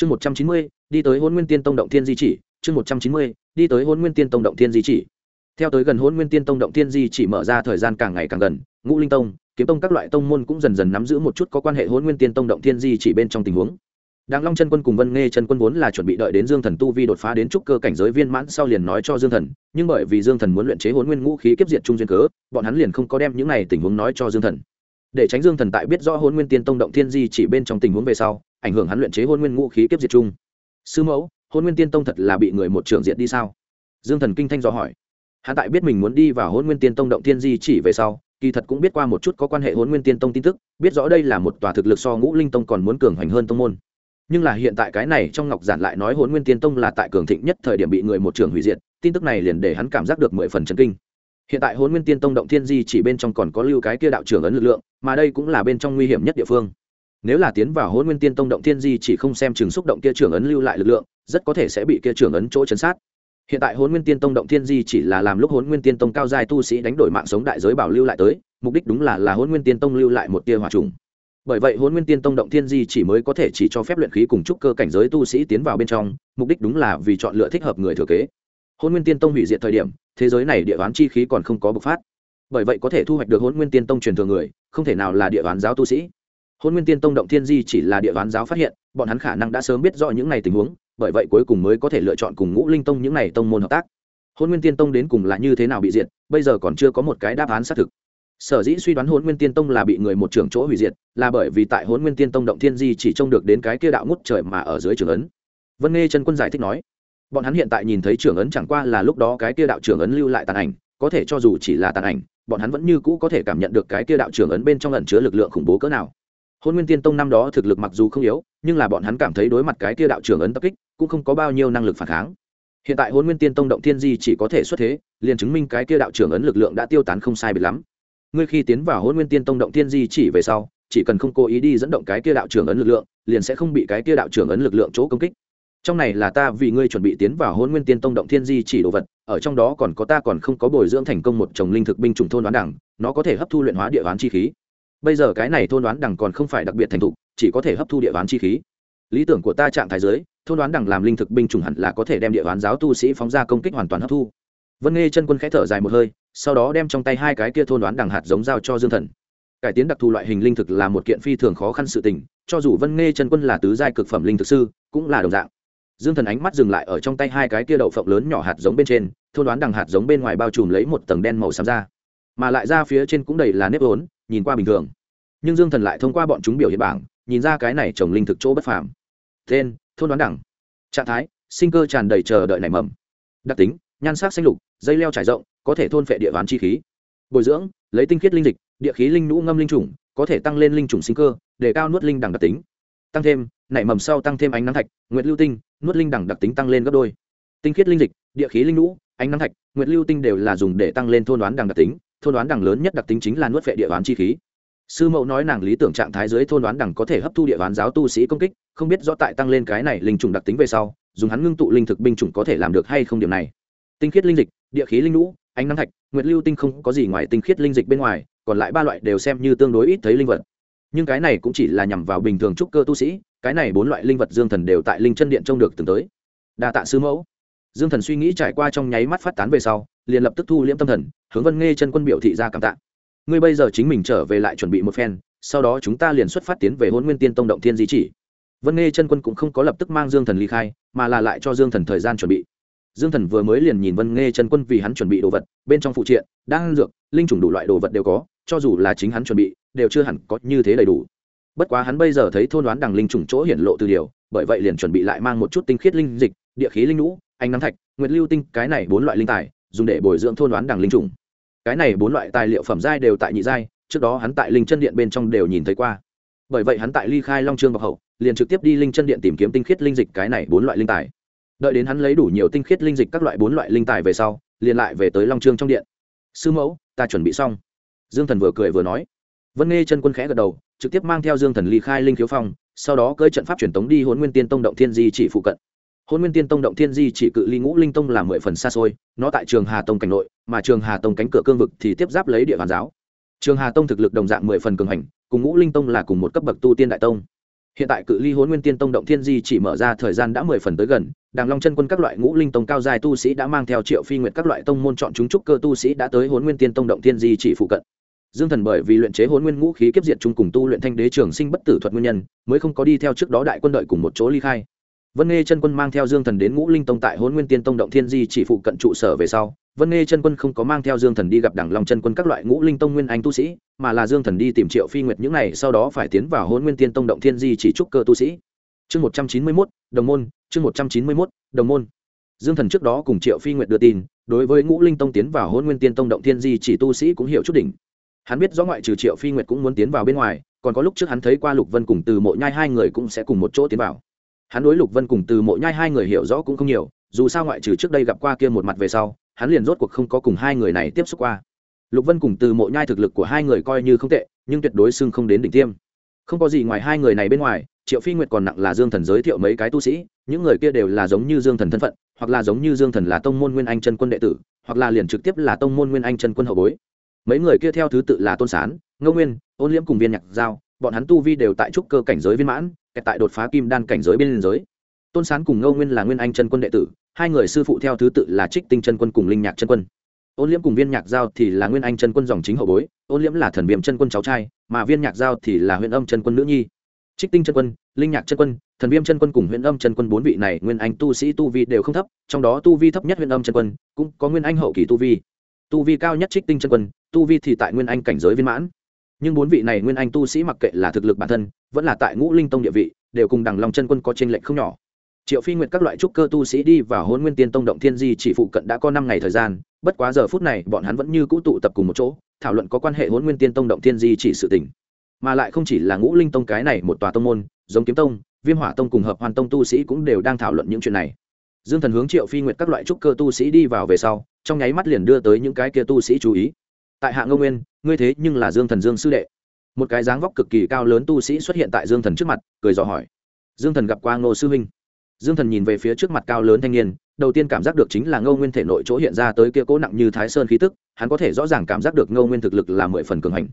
chương một trăm chín mươi đi tới hôn nguyên tiên tông động thiên di chỉ. Chương một trăm chín mươi đi tới hôn nguyên tiên tông động thiên di chỉ. Theo tới gần hôn nguyên tiên tông động thiên di chỉ mở ra thời gian càng ngày càng gần ngũ linh tông kiếm tông các loại tông môn cũng dần dần nắm giữ một chút có quan hệ hôn nguyên tiên tông động thiên di chỉ bên trong tình huống. Đàng Long chân quân cùng Vân Nghê chân quân vốn là chuẩn bị đợi đến Dương Thần tu vi đột phá đến trúc cơ cảnh giới viên mãn sau liền nói cho Dương Thần, nhưng bởi vì Dương Thần muốn luyện chế Hỗn Nguyên Ngũ khí kiếp diệt trung duyên cớ, bọn hắn liền không có đem những này tình huống nói cho Dương Thần. Để tránh Dương Thần tại biết rõ Hỗn Nguyên Tiên Tông động thiên di chỉ bên trong tình huống về sau, ảnh hưởng hắn luyện chế hôn Nguyên Ngũ khí kiếp diệt chung, Sư mẫu, hôn Nguyên Tiên Tông thật là bị người một trưởng diệt đi sao? Dương Thần kinh thanh do hỏi. Hắn tại biết mình muốn đi vào hôn Nguyên Tiên Tông động thiên di chỉ về sau, kỳ thật cũng biết qua một chút có quan hệ hôn Nguyên Tiên Tông tin tức, biết rõ đây là một tòa thực lực so Ngũ Linh Tông còn muốn cường hoành hơn tông môn nhưng là hiện tại cái này trong ngọc giản lại nói hôn nguyên tiên tông là tại cường thịnh nhất thời điểm bị người một trường hủy diệt tin tức này liền để hắn cảm giác được mười phần chân kinh hiện tại hôn nguyên tiên tông động thiên di chỉ bên trong còn có lưu cái kia đạo trưởng ấn lực lượng mà đây cũng là bên trong nguy hiểm nhất địa phương nếu là tiến vào hôn nguyên tiên tông động thiên di chỉ không xem chừng xúc động kia trưởng ấn lưu lại lực lượng, rất có thể sẽ bị kia trưởng ấn chỗ chấn sát. Hiện tại hôn nguyên tiên tông động thiên di chỉ là làm lúc hôn nguyên tiên tông cao giai tu sĩ đánh đổi mạng sống đại giới bảo lưu lại tới, mục đích đúng là là hôn nguyên tiên tông lưu lại một tia hòa trùng. Bởi vậy hôn nguyên tiên tông động thiên di chỉ mới có thể chỉ cho phép luyện khí cùng trúc cơ cảnh giới tu sĩ tiến vào bên trong, mục đích đúng là vì chọn lựa thích hợp người thừa kế. Hôn nguyên tiên tông hủy diệt thời điểm, thế giới này địa bán chi khí còn không có bộc phát. Bởi vậy có thể thu hoạch được hôn nguyên tiên tông truyền thừa người, không thể nào là địa bán giáo tu sĩ hôn nguyên tiên tông động thiên di chỉ là địa đoán giáo phát hiện, bọn hắn khả năng đã sớm biết rõ những này tình huống, bởi vậy cuối cùng mới có thể lựa chọn cùng ngũ linh tông những này tông môn hợp tác. Hôn nguyên tiên tông đến cùng là như thế nào bị diệt, bây giờ còn chưa có một cái đáp án xác thực. Sở dĩ suy đoán hôn nguyên tiên tông là bị người một trưởng chỗ hủy diệt, là bởi vì tại hôn nguyên tiên tông động thiên di chỉ trông được đến cái kia đạo ngút trời mà ở dưới trường ấn. Vân nghe trần quân giải thích nói, bọn hắn hiện tại nhìn thấy trưởng ấn chẳng qua là lúc đó cái kia đạo trưởng ấn lưu lại tàn ảnh, có thể cho dù chỉ là tàn ảnh, bọn hắn vẫn như cũ có thể cảm nhận được cái kia đạo trưởng ấn bên trong ẩn chứa lực lượng khủng bố cỡ nào hôn nguyên tiên tông năm đó thực lực mặc dù không yếu, nhưng là bọn hắn cảm thấy đối mặt cái kia đạo trưởng ấn tập kích, cũng không có bao nhiêu năng lực phản kháng. Hiện tại hôn nguyên tiên tông động thiên di chỉ có thể xuất thế, liền chứng minh cái kia đạo trưởng ấn lực lượng đã tiêu tán không sai biệt lắm. Ngươi khi tiến vào hôn nguyên tiên tông động Thiên di chỉ về sau, chỉ cần không cố ý đi dẫn động cái kia đạo trưởng ấn lực lượng, liền sẽ không bị cái kia đạo trưởng ấn lực lượng chỗ công kích. Trong này là ta vì ngươi chuẩn bị tiến vào hôn nguyên tiên tông động thiên di chỉ đồ vật, ở trong đó còn có ta còn không có bồi dưỡng thành công một chồng linh thực binh chủng thôn đoán đẳng, nó có thể hấp thu luyện hóa địa hoán chi khí bây giờ cái này thôn đoán đẳng còn không phải đặc biệt thành thục, chỉ có thể hấp thu địa đoán chi khí. Lý tưởng của ta trạng thái giới thôn đoán đẳng làm linh thực binh chủng hẳn là có thể đem địa đoán giáo tu sĩ phóng ra công kích hoàn toàn hấp thu. Vân nghe chân quân khẽ thở dài một hơi, sau đó đem trong tay hai cái kia thôn đoán đằng hạt giống giao cho dương thần. Cải tiến đặc thù loại hình linh thực là một kiện phi thường khó khăn sự tình, cho dù vân nghe chân quân là tứ giai cực phẩm linh thực sư, cũng là đồng dạng. Dương thần ánh mắt dừng lại ở trong tay hai cái kia đậu phộng lớn nhỏ hạt giống bên trên, thôn đoán đằng hạt giống bên ngoài bao trùm lấy một tầng đen màu xám ra. Mà lại ra phía trên cũng đầy là nếp ốn nhìn qua bình thường nhưng dương thần lại thông qua bọn chúng biểu hiện bảng, nhìn ra cái này trồng linh thực chỗ bất phàm. Tên, thôn đoán đẳng. Trạng thái, sinh cơ tràn đầy chờ đợi nảy mầm. Đặc tính, nhan sắc xanh lục, dây leo trải rộng, có thể thôn phệ địa ván chi khí. Bồi dưỡng, lấy tinh khiết linh dịch, địa khí linh nhũ ngâm linh trùng, có thể tăng lên linh trùng sinh cơ, để cao nuốt linh đẳng đặc tính. Tăng thêm, nảy mầm sau tăng thêm ánh nắng thạch, nguyệt lưu tinh, nuốt linh đẳng đặc tính tăng lên gấp đôi. Tinh khiết linh dịch, địa khí linh nhũ ánh nắng thạch, nguyệt lưu tinh đều là dùng để tăng lên thôn đoán đẳng đặc tính. Thôn đoán đẳng lớn nhất đặc tính chính là nuốt phệ địa ván chi khí sư mẫu nói nàng lý tưởng trạng thái dưới thôn đoán đẳng có thể hấp thu địa bàn giáo tu sĩ công kích, không biết rõ tại tăng lên cái này linh trùng đặc tính về sau, dùng hắn ngưng tụ linh thực binh chủng có thể làm được hay không điểm này. Tinh khiết linh dịch, địa khí linh lũ ánh nắng thạch, nguyệt lưu tinh không có gì ngoài tinh khiết linh dịch bên ngoài, còn lại ba loại đều xem như tương đối ít thấy linh vật. Nhưng cái này cũng chỉ là nhằm vào bình thường trúc cơ tu sĩ, cái này bốn loại linh vật dương thần đều tại linh chân điện trông được từng tới. Đa tạ sư mẫu. Dương thần suy nghĩ trải qua trong nháy mắt phát tán về sau, liền lập tức thu liễm tâm thần, hướng vân nghe chân quân biểu thị ra cảm tạ ngươi bây giờ chính mình trở về lại chuẩn bị một phen, sau đó chúng ta liền xuất phát tiến về hôn nguyên tiên tông động thiên di chỉ. Vân nghe chân quân cũng không có lập tức mang dương thần ly khai, mà là lại cho dương thần thời gian chuẩn bị. Dương thần vừa mới liền nhìn vân nghe trần quân vì hắn chuẩn bị đồ vật, bên trong phụ triện đang dược, linh chủng đủ loại đồ vật đều có, cho dù là chính hắn chuẩn bị, đều chưa hẳn có như thế đầy đủ. Bất quá hắn bây giờ thấy thôn đoán đằng linh chủng chỗ hiển lộ từ điều, bởi vậy liền chuẩn bị lại mang một chút tinh khiết linh dịch, địa khí linh lũ ánh nắng thạch, nguyệt lưu tinh, cái này bốn loại linh tài, dùng để bồi dưỡng thôn đoán đằng linh chủng cái này bốn loại tài liệu phẩm giai đều tại nhị giai, trước đó hắn tại linh chân điện bên trong đều nhìn thấy qua. Bởi vậy hắn tại ly khai long trương bọc hậu, liền trực tiếp đi linh chân điện tìm kiếm tinh khiết linh dịch cái này bốn loại linh tài. Đợi đến hắn lấy đủ nhiều tinh khiết linh dịch các loại bốn loại linh tài về sau, liền lại về tới long trương trong điện. Sư mẫu, ta chuẩn bị xong. Dương thần vừa cười vừa nói. Vân nghe chân quân khẽ gật đầu, trực tiếp mang theo dương thần ly khai linh khiếu phong, sau đó cơi trận pháp truyền tống đi hôn nguyên tiên tông động thiên di chỉ phụ cận hôn nguyên tiên tông động thiên di chỉ cự ly ngũ linh tông là mười phần xa xôi, nó tại trường hà tông cảnh nội, mà trường hà tông cánh cửa cương vực thì tiếp giáp lấy địa bàn giáo. Trường hà tông thực lực đồng dạng mười phần cường hành, cùng ngũ linh tông là cùng một cấp bậc tu tiên đại tông. Hiện tại cự ly hôn nguyên tiên tông động thiên di chỉ mở ra thời gian đã mười phần tới gần, đàng long chân quân các loại ngũ linh tông cao dài tu sĩ đã mang theo triệu phi nguyệt các loại tông môn chọn chúng trúc cơ tu sĩ đã tới hôn nguyên tiên tông động thiên di chỉ phụ cận. Dương thần bởi vì luyện chế hôn nguyên ngũ khí kiếp diệt chung cùng tu luyện thanh đế trường sinh bất tử thuật nguyên nhân, mới không có đi theo trước đó đại quân đợi cùng một chỗ ly khai vân nghe chân quân mang theo dương thần đến ngũ linh tông tại hôn nguyên tiên tông động thiên di chỉ phụ cận trụ sở về sau, vân nghe chân quân không có mang theo dương thần đi gặp đảng long chân quân các loại ngũ linh tông nguyên anh tu sĩ, mà là dương thần đi tìm triệu phi nguyệt những này, sau đó phải tiến vào hôn nguyên tiên tông động thiên di chỉ trúc cơ tu sĩ. Chương một trăm chín mươi mốt, đồng môn, chương một trăm chín mươi mốt, đồng môn. Dương thần trước đó cùng triệu phi nguyệt đưa tin, đối với ngũ linh tông tiến vào hôn nguyên tiên tông động thiên di chỉ tu sĩ cũng hiểu chút đỉnh. Hắn biết rõ ngoại trừ triệu phi nguyệt cũng muốn tiến vào bên ngoài, còn có lúc trước hắn thấy qua lục vân cùng từ mộ nhai hai người cũng sẽ cùng một chỗ tiến vào hắn đối lục vân cùng từ mộ nhai hai người hiểu rõ cũng không nhiều, dù sao ngoại trừ trước đây gặp qua kia một mặt về sau, hắn liền rốt cuộc không có cùng hai người này tiếp xúc qua. Lục vân cùng từ mộ nhai thực lực của hai người coi như không tệ, nhưng tuyệt đối xưng không đến đỉnh tiêm. Không có gì ngoài hai người này bên ngoài, triệu phi nguyệt còn nặng là dương thần giới thiệu mấy cái tu sĩ, những người kia đều là giống như dương thần thân phận, hoặc là giống như dương thần là tông môn nguyên anh chân quân đệ tử, hoặc là liền trực tiếp là tông môn nguyên anh chân quân hậu bối. Mấy người kia theo thứ tự là tôn sán, ngô nguyên, ôn liễm cùng viên nhạc giao, bọn hắn tu vi đều tại trúc cơ cảnh giới viên mãn kẹt tại đột phá kim đan cảnh giới bên liên giới. Tôn sán cùng ngô nguyên là nguyên anh chân quân đệ tử, hai người sư phụ theo thứ tự là trích tinh chân quân cùng linh nhạc chân quân. Ôn liễm cùng viên nhạc giao thì là nguyên anh chân quân dòng chính hậu bối, ôn liễm là thần viêm chân quân cháu trai, mà viên nhạc giao thì là huyện âm chân quân nữ nhi. Trích tinh chân quân, linh nhạc chân quân, thần viêm chân quân cùng huyện âm chân quân bốn vị này nguyên anh tu sĩ tu vi đều không thấp, trong đó tu vi thấp nhất huyện âm chân quân, cũng có nguyên anh hậu kỳ tu vi. Tu vi cao nhất trích tinh chân quân, tu vi thì tại nguyên anh cảnh giới viên mãn nhưng bốn vị này nguyên anh tu sĩ mặc kệ là thực lực bản thân, vẫn là tại ngũ linh tông địa vị, đều cùng đằng lòng chân quân có t r ê n lệch không nhỏ. Triệu phi nguyệt các loại trúc cơ tu sĩ đi vào hôn nguyên tiên tông động thiên di chỉ phụ cận đã có năm ngày thời gian, bất quá giờ phút này bọn hắn vẫn như cũ tụ tập cùng một chỗ, thảo luận có quan hệ hôn nguyên tiên tông động thiên di chỉ sự tỉnh mà lại không chỉ là ngũ linh tông cái này một tòa tông môn, giống kiếm tông, viêm hỏa tông cùng hợp hoàn tông tu sĩ cũng đều đang thảo luận những chuyện này. Dương thần hướng triệu phi nguyệt các loại trúc cơ tu sĩ đi vào về sau, trong nháy mắt liền đưa tới những cái kia tu sĩ chú ý tại hạ ngô nguyên, ngươi thế nhưng là dương thần dương sư đệ. Một cái dáng vóc cực kỳ cao lớn tu sĩ xuất hiện tại dương thần trước mặt, cười dò hỏi. Dương thần gặp qua ngô sư huynh. Dương thần nhìn về phía trước mặt cao lớn thanh niên, đầu tiên cảm giác được chính là ngô nguyên thể nội chỗ hiện ra tới kia cố nặng như thái sơn khí tức, hắn có thể rõ ràng cảm giác được ngô nguyên thực lực là mười phần cường hành.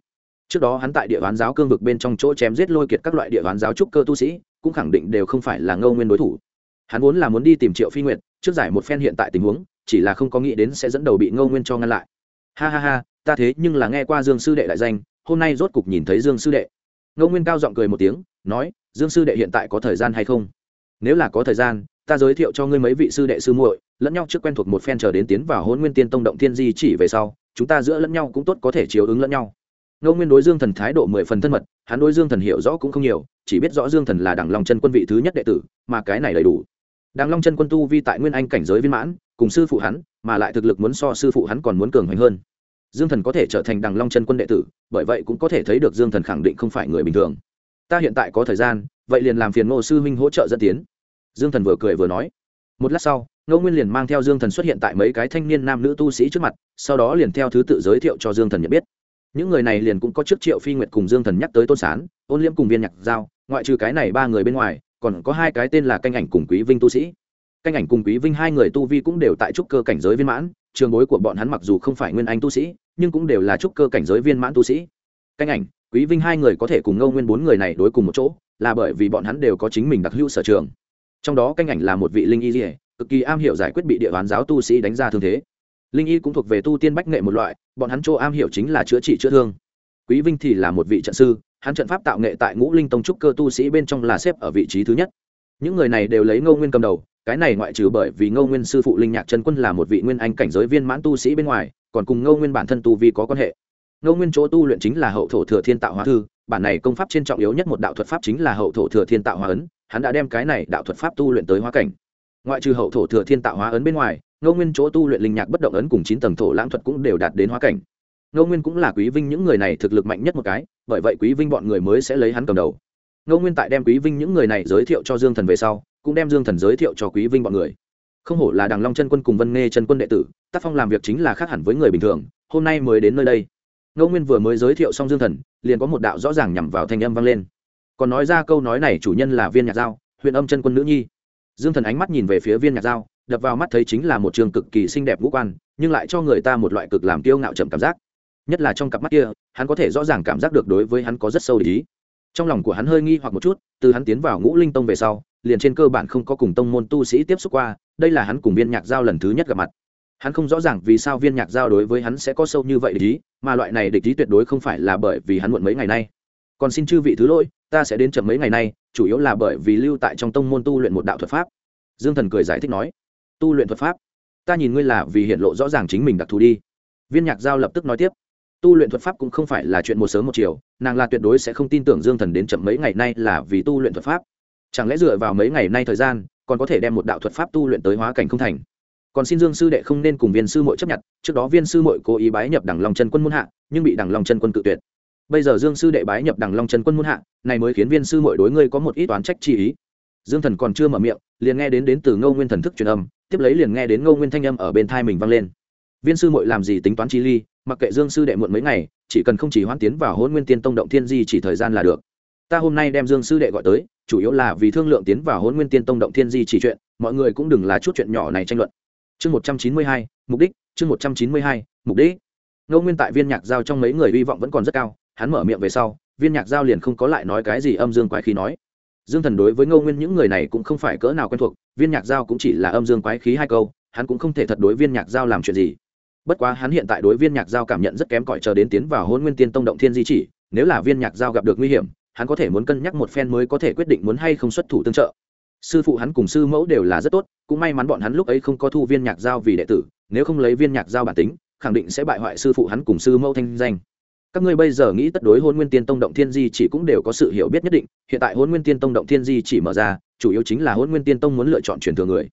Trước đó hắn tại địa hoán giáo cương vực bên trong chỗ chém giết lôi kiệt các loại địa hoán giáo trúc cơ tu sĩ, cũng khẳng định đều không phải là ngô nguyên đối thủ. Hắn vốn là muốn đi tìm triệu phi nguyệt, trước giải một phen hiện tại tình huống, chỉ là không có nghĩ đến sẽ dẫn đầu bị ngô nguyên cho ngăn lại. Ha ha ha ta thế nhưng là nghe qua dương sư đệ đại danh, hôm nay rốt cục nhìn thấy dương sư đệ. Ngô nguyên cao giọng cười một tiếng, nói, dương sư đệ hiện tại có thời gian hay không? Nếu là có thời gian, ta giới thiệu cho ngươi mấy vị sư đệ sư muội, lẫn nhau trước quen thuộc một phen chờ đến tiến vào hôn nguyên tiên tông động thiên di chỉ về sau, chúng ta giữa lẫn nhau cũng tốt có thể chiếu ứng lẫn nhau. Ngô nguyên đối dương thần thái độ mười phần thân mật, hắn đối dương thần hiểu rõ cũng không nhiều, chỉ biết rõ dương thần là đảng long chân quân vị thứ nhất đệ tử, mà cái này đầy đủ. Đảng long chân quân tu vi tại nguyên anh cảnh giới viên mãn, cùng sư phụ hắn, mà lại thực lực muốn so sư phụ hắn còn muốn cường hoành hơn dương thần có thể trở thành đằng long chân quân đệ tử, bởi vậy cũng có thể thấy được dương thần khẳng định không phải người bình thường. Ta hiện tại có thời gian, vậy liền làm phiền ngô sư minh hỗ trợ dẫn tiến. Dương thần vừa cười vừa nói. Một lát sau, ngô nguyên liền mang theo dương thần xuất hiện tại mấy cái thanh niên nam nữ tu sĩ trước mặt, sau đó liền theo thứ tự giới thiệu cho dương thần nhận biết. Những người này liền cũng có trước triệu phi nguyệt cùng dương thần nhắc tới tôn sán, ôn liễm cùng viên nhạc giao, ngoại trừ cái này ba người bên ngoài, còn có hai cái tên là canh ảnh cùng quý vinh tu sĩ. Canh ảnh cùng quý vinh hai người tu vi cũng đều tại trúc cơ cảnh giới viên mãn trường bối của bọn hắn mặc dù không phải nguyên anh tu sĩ, nhưng cũng đều là trúc cơ cảnh giới viên mãn tu sĩ. Canh ảnh, quý vinh hai người có thể cùng ngâu nguyên bốn người này đối cùng một chỗ, là bởi vì bọn hắn đều có chính mình đặc hữu sở trường. Trong đó canh ảnh là một vị linh y dỉa cực kỳ am hiểu giải quyết bị địa bán giáo tu sĩ đánh ra thương thế. Linh y cũng thuộc về tu tiên bách nghệ một loại, bọn hắn chỗ am hiểu chính là chữa trị chữa thương. Quý vinh thì là một vị trận sư, hắn trận pháp tạo nghệ tại ngũ linh tông trúc cơ tu sĩ bên trong là xếp ở vị trí thứ nhất. Những người này đều lấy ngô nguyên cầm đầu cái này ngoại trừ bởi vì ngô nguyên sư phụ linh nhạc trần quân là một vị nguyên anh cảnh giới viên mãn tu sĩ bên ngoài, còn cùng ngô nguyên bản thân tu vi có quan hệ. Ngô nguyên chỗ tu luyện chính là hậu thổ thừa thiên tạo hóa thư, bản này công pháp trên trọng yếu nhất một đạo thuật pháp chính là hậu thổ thừa thiên tạo hóa ấn, hắn đã đem cái này đạo thuật pháp tu luyện tới hóa cảnh. Ngoại trừ hậu thổ thừa thiên tạo hóa ấn bên ngoài, ngô nguyên chỗ tu luyện linh nhạc bất động ấn cùng chín tầng thổ lãng thuật cũng đều đạt đến hóa cảnh. Ngô nguyên cũng là quý vinh những người này thực lực mạnh nhất một cái, bởi vậy quý vinh bọn người mới sẽ lấy hắn cầm đầu. Ngô nguyên tại đem quý vinh những người này giới thiệu cho dương thần về sau cũng đem dương thần giới thiệu cho quý vinh bọn người. Không hổ là đằng long chân quân cùng vân nghe chân quân đệ tử, tác phong làm việc chính là khác hẳn với người bình thường, hôm nay mới đến nơi đây. Ngô nguyên vừa mới giới thiệu xong dương thần, liền có một đạo rõ ràng nhằm vào thanh âm vang lên. Còn nói ra câu nói này chủ nhân là viên nhạc giao, huyện âm chân quân nữ nhi. Dương thần ánh mắt nhìn về phía viên nhạc giao, đập vào mắt thấy chính là một trường cực kỳ xinh đẹp ngũ quan, nhưng lại cho người ta một loại cực làm kiêu ngạo chậm cảm giác. Nhất là trong cặp mắt kia, hắn có thể rõ ràng cảm giác được đối với hắn có rất sâu ý trong lòng của hắn hơi nghi hoặc một chút, từ hắn tiến vào ngũ linh tông về sau, liền trên cơ bản không có cùng tông môn tu sĩ tiếp xúc qua, đây là hắn cùng viên nhạc giao lần thứ nhất gặp mặt. Hắn không rõ ràng vì sao viên nhạc giao đối với hắn sẽ có sâu như vậy địch ý, mà loại này địch ý tuyệt đối không phải là bởi vì hắn muộn mấy ngày nay. Còn xin chư vị thứ lỗi, ta sẽ đến chậm mấy ngày nay, chủ yếu là bởi vì lưu tại trong tông môn tu luyện một đạo thuật pháp. Dương thần cười giải thích nói, tu luyện thuật pháp? Ta nhìn ngươi là vì hiện lộ rõ ràng chính mình đặc thù đi. Viên nhạc giao lập tức nói tiếp tu luyện thuật pháp cũng không phải là chuyện một sớm một chiều, nàng là tuyệt đối sẽ không tin tưởng dương thần đến chậm mấy ngày nay là vì tu luyện thuật pháp. Chẳng lẽ dựa vào mấy ngày nay thời gian, còn có thể đem một đạo thuật pháp tu luyện tới hóa cảnh không thành? Còn xin dương sư đệ không nên cùng viên sư mội chấp nhận, trước đó viên sư mội cố ý bái nhập đẳng long chân quân muôn hạ, nhưng bị đẳng long chân quân cự tuyệt. Bây giờ dương sư đệ bái nhập đẳng long chân quân muôn hạ, này mới khiến viên sư mội đối ngươi có một ít toán trách chi ý. Dương thần còn chưa mở miệng, liền nghe đến đến từ ngô nguyên thần thức truyền âm, tiếp lấy liền nghe đến ngô nguyên thanh âm ở bên thai mình vang lên viên sư mội làm gì tính toán chi ly, mặc kệ dương sư đệ muộn mấy ngày, chỉ cần không chỉ hoãn tiến vào hôn nguyên tiên tông động thiên di chỉ thời gian là được. Ta hôm nay đem dương sư đệ gọi tới, chủ yếu là vì thương lượng tiến vào hôn nguyên tiên tông động thiên di chỉ chuyện, mọi người cũng đừng là chút chuyện nhỏ này tranh luận. Chương một trăm chín mươi hai, mục đích, chương một trăm chín mươi hai, mục đích. Ngô nguyên tại viên nhạc giao trong mấy người hy vọng vẫn còn rất cao, hắn mở miệng về sau, viên nhạc giao liền không có lại nói cái gì âm dương quái khí nói. Dương thần đối với ngô nguyên những người này cũng không phải cỡ nào quen thuộc, viên nhạc giao cũng chỉ là âm dương quái khí hai câu, hắn cũng không thể thật đối viên nhạc giao làm chuyện gì bất quá hắn hiện tại đối viên nhạc giao cảm nhận rất kém cỏi chờ đến tiến vào hôn nguyên tiên tông động thiên di chỉ, nếu là viên nhạc giao gặp được nguy hiểm, hắn có thể muốn cân nhắc một phen mới có thể quyết định muốn hay không xuất thủ tương trợ. Sư phụ hắn cùng sư mẫu đều là rất tốt, cũng may mắn bọn hắn lúc ấy không có thu viên nhạc giao vì đệ tử, nếu không lấy viên nhạc giao bản tính, khẳng định sẽ bại hoại sư phụ hắn cùng sư mẫu thanh danh. Các ngươi bây giờ nghĩ tất đối hôn nguyên tiên tông động thiên di chỉ cũng đều có sự hiểu biết nhất định, hiện tại hôn nguyên tiên tông động thiên di chỉ mở ra, chủ yếu chính là hôn nguyên tiên tông muốn lựa chọn truyền thừa người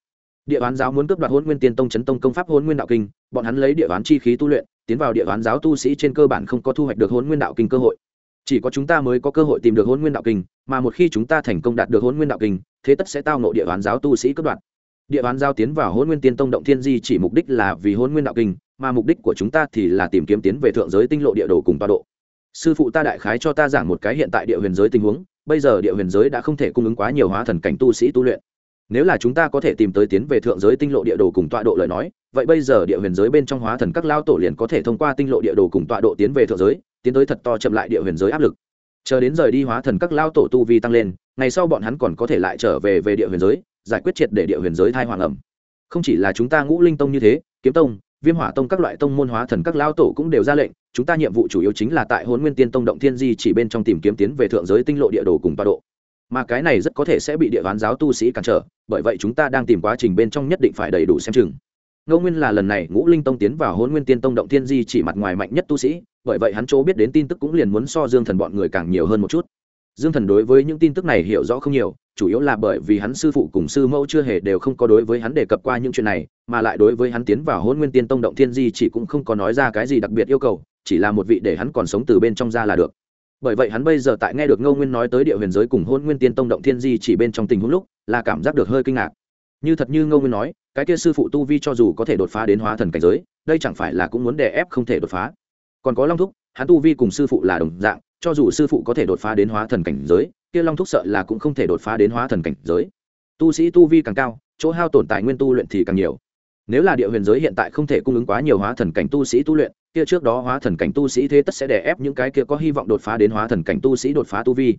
địa bán giáo muốn cướp đoạt hôn nguyên tiên tông chấn tông công pháp hôn nguyên đạo kinh, bọn hắn lấy địa bán chi khí tu luyện, tiến vào địa bán giáo tu sĩ trên cơ bản không có thu hoạch được hôn nguyên đạo kinh cơ hội. Chỉ có chúng ta mới có cơ hội tìm được hôn nguyên đạo kinh, mà một khi chúng ta thành công đạt được hôn nguyên đạo kinh, thế tất sẽ tao nộ địa bán giáo tu sĩ cướp đoạt. Địa bán giao tiến vào hôn nguyên tiên tông động thiên di chỉ mục đích là vì hôn nguyên đạo kinh, mà mục đích của chúng ta thì là tìm kiếm tiến về thượng giới tinh lộ địa đồ cùng toa độ. Sư phụ ta đại khái cho ta giảng một cái hiện tại địa huyền giới tình huống, bây giờ địa huyền giới đã không thể cung ứng quá nhiều hóa thần cảnh tu sĩ tu luyện nếu là chúng ta có thể tìm tới tiến về thượng giới tinh lộ địa đồ cùng tọa độ lời nói, vậy bây giờ địa huyền giới bên trong hóa thần các lao tổ liền có thể thông qua tinh lộ địa đồ cùng tọa độ tiến về thượng giới, tiến tới thật to chậm lại địa huyền giới áp lực. Chờ đến rời đi hóa thần các lao tổ tu vi tăng lên, ngày sau bọn hắn còn có thể lại trở về về địa huyền giới, giải quyết triệt để địa huyền giới thai hoàng ẩm. Không chỉ là chúng ta ngũ linh tông như thế, kiếm tông, viêm hỏa tông các loại tông môn hóa thần các lao tổ cũng đều ra lệnh, chúng ta nhiệm vụ chủ yếu chính là tại hôn nguyên tiên tông động thiên di chỉ bên trong tìm kiếm tiến về thượng giới tinh lộ địa đồ cùng tọa độ mà cái này rất có thể sẽ bị địa ván giáo tu sĩ cản trở, bởi vậy chúng ta đang tìm quá trình bên trong nhất định phải đầy đủ xem chừng. Ngô nguyên là lần này ngũ linh tông tiến vào hôn nguyên tiên tông động thiên di chỉ mặt ngoài mạnh nhất tu sĩ, bởi vậy hắn chỗ biết đến tin tức cũng liền muốn so dương thần bọn người càng nhiều hơn một chút. Dương thần đối với những tin tức này hiểu rõ không nhiều, chủ yếu là bởi vì hắn sư phụ cùng sư mẫu chưa hề đều không có đối với hắn đề cập qua những chuyện này, mà lại đối với hắn tiến vào hôn nguyên tiên tông động thiên di chỉ cũng không có nói ra cái gì đặc biệt yêu cầu, chỉ là một vị để hắn còn sống từ bên trong ra là được bởi vậy hắn bây giờ tại nghe được ngô nguyên nói tới địa huyền giới cùng hôn nguyên tiên tông động thiên di chỉ bên trong tình huống lúc, là cảm giác được hơi kinh ngạc. Như thật như ngô nguyên nói, cái kia sư phụ tu vi cho dù có thể đột phá đến hóa thần cảnh giới, đây chẳng phải là cũng muốn đè ép không thể đột phá. Còn có long thúc, hắn tu vi cùng sư phụ là đồng dạng, cho dù sư phụ có thể đột phá đến hóa thần cảnh giới, kia long thúc sợ là cũng không thể đột phá đến hóa thần cảnh giới. Tu sĩ tu vi càng cao, chỗ hao tổn tài nguyên tu luyện thì càng nhiều nếu là địa huyền giới hiện tại không thể cung ứng quá nhiều hóa thần cảnh tu sĩ tu luyện kia trước đó hóa thần cảnh tu sĩ thế tất sẽ đè ép những cái kia có hy vọng đột phá đến hóa thần cảnh tu sĩ đột phá tu vi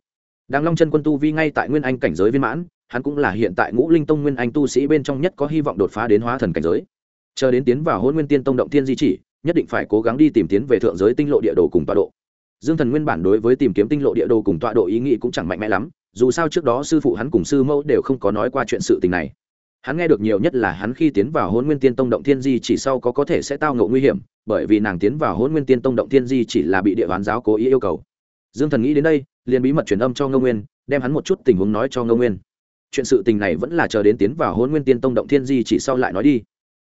Đang Long chân quân tu vi ngay tại Nguyên Anh cảnh giới viên mãn, hắn cũng là hiện tại Ngũ Linh Tông Nguyên Anh tu sĩ bên trong nhất có hy vọng đột phá đến hóa thần cảnh giới. Chờ đến tiến vào Hỗn Nguyên Tiên Tông động tiên di chỉ, nhất định phải cố gắng đi tìm tiến về thượng giới tinh lộ địa đồ cùng tọa độ. Dương Thần nguyên bản đối với tìm kiếm tinh lộ địa đồ cùng tọa độ ý nghĩ cũng chẳng mạnh mẽ lắm, dù sao trước đó sư phụ hắn cùng sư mẫu đều không có nói qua chuyện sự tình này. Hắn nghe được nhiều nhất là hắn khi tiến vào hôn Nguyên Tiên Tông động thiên di chỉ sau có có thể sẽ tao ngộ nguy hiểm, bởi vì nàng tiến vào hôn Nguyên Tiên Tông động thiên di chỉ là bị địa bán giáo cố ý yêu cầu. Dương Thần nghĩ đến đây, liền bí mật truyền âm cho Ngô Nguyên, đem hắn một chút tình huống nói cho Ngô Nguyên. Chuyện sự tình này vẫn là chờ đến tiến vào hôn Nguyên Tiên Tông động thiên di chỉ sau lại nói đi.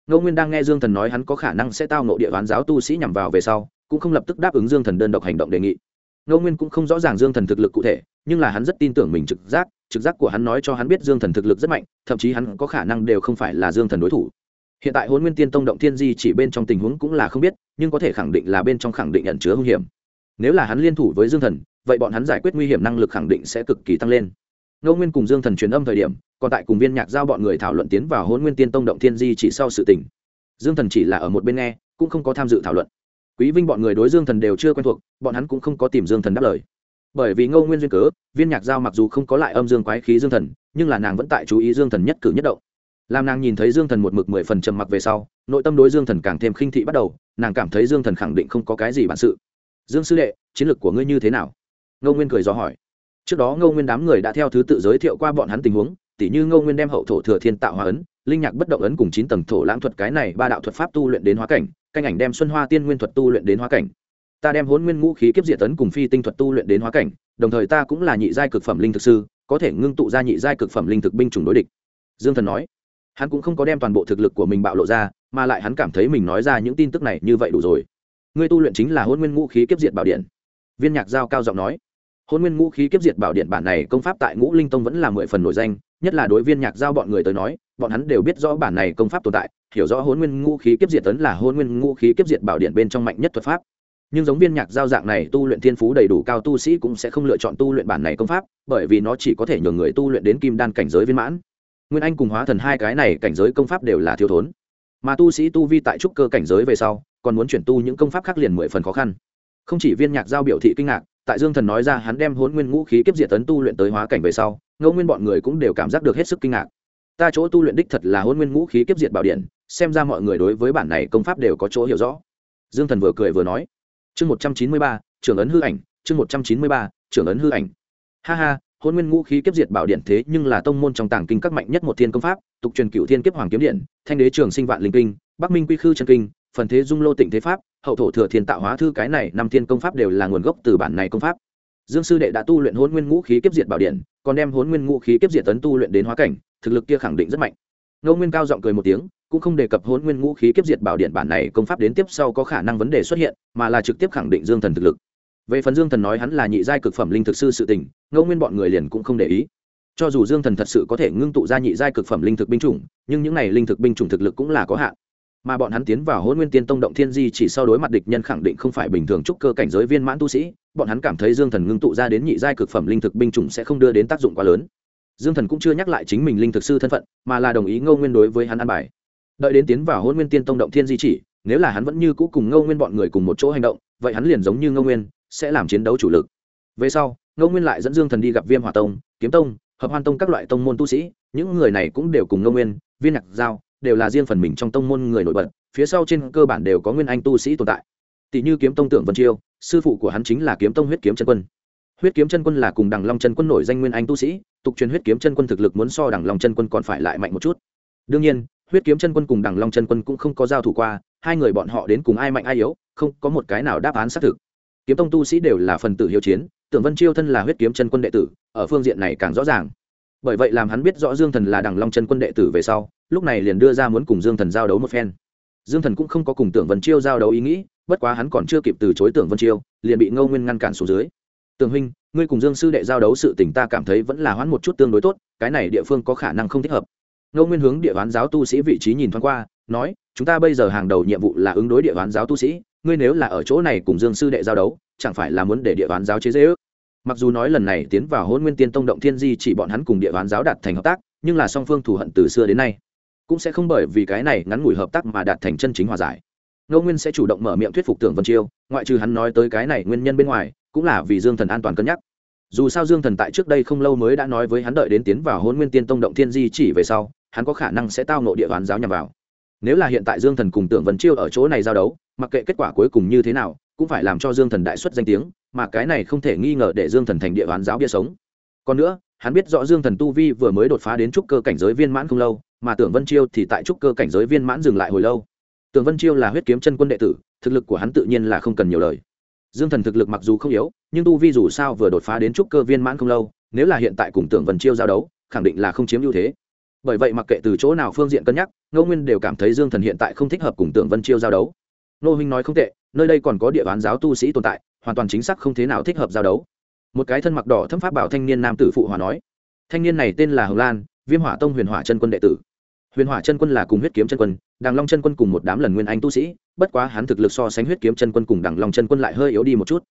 Ngô Nguyên đang nghe Dương Thần nói hắn có khả năng sẽ tao ngộ địa bán giáo tu sĩ nhằm vào về sau, cũng không lập tức đáp ứng Dương Thần đơn độc hành động đề nghị. Ngô Nguyên cũng không rõ ràng Dương Thần thực lực cụ thể, nhưng là hắn rất tin tưởng mình trực giác, trực giác của hắn nói cho hắn biết Dương Thần thực lực rất mạnh, thậm chí hắn có khả năng đều không phải là Dương Thần đối thủ. Hiện tại hôn Nguyên Tiên Tông động thiên di chỉ bên trong tình huống cũng là không biết, nhưng có thể khẳng định là bên trong khẳng định ẩn chứa hung hiểm. Nếu là hắn liên thủ với Dương Thần, vậy bọn hắn giải quyết nguy hiểm năng lực khẳng định sẽ cực kỳ tăng lên. Ngô Nguyên cùng Dương Thần truyền âm thời điểm, còn tại cùng viên nhạc giao bọn người thảo luận tiến vào hôn Nguyên Tiên Tông động thiên di chỉ sau sự tình. Dương Thần chỉ là ở một bên nghe, cũng không có tham dự thảo luận. Quý Vinh bọn người đối Dương Thần đều chưa quen thuộc, bọn hắn cũng không có tìm Dương Thần đáp lời bởi vì ngô nguyên duyên cớ, viên nhạc giao mặc dù không có lại âm dương quái khí dương thần, nhưng là nàng vẫn tại chú ý dương thần nhất cử nhất động. Làm nàng nhìn thấy dương thần một mực mười phần trầm mặc về sau, nội tâm đối dương thần càng thêm khinh thị bắt đầu, nàng cảm thấy dương thần khẳng định không có cái gì bản sự. Dương sư đệ, chiến lược của ngươi như thế nào? Ngô nguyên cười do hỏi. Trước đó ngô nguyên đám người đã theo thứ tự giới thiệu qua bọn hắn tình huống, tỉ như ngô nguyên đem hậu thổ thừa thiên tạo hóa ấn, linh nhạc bất động ấn cùng chín tầng thổ lãng thuật cái này ba đạo thuật pháp tu luyện đến hóa cảnh, canh ảnh đem xuân hoa tiên nguyên thuật tu luyện đến hóa cảnh ta đem hôn nguyên ngũ khí kiếp diệt tấn cùng phi tinh thuật tu luyện đến hóa cảnh, đồng thời ta cũng là nhị giai cực phẩm linh thực sư, có thể ngưng tụ ra nhị giai cực phẩm linh thực binh chủng đối địch. Dương thần nói. Hắn cũng không có đem toàn bộ thực lực của mình bạo lộ ra, mà lại hắn cảm thấy mình nói ra những tin tức này như vậy đủ rồi. Ngươi tu luyện chính là hôn nguyên ngũ khí kiếp diệt bảo điện. Viên nhạc giao cao giọng nói. Hôn nguyên ngũ khí kiếp diệt bảo điện bản này công pháp tại ngũ linh tông vẫn là mười phần nổi danh, nhất là đối viên nhạc giao bọn người tới nói, bọn hắn đều biết rõ bản này công pháp tồn tại, hiểu rõ hôn nguyên ngũ khí kiếp diệt tấn là hôn nguyên ngũ khí kiếp diệt bảo điện bên trong mạnh nhất thuật pháp nhưng giống viên nhạc giao dạng này, tu luyện thiên phú đầy đủ cao tu sĩ cũng sẽ không lựa chọn tu luyện bản này công pháp, bởi vì nó chỉ có thể nhường người tu luyện đến kim đan cảnh giới viên mãn. Nguyên anh cùng hóa thần hai cái này cảnh giới công pháp đều là thiếu thốn. Mà tu sĩ tu vi tại trúc cơ cảnh giới về sau, còn muốn chuyển tu những công pháp khác liền mười phần khó khăn. Không chỉ viên nhạc giao biểu thị kinh ngạc, tại dương thần nói ra hắn đem hôn nguyên ngũ khí kiếp diệt tấn tu luyện tới hóa cảnh về sau ngẫu nguyên bọn người cũng đều cảm giác được hết sức kinh ngạc. Ta chỗ tu luyện đích thật là hôn nguyên ngũ khí kiếp diệt bảo điện, xem ra mọi người đối với bản này công pháp đều có chỗ hiểu rõ. Dương thần vừa cười vừa nói chương một trăm chín mươi ba, trưởng ấn hư ảnh, chương một trăm chín mươi ba, trưởng ấn hư ảnh. Ha ha, hôn nguyên ngũ khí kiếp diệt bảo điện thế nhưng là tông môn trong tàng kinh các mạnh nhất một thiên công pháp, tục truyền cựu thiên kiếp hoàng kiếm điện, thanh đế trường sinh vạn linh kinh, bắc minh quy khư chân kinh, phần thế dung lô tịnh thế pháp, hậu thổ thừa thiên tạo hóa thư cái này năm thiên công pháp đều là nguồn gốc từ bản này công pháp. Dương sư đệ đã tu luyện hôn nguyên ngũ khí kiếp diệt bảo điện, còn đem hôn nguyên ngũ khí kiếp diệt tấn tu luyện đến hóa cảnh, thực lực kia khẳng định rất mạnh ngô nguyên cao giọng cười một tiếng, cũng không đề cập hôn nguyên ngũ khí kiếp diệt bảo điện bản này công pháp đến tiếp sau có khả năng vấn đề xuất hiện, mà là trực tiếp khẳng định dương thần thực lực. Về phần dương thần nói hắn là nhị giai cực phẩm linh thực sư sự tình, ngô nguyên bọn người liền cũng không để ý. Cho dù dương thần thật sự có thể ngưng tụ ra nhị giai cực phẩm linh thực binh chủng, nhưng những này linh thực binh chủng thực lực cũng là có hạn. Mà bọn hắn tiến vào hôn nguyên tiên tông động thiên di chỉ sau đối mặt địch nhân khẳng định không phải bình thường trúc cơ cảnh giới viên mãn tu sĩ, bọn hắn cảm thấy dương thần ngưng tụ ra đến nhị giai cực phẩm linh thực binh chủng sẽ không đưa đến tác dụng quá lớn dương thần cũng chưa nhắc lại chính mình linh thực sư thân phận, mà là đồng ý ngô nguyên đối với hắn ăn bài. Đợi đến tiến vào hôn nguyên tiên tông động thiên di chỉ, nếu là hắn vẫn như cũ cùng ngô nguyên bọn người cùng một chỗ hành động, vậy hắn liền giống như ngô nguyên, sẽ làm chiến đấu chủ lực. Về sau, ngô nguyên lại dẫn dương thần đi gặp viêm hòa tông, kiếm tông, hợp hoan tông các loại tông môn tu sĩ, những người này cũng đều cùng ngô nguyên, viên nhạc giao, đều là riêng phần mình trong tông môn người nổi bật, phía sau trên cơ bản đều có nguyên anh tu sĩ tồn tại. Tỷ như kiếm tông tưởng vân chiêu, sư phụ của hắn chính là kiếm tông huyết kiếm chân quân huyết kiếm chân quân là cùng đằng long chân quân nổi danh nguyên anh tu sĩ, tục truyền huyết kiếm chân quân thực lực muốn so đằng long chân quân còn phải lại mạnh một chút. Đương nhiên, huyết kiếm chân quân cùng đằng long chân quân cũng không có giao thủ qua, hai người bọn họ đến cùng ai mạnh ai yếu, không có một cái nào đáp án xác thực. Kiếm tông tu sĩ đều là phần tử hiếu chiến, tưởng vân chiêu thân là huyết kiếm chân quân đệ tử, ở phương diện này càng rõ ràng. Bởi vậy làm hắn biết rõ dương thần là đằng long chân quân đệ tử về sau, lúc này liền đưa ra muốn cùng dương thần giao đấu một phen. Dương thần cũng không có cùng tưởng vân chiêu giao đấu ý nghĩ, bất quá hắn còn chưa kịp từ chối tưởng vân chiêu, liền bị ngô nguyên ngăn cản xuống dưới tường huynh, ngươi cùng dương sư đệ giao đấu sự tình ta cảm thấy vẫn là hoãn một chút tương đối tốt, cái này địa phương có khả năng không thích hợp. Ngô nguyên hướng địa hoán giáo tu sĩ vị trí nhìn thoáng qua, nói, chúng ta bây giờ hàng đầu nhiệm vụ là ứng đối địa hoán giáo tu sĩ, ngươi nếu là ở chỗ này cùng dương sư đệ giao đấu, chẳng phải là muốn để địa hoán giáo chế dễ ước mặc dù nói lần này tiến vào hôn nguyên tiên tông động thiên di chỉ bọn hắn cùng địa hoán giáo đạt thành hợp tác, nhưng là song phương thù hận từ xưa đến nay. Cũng sẽ không bởi vì cái này ngắn ngủi hợp tác mà đạt thành chân chính hòa giải. Ngô nguyên sẽ chủ động mở miệng thuyết phục tưởng vân chiêu, ngoại trừ hắn nói tới cái này nguyên nhân bên ngoài cũng là vì dương thần an toàn cân nhắc. Dù sao dương thần tại trước đây không lâu mới đã nói với hắn đợi đến tiến vào hôn nguyên tiên tông động thiên di chỉ về sau, hắn có khả năng sẽ tao nộ địa bàn giáo nhằm vào. Nếu là hiện tại dương thần cùng tưởng vân chiêu ở chỗ này giao đấu, mặc kệ kết quả cuối cùng như thế nào, cũng phải làm cho dương thần đại xuất danh tiếng, mà cái này không thể nghi ngờ để dương thần thành địa bàn giáo bia sống. Còn nữa, hắn biết rõ dương thần tu vi vừa mới đột phá đến trúc cơ cảnh giới viên mãn không lâu, mà tưởng vân chiêu thì tại trúc cơ cảnh giới viên mãn dừng lại hồi lâu. Tưởng vân chiêu là huyết kiếm chân quân đệ tử, thực lực của hắn tự nhiên là không cần nhiều lời dương thần thực lực mặc dù không yếu, nhưng tu vi dù sao vừa đột phá đến trúc cơ viên mãn không lâu, nếu là hiện tại cùng tưởng vân chiêu giao đấu, khẳng định là không chiếm ưu thế. Bởi vậy mặc kệ từ chỗ nào phương diện cân nhắc, ngô nguyên đều cảm thấy dương thần hiện tại không thích hợp cùng tưởng vân chiêu giao đấu. Nô huynh nói không tệ, nơi đây còn có địa bán giáo tu sĩ tồn tại, hoàn toàn chính xác không thế nào thích hợp giao đấu. Một cái thân mặc đỏ thâm pháp bảo thanh niên nam tử phụ hòa nói, thanh niên này tên là hồng lan, viêm hỏa tông huyền hỏa chân quân đệ tử. Huyền hỏa chân quân là cùng huyết kiếm chân quân đằng long chân quân cùng một đám lần nguyên anh tu sĩ, bất quá hắn thực lực so sánh huyết kiếm chân quân cùng đằng long chân quân lại hơi yếu đi một chút.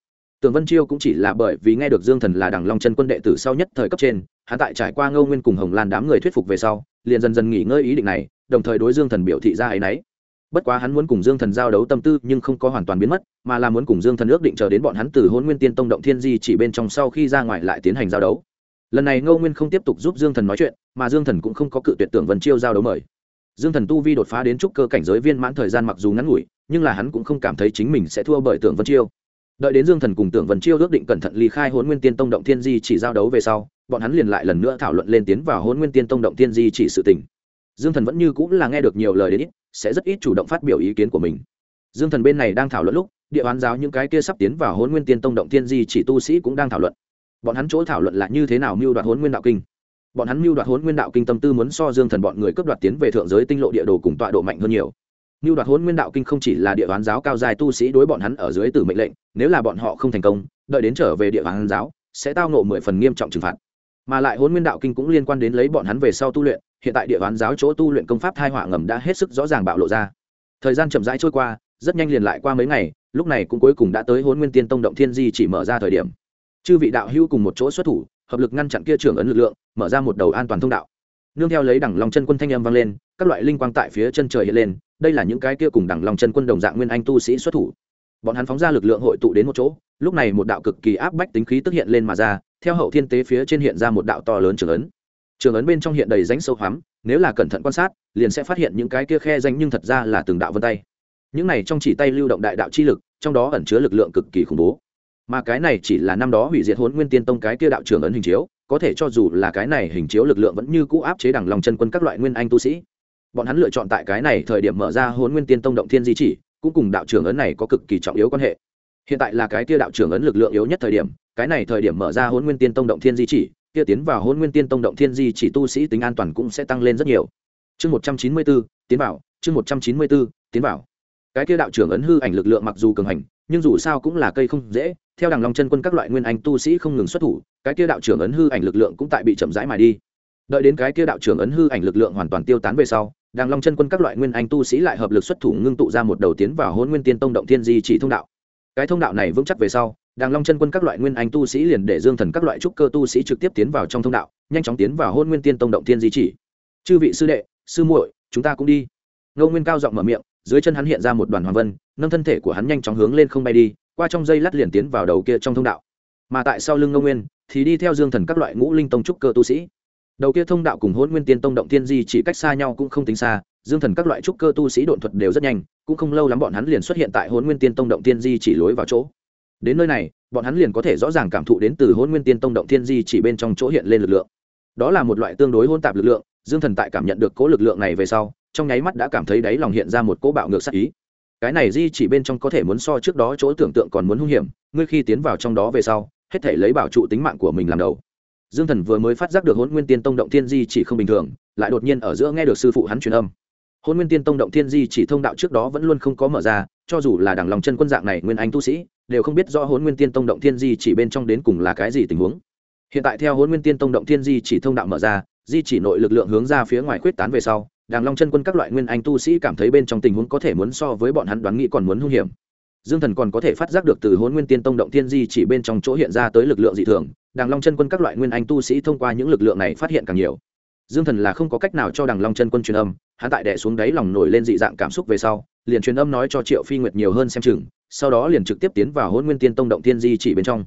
Tường vân chiêu cũng chỉ là bởi vì nghe được dương thần là đằng long chân quân đệ tử sau nhất thời cấp trên, hắn tại trải qua ngâu nguyên cùng hồng lan đám người thuyết phục về sau, liền dần dần nghỉ ngơi ý định này, đồng thời đối dương thần biểu thị ra ấ y n ấ y bất quá hắn muốn cùng dương thần giao đấu tâm tư nhưng không có hoàn toàn biến mất, mà là muốn cùng dương thần ước định chờ đến bọn hắn từ hôn nguyên tiên tông động thiên di chỉ bên trong sau khi ra ngoài lại tiến hành giao đấu. Lần này ngô nguyên không tiếp tục giúp dương thần nói chuyện, mà dương thần cũng không có cự tuyệt tưởng vân chiêu giao đấu mời dương thần tu vi đột phá đến trúc cơ cảnh giới viên mãn thời gian mặc dù ngắn ngủi, nhưng là hắn cũng không cảm thấy chính mình sẽ thua bởi tưởng vân chiêu. Đợi đến dương thần cùng tưởng vân chiêu ước định cẩn thận ly khai hôn nguyên tiên tông động thiên di chỉ giao đấu về sau, bọn hắn liền lại lần nữa thảo luận lên tiến vào hôn nguyên tiên tông động thiên di chỉ sự tình. Dương thần vẫn như cũng là nghe được nhiều lời đến ít, sẽ rất ít chủ động phát biểu ý kiến của mình. Dương thần bên này đang thảo luận lúc, địa bán giáo những cái kia sắp tiến vào hôn nguyên tiên tông động thiên di chỉ tu sĩ cũng đang thảo luận. Bọn hắn chỗ thảo luận là như thế nào mưu đoạt hôn nguyên đạo kinh? Bọn hắn mưu đoạt hôn nguyên đạo kinh tâm tư muốn so dương thần bọn người cướp đoạt tiến về thượng giới tinh lộ địa đồ cùng tọa độ mạnh hơn nhiều. Mưu đoạt hôn nguyên đạo kinh không chỉ là địa bán giáo cao dài tu sĩ đối bọn hắn ở dưới tử mệnh lệnh, nếu là bọn họ không thành công, đợi đến trở về địa bán giáo, sẽ tao nộ mười phần nghiêm trọng trừng phạt. Mà lại hôn nguyên đạo kinh cũng liên quan đến lấy bọn hắn về sau tu luyện, hiện tại địa bán giáo chỗ tu luyện công pháp thai họa ngầm đã hết sức rõ ràng bạo lộ ra. Thời gian chậm rãi trôi qua, rất nhanh liền lại qua mấy ngày, lúc này cũng cuối cùng đã tới hôn nguyên tiên tông động thiên di chỉ mở ra thời điểm. Chư vị đạo hữu cùng một chỗ xuất thủ hợp lực ngăn chặn kia trưởng ấn lực lượng, mở ra một đầu an toàn thông đạo. Nương theo lấy đẳng lòng chân quân thanh âm vang lên, các loại linh quang tại phía chân trời hiện lên, đây là những cái kia cùng đẳng lòng chân quân đồng dạng nguyên anh tu sĩ xuất thủ. Bọn hắn phóng ra lực lượng hội tụ đến một chỗ, lúc này một đạo cực kỳ áp bách tính khí tức hiện lên mà ra, theo hậu thiên tế phía trên hiện ra một đạo to lớn trường ấn. Trường ấn bên trong hiện đầy rãnh sâu hoắm, nếu là cẩn thận quan sát, liền sẽ phát hiện những cái kia khe danh nhưng thật ra là từng đạo vân tay. Những này trong chỉ tay lưu động đại đạo chi lực, trong đó ẩn chứa lực lượng cực kỳ khủng bố mà cái này chỉ là năm đó hủy diệt hốn nguyên tiên tông cái kia đạo trưởng ấn hình chiếu, có thể cho dù là cái này hình chiếu lực lượng vẫn như cũ áp chế đằng lòng chân quân các loại nguyên anh tu sĩ. Bọn hắn lựa chọn tại cái này thời điểm mở ra hốn nguyên tiên tông động thiên di chỉ, cũng cùng đạo trưởng ấn này có cực kỳ trọng yếu quan hệ. Hiện tại là cái kia đạo trưởng ấn lực lượng yếu nhất thời điểm, cái này thời điểm mở ra hôn nguyên tiên tông động thiên di chỉ, kia tiến vào hôn nguyên tiên tông động thiên di chỉ tu sĩ tính an toàn cũng sẽ tăng lên rất nhiều. Chương một trăm chín mươi bốn tiến vào, chương một trăm chín mươi bốn tiến vào. Cái kia đạo trưởng ấn hư ảnh lực lượng mặc dù cường hành, nhưng dù sao cũng là cây không dễ theo đằng long chân quân các loại nguyên anh tu sĩ không ngừng xuất thủ, cái kia đạo trưởng ấn hư ảnh lực lượng cũng tại bị chậm rãi mài đi. Đợi đến cái kia đạo trưởng ấn hư ảnh lực lượng hoàn toàn tiêu tán về sau, đằng long chân quân các loại nguyên anh tu sĩ lại hợp lực xuất thủ ngưng tụ ra một đầu tiến vào hôn nguyên tiên tông động thiên di chỉ thông đạo. Cái thông đạo này vững chắc về sau đàng long chân quân các loại nguyên anh tu sĩ liền để dương thần các loại trúc cơ tu sĩ trực tiếp tiến vào trong thông đạo, nhanh chóng tiến vào hôn nguyên tiên tông động thiên di chỉ. Chư vị sư đệ, sư muội, chúng ta cũng đi. Ngô nguyên cao giọng mở miệng, dưới chân hắn hiện ra một đoàn hoàng vân, nâng thân thể của hắn nhanh chóng hướng lên không bay đi qua trong dây lát liền tiến vào đầu kia trong thông đạo. Mà tại sau lưng ngô nguyên, thì đi theo dương thần các loại ngũ linh tông trúc cơ tu sĩ. Đầu kia thông đạo cùng hôn nguyên tiên tông động tiên di chỉ cách xa nhau cũng không tính xa, dương thần các loại trúc cơ tu sĩ độn thuật đều rất nhanh, cũng không lâu lắm bọn hắn liền xuất hiện tại hôn nguyên tiên tông động tiên di chỉ lối vào chỗ. Đến nơi này, bọn hắn liền có thể rõ ràng cảm thụ đến từ hôn nguyên tiên tông động thiên di chỉ bên trong chỗ hiện lên lực lượng. Đó là một loại tương đối hôn tạp lực lượng, dương thần tại cảm nhận được cố lực lượng này về sau, trong nháy mắt đã cảm thấy đáy lòng hiện ra một cỗ bạo ngược sắc ý cái này di chỉ bên trong có thể muốn so trước đó chỗ tưởng tượng còn muốn hung hiểm, ngươi khi tiến vào trong đó về sau, hết thể lấy bảo trụ tính mạng của mình làm đầu. Dương thần vừa mới phát giác được hôn nguyên tiên tông động thiên di chỉ không bình thường, lại đột nhiên ở giữa nghe được sư phụ hắn truyền âm. Hôn nguyên tiên tông động thiên di chỉ thông đạo trước đó vẫn luôn không có mở ra, cho dù là đằng lòng chân quân dạng này nguyên anh tu sĩ, đều không biết rõ hôn nguyên tiên tông động thiên di chỉ bên trong đến cùng là cái gì tình huống. Hiện tại theo hôn nguyên tiên tông động thiên di chỉ thông đạo mở ra, di chỉ nội lực lượng hướng ra phía ngoài khuyết tán về sau đàng long chân quân các loại nguyên anh tu sĩ cảm thấy bên trong tình huống có thể muốn so với bọn hắn đoán nghĩ còn muốn hung hiểm. Dương thần còn có thể phát giác được từ hôn nguyên tiên tông động thiên di chỉ bên trong chỗ hiện ra tới lực lượng dị thường, đàng long chân quân các loại nguyên anh tu sĩ thông qua những lực lượng này phát hiện càng nhiều. Dương thần là không có cách nào cho đằng long chân quân truyền âm, hắn tại đẻ xuống đáy lòng nổi lên dị dạng cảm xúc về sau, liền truyền âm nói cho triệu phi nguyệt nhiều hơn xem chừng, sau đó liền trực tiếp tiến vào hôn nguyên tiên tông động thiên di chỉ bên trong.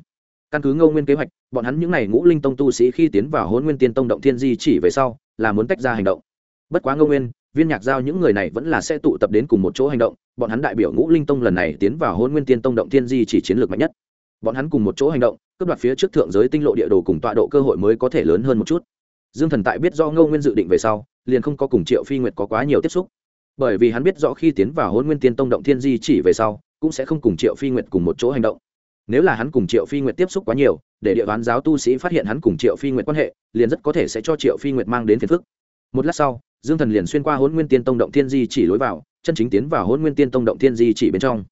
Căn cứ ngô nguyên kế hoạch, bọn hắn những n à y ngũ linh tông tu sĩ khi tiến vào hôn nguyên tiên tông động thiên di chỉ về sau, là muốn tách ra hành động bất quá ngô nguyên, viên nhạc giao những người này vẫn là sẽ tụ tập đến cùng một chỗ hành động, bọn hắn đại biểu ngũ linh tông lần này tiến vào hôn nguyên tiên tông động thiên di chỉ chiến lược mạnh nhất. Bọn hắn cùng một chỗ hành động, cướp đoạt phía trước thượng giới tinh lộ địa đồ cùng tọa độ cơ hội mới có thể lớn hơn một chút. Dương thần tại biết do ngô nguyên dự định về sau, liền không có cùng triệu phi nguyệt có quá nhiều tiếp xúc. Bởi vì hắn biết rõ khi tiến vào hôn nguyên tiên tông động thiên di chỉ về sau, cũng sẽ không cùng triệu phi nguyệt cùng một chỗ hành động. Nếu là hắn cùng triệu phi nguyệt tiếp xúc quá nhiều, để địa đoán giáo tu sĩ phát hiện hắn cùng triệu phi nguyệt quan hệ, liền rất có thể sẽ cho triệu phi nguyệt mang đến phiền phức một lát sau, dương thần liền xuyên qua hôn nguyên tiên tông động thiên di chỉ lối vào, chân chính tiến vào hôn nguyên tiên tông động thiên di chỉ bên trong.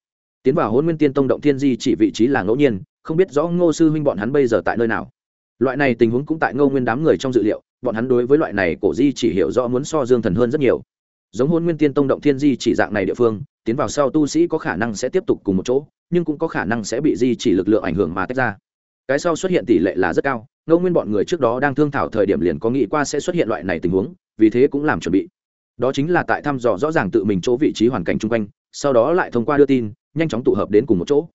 Tiến vào hôn nguyên tiên tông động thiên di chỉ vị trí là ngẫu nhiên, không biết rõ ngô sư huynh bọn hắn bây giờ tại nơi nào. Loại này tình huống cũng tại ngô nguyên đám người trong dự liệu, bọn hắn đối với loại này cổ di chỉ hiểu rõ muốn so dương thần hơn rất nhiều. Giống hôn nguyên tiên tông động thiên di chỉ dạng này địa phương, tiến vào sau tu sĩ có khả năng sẽ tiếp tục cùng một chỗ, nhưng cũng có khả năng sẽ bị di chỉ lực lượng ảnh hưởng mà tách ra. Cái sau xuất hiện tỷ lệ là rất cao ngô nguyên bọn người trước đó đang thương thảo thời điểm liền có nghĩ qua sẽ xuất hiện loại này tình huống, vì thế cũng làm chuẩn bị. Đó chính là tại thăm dò rõ ràng tự mình chỗ vị trí hoàn cảnh chung quanh, sau đó lại thông qua đưa tin, nhanh chóng tụ hợp đến cùng một chỗ.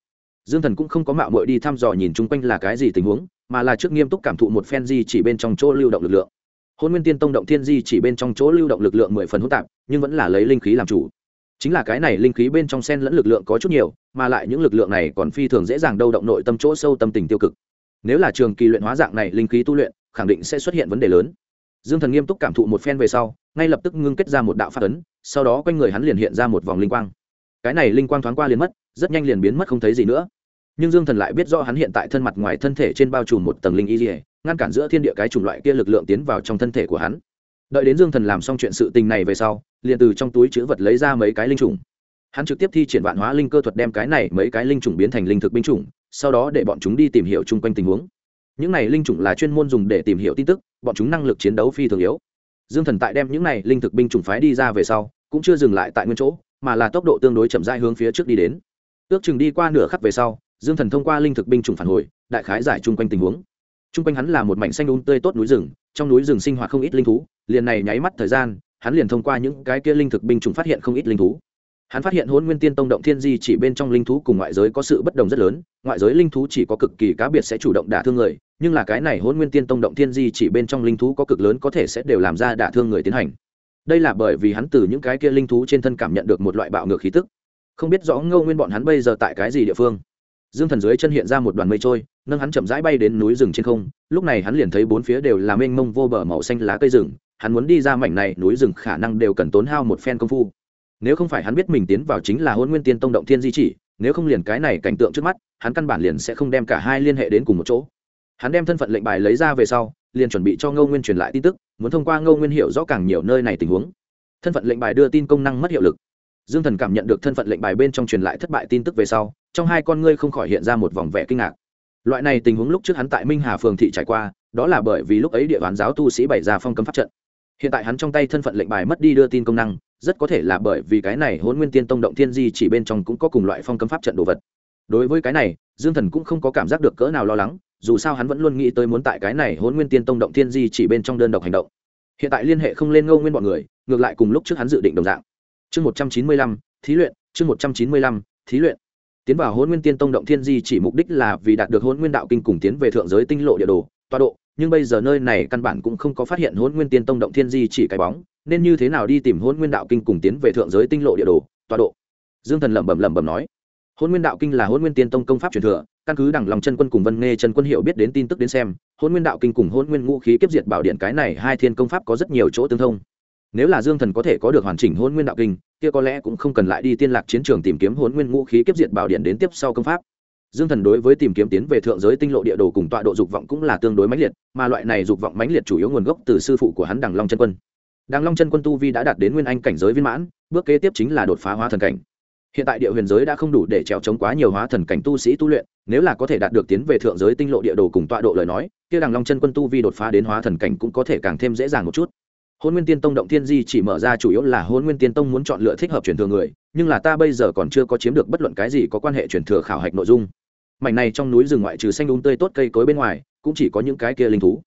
Dương thần cũng không có mạo mội đi thăm dò nhìn chung quanh là cái gì tình huống, mà là trước nghiêm túc cảm thụ một phen di chỉ bên trong chỗ lưu động lực lượng. Hôn nguyên tiên tông động thiên di chỉ bên trong chỗ lưu động lực lượng mười phần hỗn tạp, nhưng vẫn là lấy linh khí làm chủ. Chính là cái này linh khí bên trong sen lẫn lực lượng có chút nhiều, mà lại những lực lượng này còn phi thường dễ dàng đâu động nội tâm chỗ sâu tâm tình tiêu cực nếu là trường kỳ luyện hóa dạng này linh khí tu luyện, khẳng định sẽ xuất hiện vấn đề lớn. Dương thần nghiêm túc cảm thụ một phen về sau, ngay lập tức ngưng kết ra một đạo phát ấn, sau đó quanh người hắn liền hiện ra một vòng linh quang. Cái này linh quang thoáng qua liền mất, rất nhanh liền biến mất không thấy gì nữa. Nhưng dương thần lại biết rõ hắn hiện tại thân mặt ngoài thân thể trên bao trùm một tầng linh y dỉa ngăn cản giữa thiên địa cái chủng loại kia lực lượng tiến vào trong thân thể của hắn. Đợi đến dương thần làm xong chuyện sự tình này về sau, liền từ trong túi chữ vật lấy ra mấy cái linh trùng hắn trực tiếp thi triển vạn hóa linh cơ thuật đem cái này mấy cái linh trùng biến thành linh thực binh chủng sau đó để bọn chúng đi tìm hiểu chung quanh tình huống. Những này linh chủng là chuyên môn dùng để tìm hiểu tin tức, bọn chúng năng lực chiến đấu phi thường yếu. Dương thần tại đem những này linh thực binh chủng phái đi ra về sau, cũng chưa dừng lại tại nguyên chỗ, mà là tốc độ tương đối chậm rãi hướng phía trước đi đến. Ước chừng đi qua nửa khắc về sau, dương thần thông qua linh thực binh chủng phản hồi, đại khái giải chung quanh tình huống. Chung quanh hắn là một mảnh xanh đun tươi tốt núi rừng, trong núi rừng sinh hoạt không ít linh thú, liền này nháy mắt thời gian, hắn liền thông qua những cái kia linh thực binh chủng phát hiện không ít linh thú hắn phát hiện hôn nguyên tiên tông động thiên di chỉ bên trong linh thú cùng ngoại giới có sự bất đồng rất lớn, ngoại giới linh thú chỉ có cực kỳ cá biệt sẽ chủ động đả thương người, nhưng là cái này hôn nguyên tiên tông động thiên di chỉ bên trong linh thú có cực lớn có thể sẽ đều làm ra đả thương người tiến hành. Đây là bởi vì hắn từ những cái kia linh thú trên thân cảm nhận được một loại bạo ngược khí tức. Không biết rõ ngâu nguyên bọn hắn bây giờ tại cái gì địa phương. Dương thần dưới chân hiện ra một đoàn mây trôi, nâng hắn chậm rãi bay đến núi rừng trên không, lúc này hắn liền thấy bốn phía đều là mênh mông vô bờ màu xanh lá cây rừng, hắn muốn đi ra mảnh này núi rừng khả năng đều cần tốn hao một phen công phu nếu không phải hắn biết mình tiến vào chính là hôn nguyên tiên tông động thiên di chỉ, nếu không liền cái này cảnh tượng trước mắt, hắn căn bản liền sẽ không đem cả hai liên hệ đến cùng một chỗ. Hắn đem thân phận lệnh bài lấy ra về sau, liền chuẩn bị cho ngô nguyên truyền lại tin tức, muốn thông qua ngô nguyên hiểu rõ càng nhiều nơi này tình huống. Thân phận lệnh bài đưa tin công năng mất hiệu lực. Dương thần cảm nhận được thân phận lệnh bài bên trong truyền lại thất bại tin tức về sau, trong hai con ngươi không khỏi hiện ra một vòng vẻ kinh ngạc. Loại này tình huống lúc trước hắn tại minh hà phường thị trải qua, đó là bởi vì lúc ấy địa bàn giáo tu sĩ bày ra phong cấm pháp trận. Hiện tại hắn trong tay thân phận lệnh bài mất đi đưa tin công năng rất có thể là bởi vì cái này hôn nguyên tiên tông động thiên di chỉ bên trong cũng có cùng loại phong cấm pháp trận đồ vật. Đối với cái này, dương thần cũng không có cảm giác được cỡ nào lo lắng, dù sao hắn vẫn luôn nghĩ tới muốn tại cái này hôn nguyên tiên tông động thiên di chỉ bên trong đơn độc hành động. Hiện tại liên hệ không lên ngâu nguyên bọn người, ngược lại cùng lúc trước hắn dự định đồng dạng. Chương một trăm chín mươi lăm, thí luyện, chương một trăm chín mươi lăm, thí luyện. Tiến vào hôn nguyên tiên tông động thiên di chỉ mục đích là vì đạt được hôn nguyên đạo kinh cùng tiến về thượng giới tinh lộ địa đồ toa độ, nhưng bây giờ nơi này căn bản cũng không có phát hiện hôn nguyên tiên tông động thiên di chỉ cái bóng nên như thế nào đi tìm hôn nguyên đạo kinh cùng tiến về thượng giới tinh lộ địa đồ, tọa độ. Dương thần lẩm bẩm lẩm bẩm nói. Hôn nguyên đạo kinh là hôn nguyên tiên tông công pháp truyền thừa, căn cứ đẳng lòng chân quân cùng vân nghe chân quân hiệu biết đến tin tức đến xem hôn nguyên đạo kinh cùng hôn nguyên ngũ khí kiếp diệt bảo điện cái này hai thiên công pháp có rất nhiều chỗ tương thông. Nếu là dương thần có thể có được hoàn chỉnh hôn nguyên đạo kinh, kia có lẽ cũng không cần lại đi tiên lạc chiến trường tìm kiếm hôn nguyên ngũ khí kiếp diệt bảo điện đến tiếp sau công pháp. Dương thần đối với tìm kiếm tiến về thượng giới tinh lộ địa đồ cùng tọa độ dục vọng cũng là tương đối mãnh liệt, mà loại này dục vọng mãnh liệt chủ yếu nguồn gốc từ sư phụ của hắn đằng long chân quân. Đàng long chân quân tu vi đã đạt đến nguyên anh cảnh giới viên mãn, bước kế tiếp chính là đột phá hóa thần cảnh. Hiện tại địa huyền giới đã không đủ để trèo chống quá nhiều hóa thần cảnh tu sĩ tu luyện, nếu là có thể đạt được tiến về thượng giới tinh lộ địa đồ cùng tọa độ lời nói, kia đằng long chân quân tu vi đột phá đến hóa thần cảnh cũng có thể càng thêm dễ dàng một chút. Hôn nguyên tiên tông động thiên di chỉ mở ra chủ yếu là hôn nguyên tiên tông muốn chọn lựa thích hợp truyền thừa người, nhưng là ta bây giờ còn chưa có chiếm được bất luận cái gì có quan hệ truyền thừa khảo hạch nội dung. Mảnh này trong núi rừng ngoại trừ xanh um tươi tốt cây cối bên ngoài, cũng chỉ có những cái kia linh thú.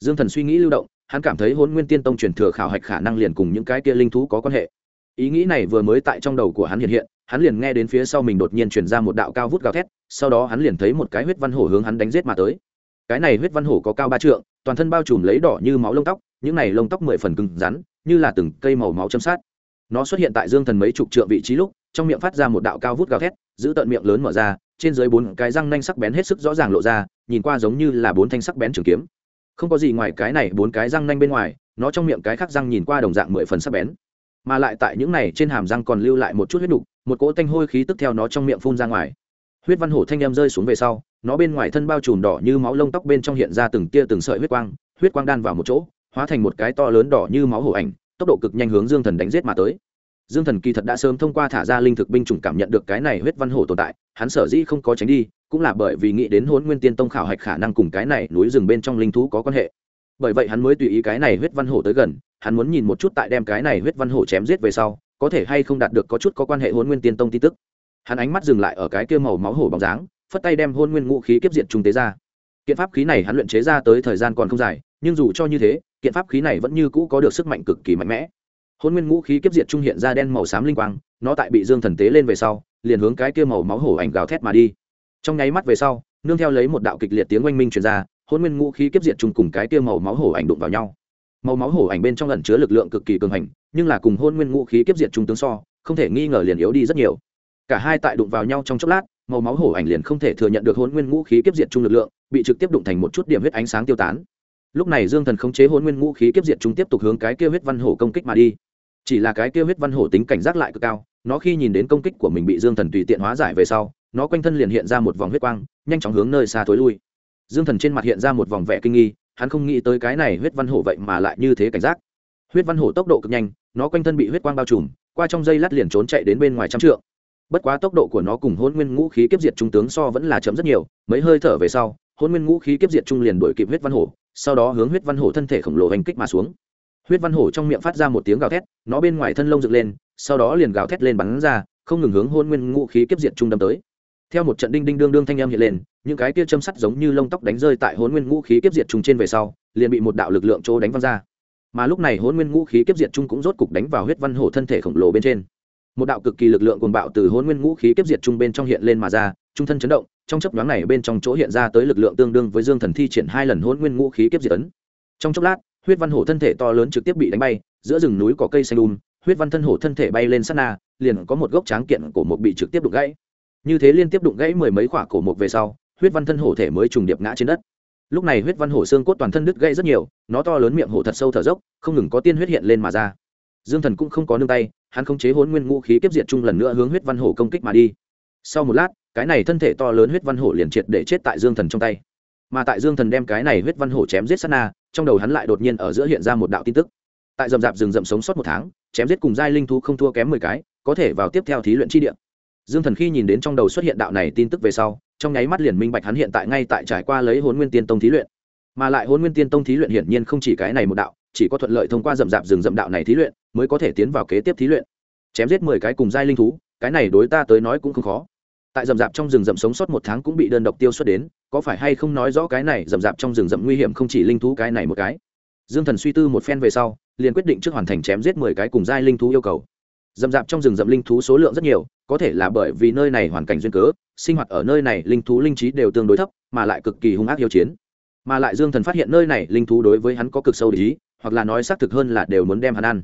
Dương thần suy nghĩ lưu động hắn cảm thấy hôn nguyên tiên tông truyền thừa khảo hạch khả năng liền cùng những cái kia linh thú có quan hệ. Ý nghĩ này vừa mới tại trong đầu của hắn hiện hiện, hắn liền nghe đến phía sau mình đột nhiên truyền ra một đạo cao vút gào thét, sau đó hắn liền thấy một cái huyết văn hổ hướng hắn đánh giết mà tới. Cái này huyết văn hổ có cao ba trượng, toàn thân bao trùm lấy đỏ như máu lông tóc, những này lông tóc mười phần cứng rắn, như là từng cây màu máu châm sát. Nó xuất hiện tại dương thần mấy chục trượng vị trí lúc, trong miệng phát ra một đạo cao vút gào thét, giữ tận miệng lớn mở ra, trên dưới bốn cái răng nanh sắc bén hết sức rõ ràng lộ ra, nhìn qua giống như là bốn thanh sắc bén trường kiếm không có gì ngoài cái này bốn cái răng nanh bên ngoài, nó trong miệng cái khác răng nhìn qua đồng dạng mười phần sắc bén. Mà lại tại những này trên hàm răng còn lưu lại một chút huyết đục, một cỗ tanh hôi khí tức theo nó trong miệng phun ra ngoài. Huyết văn hổ thanh em rơi xuống về sau, nó bên ngoài thân bao trùm đỏ như máu lông tóc bên trong hiện ra từng tia từng sợi huyết quang huyết quang đan vào một chỗ, hóa thành một cái to lớn đỏ như máu hổ ảnh, tốc độ cực nhanh hướng dương thần đánh giết mà tới dương thần kỳ thật đã sớm thông qua thả ra linh thực binh chủng cảm nhận được cái này huyết văn hổ tồn tại, hắn sở dĩ không có tránh đi, cũng là bởi vì nghĩ đến hôn nguyên tiên tông khảo hạch khả năng cùng cái này núi rừng bên trong linh thú có quan hệ. Bởi vậy hắn mới tùy ý cái này huyết văn hổ tới gần, hắn muốn nhìn một chút tại đem cái này huyết văn hổ chém giết về sau, có thể hay không đạt được có chút có quan hệ hôn nguyên tiên tông tin tức. Hắn ánh mắt dừng lại ở cái kia màu máu hổ bóng dáng, phất tay đem hôn nguyên ngũ khí kiếp diện trung tế ra. Kiện pháp khí này hắn luyện chế ra tới thời gian còn không dài, nhưng dù cho như thế, kiện pháp khí này vẫn như cũ có được sức mạnh cực kỳ mạnh mẽ hôn nguyên ngũ khí kiếp diệt trung hiện ra đen màu xám linh quang, nó tại bị dương thần tế lên về sau, liền hướng cái kia màu máu hổ ảnh gào thét mà đi. Trong nháy mắt về sau, nương theo lấy một đạo kịch liệt tiếng oanh minh truyền ra, hôn nguyên ngũ khí kiếp diệt trung cùng cái kia màu máu hổ ảnh đụng vào nhau. Màu máu hổ ảnh bên trong lẩn chứa lực lượng cực kỳ cường hành, nhưng là cùng hôn nguyên ngũ khí kiếp diệt trung tướng so, không thể nghi ngờ liền yếu đi rất nhiều. Cả hai tại đụng vào nhau trong chốc lát, màu máu hổ ảnh liền không thể thừa nhận được hôn nguyên ngũ khí kiếp diệt trung lực lượng, bị trực tiếp đụng thành một chút điểm huyết ánh sáng tiêu tán. Lúc này dương thần khống chế hôn nguyên ngũ khí kiếp diệt trung tiếp tục hướng cái kia huyết văn hổ công kích mà đi chỉ là cái kia huyết văn hổ tính cảnh giác lại cực cao, nó khi nhìn đến công kích của mình bị dương thần tùy tiện hóa giải về sau, nó quanh thân liền hiện ra một vòng huyết quang, nhanh chóng hướng nơi xa thối lui. Dương thần trên mặt hiện ra một vòng vẻ kinh nghi, hắn không nghĩ tới cái này huyết văn hổ vậy mà lại như thế cảnh giác. Huyết văn hổ tốc độ cực nhanh, nó quanh thân bị huyết quang bao trùm, qua trong dây lát liền trốn chạy đến bên ngoài trăm trượng. Bất quá tốc độ của nó cùng hôn nguyên ngũ khí kiếp diệt trung tướng so vẫn là chậm rất nhiều, mấy hơi thở về sau hôn nguyên ngũ khí kiếp diệt trung liền đuổi kịp huyết văn hổ, sau đó hướng huyết văn hổ thân thể khổng lồ hành kích mà xuống huyết văn hổ trong miệng phát ra một tiếng gào thét, nó bên ngoài thân lông dựng lên, sau đó liền gào thét lên bắn ra, không ngừng hướng hôn nguyên ngũ khí kiếp diệt trung đâm tới. Theo một trận đinh đinh đương đương thanh âm hiện lên, những cái kia châm sắt giống như lông tóc đánh rơi tại hôn nguyên ngũ khí kiếp diệt trung trên về sau, liền bị một đạo lực lượng chỗ đánh văng ra. Mà lúc này hôn nguyên ngũ khí kiếp diệt trung cũng rốt cục đánh vào huyết văn hổ thân thể khổng lồ bên trên. Một đạo cực kỳ lực lượng cuồng bạo từ hôn nguyên ngũ khí kiếp diệt trung bên trong hiện lên mà ra, trung thân chấn động, trong chấp nhoáng này bên trong chỗ hiện ra tới lực lượng tương đương với dương thần thi triển hai lần hôn nguyên ngũ khí kiếp diệt ấn. Trong chốc lát huyết văn hổ thân thể to lớn trực tiếp bị đánh bay, giữa rừng núi có cây xanh đun huyết văn thân hổ thân thể bay lên sát na, liền có một gốc tráng kiện cổ mục bị trực tiếp đụng gãy. Như thế liên tiếp đụng gãy mười mấy khỏa cổ mục về sau, huyết văn thân hổ thể mới trùng điệp ngã trên đất. Lúc này huyết văn hổ xương cốt toàn thân đứt gãy rất nhiều, nó to lớn miệng hổ thật sâu thở dốc, không ngừng có tiên huyết hiện lên mà ra. Dương thần cũng không có nương tay, hắn không chế hốn nguyên ngũ khí tiếp diệt chung lần nữa hướng huyết văn hổ công kích mà đi. Sau một lát, cái này thân thể to lớn huyết văn hổ liền triệt để chết tại dương thần trong tay mà tại dương thần đem cái này huyết văn hổ chém giết sát na, trong đầu hắn lại đột nhiên ở giữa hiện ra một đạo tin tức. Tại dầm dạp rừng rậm sống sót một tháng, chém giết cùng giai linh thú không thua kém mười cái, có thể vào tiếp theo thí luyện chi địa. Dương thần khi nhìn đến trong đầu xuất hiện đạo này tin tức về sau, trong nháy mắt liền minh bạch hắn hiện tại ngay tại trải qua lấy hôn nguyên tiên tông thí luyện. Mà lại hôn nguyên tiên tông thí luyện hiển nhiên không chỉ cái này một đạo, chỉ có thuận lợi thông qua rậm rạp rừng rậm đạo này thí luyện, mới có thể tiến vào kế tiếp thí luyện. Chém giết mười cái cùng giai linh thú, cái này đối ta tới nói cũng không khó tại rậm rạp trong rừng rậm sống sót một tháng cũng bị đơn độc tiêu xuất đến, có phải hay không nói rõ cái này rậm rạp trong rừng rậm nguy hiểm không chỉ linh thú cái này một cái? Dương thần suy tư một phen về sau, liền quyết định trước hoàn thành chém giết mười cái cùng giai linh thú yêu cầu. Rậm rạp trong rừng rậm linh thú số lượng rất nhiều, có thể là bởi vì nơi này hoàn cảnh duyên cớ, sinh hoạt ở nơi này linh thú linh trí đều tương đối thấp, mà lại cực kỳ hung ác yêu chiến. Mà lại dương thần phát hiện nơi này linh thú đối với hắn có cực sâu ý, hoặc là nói xác thực hơn là đều muốn đem hắn ăn.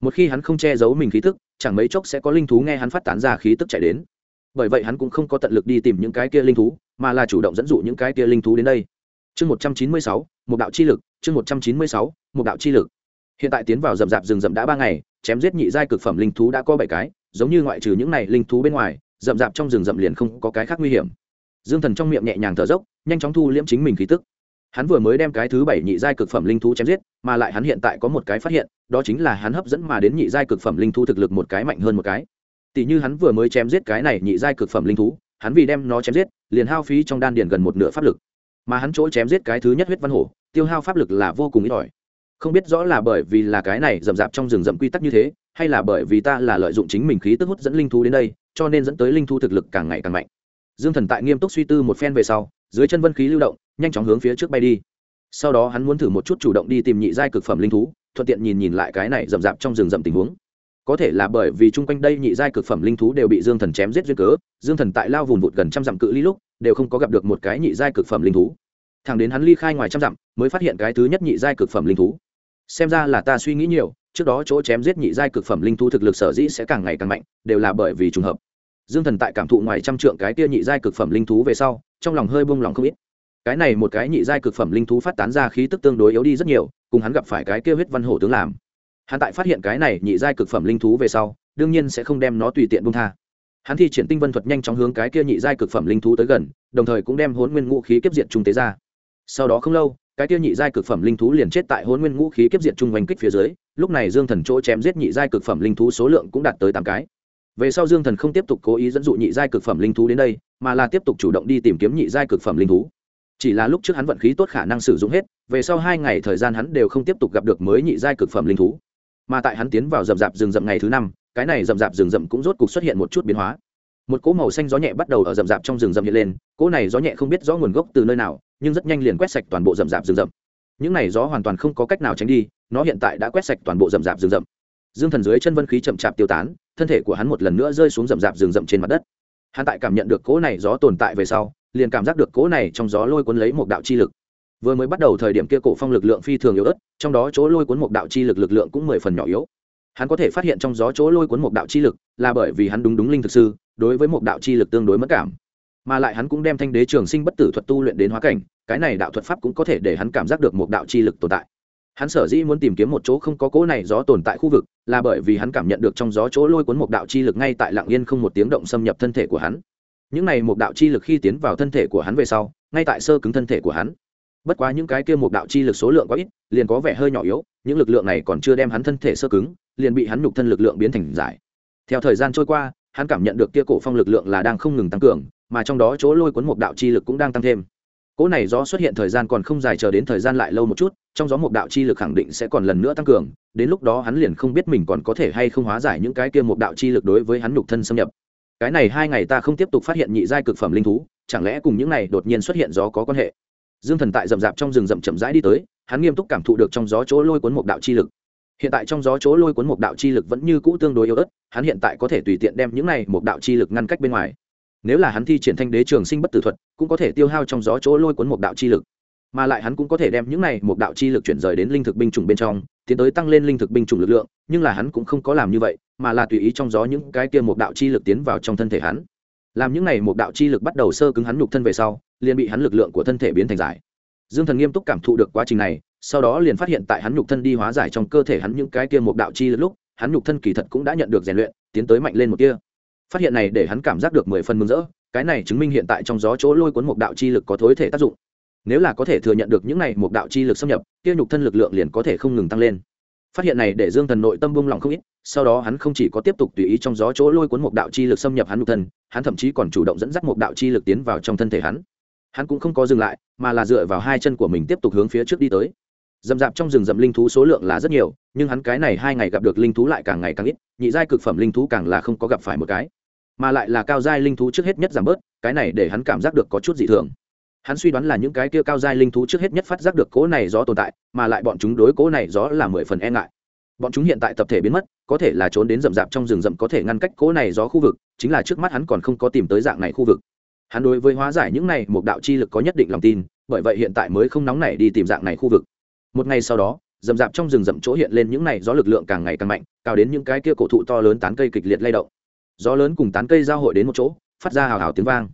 Một khi hắn không che giấu mình khí tức, chẳng mấy chốc sẽ có linh thú nghe hắn phát tán ra khí tức chạy đến bởi vậy hắn cũng không có tận lực đi tìm những cái kia linh thú, mà là chủ động dẫn dụ những cái kia linh thú đến đây. Chương một trăm chín mươi sáu, một đạo chi lực, chương một trăm chín mươi sáu, một đạo chi lực. Hiện tại tiến vào rậm rạp rừng rậm đã ba ngày, chém giết nhị giai cực phẩm linh thú đã có bảy cái, giống như ngoại trừ những này linh thú bên ngoài, rậm rạp trong rừng rậm liền không có cái khác nguy hiểm. Dương thần trong miệng nhẹ nhàng thở dốc, nhanh chóng thu liễm chính mình khí tức. Hắn vừa mới đem cái thứ bảy nhị giai cực phẩm linh thú chém giết, mà lại hắn hiện tại có một cái phát hiện, đó chính là hắn hấp dẫn mà đến nhị giai cực phẩm linh thú thực lực một cái mạnh hơn một cái tỷ như hắn vừa mới chém giết cái này nhị giai cực phẩm linh thú, hắn vì đem nó chém giết, liền hao phí trong đan điền gần một nửa pháp lực. Mà hắn chỗ chém giết cái thứ nhất huyết văn hổ, tiêu hao pháp lực là vô cùng ít ỏi. Không biết rõ là bởi vì là cái này rậm rạp trong rừng rậm quy tắc như thế, hay là bởi vì ta là lợi dụng chính mình khí tức hút dẫn linh thú đến đây, cho nên dẫn tới linh thú thực lực càng ngày càng mạnh. Dương thần tại nghiêm túc suy tư một phen về sau, dưới chân vân khí lưu động, nhanh chóng hướng phía trước bay đi. Sau đó hắn muốn thử một chút chủ động đi tìm nhị giai cực phẩm linh thú, thuận tiện nhìn nhìn lại cái này rậm rạp trong rừng rậm tình huống có thể là bởi vì chung quanh đây nhị giai cực phẩm linh thú đều bị dương thần chém giết duyên cớ, dương thần tại lao vùng vụt gần trăm dặm cự ly lúc, đều không có gặp được một cái nhị giai cực phẩm linh thú. Thằng đến hắn ly khai ngoài trăm dặm, mới phát hiện cái thứ nhất nhị giai cực phẩm linh thú. Xem ra là ta suy nghĩ nhiều, trước đó chỗ chém giết nhị giai cực phẩm linh thú thực lực sở dĩ sẽ càng ngày càng mạnh, đều là bởi vì trùng hợp. Dương thần tại cảm thụ ngoài trăm trượng cái tia nhị giai cực phẩm linh thú về sau, trong lòng hơi buông lòng không ít. Cái này một cái nhị giai cực phẩm linh thú phát tán ra khí tức tương đối yếu đi rất nhiều, cùng hắn gặp phải cái kia huyết văn hổ tướng làm hắn tại phát hiện cái này nhị giai cực phẩm linh thú về sau, đương nhiên sẽ không đem nó tùy tiện bung tha. Hắn thi triển tinh vân thuật nhanh chóng hướng cái kia nhị giai cực phẩm linh thú tới gần, đồng thời cũng đem hôn nguyên ngũ khí kiếp diệt trung tế ra. Sau đó không lâu, cái kia nhị giai cực phẩm linh thú liền chết tại hôn nguyên ngũ khí kiếp diệt trung oanh kích phía dưới, lúc này dương thần chỗ chém giết nhị giai cực phẩm linh thú số lượng cũng đạt tới tám cái. Về sau dương thần không tiếp tục cố ý dẫn dụ nhị giai cực phẩm linh thú đến đây, mà là tiếp tục chủ động đi tìm kiếm nhị giai cực phẩm linh thú. Chỉ là lúc trước hắn vận khí tốt khả năng sử dụng hết, về sau hai ngày thời gian hắn đều không tiếp tục gặp được mới nhị giai cực phẩm linh thú mà tại hắn tiến vào rậm rạp rừng rậm ngày thứ năm, cái này rậm rạp rừng rậm cũng rốt cục xuất hiện một chút biến hóa. Một cỗ màu xanh gió nhẹ bắt đầu ở rậm rạp trong rừng rậm hiện lên, cỗ này gió nhẹ không biết rõ nguồn gốc từ nơi nào, nhưng rất nhanh liền quét sạch toàn bộ rậm rạp rừng rậm. Những này gió hoàn toàn không có cách nào tránh đi, nó hiện tại đã quét sạch toàn bộ rậm rạp rừng rậm. Dương thần dưới chân vân khí chậm chạp tiêu tán, thân thể của hắn một lần nữa rơi xuống rậm rạp rừng rậm trên mặt đất. Hắn tại cảm nhận được cỗ này gió tồn tại về sau, liền cảm giác được cỗ này trong gió lôi cuốn lấy một đạo chi lực vừa mới bắt đầu thời điểm kia cổ phong lực lượng phi thường yếu ớt, trong đó chỗ lôi cuốn một đạo chi lực lực lượng cũng mười phần nhỏ yếu. Hắn có thể phát hiện trong gió chỗ lôi cuốn một đạo chi lực là bởi vì hắn đúng đúng linh thực sư, đối với một đạo chi lực tương đối mất cảm. Mà lại hắn cũng đem thanh đế trường sinh bất tử thuật tu luyện đến hóa cảnh, cái này đạo thuật pháp cũng có thể để hắn cảm giác được một đạo chi lực tồn tại. Hắn sở dĩ muốn tìm kiếm một chỗ không có cỗ này gió tồn tại khu vực, là bởi vì hắn cảm nhận được trong gió chỗ lôi cuốn một đạo chi lực ngay tại lạng yên không một tiếng động xâm nhập thân thể của hắn. Những này một đạo chi lực khi tiến vào thân thể của hắn về sau, ngay tại sơ cứng thân thể của hắn bất quá những cái kia một đạo chi lực số lượng quá ít, liền có vẻ hơi nhỏ yếu, những lực lượng này còn chưa đem hắn thân thể sơ cứng, liền bị hắn nhục thân lực lượng biến thành giải. Theo thời gian trôi qua, hắn cảm nhận được kia cổ phong lực lượng là đang không ngừng tăng cường, mà trong đó chỗ lôi cuốn một đạo chi lực cũng đang tăng thêm. Cỗ này gió xuất hiện thời gian còn không dài chờ đến thời gian lại lâu một chút, trong gió một đạo chi lực khẳng định sẽ còn lần nữa tăng cường, đến lúc đó hắn liền không biết mình còn có thể hay không hóa giải những cái kia một đạo chi lực đối với hắn nhục thân xâm nhập. Cái này hai ngày ta không tiếp tục phát hiện nhị giai cực phẩm linh thú, chẳng lẽ cùng những này đột nhiên xuất hiện gió có quan hệ? Dương thần tại rậm rạp trong rừng rậm chậm rãi đi tới, hắn nghiêm túc cảm thụ được trong gió chỗ lôi cuốn một đạo chi lực. Hiện tại trong gió chỗ lôi cuốn một đạo chi lực vẫn như cũ tương đối yếu ớt, hắn hiện tại có thể tùy tiện đem những này một đạo chi lực ngăn cách bên ngoài. Nếu là hắn thi triển thanh đế trường sinh bất tử thuật, cũng có thể tiêu hao trong gió chỗ lôi cuốn một đạo chi lực. Mà lại hắn cũng có thể đem những này một đạo chi lực chuyển rời đến linh thực binh chủng bên trong, tiến tới tăng lên linh thực binh chủng lực lượng, nhưng là hắn cũng không có làm như vậy, mà là tùy ý trong gió những cái kia một đạo chi lực tiến vào trong thân thể hắn. Làm những này một đạo chi lực bắt đầu sơ cứng hắn nhục thân về sau liền bị hắn lực lượng của thân thể biến thành giải. Dương thần nghiêm túc cảm thụ được quá trình này, sau đó liền phát hiện tại hắn nhục thân đi hóa giải trong cơ thể hắn những cái kia một đạo chi lực lúc, hắn nhục thân kỳ thật cũng đã nhận được rèn luyện, tiến tới mạnh lên một kia. Phát hiện này để hắn cảm giác được mười phần mừng rỡ, cái này chứng minh hiện tại trong gió chỗ lôi cuốn một đạo chi lực có thối thể tác dụng. Nếu là có thể thừa nhận được những này một đạo chi lực xâm nhập, kia nhục thân lực lượng liền có thể không ngừng tăng lên. Phát hiện này để dương thần nội tâm buông lòng không ít, sau đó hắn không chỉ có tiếp tục tùy ý trong gió chỗ lôi cuốn một đạo chi lực xâm nhập hắn nhục thân, hắn thậm chí còn chủ động dẫn dắt một đạo chi lực tiến vào trong thân thể hắn hắn cũng không có dừng lại, mà là dựa vào hai chân của mình tiếp tục hướng phía trước đi tới. Dầm dạp trong rừng rậm linh thú số lượng là rất nhiều, nhưng hắn cái này hai ngày gặp được linh thú lại càng ngày càng ít, nhị giai cực phẩm linh thú càng là không có gặp phải một cái. Mà lại là cao giai linh thú trước hết nhất giảm bớt, cái này để hắn cảm giác được có chút dị thường. Hắn suy đoán là những cái kia cao giai linh thú trước hết nhất phát giác được cỗ này gió tồn tại, mà lại bọn chúng đối cỗ này gió là mười phần e ngại. Bọn chúng hiện tại tập thể biến mất, có thể là trốn đến rậm rạp trong rừng rậm có thể ngăn cách cỗ này gió khu vực, chính là trước mắt hắn còn không có tìm tới dạng này khu vực hắn đối với hóa giải những này một đạo chi lực có nhất định lòng tin, bởi vậy hiện tại mới không nóng nảy đi tìm dạng này khu vực. Một ngày sau đó rậm rạp trong rừng rậm chỗ hiện lên những này gió lực lượng càng ngày càng mạnh, cao đến những cái kia cổ thụ to lớn tán cây kịch liệt lay động. Gió lớn cùng tán cây giao hội đến một chỗ, phát ra hào hào tiếng vang.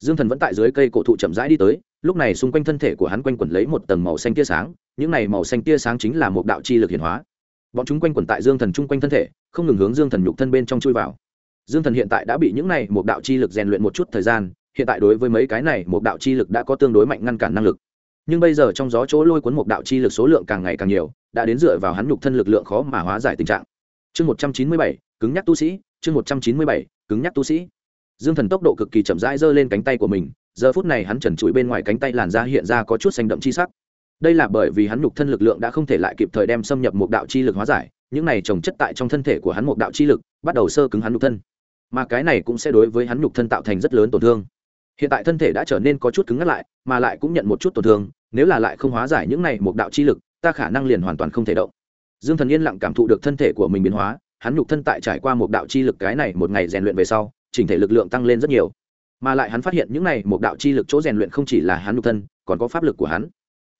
Dương thần vẫn tại dưới cây cổ thụ chậm rãi đi tới, lúc này xung quanh thân thể của hắn quanh quẩn lấy một tầng màu xanh tia sáng, những này màu xanh tia sáng chính là một đạo chi lực hiển hóa. Bọn chúng quanh quẩn tại dương thần chung quanh thân thể, không ngừng hướng dương thần nhục thân bên trong chui vào. Dương thần hiện tại đã bị những này một đạo chi lực rèn luyện một chút thời gian hiện tại đối với mấy cái này, một đạo chi lực đã có tương đối mạnh ngăn cản năng lực. Nhưng bây giờ trong gió chỗ lôi cuốn một đạo chi lực số lượng càng ngày càng nhiều, đã đến dựa vào hắn nhục thân lực lượng khó mà hóa giải tình trạng. Chương một trăm chín mươi bảy, cứng nhắc tu sĩ, chương một trăm chín mươi bảy, cứng nhắc tu sĩ. Dương thần tốc độ cực kỳ chậm rãi giơ lên cánh tay của mình, giờ phút này hắn trần trụi bên ngoài cánh tay làn da hiện ra có chút xanh đậm chi sắc. Đây là bởi vì hắn nhục thân lực lượng đã không thể lại kịp thời đem xâm nhập một đạo chi lực hóa giải, những này trồng chất tại trong thân thể của hắn một đạo chi lực, bắt đầu sơ cứng hắn nhục thân. Mà cái này cũng sẽ đối với hắn nhục thân tạo thành rất lớn tổn thương hiện tại thân thể đã trở nên có chút cứng ngắt lại, mà lại cũng nhận một chút tổn thương, nếu là lại không hóa giải những này một đạo chi lực, ta khả năng liền hoàn toàn không thể động. Dương thần yên lặng cảm thụ được thân thể của mình biến hóa, hắn nhục thân tại trải qua một đạo chi lực cái này một ngày rèn luyện về sau, chỉnh thể lực lượng tăng lên rất nhiều. Mà lại hắn phát hiện những này một đạo chi lực chỗ rèn luyện không chỉ là hắn nhục thân, còn có pháp lực của hắn.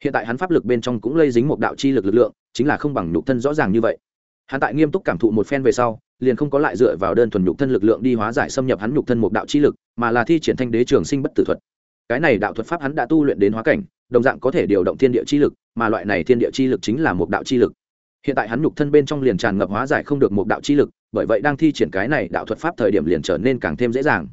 Hiện tại hắn pháp lực bên trong cũng lây dính một đạo chi lực lực lượng, chính là không bằng nhục thân rõ ràng như vậy. Hắn tại nghiêm túc cảm thụ một phen về sau liền không có lại dựa vào đơn thuần nhục thân lực lượng đi hóa giải xâm nhập hắn nhục thân một đạo chi lực, mà là thi triển thanh đế trường sinh bất tử thuật. Cái này đạo thuật pháp hắn đã tu luyện đến hóa cảnh, đồng dạng có thể điều động thiên địa chi lực, mà loại này thiên địa chi lực chính là một đạo chi lực. Hiện tại hắn nhục thân bên trong liền tràn ngập hóa giải không được một đạo chi lực, bởi vậy đang thi triển cái này đạo thuật pháp thời điểm liền trở nên càng thêm dễ dàng.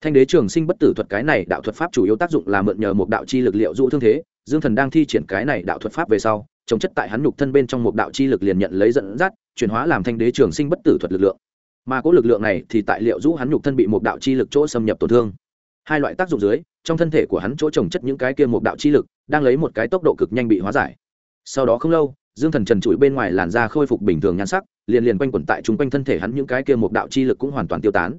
Thanh đế trường sinh bất tử thuật cái này đạo thuật pháp chủ yếu tác dụng là mượn nhờ một đạo chi lực liệu dụ thương thế, dương thần đang thi triển cái này đạo thuật pháp về sau chống chất tại hắn nhục thân bên trong một đạo chi lực liền nhận lấy dẫn dắt chuyển hóa làm thanh đế trường sinh bất tử thuật lực lượng. Mà có lực lượng này thì tại liệu rũ hắn nhục thân bị một đạo chi lực chỗ xâm nhập tổn thương. Hai loại tác dụng dưới, trong thân thể của hắn chỗ trồng chất những cái kia một đạo chi lực, đang lấy một cái tốc độ cực nhanh bị hóa giải. Sau đó không lâu, dương thần trần trụi bên ngoài làn da khôi phục bình thường nhan sắc, liền liền quanh quẩn tại chung quanh thân thể hắn những cái kia một đạo chi lực cũng hoàn toàn tiêu tán.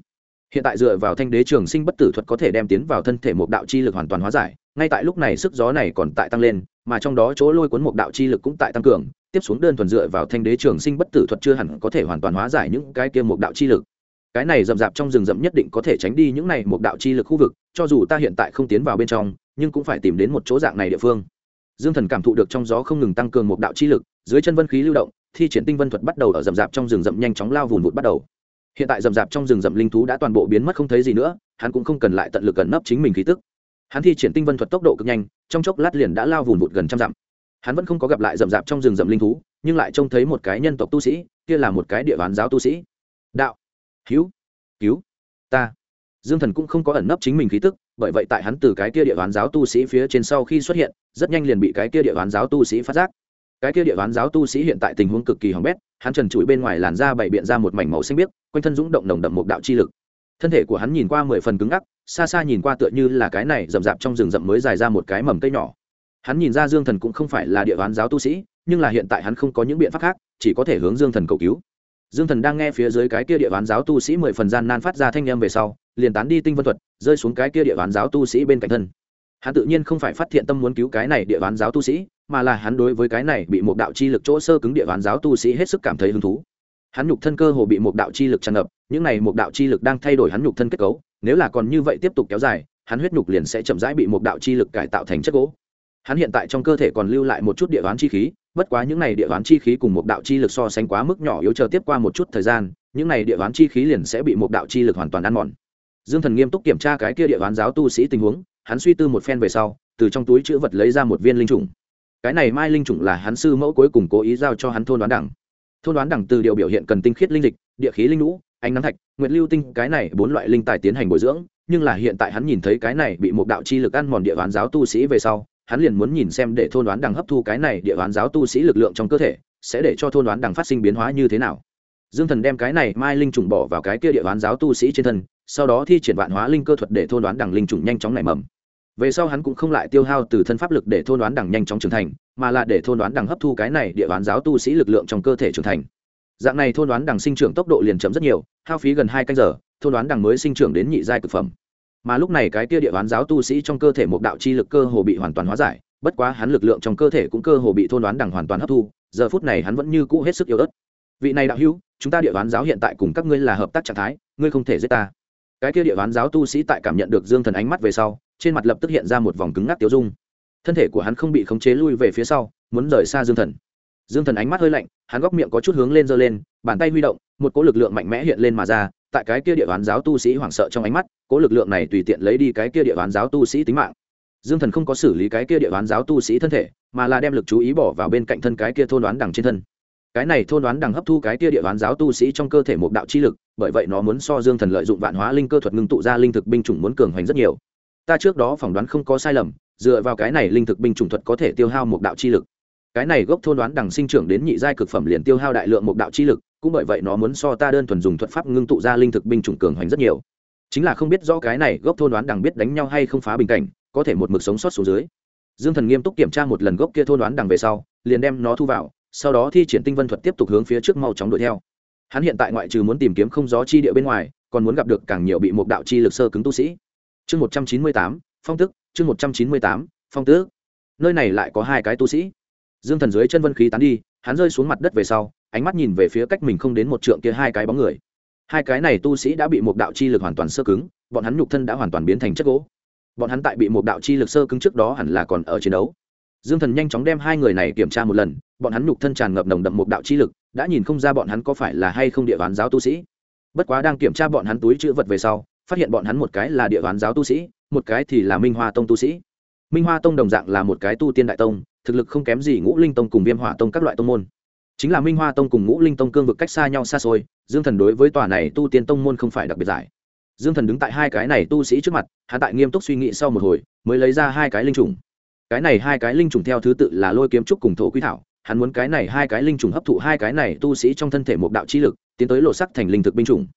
Hiện tại dựa vào thanh đế trường sinh bất tử thuật có thể đem tiến vào thân thể một đạo chi lực hoàn toàn hóa giải ngay tại lúc này sức gió này còn tại tăng lên, mà trong đó chỗ lôi cuốn một đạo chi lực cũng tại tăng cường, tiếp xuống đơn thuần dựa vào thanh đế trường sinh bất tử thuật chưa hẳn có thể hoàn toàn hóa giải những cái kia một đạo chi lực. Cái này rậm rạp trong rừng rậm nhất định có thể tránh đi những này một đạo chi lực khu vực, cho dù ta hiện tại không tiến vào bên trong, nhưng cũng phải tìm đến một chỗ dạng này địa phương. Dương thần cảm thụ được trong gió không ngừng tăng cường một đạo chi lực, dưới chân vân khí lưu động, thi triển tinh vân thuật bắt đầu ở rậm rạp trong rừng rậm nhanh chóng lao vùn vụt bắt đầu. Hiện tại rậm rạp trong rừng rậm linh thú đã toàn bộ biến mất không thấy gì nữa, hắn cũng không cần lại tận lực gần nấp chính mình khí tức hắn thi triển tinh vân thuật tốc độ cực nhanh, trong chốc lát liền đã lao vùn vụt gần trăm dặm. Hắn vẫn không có gặp lại rậm rạp trong rừng rậm linh thú, nhưng lại trông thấy một cái nhân tộc tu sĩ, kia là một cái địa bán giáo tu sĩ. Đạo. Hữu cứu. Ta. Dương thần cũng không có ẩn nấp chính mình khí tức, bởi vậy tại hắn từ cái kia địa bán giáo tu sĩ phía trên sau khi xuất hiện, rất nhanh liền bị cái kia địa bán giáo tu sĩ phát giác. Cái kia địa bán giáo tu sĩ hiện tại tình huống cực kỳ hỏng bét, hắn trần trụi bên ngoài làn da bày biện ra một mảnh màu xanh biếc, quanh thân dũng động nồng đậm một đạo chi lực. Thân thể của hắn nhìn qua mười phần cứng ngắc xa xa nhìn qua tựa như là cái này rậm rạp trong rừng rậm mới dài ra một cái mầm cây nhỏ. Hắn nhìn ra dương thần cũng không phải là địa ván giáo tu sĩ, nhưng là hiện tại hắn không có những biện pháp khác, chỉ có thể hướng dương thần cầu cứu. Dương thần đang nghe phía dưới cái kia địa ván giáo tu sĩ mười phần gian nan phát ra thanh â m về sau, liền tán đi tinh vân thuật, rơi xuống cái kia địa ván giáo tu sĩ bên cạnh thân. Hắn tự nhiên không phải phát thiện tâm muốn cứu cái này địa ván giáo tu sĩ, mà là hắn đối với cái này bị một đạo chi lực chỗ sơ cứng địa ván giáo tu sĩ hết sức cảm thấy hứng thú. Hắn nhục thân cơ hồ bị một đạo chi lực tràn ngập, những này một đạo chi lực đang thay đổi hắn nhục thân kết cấu nếu là còn như vậy tiếp tục kéo dài, hắn huyết nhục liền sẽ chậm rãi bị một đạo chi lực cải tạo thành chất gỗ. Hắn hiện tại trong cơ thể còn lưu lại một chút địa đoán chi khí, bất quá những này địa đoán chi khí cùng một đạo chi lực so sánh quá mức nhỏ yếu chờ tiếp qua một chút thời gian, những này địa đoán chi khí liền sẽ bị một đạo chi lực hoàn toàn ăn mòn. Dương thần nghiêm túc kiểm tra cái kia địa đoán giáo tu sĩ tình huống, hắn suy tư một phen về sau, từ trong túi chữ vật lấy ra một viên linh trùng. Cái này mai linh trùng là hắn sư mẫu cuối cùng cố ý giao cho hắn thôn đoán đẳng. Thôn đoán đẳng từ điều biểu hiện cần tinh khiết linh dịch, địa khí linh lũ ánh nắng thạch, nguyệt lưu tinh, cái này bốn loại linh tài tiến hành bồi dưỡng, nhưng là hiện tại hắn nhìn thấy cái này bị một đạo chi lực ăn mòn địa bán giáo tu sĩ về sau, hắn liền muốn nhìn xem để thôn đoán đằng hấp thu cái này địa bán giáo tu sĩ lực lượng trong cơ thể, sẽ để cho thôn đoán đằng phát sinh biến hóa như thế nào. Dương thần đem cái này mai linh trùng bỏ vào cái kia địa bán giáo tu sĩ trên thân, sau đó thi triển vạn hóa linh cơ thuật để thôn đoán đằng linh trùng nhanh chóng nảy mầm. Về sau hắn cũng không lại tiêu hao từ thân pháp lực để thôn đoán đằng nhanh chóng trưởng thành, mà là để thôn đoán đằng hấp thu cái này địa bán giáo tu sĩ lực lượng trong cơ thể trưởng thành dạng này thôn đoán đằng sinh trưởng tốc độ liền chấm rất nhiều, hao phí gần hai canh giờ, thôn đoán đằng mới sinh trưởng đến nhị giai cực phẩm. Mà lúc này cái kia địa đoán giáo tu sĩ trong cơ thể một đạo chi lực cơ hồ bị hoàn toàn hóa giải, bất quá hắn lực lượng trong cơ thể cũng cơ hồ bị thôn đoán đằng hoàn toàn hấp thu, giờ phút này hắn vẫn như cũ hết sức yếu ớt. Vị này đạo hữu, chúng ta địa đoán giáo hiện tại cùng các ngươi là hợp tác trạng thái, ngươi không thể giết ta. Cái kia địa đoán giáo tu sĩ tại cảm nhận được dương thần ánh mắt về sau, trên mặt lập tức hiện ra một vòng cứng ngắc tiêu dung. Thân thể của hắn không bị khống chế lui về phía sau, muốn rời xa dương thần dương thần ánh mắt hơi lạnh, hắn góc miệng có chút hướng lên giơ lên, bàn tay huy động, một cỗ lực lượng mạnh mẽ hiện lên mà ra, tại cái kia địa bán giáo tu sĩ hoảng sợ trong ánh mắt, cỗ lực lượng này tùy tiện lấy đi cái kia địa bán giáo tu sĩ tính mạng. Dương thần không có xử lý cái kia địa bán giáo tu sĩ thân thể, mà là đem lực chú ý bỏ vào bên cạnh thân cái kia thôn đoán đằng trên thân. Cái này thôn đoán đằng hấp thu cái kia địa đoán giáo tu sĩ trong cơ thể một đạo chi lực, bởi vậy nó muốn so dương thần lợi dụng vạn hóa linh cơ thuật ngưng tụ ra linh thực binh chủng muốn cường hoành rất nhiều. Ta trước đó phỏng đoán không có sai lầm, dựa vào cái này linh thực binh chủng thuật có thể tiêu hao một đạo chi lực cái này gốc thôn đoán đằng sinh trưởng đến nhị giai cực phẩm liền tiêu hao đại lượng một đạo chi lực, cũng bởi vậy nó muốn so ta đơn thuần dùng thuật pháp ngưng tụ ra linh thực binh chủng cường hoành rất nhiều. Chính là không biết rõ cái này gốc thôn đoán đằng biết đánh nhau hay không phá bình cảnh, có thể một mực sống sót xuống dưới. Dương thần nghiêm túc kiểm tra một lần gốc kia thôn đoán đằng về sau, liền đem nó thu vào, sau đó thi triển tinh vân thuật tiếp tục hướng phía trước mau chóng đuổi theo. Hắn hiện tại ngoại trừ muốn tìm kiếm không gió chi địa bên ngoài, còn muốn gặp được càng nhiều bị một đạo chi lực sơ cứng tu sĩ. Chương một trăm chín mươi tám, phong tức chương một trăm chín mươi tám, phong tước. Nơi này lại có hai cái tu sĩ dương thần dưới chân vân khí tán đi, hắn rơi xuống mặt đất về sau, ánh mắt nhìn về phía cách mình không đến một trượng kia hai cái bóng người. Hai cái này tu sĩ đã bị một đạo chi lực hoàn toàn sơ cứng, bọn hắn nhục thân đã hoàn toàn biến thành chất gỗ. Bọn hắn tại bị một đạo chi lực sơ cứng trước đó hẳn là còn ở chiến đấu. Dương thần nhanh chóng đem hai người này kiểm tra một lần, bọn hắn nhục thân tràn ngập nồng đậm một đạo chi lực, đã nhìn không ra bọn hắn có phải là hay không địa bán giáo tu sĩ. Bất quá đang kiểm tra bọn hắn túi chữ vật về sau, phát hiện bọn hắn một cái là địa bán giáo tu sĩ, một cái thì là minh hoa tông tu sĩ. Minh hoa tông đồng dạng là một cái tu tiên đại tông thực lực không kém gì ngũ linh tông cùng viêm hỏa tông các loại tông môn. Chính là minh hoa tông cùng ngũ linh tông cương vực cách xa nhau xa xôi, dương thần đối với tòa này tu tiên tông môn không phải đặc biệt giải. Dương thần đứng tại hai cái này tu sĩ trước mặt hạ tại nghiêm túc suy nghĩ sau một hồi, mới lấy ra hai cái linh trùng. Cái này hai cái linh trùng theo thứ tự là lôi kiếm trúc cùng thổ quý thảo, hắn muốn cái này hai cái linh trùng hấp thụ hai cái này tu sĩ trong thân thể một đạo chi lực, tiến tới lộ sắc thành linh thực binh chủng.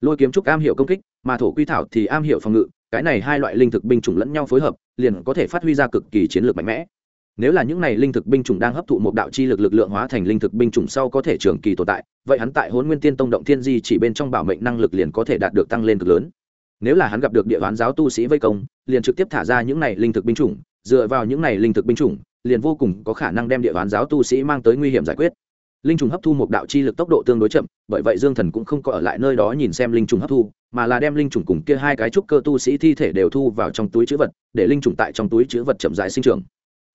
Lôi kiếm trúc am hiểu công kích, mà thổ quy thảo thì am hiểu phòng ngự, cái này hai loại linh thực binh chủng lẫn nhau phối hợp, liền có thể phát huy ra cực kỳ chiến lược mạnh mẽ nếu là những này linh thực binh chủng đang hấp thụ một đạo chi lực lực lượng hóa thành linh thực binh chủng sau có thể trường kỳ tồn tại, vậy hắn tại hôn nguyên tiên tông động thiên di chỉ bên trong bảo mệnh năng lực liền có thể đạt được tăng lên cực lớn. Nếu là hắn gặp được địa bán giáo tu sĩ vây công, liền trực tiếp thả ra những này linh thực binh chủng, dựa vào những này linh thực binh chủng, liền vô cùng có khả năng đem địa bán giáo tu sĩ mang tới nguy hiểm giải quyết. Linh trùng hấp thu một đạo chi lực tốc độ tương đối chậm, bởi vậy dương thần cũng không có ở lại nơi đó nhìn xem linh trùng hấp thu, mà là đem linh trùng cùng kia hai cái trúc cơ tu sĩ thi thể đều thu vào trong túi chữ vật, để linh trùng tại trong túi chữ vật chậm dài sinh trưởng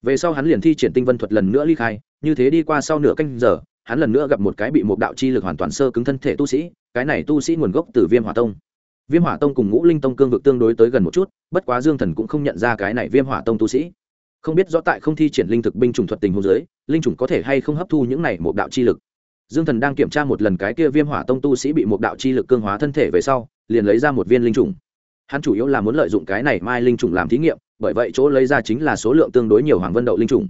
về sau hắn liền thi triển tinh vân thuật lần nữa ly khai, như thế đi qua sau nửa canh giờ, hắn lần nữa gặp một cái bị một đạo chi lực hoàn toàn sơ cứng thân thể tu sĩ, cái này tu sĩ nguồn gốc từ viêm hỏa tông. Viêm hỏa tông cùng ngũ linh tông cương vực tương đối tới gần một chút, bất quá dương thần cũng không nhận ra cái này viêm hỏa tông tu sĩ. Không biết rõ tại không thi triển linh thực binh chủng thuật tình hồ dưới, linh chủng có thể hay không hấp thu những này một đạo chi lực. Dương thần đang kiểm tra một lần cái kia viêm hỏa tông tu sĩ bị một đạo chi lực cương hóa thân thể về sau, liền lấy ra một viên linh trùng hắn chủ yếu là muốn lợi dụng cái này mai linh trùng làm thí nghiệm bởi vậy chỗ lấy ra chính là số lượng tương đối nhiều hoàng vân đậu linh trùng.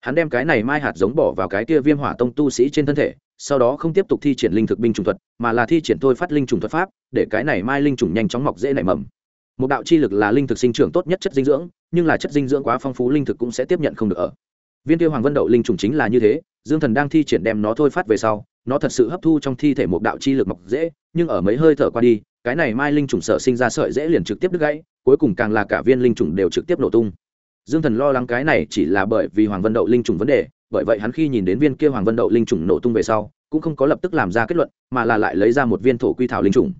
Hắn đem cái này mai hạt giống bỏ vào cái kia viêm hỏa tông tu sĩ trên thân thể, sau đó không tiếp tục thi triển linh thực binh trùng thuật, mà là thi triển thôi phát linh trùng thuật pháp, để cái này mai linh trùng nhanh chóng mọc dễ nảy mầm. Một đạo chi lực là linh thực sinh trưởng tốt nhất chất dinh dưỡng, nhưng là chất dinh dưỡng quá phong phú linh thực cũng sẽ tiếp nhận không được ở. Viên tiêu hoàng vân đậu linh trùng chính là như thế, dương thần đang thi triển đem nó thôi phát về sau, nó thật sự hấp thu trong thi thể một đạo chi lực mọc dễ, nhưng ở mấy hơi thở qua đi cái này mai linh trùng sở sinh ra sợi dễ liền trực tiếp đứt gãy, cuối cùng càng là cả viên linh trùng đều trực tiếp nổ tung. Dương thần lo lắng cái này chỉ là bởi vì hoàng vân đậu linh trùng vấn đề, bởi vậy hắn khi nhìn đến viên kia hoàng vân đậu linh trùng nổ tung về sau, cũng không có lập tức làm ra kết luận, mà là lại lấy ra một viên thổ quy thảo linh trùng.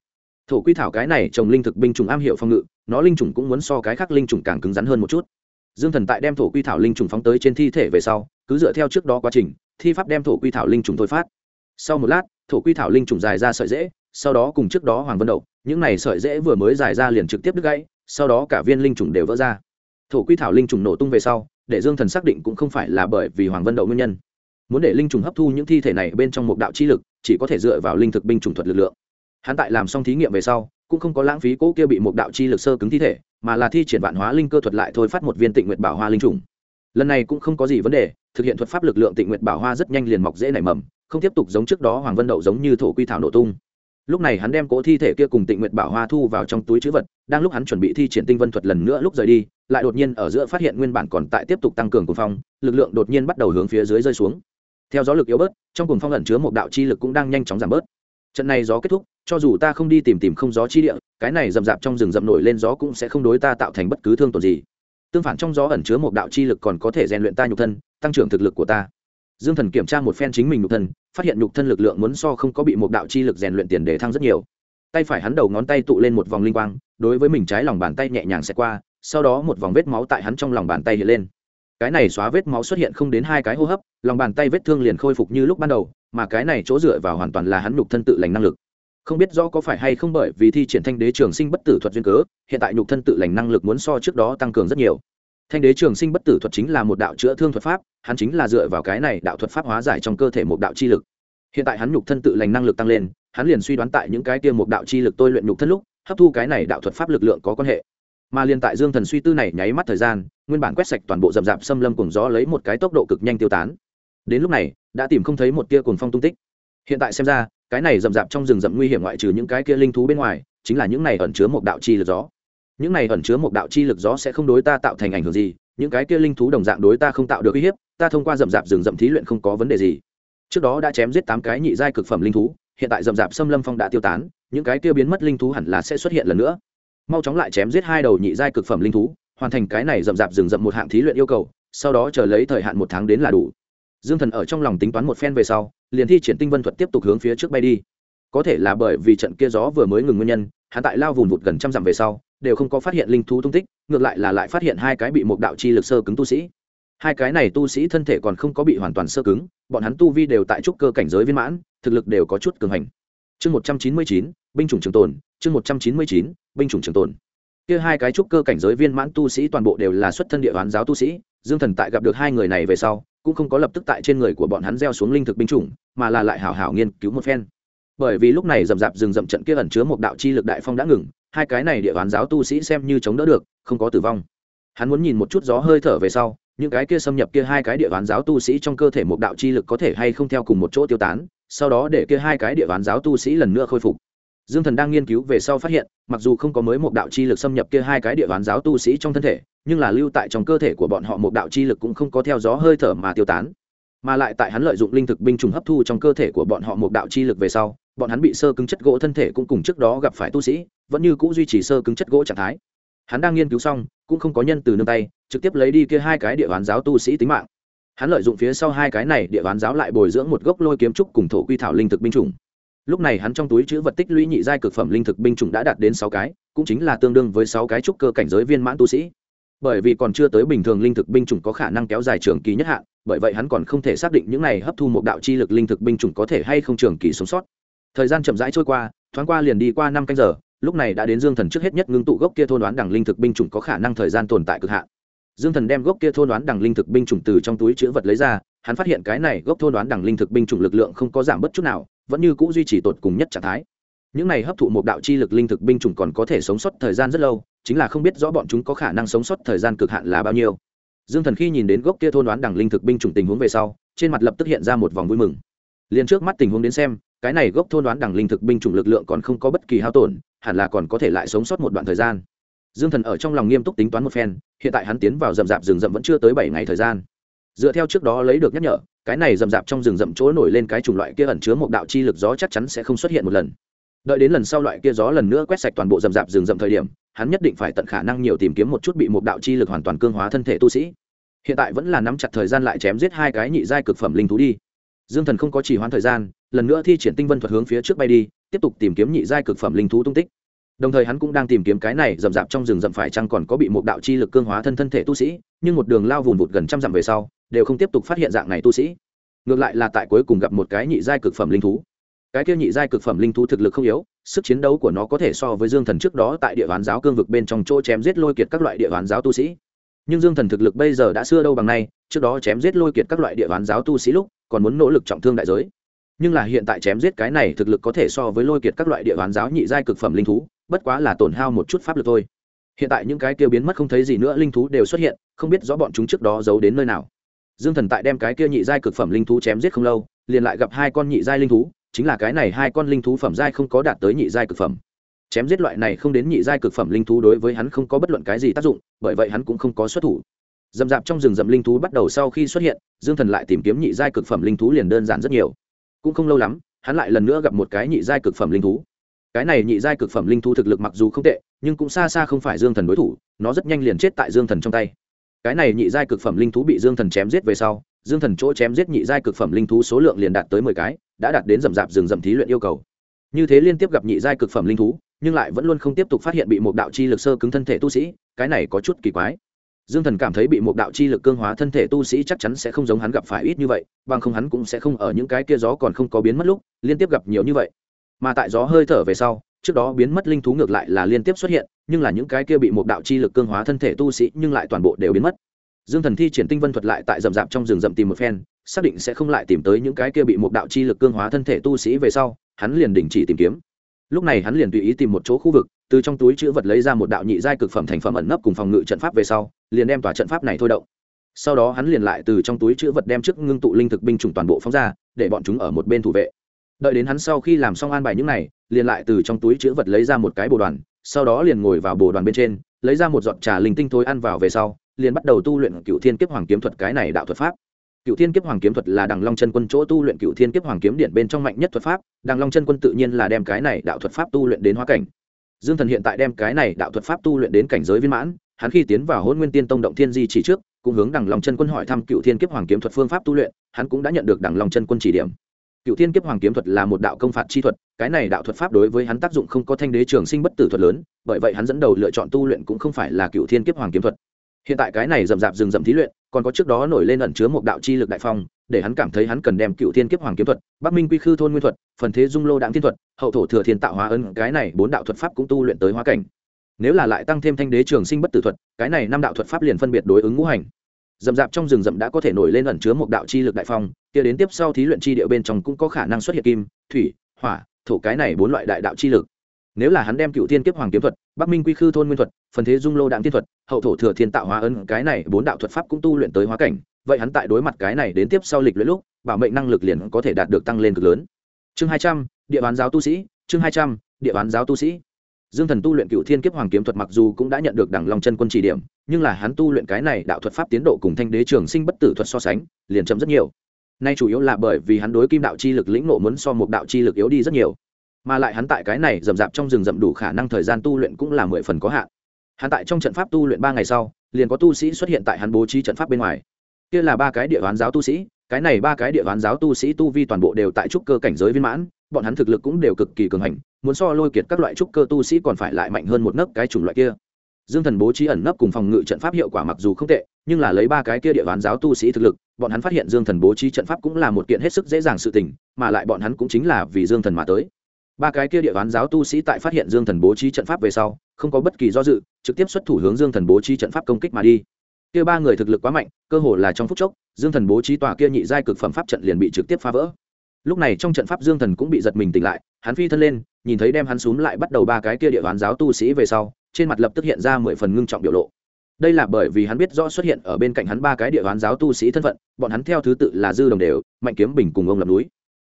Thổ quy thảo cái này trồng linh thực binh trùng am hiểu phong ngự, nó linh trùng cũng muốn so cái khác linh trùng càng cứng rắn hơn một chút. Dương thần tại đem thổ quy thảo linh trùng phóng tới trên thi thể về sau, cứ dựa theo trước đó quá trình, thi pháp đem thổ quy thảo linh trùng thôi phát. Sau một lát, thổ quy thảo linh trùng dài ra sợi dễ sau đó cùng trước đó hoàng vân đậu, những này sợi dễ vừa mới dài ra liền trực tiếp đứt gãy, sau đó cả viên linh trùng đều vỡ ra. Thổ quy thảo linh trùng nổ tung về sau, để dương thần xác định cũng không phải là bởi vì hoàng vân đậu nguyên nhân. Muốn để linh trùng hấp thu những thi thể này bên trong một đạo chi lực, chỉ có thể dựa vào linh thực binh trùng thuật lực lượng. Hắn tại làm xong thí nghiệm về sau, cũng không có lãng phí cỗ kia bị một đạo chi lực sơ cứng thi thể, mà là thi triển vạn hóa linh cơ thuật lại thôi phát một viên tịnh nguyệt bảo hoa linh trùng. Lần này cũng không có gì vấn đề, thực hiện thuật pháp lực lượng tịnh nguyệt bảo hoa rất nhanh liền mọc dễ nảy mầm, không tiếp tục giống trước đó hoàng vân đậu giống như thổ quy thảo nổ tung lúc này hắn đem cỗ thi thể kia cùng tịnh nguyệt bảo hoa thu vào trong túi chữ vật, đang lúc hắn chuẩn bị thi triển tinh vân thuật lần nữa lúc rời đi, lại đột nhiên ở giữa phát hiện nguyên bản còn tại tiếp tục tăng cường cuồng phong, lực lượng đột nhiên bắt đầu hướng phía dưới rơi xuống. Theo gió lực yếu bớt, trong cuồng phong ẩn chứa một đạo chi lực cũng đang nhanh chóng giảm bớt. Trận này gió kết thúc, cho dù ta không đi tìm tìm không gió chi địa, cái này rậm rạp trong rừng rậm nổi lên gió cũng sẽ không đối ta tạo thành bất cứ thương tổn gì. Tương phản trong gió ẩn chứa một đạo chi lực còn có thể rèn luyện ta nhục thân, tăng trưởng thực lực của ta. Dương thần kiểm tra một phen chính mình nhục thân phát hiện nhục thân lực lượng muốn so không có bị một đạo chi lực rèn luyện tiền đề thăng rất nhiều. Tay phải hắn đầu ngón tay tụ lên một vòng linh quang, đối với mình trái lòng bàn tay nhẹ nhàng xẹt qua, sau đó một vòng vết máu tại hắn trong lòng bàn tay hiện lên. Cái này xóa vết máu xuất hiện không đến hai cái hô hấp, lòng bàn tay vết thương liền khôi phục như lúc ban đầu, mà cái này chỗ dựa vào hoàn toàn là hắn nhục thân tự lành năng lực. Không biết rõ có phải hay không bởi vì thi triển thanh đế trường sinh bất tử thuật duyên cớ, hiện tại nhục thân tự lành năng lực muốn so trước đó tăng cường rất nhiều thanh đế trường sinh bất tử thuật chính là một đạo chữa thương thuật pháp, hắn chính là dựa vào cái này đạo thuật pháp hóa giải trong cơ thể một đạo chi lực. Hiện tại hắn nhục thân tự lành năng lực tăng lên, hắn liền suy đoán tại những cái tiêm một đạo chi lực tôi luyện nhục thân lúc, hấp thu cái này đạo thuật pháp lực lượng có quan hệ. Mà liền tại dương thần suy tư này nháy mắt thời gian, nguyên bản quét sạch toàn bộ rậm rạp xâm lâm cùng gió lấy một cái tốc độ cực nhanh tiêu tán. Đến lúc này, đã tìm không thấy một tia cồn phong tung tích. Hiện tại xem ra, cái này rậm rạp trong rừng rậm nguy hiểm ngoại trừ những cái kia linh thú bên ngoài, chính là những này ẩn chứa một đạo chi lực gió những này ẩn chứa một đạo chi lực gió sẽ không đối ta tạo thành ảnh hưởng gì, những cái kia linh thú đồng dạng đối ta không tạo được uy hiếp, ta thông qua rậm rạp rừng rậm thí luyện không có vấn đề gì. Trước đó đã chém giết tám cái nhị giai cực phẩm linh thú, hiện tại rậm rạp xâm lâm phong đã tiêu tán, những cái kia biến mất linh thú hẳn là sẽ xuất hiện lần nữa. Mau chóng lại chém giết hai đầu nhị giai cực phẩm linh thú, hoàn thành cái này rậm rạp rừng rậm một hạng thí luyện yêu cầu, sau đó chờ lấy thời hạn một tháng đến là đủ. Dương thần ở trong lòng tính toán một phen về sau, liền thi triển tinh vân thuật tiếp tục hướng phía trước bay đi. Có thể là bởi vì trận kia gió vừa mới ngừng nguyên nhân, hắn tại lao vùng vụt gần trăm dặm về sau đều không có phát hiện linh thú tung tích, ngược lại là lại phát hiện hai cái bị một đạo chi lực sơ cứng tu sĩ. Hai cái này tu sĩ thân thể còn không có bị hoàn toàn sơ cứng, bọn hắn tu vi đều tại trúc cơ cảnh giới viên mãn, thực lực đều có chút cường hành. Chương một trăm chín mươi chín, binh chủng trường tồn, chương một trăm chín mươi chín, binh chủng trường tồn. Kia hai cái trúc cơ cảnh giới viên mãn tu sĩ toàn bộ đều là xuất thân địa bán giáo tu sĩ, dương thần tại gặp được hai người này về sau, cũng không có lập tức tại trên người của bọn hắn gieo xuống linh thực binh chủng, mà là lại hảo hảo nghiên cứu một phen. Bởi vì lúc này rậm rạp rừng rậm trận kia ẩn chứa một đạo chi lực đại phong đã ngừng hai cái này địa bàn giáo tu sĩ xem như chống đỡ được, không có tử vong. Hắn muốn nhìn một chút gió hơi thở về sau, những cái kia xâm nhập kia hai cái địa bàn giáo tu sĩ trong cơ thể một đạo chi lực có thể hay không theo cùng một chỗ tiêu tán, sau đó để kia hai cái địa bàn giáo tu sĩ lần nữa khôi phục. Dương thần đang nghiên cứu về sau phát hiện, mặc dù không có mới một đạo chi lực xâm nhập kia hai cái địa bàn giáo tu sĩ trong thân thể, nhưng là lưu tại trong cơ thể của bọn họ một đạo chi lực cũng không có theo gió hơi thở mà tiêu tán mà lại tại hắn lợi dụng linh thực binh trùng hấp thu trong cơ thể của bọn họ một đạo chi lực về sau, bọn hắn bị sơ cứng chất gỗ thân thể cũng cùng trước đó gặp phải tu sĩ, vẫn như c ũ duy trì sơ cứng chất gỗ trạng thái. Hắn đang nghiên cứu xong, cũng không có nhân từ nương tay, trực tiếp lấy đi kia hai cái địa bán giáo tu sĩ tính mạng. Hắn lợi dụng phía sau hai cái này địa bán giáo lại bồi dưỡng một gốc lôi kiếm trúc cùng thổ quy thảo linh thực binh chủng. Lúc này hắn trong túi chữ vật tích lũy nhị giai cực phẩm linh thực binh chủng đã đạt đến sáu cái, cũng chính là tương đương với sáu cái trúc cơ cảnh giới viên mãn tu sĩ bởi vì còn chưa tới bình thường linh thực binh chủng có khả năng kéo dài trường kỳ nhất hạn, bởi vậy hắn còn không thể xác định những này hấp thu một đạo chi lực linh thực binh chủng có thể hay không trường kỳ sống sót. Thời gian chậm rãi trôi qua, thoáng qua liền đi qua năm canh giờ, lúc này đã đến dương thần trước hết nhất ngưng tụ gốc kia thôn đoán đằng linh thực binh chủng có khả năng thời gian tồn tại cực hạn. Dương thần đem gốc kia thôn đoán đằng linh thực binh chủng từ trong túi chữ vật lấy ra, hắn phát hiện cái này gốc thôn đoán đằng linh thực binh chủng lực lượng không có giảm bất chút nào, vẫn như c ũ duy trì tột cùng nhất trạng thái. Những này hấp thụ một đạo chi lực linh thực binh chủng còn có thể sống sót thời gian rất lâu chính là không biết rõ bọn chúng có khả năng sống sót thời gian cực hạn là bao nhiêu. Dương thần khi nhìn đến gốc kia thôn đoán đằng linh thực binh chủng tình huống về sau, trên mặt lập tức hiện ra một vòng vui mừng. Liền trước mắt tình huống đến xem, cái này gốc thôn đoán đằng linh thực binh chủng lực lượng còn không có bất kỳ hao tổn, hẳn là còn có thể lại sống sót một đoạn thời gian. Dương thần ở trong lòng nghiêm túc tính toán một phen, hiện tại hắn tiến vào rậm rạp rừng rậm vẫn chưa tới bảy ngày thời gian. Dựa theo trước đó lấy được nhắc nhở, cái này rậm rạp trong rừng rậm chỗ nổi lên cái chủng loại kia ẩn chứa một đạo chi lực gió chắc chắn sẽ không xuất hiện một lần. Đợi đến lần sau loại kia gió lần nữa quét sạch toàn bộ rậm rạp rừng rậm thời điểm hắn nhất định phải tận khả năng nhiều tìm kiếm một chút bị một đạo chi lực hoàn toàn cương hóa thân thể tu sĩ. Hiện tại vẫn là nắm chặt thời gian lại chém giết hai cái nhị giai cực phẩm linh thú đi. Dương thần không có chỉ hoãn thời gian, lần nữa thi triển tinh vân thuật hướng phía trước bay đi, tiếp tục tìm kiếm nhị giai cực phẩm linh thú tung tích. Đồng thời hắn cũng đang tìm kiếm cái này rậm rạp trong rừng rậm phải chăng còn có bị một đạo chi lực cương hóa thân thân thể tu sĩ, nhưng một đường lao vùn vụt gần trăm dặm về sau, đều không tiếp tục phát hiện dạng này tu sĩ. Ngược lại là tại cuối cùng gặp một cái nhị giai cực phẩm linh thú. Cái kia nhị giai cực phẩm linh thú thực lực không yếu sức chiến đấu của nó có thể so với dương thần trước đó tại địa bàn giáo cương vực bên trong chỗ chém giết lôi kiệt các loại địa bàn giáo tu sĩ. Nhưng dương thần thực lực bây giờ đã xưa đâu bằng nay, trước đó chém giết lôi kiệt các loại địa bàn giáo tu sĩ lúc còn muốn nỗ lực trọng thương đại giới. Nhưng là hiện tại chém giết cái này thực lực có thể so với lôi kiệt các loại địa bàn giáo nhị giai cực phẩm linh thú, bất quá là tổn hao một chút pháp lực thôi. Hiện tại những cái kia biến mất không thấy gì nữa linh thú đều xuất hiện, không biết rõ bọn chúng trước đó giấu đến nơi nào. Dương thần tại đem cái kia nhị giai cực phẩm linh thú chém giết không lâu, liền lại gặp hai con nhị giai linh thú chính là cái này hai con linh thú phẩm giai không có đạt tới nhị giai cực phẩm. Chém giết loại này không đến nhị giai cực phẩm linh thú đối với hắn không có bất luận cái gì tác dụng, bởi vậy hắn cũng không có xuất thủ. Dầm dạp trong rừng rậm linh thú bắt đầu sau khi xuất hiện, dương thần lại tìm kiếm nhị giai cực phẩm linh thú liền đơn giản rất nhiều. Cũng không lâu lắm, hắn lại lần nữa gặp một cái nhị giai cực phẩm linh thú. Cái này nhị giai cực phẩm linh thú thực lực mặc dù không tệ, nhưng cũng xa xa không phải dương thần đối thủ, nó rất nhanh liền chết tại dương thần trong tay. Cái này nhị giai cực phẩm linh thú bị dương thần chém giết về sau dương thần chỗ chém giết nhị giai cực phẩm linh thú số lượng liền đạt tới mười cái, đã đạt đến rậm rạp rừng rậm thí luyện yêu cầu. Như thế liên tiếp gặp nhị giai cực phẩm linh thú, nhưng lại vẫn luôn không tiếp tục phát hiện bị một đạo chi lực sơ cứng thân thể tu sĩ, cái này có chút kỳ quái. Dương thần cảm thấy bị một đạo chi lực cương hóa thân thể tu sĩ chắc chắn sẽ không giống hắn gặp phải ít như vậy, bằng không hắn cũng sẽ không ở những cái kia gió còn không có biến mất lúc, liên tiếp gặp nhiều như vậy. Mà tại gió hơi thở về sau, trước đó biến mất linh thú ngược lại là liên tiếp xuất hiện, nhưng là những cái kia bị một đạo chi lực cương hóa thân thể tu sĩ nhưng lại toàn bộ đều biến mất dương thần thi triển tinh vân thuật lại tại rậm rạp trong rừng rậm tìm một phen, xác định sẽ không lại tìm tới những cái kia bị một đạo chi lực cương hóa thân thể tu sĩ về sau, hắn liền đình chỉ tìm kiếm. Lúc này hắn liền tùy ý tìm một chỗ khu vực, từ trong túi chữ vật lấy ra một đạo nhị giai cực phẩm thành phẩm ẩn nấp cùng phòng ngự trận pháp về sau, liền đem tòa trận pháp này thôi động. Sau đó hắn liền lại từ trong túi chữ vật đem trước ngưng tụ linh thực binh chủng toàn bộ phóng ra, để bọn chúng ở một bên thủ vệ. Đợi đến hắn sau khi làm xong an bài những này, liền lại từ trong túi chữ vật lấy ra một cái bồ đoàn, sau đó liền ngồi vào bồ đoàn bên trên, lấy ra một giọt trà linh tinh thối ăn vào về sau liền bắt đầu tu luyện cựu thiên kiếp hoàng kiếm thuật cái này đạo thuật pháp. Cựu thiên kiếp hoàng kiếm thuật là đằng long chân quân chỗ tu luyện cựu thiên kiếp hoàng kiếm điện bên trong mạnh nhất thuật pháp. Đằng long chân quân tự nhiên là đem cái này đạo thuật pháp tu luyện đến hóa cảnh. Dương thần hiện tại đem cái này đạo thuật pháp tu luyện đến cảnh giới viên mãn, hắn khi tiến vào hôn nguyên tiên tông động thiên di chỉ trước, cũng hướng đằng long chân quân hỏi thăm cựu thiên kiếp hoàng kiếm thuật phương pháp tu luyện, hắn cũng đã nhận được đằng long chân quân chỉ điểm. Cựu thiên kiếp hoàng kiếm thuật là một đạo công phạt chi thuật, cái này đạo thuật pháp đối với hắn tác dụng không có thanh đế trường sinh bất tử thuật lớn, bởi vậy hắn dẫn đầu lựa chọn tu luyện cũng không phải là cựu thiên kiếp hoàng kiếm thuật hiện tại cái này rậm rạp rừng rậm thí luyện, còn có trước đó nổi lên ẩn chứa một đạo chi lực đại phong, để hắn cảm thấy hắn cần đem cựu thiên kiếp hoàng kiếm thuật, bắc minh quy khư thôn nguyên thuật, phần thế dung lô đạm thiên thuật, hậu thổ thừa thiên tạo hóa ân cái này bốn đạo thuật pháp cũng tu luyện tới hóa cảnh. Nếu là lại tăng thêm thanh đế trường sinh bất tử thuật, cái này năm đạo thuật pháp liền phân biệt đối ứng ngũ hành. Rậm rạp trong rừng rậm đã có thể nổi lên ẩn chứa một đạo chi lực đại phong, kia đến tiếp sau thí luyện chi địa bên trong cũng có khả năng xuất hiện kim, thủy, hỏa, thổ cái này bốn loại đại đạo chi lực nếu là hắn đem cựu thiên kiếp hoàng kiếm thuật, bắc minh quy khư thôn nguyên thuật, phần thế dung lô đạm thiên thuật, hậu thổ thừa thiên tạo hóa ân cái này bốn đạo thuật pháp cũng tu luyện tới hóa cảnh, vậy hắn tại đối mặt cái này đến tiếp sau lịch luyện lúc, bảo mệnh năng lực liền có thể đạt được tăng lên cực lớn. Chương hai trăm, địa bán giáo tu sĩ, chương hai trăm, địa bán giáo tu sĩ. Dương thần tu luyện cựu thiên kiếp hoàng kiếm thuật mặc dù cũng đã nhận được đẳng long chân quân chỉ điểm, nhưng là hắn tu luyện cái này đạo thuật pháp tiến độ cùng thanh đế trường sinh bất tử thuật so sánh, liền chậm rất nhiều. Nay chủ yếu là bởi vì hắn đối kim đạo chi lực lĩnh nộ muốn so một đạo chi lực yếu đi rất nhiều mà lại hắn tại cái này rậm rạp trong rừng rậm đủ khả năng thời gian tu luyện cũng là mười phần có hạn. Hắn tại trong trận pháp tu luyện ba ngày sau, liền có tu sĩ xuất hiện tại hắn bố trí trận pháp bên ngoài. Kia là ba cái địa đoán giáo tu sĩ, cái này ba cái địa đoán giáo tu sĩ tu vi toàn bộ đều tại trúc cơ cảnh giới viên mãn, bọn hắn thực lực cũng đều cực kỳ cường hành, muốn so lôi kiệt các loại trúc cơ tu sĩ còn phải lại mạnh hơn một nấc cái chủng loại kia. Dương thần bố trí ẩn nấp cùng phòng ngự trận pháp hiệu quả mặc dù không tệ, nhưng là lấy ba cái kia địa đoán giáo tu sĩ thực lực, bọn hắn phát hiện dương thần bố trí trận pháp cũng là một kiện hết sức dễ dàng sự tình, mà lại bọn hắn cũng chính là vì dương thần mà tới ba cái kia địa đoán giáo tu sĩ tại phát hiện dương thần bố trí trận pháp về sau, không có bất kỳ do dự, trực tiếp xuất thủ hướng dương thần bố trí trận pháp công kích mà đi. Kia ba người thực lực quá mạnh, cơ hồ là trong phút chốc, dương thần bố trí tòa kia nhị giai cực phẩm pháp trận liền bị trực tiếp phá vỡ. Lúc này trong trận pháp dương thần cũng bị giật mình tỉnh lại, hắn phi thân lên, nhìn thấy đem hắn xúm lại bắt đầu ba cái kia địa đoán giáo tu sĩ về sau, trên mặt lập tức hiện ra mười phần ngưng trọng biểu lộ. Đây là bởi vì hắn biết rõ xuất hiện ở bên cạnh hắn ba cái địa đoán giáo tu sĩ thân phận, bọn hắn theo thứ tự là dư đồng đều, mạnh kiếm bình cùng ông lập núi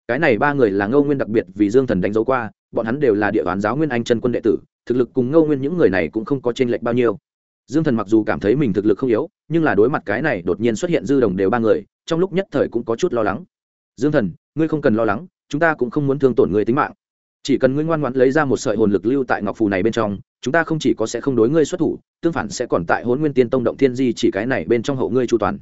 cái này ba người là ngô nguyên đặc biệt vì dương thần đánh dấu qua, bọn hắn đều là địa đoán giáo nguyên anh chân quân đệ tử, thực lực cùng ngô nguyên những người này cũng không có chênh lệch bao nhiêu. Dương thần mặc dù cảm thấy mình thực lực không yếu, nhưng là đối mặt cái này đột nhiên xuất hiện dư đồng đều ba người, trong lúc nhất thời cũng có chút lo lắng. Dương thần, ngươi không cần lo lắng, chúng ta cũng không muốn thương tổn người tính mạng. Chỉ cần ngươi ngoan ngoãn lấy ra một sợi hồn lực lưu tại ngọc phù này bên trong, chúng ta không chỉ có sẽ không đối ngươi xuất thủ, tương phản sẽ còn tại hôn nguyên tiên tông động thiên di chỉ cái này bên trong hậu ngươi chu toàn.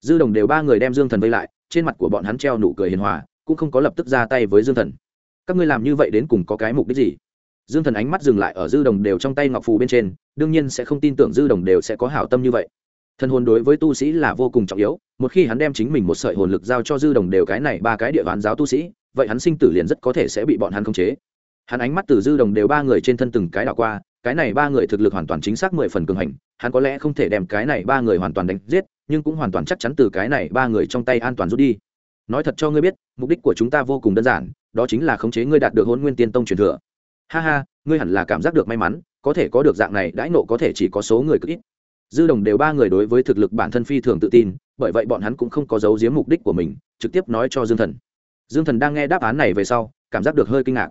Dư đồng đều ba người đem dương thần vây lại, trên mặt của bọn hắn treo nụ cười hiền hòa cũng không có lập tức ra tay với dương thần. Các ngươi làm như vậy đến cùng có cái mục đích gì? Dương thần ánh mắt dừng lại ở dư đồng đều trong tay ngọc phù bên trên, đương nhiên sẽ không tin tưởng dư đồng đều sẽ có hảo tâm như vậy. Thần hồn đối với tu sĩ là vô cùng trọng yếu, một khi hắn đem chính mình một sợi hồn lực giao cho dư đồng đều cái này ba cái địa bàn giáo tu sĩ, vậy hắn sinh tử liền rất có thể sẽ bị bọn hắn khống chế. Hắn ánh mắt từ dư đồng đều ba người trên thân từng cái đảo qua, cái này ba người thực lực hoàn toàn chính xác mười phần cường hành, hắn có lẽ không thể đem cái này ba người hoàn toàn đánh giết, nhưng cũng hoàn toàn chắc chắn từ cái này ba người trong tay an toàn rút đi nói thật cho ngươi biết, mục đích của chúng ta vô cùng đơn giản, đó chính là khống chế ngươi đạt được hôn nguyên tiên tông truyền thừa. Ha ha, ngươi hẳn là cảm giác được may mắn, có thể có được dạng này, đãi nộ có thể chỉ có số người cực ít. Dư đồng đều ba người đối với thực lực bản thân phi thường tự tin, bởi vậy bọn hắn cũng không có giấu giếm mục đích của mình, trực tiếp nói cho dương thần. Dương thần đang nghe đáp án này về sau, cảm giác được hơi kinh ngạc.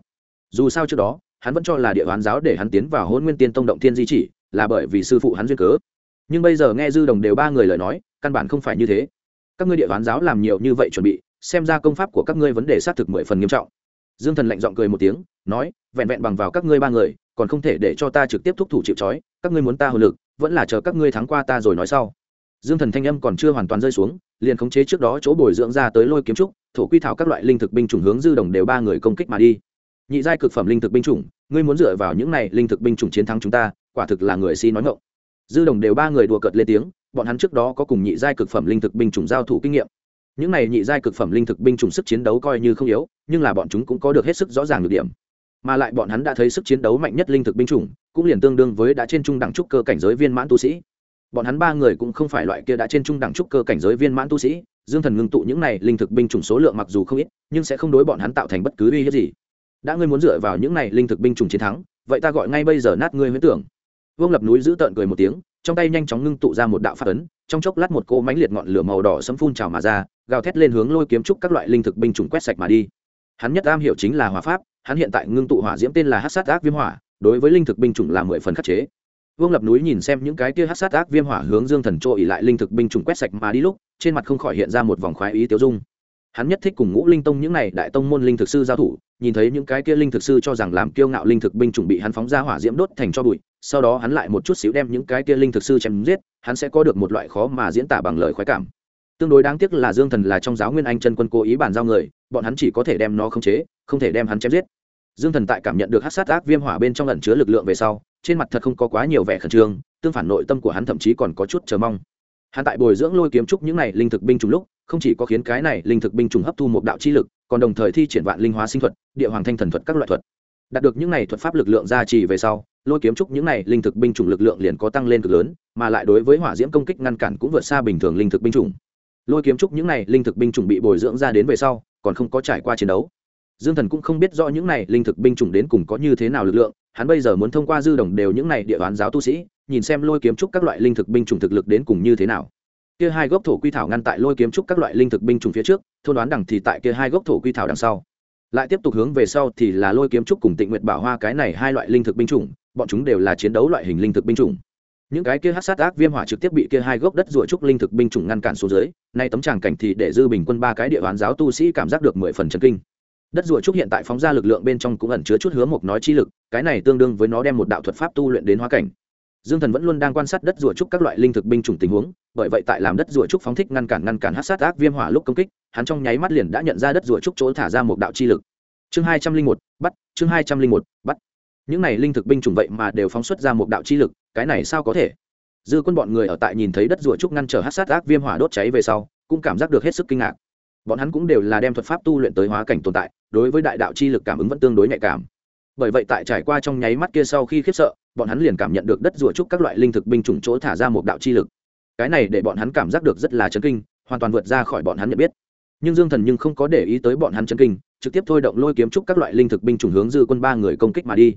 Dù sao trước đó, hắn vẫn cho là địa hoán giáo để hắn tiến vào hôn nguyên tiên tông động thiên di chỉ, là bởi vì sư phụ hắn duyên cớ. Nhưng bây giờ nghe dư đồng đều ba người lời nói, căn bản không phải như thế. Các ngươi địa hoán giáo làm nhiều như vậy chuẩn bị xem ra công pháp của các ngươi vấn đề xác thực mười phần nghiêm trọng. Dương thần lạnh giọng cười một tiếng, nói, vẹn vẹn bằng vào các ngươi ba người, còn không thể để cho ta trực tiếp thúc thủ chịu trói, các ngươi muốn ta hồ lực, vẫn là chờ các ngươi thắng qua ta rồi nói sau. Dương thần thanh âm còn chưa hoàn toàn rơi xuống, liền khống chế trước đó chỗ bồi dưỡng ra tới lôi kiếm trúc, thổ quy thảo các loại linh thực binh chủng hướng dư đồng đều ba người công kích mà đi. Nhị giai cực phẩm linh thực binh chủng, ngươi muốn dựa vào những này linh thực binh chủng chiến thắng chúng ta, quả thực là người si nói ngộng dư đồng đều ba người đùa cợt lên tiếng, bọn hắn trước đó có cùng nhị giai cực phẩm linh thực binh chủng giao thủ kinh nghiệm những này nhị giai cực phẩm linh thực binh chủng sức chiến đấu coi như không yếu, nhưng là bọn chúng cũng có được hết sức rõ ràng được điểm. Mà lại bọn hắn đã thấy sức chiến đấu mạnh nhất linh thực binh chủng, cũng liền tương đương với đã trên trung đẳng trúc cơ cảnh giới viên mãn tu sĩ. Bọn hắn ba người cũng không phải loại kia đã trên trung đẳng trúc cơ cảnh giới viên mãn tu sĩ, dương thần ngưng tụ những này linh thực binh chủng số lượng mặc dù không ít, nhưng sẽ không đối bọn hắn tạo thành bất cứ uy hiếp gì. Đã ngươi muốn dựa vào những này linh thực binh chủng chiến thắng, vậy ta gọi ngay bây giờ nát ngươi huyễn tưởng. Vương lập núi giữ tợn cười một tiếng, trong tay nhanh chóng ngưng tụ ra một đạo phát ấn, trong chốc lát một cỗ mánh liệt ngọn lửa màu đỏ sấm phun trào mà ra gào thét lên hướng lôi kiếm trúc các loại linh thực binh chủng quét sạch mà đi. Hắn nhất am hiểu chính là hỏa pháp, hắn hiện tại ngưng tụ hỏa diễm tên là hát sát ác viêm hỏa, đối với linh thực binh chủng là mười phần khắc chế. Vương lập núi nhìn xem những cái kia hát sát ác viêm hỏa hướng dương thần trộ ỉ lại linh thực binh chủng quét sạch mà đi lúc, trên mặt không khỏi hiện ra một vòng khoái ý tiêu dung. Hắn nhất thích cùng ngũ linh tông những này đại tông môn linh thực sư giao thủ, nhìn thấy những cái kia linh thực sư cho rằng làm kiêu ngạo linh thực binh chủng bị hắn phóng ra hỏa diễm đốt thành cho bụi, sau đó hắn lại một chút xíu đem những cái kia linh thực sư chém giết, hắn sẽ có được một loại khó mà diễn tả bằng lời khoái cảm tương đối đáng tiếc là dương thần là trong giáo nguyên anh chân quân cố ý bàn giao người, bọn hắn chỉ có thể đem nó khống chế, không thể đem hắn chém giết. Dương thần tại cảm nhận được hát sát ác viêm hỏa bên trong ẩn chứa lực lượng về sau, trên mặt thật không có quá nhiều vẻ khẩn trương, tương phản nội tâm của hắn thậm chí còn có chút chờ mong. Hắn tại bồi dưỡng lôi kiếm trúc những này linh thực binh trùng lúc, không chỉ có khiến cái này linh thực binh trùng hấp thu một đạo chi lực, còn đồng thời thi triển vạn linh hóa sinh thuật, địa hoàng thanh thần thuật các loại thuật. Đạt được những này thuật pháp lực lượng gia trì về sau, lôi kiếm trúc những này linh thực binh chủng lực lượng liền có tăng lên cực lớn, mà lại đối với hỏa diễm công kích ngăn cản cũng vượt xa bình thường linh thực binh chủng lôi kiếm trúc những này linh thực binh chủng bị bồi dưỡng ra đến về sau, còn không có trải qua chiến đấu. Dương thần cũng không biết rõ những này linh thực binh chủng đến cùng có như thế nào lực lượng, hắn bây giờ muốn thông qua dư đồng đều những này địa bán giáo tu sĩ, nhìn xem lôi kiếm trúc các loại linh thực binh chủng thực lực đến cùng như thế nào. Kia hai gốc thổ quy thảo ngăn tại lôi kiếm trúc các loại linh thực binh chủng phía trước, thôn đoán đằng thì tại kia hai gốc thổ quy thảo đằng sau. Lại tiếp tục hướng về sau thì là lôi kiếm trúc cùng tịnh nguyệt bảo hoa cái này hai loại linh thực binh chủng, bọn chúng đều là chiến đấu loại hình linh thực binh chủng những cái kia hát sát ác viêm hỏa trực tiếp bị kia hai gốc đất rùa trúc linh thực binh chủng ngăn cản xuống dưới, nay tấm tràng cảnh thì để dư bình quân ba cái địa bàn giáo tu sĩ cảm giác được mười phần chân kinh. Đất rùa trúc hiện tại phóng ra lực lượng bên trong cũng ẩn chứa chút hứa mộc nói chi lực, cái này tương đương với nó đem một đạo thuật pháp tu luyện đến hóa cảnh. Dương thần vẫn luôn đang quan sát đất rùa trúc các loại linh thực binh chủng tình huống, bởi vậy tại làm đất rùa trúc phóng thích ngăn cản ngăn cản hát sát ác viêm hỏa lúc công kích, hắn trong nháy mắt liền đã nhận ra đất rùa trúc chỗ thả ra một đạo chi lực. Chương hai trăm linh một, bắt, chương hai trăm linh một, bắt những này linh thực binh chủng vậy mà đều phóng xuất ra một đạo chi lực, cái này sao có thể? Dư quân bọn người ở tại nhìn thấy đất rùa trúc ngăn trở hát sát ác viêm hỏa đốt cháy về sau, cũng cảm giác được hết sức kinh ngạc. Bọn hắn cũng đều là đem thuật pháp tu luyện tới hóa cảnh tồn tại, đối với đại đạo chi lực cảm ứng vẫn tương đối nhạy cảm. Bởi vậy tại trải qua trong nháy mắt kia sau khi khiếp sợ, bọn hắn liền cảm nhận được đất rùa trúc các loại linh thực binh chủng chỗ thả ra một đạo chi lực. Cái này để bọn hắn cảm giác được rất là chấn kinh, hoàn toàn vượt ra khỏi bọn hắn nhận biết. Nhưng dương thần nhưng không có để ý tới bọn hắn chấn kinh, trực tiếp thôi động lôi kiếm trúc các loại linh thực binh chủng hướng dư quân ba người công kích mà đi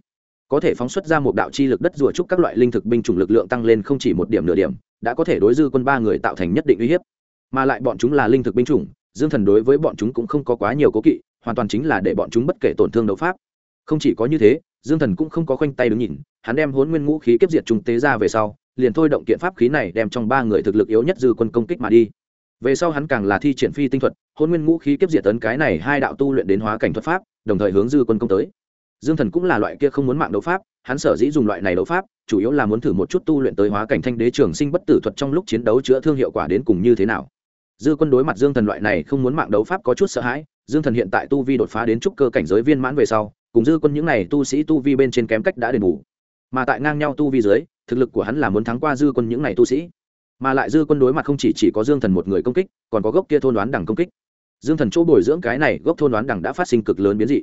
có thể phóng xuất ra một đạo chi lực đất rùa trúc các loại linh thực binh chủng lực lượng tăng lên không chỉ một điểm nửa điểm, đã có thể đối dư quân ba người tạo thành nhất định uy hiếp. Mà lại bọn chúng là linh thực binh chủng, dương thần đối với bọn chúng cũng không có quá nhiều cố kỵ, hoàn toàn chính là để bọn chúng bất kể tổn thương đấu pháp. Không chỉ có như thế, dương thần cũng không có khoanh tay đứng nhìn, hắn đem hốn nguyên ngũ khí kiếp diệt trung tế ra về sau, liền thôi động kiện pháp khí này đem trong ba người thực lực yếu nhất dư quân công kích mà đi. Về sau hắn càng là thi triển phi tinh thuật hôn nguyên ngũ khí kiếp diệt tấn cái này hai đạo tu luyện đến hóa cảnh thuật pháp, đồng thời hướng dư quân công tới dương thần cũng là loại kia không muốn mạng đấu pháp hắn sở dĩ dùng loại này đấu pháp chủ yếu là muốn thử một chút tu luyện tới hóa cảnh thanh đế trường sinh bất tử thuật trong lúc chiến đấu chữa thương hiệu quả đến cùng như thế nào. Dư quân đối mặt dương thần loại này không muốn mạng đấu pháp có chút sợ hãi dương thần hiện tại tu vi đột phá đến trúc cơ cảnh giới viên mãn về sau cùng dư quân những n à y tu sĩ tu vi bên trên kém cách đã đền bù. Mà tại ngang nhau tu vi dưới thực lực của hắn là muốn thắng qua dư quân những n à y tu sĩ. Mà lại dư quân đối mặt không chỉ, chỉ có dương thần một người công kích còn có gốc kia thôn đoán đằng công kích. Dương thần chỗ bồi dưỡng cái này gốc thôn đoán đằng đã phát sinh cực lớn biến dị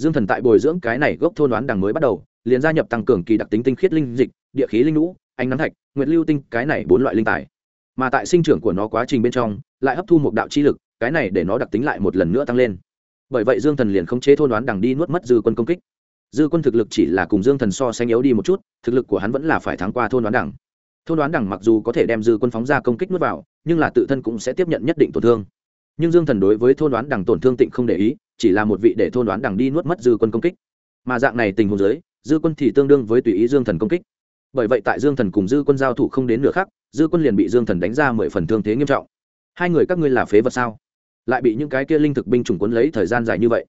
dương thần tại bồi dưỡng cái này gốc thôn đoán đằng mới bắt đầu, liền gia nhập tăng cường kỳ đặc tính tinh khiết linh dịch, địa khí linh lũ ánh nắng thạch, nguyệt lưu tinh, cái này bốn loại linh tài. Mà tại sinh trưởng của nó quá trình bên trong, lại hấp thu một đạo chi lực, cái này để nó đặc tính lại một lần nữa tăng lên. Bởi vậy dương thần liền không chế thôn đoán đằng đi nuốt mất dư quân công kích. Dư quân thực lực chỉ là cùng dương thần so sánh yếu đi một chút, thực lực của hắn vẫn là phải thắng qua thôn đoán đằng. Thôn đoán đằng mặc dù có thể đem dư quân phóng ra công kích nuốt vào, nhưng là tự thân cũng sẽ tiếp nhận nhất định tổn thương. Nhưng dương thần đối với thôn đoán đằng tổn thương tịnh không để ý chỉ là một vị để thôn đoán đằng đi nuốt mất dư quân công kích. Mà dạng này tình huống giới dư quân thì tương đương với tùy ý dương thần công kích. Bởi vậy tại dương thần cùng dư quân giao thủ không đến nửa khắc, dư quân liền bị dương thần đánh ra mười phần thương thế nghiêm trọng. Hai người các ngươi là phế vật sao? Lại bị những cái kia linh thực binh chủng cuốn lấy thời gian dài như vậy.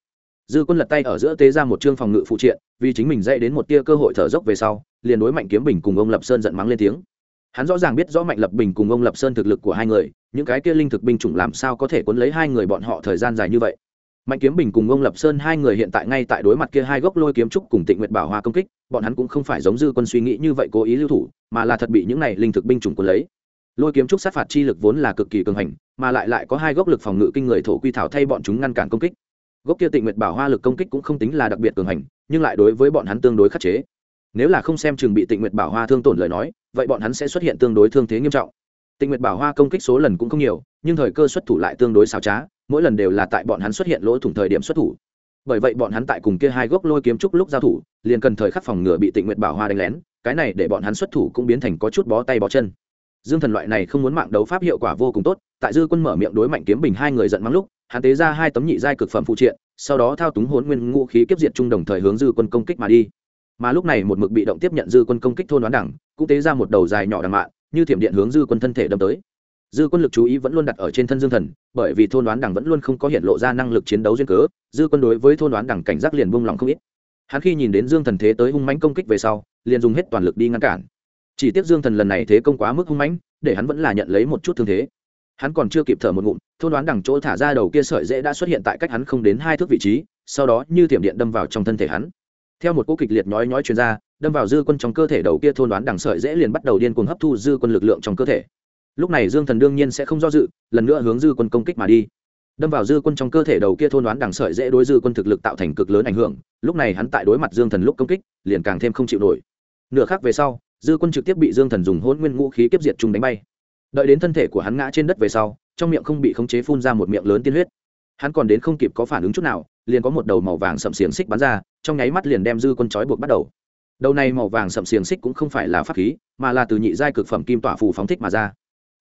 Dư quân lật tay ở giữa tế ra một chương phòng ngự phụ triện, vì chính mình dạy đến một tia cơ hội thở dốc về sau, liền đối mạnh kiếm bình cùng ông lập sơn giận mắng lên tiếng. Hắn rõ ràng biết rõ mạnh lập bình cùng ông lập sơn thực lực của hai người, những cái kia linh thực binh chủng làm sao có thể cuốn lấy hai người bọn họ thời gian dài như vậy? Mạnh kiếm bình cùng ông lập sơn hai người hiện tại ngay tại đối mặt kia hai gốc lôi kiếm trúc cùng tịnh Nguyệt bảo hoa công kích, bọn hắn cũng không phải giống dư quân suy nghĩ như vậy cố ý lưu thủ, mà là thật bị những này linh thực binh chủng quân lấy. Lôi kiếm trúc sát phạt chi lực vốn là cực kỳ cường hành, mà lại lại có hai gốc lực phòng ngự kinh người thổ quy thảo thay bọn chúng ngăn cản công kích. Gốc kia tịnh nguyệt bảo hoa lực công kích cũng không tính là đặc biệt cường hành, nhưng lại đối với bọn hắn tương đối khắc chế. Nếu là không xem chừng bị tịnh nguyệt bảo hoa thương tổn lời nói, vậy bọn hắn sẽ xuất hiện tương đối thương thế nghiêm trọng. Tịnh nguyệt bảo hoa công kích số lần cũng không nhiều, nhưng thời cơ xuất thủ lại tương đối xảo trá mỗi lần đều là tại bọn hắn xuất hiện lỗ thủng thời điểm xuất thủ. Bởi vậy bọn hắn tại cùng kia hai gốc lôi kiếm trúc lúc giao thủ, liền cần thời khắc phòng ngừa bị tịnh nguyệt bảo hoa đánh lén, cái này để bọn hắn xuất thủ cũng biến thành có chút bó tay bó chân. Dương thần loại này không muốn mạng đấu pháp hiệu quả vô cùng tốt, tại dư quân mở miệng đối mạnh kiếm bình hai người giận mắng lúc, hắn tế ra hai tấm nhị giai cực phẩm phụ triện, sau đó thao túng hốn nguyên ngũ khí kiếp diệt chung đồng thời hướng dư quân công kích mà đi. Mà lúc này một mực bị động tiếp nhận dư quân công kích thôn đoán đẳng, cũng tế ra một đầu dài nhỏ đằng mạ như thiểm điện hướng dư quân thân thể đâm tới dư quân lực chú ý vẫn luôn đặt ở trên thân dương thần, bởi vì thôn đoán đẳng vẫn luôn không có hiện lộ ra năng lực chiến đấu duyên cớ, dư quân đối với thôn đoán đẳng cảnh giác liền buông lỏng không ít. Hắn khi nhìn đến dương thần thế tới hung mãnh công kích về sau, liền dùng hết toàn lực đi ngăn cản. Chỉ tiếc dương thần lần này thế công quá mức hung mãnh, để hắn vẫn là nhận lấy một chút thương thế. Hắn còn chưa kịp thở một ngụm, thôn đoán đằng chỗ thả ra đầu kia sợi dễ đã xuất hiện tại cách hắn không đến hai thước vị trí, sau đó như tiệm điện đâm vào trong thân thể hắn. Theo một cỗ kịch liệt nhói nhói chuyên r a đâm vào dư quân trong cơ thể đầu kia thôn đoán đằng sợi dễ liền bắt đầu điên cuồng hấp thu dư quân lực lượng trong cơ thể lúc này dương thần đương nhiên sẽ không do dự, lần nữa hướng dư quân công kích mà đi. Đâm vào dư quân trong cơ thể đầu kia thôn đoán đằng sợi dễ đối dư quân thực lực tạo thành cực lớn ảnh hưởng, lúc này hắn tại đối mặt dương thần lúc công kích, liền càng thêm không chịu nổi. Nửa khác về sau, dư quân trực tiếp bị dương thần dùng hôn nguyên ngũ khí kiếp diệt chung đánh bay. Đợi đến thân thể của hắn ngã trên đất về sau, trong miệng không bị khống chế phun ra một miệng lớn tiên huyết. Hắn còn đến không kịp có phản ứng chút nào, liền có một đầu màu vàng sậm xiềng xích bắn ra, trong nháy mắt liền đem dư quân trói buộc bắt đầu. Đầu này màu vàng sậm xiềng xích cũng không phải là pháp khí, mà là từ nhị giai cực phẩm kim tỏa phù phóng thích mà ra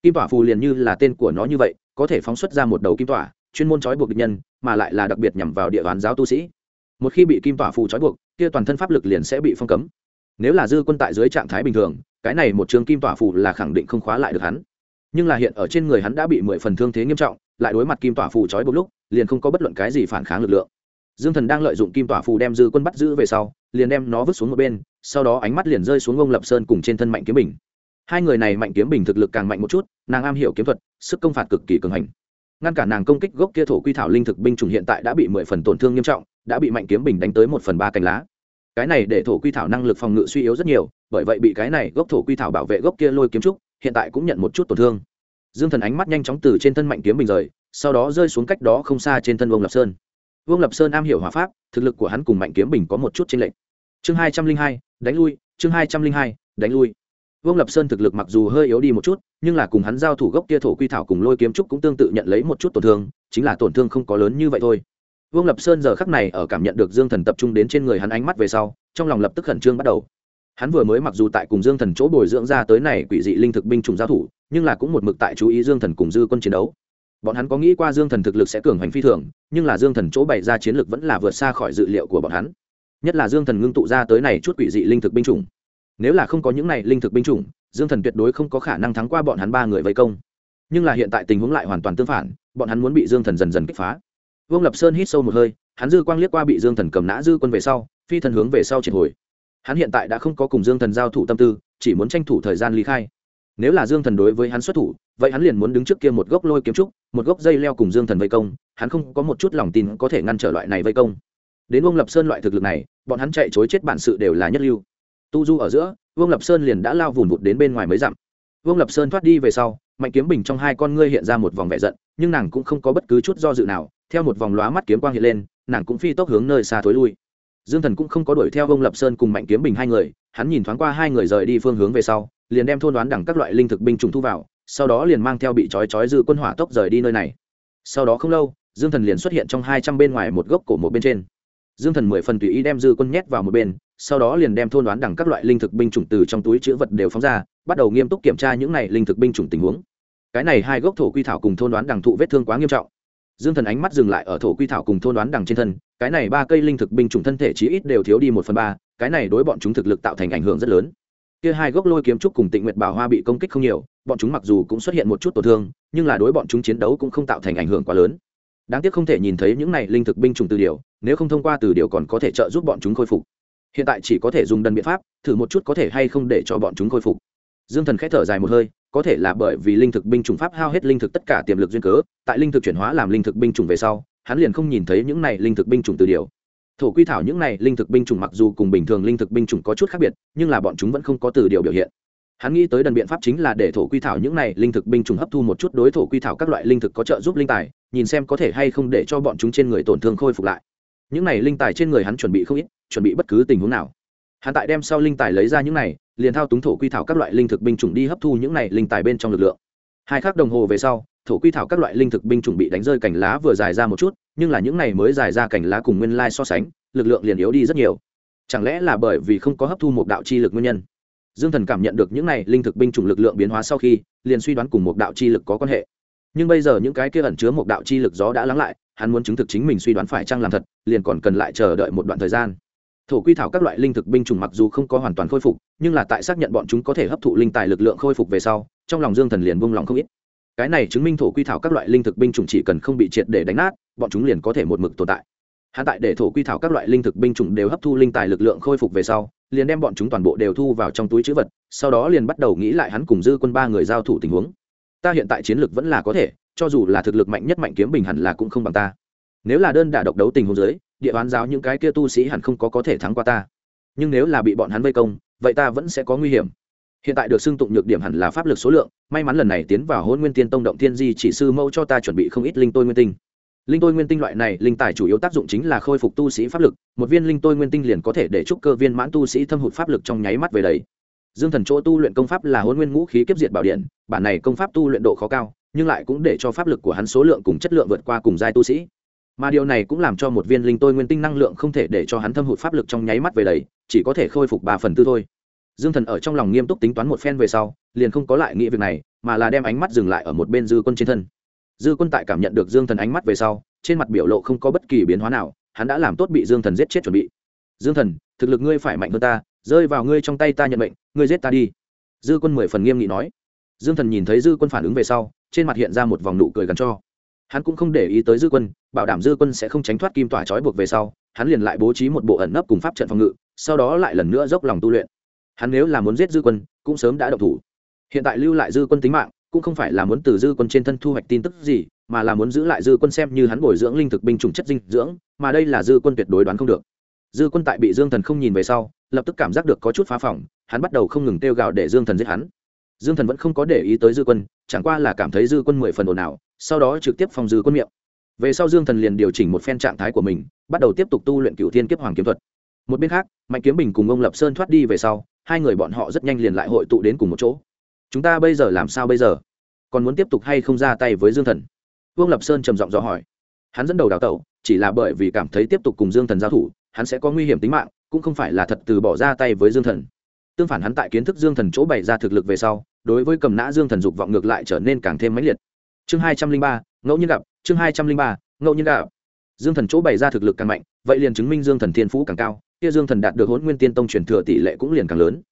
kim tỏa phù liền như là tên của nó như vậy, có thể phóng xuất ra một đầu kim tỏa, chuyên môn trói buộc địch nhân, mà lại là đặc biệt nhằm vào địa bàn giáo tu sĩ. Một khi bị kim tỏa phù trói buộc, kia toàn thân pháp lực liền sẽ bị phong cấm. Nếu là dư quân tại dưới trạng thái bình thường, cái này một trường kim tỏa phù là khẳng định không khóa lại được hắn. Nhưng là hiện ở trên người hắn đã bị mười phần thương thế nghiêm trọng, lại đối mặt kim tỏa phù trói buộc lúc, liền không có bất luận cái gì phản kháng lực lượng. Dương thần đang lợi dụng kim tỏa phù đem dư quân bắt giữ về sau, liền đem nó vứt xuống một bên, sau đó ánh mắt liền rơi xuống ông lập sơn cùng trên thân mạnh kiếm bình hai người này mạnh kiếm bình thực lực càng mạnh một chút, nàng am hiểu kiếm thuật, sức công phạt cực kỳ cường hành. Ngăn cản nàng công kích gốc kia thổ quy thảo linh thực binh chủng hiện tại đã bị mười phần tổn thương nghiêm trọng, đã bị mạnh kiếm bình đánh tới một phần ba cành lá. Cái này để thổ quy thảo năng lực phòng ngự suy yếu rất nhiều, bởi vậy bị cái này gốc thổ quy thảo bảo vệ gốc kia lôi kiếm trúc, hiện tại cũng nhận một chút tổn thương. Dương thần ánh mắt nhanh chóng từ trên thân mạnh kiếm bình rời, sau đó rơi xuống cách đó không xa trên thân vương lập sơn. Vương lập sơn am hiểu hòa pháp, thực lực của hắn cùng mạnh kiếm bình có một chút chênh lệch. Chương hai trăm linh hai, đánh lui, chương hai trăm linh hai, đánh lui vương lập sơn thực lực mặc dù hơi yếu đi một chút, nhưng là cùng hắn giao thủ gốc kia thổ quy thảo cùng lôi kiếm trúc cũng tương tự nhận lấy một chút tổn thương, chính là tổn thương không có lớn như vậy thôi. Vương lập sơn giờ khắc này ở cảm nhận được dương thần tập trung đến trên người hắn ánh mắt về sau, trong lòng lập tức khẩn trương bắt đầu. Hắn vừa mới mặc dù tại cùng dương thần chỗ bồi dưỡng ra tới này quỷ dị linh thực binh chủng giao thủ, nhưng là cũng một mực tại chú ý dương thần cùng dư quân chiến đấu. Bọn hắn có nghĩ qua dương thần thực lực sẽ cường hành phi thường, nhưng là dương thần chỗ bày ra chiến lược vẫn là vượt xa khỏi dự liệu của bọn hắn. Nhất là dương thần ngưng tụ ra tới này chút quỷ dị linh thực binh chủng nếu là không có những này linh thực binh chủng, dương thần tuyệt đối không có khả năng thắng qua bọn hắn ba người vây công. Nhưng là hiện tại tình huống lại hoàn toàn tương phản, bọn hắn muốn bị dương thần dần dần kích phá. Vương lập sơn hít sâu một hơi, hắn dư quang liếc qua bị dương thần cầm nã dư quân về sau, phi thần hướng về sau triệt hồi. Hắn hiện tại đã không có cùng dương thần giao thủ tâm tư, chỉ muốn tranh thủ thời gian ly khai. Nếu là dương thần đối với hắn xuất thủ, vậy hắn liền muốn đứng trước kia một gốc lôi kiếm trúc, một gốc dây leo cùng dương thần vây công, hắn không có một chút lòng tin có thể ngăn trở loại này vây công. Đến vương lập sơn loại thực lực này, bọn hắn chạy chối chết bản sự đều là nhất lưu tu du ở giữa, vương lập sơn liền đã lao vùn vụt đến bên ngoài mấy dặm. Vương lập sơn thoát đi về sau, mạnh kiếm bình trong hai con ngươi hiện ra một vòng vẻ giận, nhưng nàng cũng không có bất cứ chút do dự nào, theo một vòng lóa mắt kiếm quang hiện lên, nàng cũng phi tốc hướng nơi xa thối lui. Dương thần cũng không có đuổi theo vương lập sơn cùng mạnh kiếm bình hai người, hắn nhìn thoáng qua hai người rời đi phương hướng về sau, liền đem thôn đoán đẳng các loại linh thực binh trùng thu vào, sau đó liền mang theo bị trói trói dư quân hỏa tốc rời đi nơi này. Sau đó không lâu, dương thần liền xuất hiện trong hai trăm bên ngoài một gốc cổ một bên trên dương thần mười phần tùy ý đem dư quân nhét vào một bên, sau đó liền đem thôn đoán đẳng các loại linh thực binh chủng từ trong túi chữ vật đều phóng ra, bắt đầu nghiêm túc kiểm tra những này linh thực binh chủng tình huống. Cái này hai gốc thổ quy thảo cùng thôn đoán đẳng thụ vết thương quá nghiêm trọng. Dương thần ánh mắt dừng lại ở thổ quy thảo cùng thôn đoán đẳng trên thân, cái này ba cây linh thực binh chủng thân thể chí ít đều thiếu đi một phần ba, cái này đối bọn chúng thực lực tạo thành ảnh hưởng rất lớn. Kia hai gốc lôi kiếm trúc cùng tịnh nguyệt bảo hoa bị công kích không nhiều, bọn chúng mặc dù cũng xuất hiện một chút tổn thương, nhưng là đối bọn chúng chiến đấu cũng không tạo thành ảnh hưởng quá lớn đáng tiếc không thể nhìn thấy những này linh thực binh chủng từ điều nếu không thông qua từ điều còn có thể trợ giúp bọn chúng khôi phục hiện tại chỉ có thể dùng đần biện pháp thử một chút có thể hay không để cho bọn chúng khôi phục dương thần k h ẽ thở dài một hơi có thể là bởi vì linh thực binh chủng pháp hao hết linh thực tất cả tiềm lực duyên cớ tại linh thực chuyển hóa làm linh thực binh chủng về sau hắn liền không nhìn thấy những này linh thực binh chủng từ điều thổ quy thảo những này linh thực binh chủng mặc dù cùng bình thường linh thực binh chủng có chút khác biệt nhưng là bọn chúng vẫn không có từ điều biểu hiện hắn nghĩ tới đần biện pháp chính là để thổ quy thảo những này linh thực binh chủng hấp thu một chút đối thổ quy thảo các loại linh thực có trợ giúp linh tài nhìn xem có thể hay không để cho bọn chúng trên người tổn thương khôi phục lại. Những này linh tài trên người hắn chuẩn bị không ít, chuẩn bị bất cứ tình huống nào. Hắn tại đem sau linh tài lấy ra những này, liền thao túng thổ quy thảo các loại linh thực binh chủng đi hấp thu những này linh tài bên trong lực lượng. Hai khắc đồng hồ về sau, thổ quy thảo các loại linh thực binh chủng bị đánh rơi cành lá vừa dài ra một chút, nhưng là những này mới dài ra cành lá cùng nguyên lai so sánh, lực lượng liền yếu đi rất nhiều. Chẳng lẽ là bởi vì không có hấp thu một đạo chi lực nguyên nhân? Dương thần cảm nhận được những này linh thực binh chủng lực lượng biến hóa sau khi, liền suy đoán cùng một đạo chi lực có quan hệ nhưng bây giờ những cái kia ẩn chứa một đạo chi lực gió đã lắng lại, hắn muốn chứng thực chính mình suy đoán phải chăng làm thật, liền còn cần lại chờ đợi một đoạn thời gian. Thổ quy thảo các loại linh thực binh chủng mặc dù không có hoàn toàn khôi phục, nhưng là tại xác nhận bọn chúng có thể hấp thụ linh tài lực lượng khôi phục về sau, trong lòng dương thần liền buông lòng không ít. Cái này chứng minh thổ quy thảo các loại linh thực binh chủng chỉ cần không bị triệt để đánh nát, bọn chúng liền có thể một mực tồn tại. Hắn tại để thổ quy thảo các loại linh thực binh chủng đều hấp thu linh tài lực lượng khôi phục về sau, liền đem bọn chúng toàn bộ đều thu vào trong túi chữ vật, sau đó liền bắt đầu nghĩ lại hắn cùng dư quân ba người giao thủ tình huống ta hiện tại chiến lược vẫn là có thể, cho dù là thực lực mạnh nhất mạnh kiếm bình hẳn là cũng không bằng ta. Nếu là đơn đả độc đấu tình huống dưới, địa bán giáo những cái kia tu sĩ hẳn không có có thể thắng qua ta. Nhưng nếu là bị bọn hắn vây công, vậy ta vẫn sẽ có nguy hiểm. Hiện tại được xưng tụng nhược điểm hẳn là pháp lực số lượng, may mắn lần này tiến vào hôn nguyên tiên tông động thiên di chỉ sư mẫu cho ta chuẩn bị không ít linh tôi nguyên tinh. Linh tôi nguyên tinh loại này, linh tài chủ yếu tác dụng chính là khôi phục tu sĩ pháp lực, một viên linh tôi nguyên tinh liền có thể để chúc cơ viên mãn tu sĩ thâm hụt pháp lực trong nháy mắt về đấy dương thần chỗ tu luyện công pháp là hôn nguyên ngũ khí kiếp diệt bảo điện, bản này công pháp tu luyện độ khó cao, nhưng lại cũng để cho pháp lực của hắn số lượng cùng chất lượng vượt qua cùng giai tu sĩ. Mà điều này cũng làm cho một viên linh tôi nguyên tinh năng lượng không thể để cho hắn thâm hụt pháp lực trong nháy mắt về đấy chỉ có thể khôi phục ba phần tư thôi. Dương thần ở trong lòng nghiêm túc tính toán một phen về sau, liền không có lại nghĩ việc này, mà là đem ánh mắt dừng lại ở một bên dư quân trên thân. Dư quân tại cảm nhận được dương thần ánh mắt về sau, trên mặt biểu lộ không có bất kỳ biến hóa nào, hắn đã làm tốt bị dương thần giết chết chuẩn bị. Dương thần, thực lực ngươi phải mạnh hơn ta rơi vào ngươi trong tay ta nhận mệnh, ngươi giết ta đi. Dư quân mười phần nghiêm nghị nói. Dương thần nhìn thấy dư quân phản ứng về sau, trên mặt hiện ra một vòng nụ cười gắn cho. Hắn cũng không để ý tới dư quân, bảo đảm dư quân sẽ không tránh thoát kim tỏa trói buộc về sau, hắn liền lại bố trí một bộ ẩn nấp cùng pháp trận phòng ngự, sau đó lại lần nữa dốc lòng tu luyện. Hắn nếu là muốn giết dư quân, cũng sớm đã độc thủ. Hiện tại lưu lại dư quân tính mạng, cũng không phải là muốn từ dư quân trên thân thu hoạch tin tức gì, mà là muốn giữ lại dư quân xem như hắn bồi dưỡng linh thực binh chủng chất dinh dưỡng, mà đây là dư quân tuyệt đối đoán không được. Dư quân tại bị dương thần không nhìn về sau lập tức cảm giác được có chút phá phỏng, hắn bắt đầu không ngừng kêu gào để dương thần giết hắn. Dương thần vẫn không có để ý tới dư quân, chẳng qua là cảm thấy dư quân mười phần ồn ào, sau đó trực tiếp phòng dư quân miệng. Về sau dương thần liền điều chỉnh một phen trạng thái của mình, bắt đầu tiếp tục tu luyện cựu thiên kiếp hoàng kiếm thuật. Một bên khác, mạnh kiếm bình cùng ông lập sơn thoát đi về sau, hai người bọn họ rất nhanh liền lại hội tụ đến cùng một chỗ. Chúng ta bây giờ làm sao bây giờ? Còn muốn tiếp tục hay không ra tay với dương thần? Vương lập sơn trầm giọng dò hỏi. Hắn dẫn đầu đào tẩu, chỉ là bởi vì cảm thấy tiếp tục cùng dương thần giao thủ, hắn sẽ có nguy hiểm tính mạng cũng không phải là thật từ bỏ ra tay với dương thần. Tương phản hắn tại kiến thức dương thần chỗ bày ra thực lực về sau, đối với cầm nã dương thần dục vọng ngược lại trở nên càng thêm mãnh liệt. Chương hai trăm linh ba, ngẫu nhiên gặp, chương hai trăm linh ba, ngẫu nhiên gặp. Dương thần chỗ bày ra thực lực càng mạnh, vậy liền chứng minh dương thần thiên phú càng cao, kia dương thần đạt được hôn nguyên tiên tông truyền thừa tỷ lệ cũng liền càng lớn.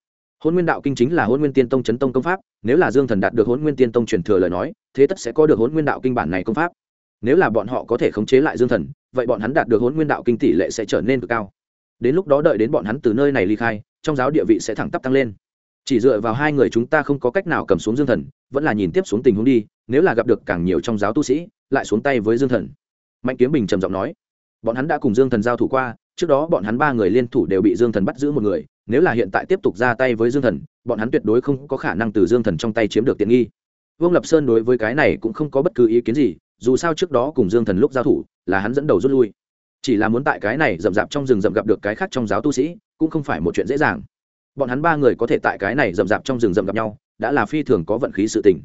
Hôn nguyên đạo kinh chính là hôn nguyên tiên tông chấn tông công pháp, nếu là dương thần đạt được hôn nguyên tiên tông truyền thừa lời nói, thế tất sẽ có được hôn nguyên đạo kinh bản này công pháp. Nếu là bọn họ có thể khống chế lại dương thần, vậy bọn hắn đạt được hôn nguyên đạo kinh tỷ lệ sẽ trở nên cực cao đến lúc đó đợi đến bọn hắn từ nơi này ly khai, trong giáo địa vị sẽ thẳng tắp tăng lên. Chỉ dựa vào hai người chúng ta không có cách nào cầm xuống dương thần, vẫn là nhìn tiếp xuống tình huống đi, nếu là gặp được càng nhiều trong giáo tu sĩ, lại xuống tay với dương thần. Mạnh kiếm bình trầm giọng nói, bọn hắn đã cùng dương thần giao thủ qua, trước đó bọn hắn ba người liên thủ đều bị dương thần bắt giữ một người, nếu là hiện tại tiếp tục ra tay với dương thần, bọn hắn tuyệt đối không có khả năng từ dương thần trong tay chiếm được tiện nghi. Vương lập sơn đối với cái này cũng không có bất cứ ý kiến gì, dù sao trước đó cùng dương thần lúc giao thủ, là hắn dẫn đầu rút lui chỉ là muốn tại cái này rậm rạp trong rừng rậm gặp được cái khác trong giáo tu sĩ, cũng không phải một chuyện dễ dàng. Bọn hắn ba người có thể tại cái này rậm rạp trong rừng rậm gặp nhau, đã là phi thường có vận khí sự tình.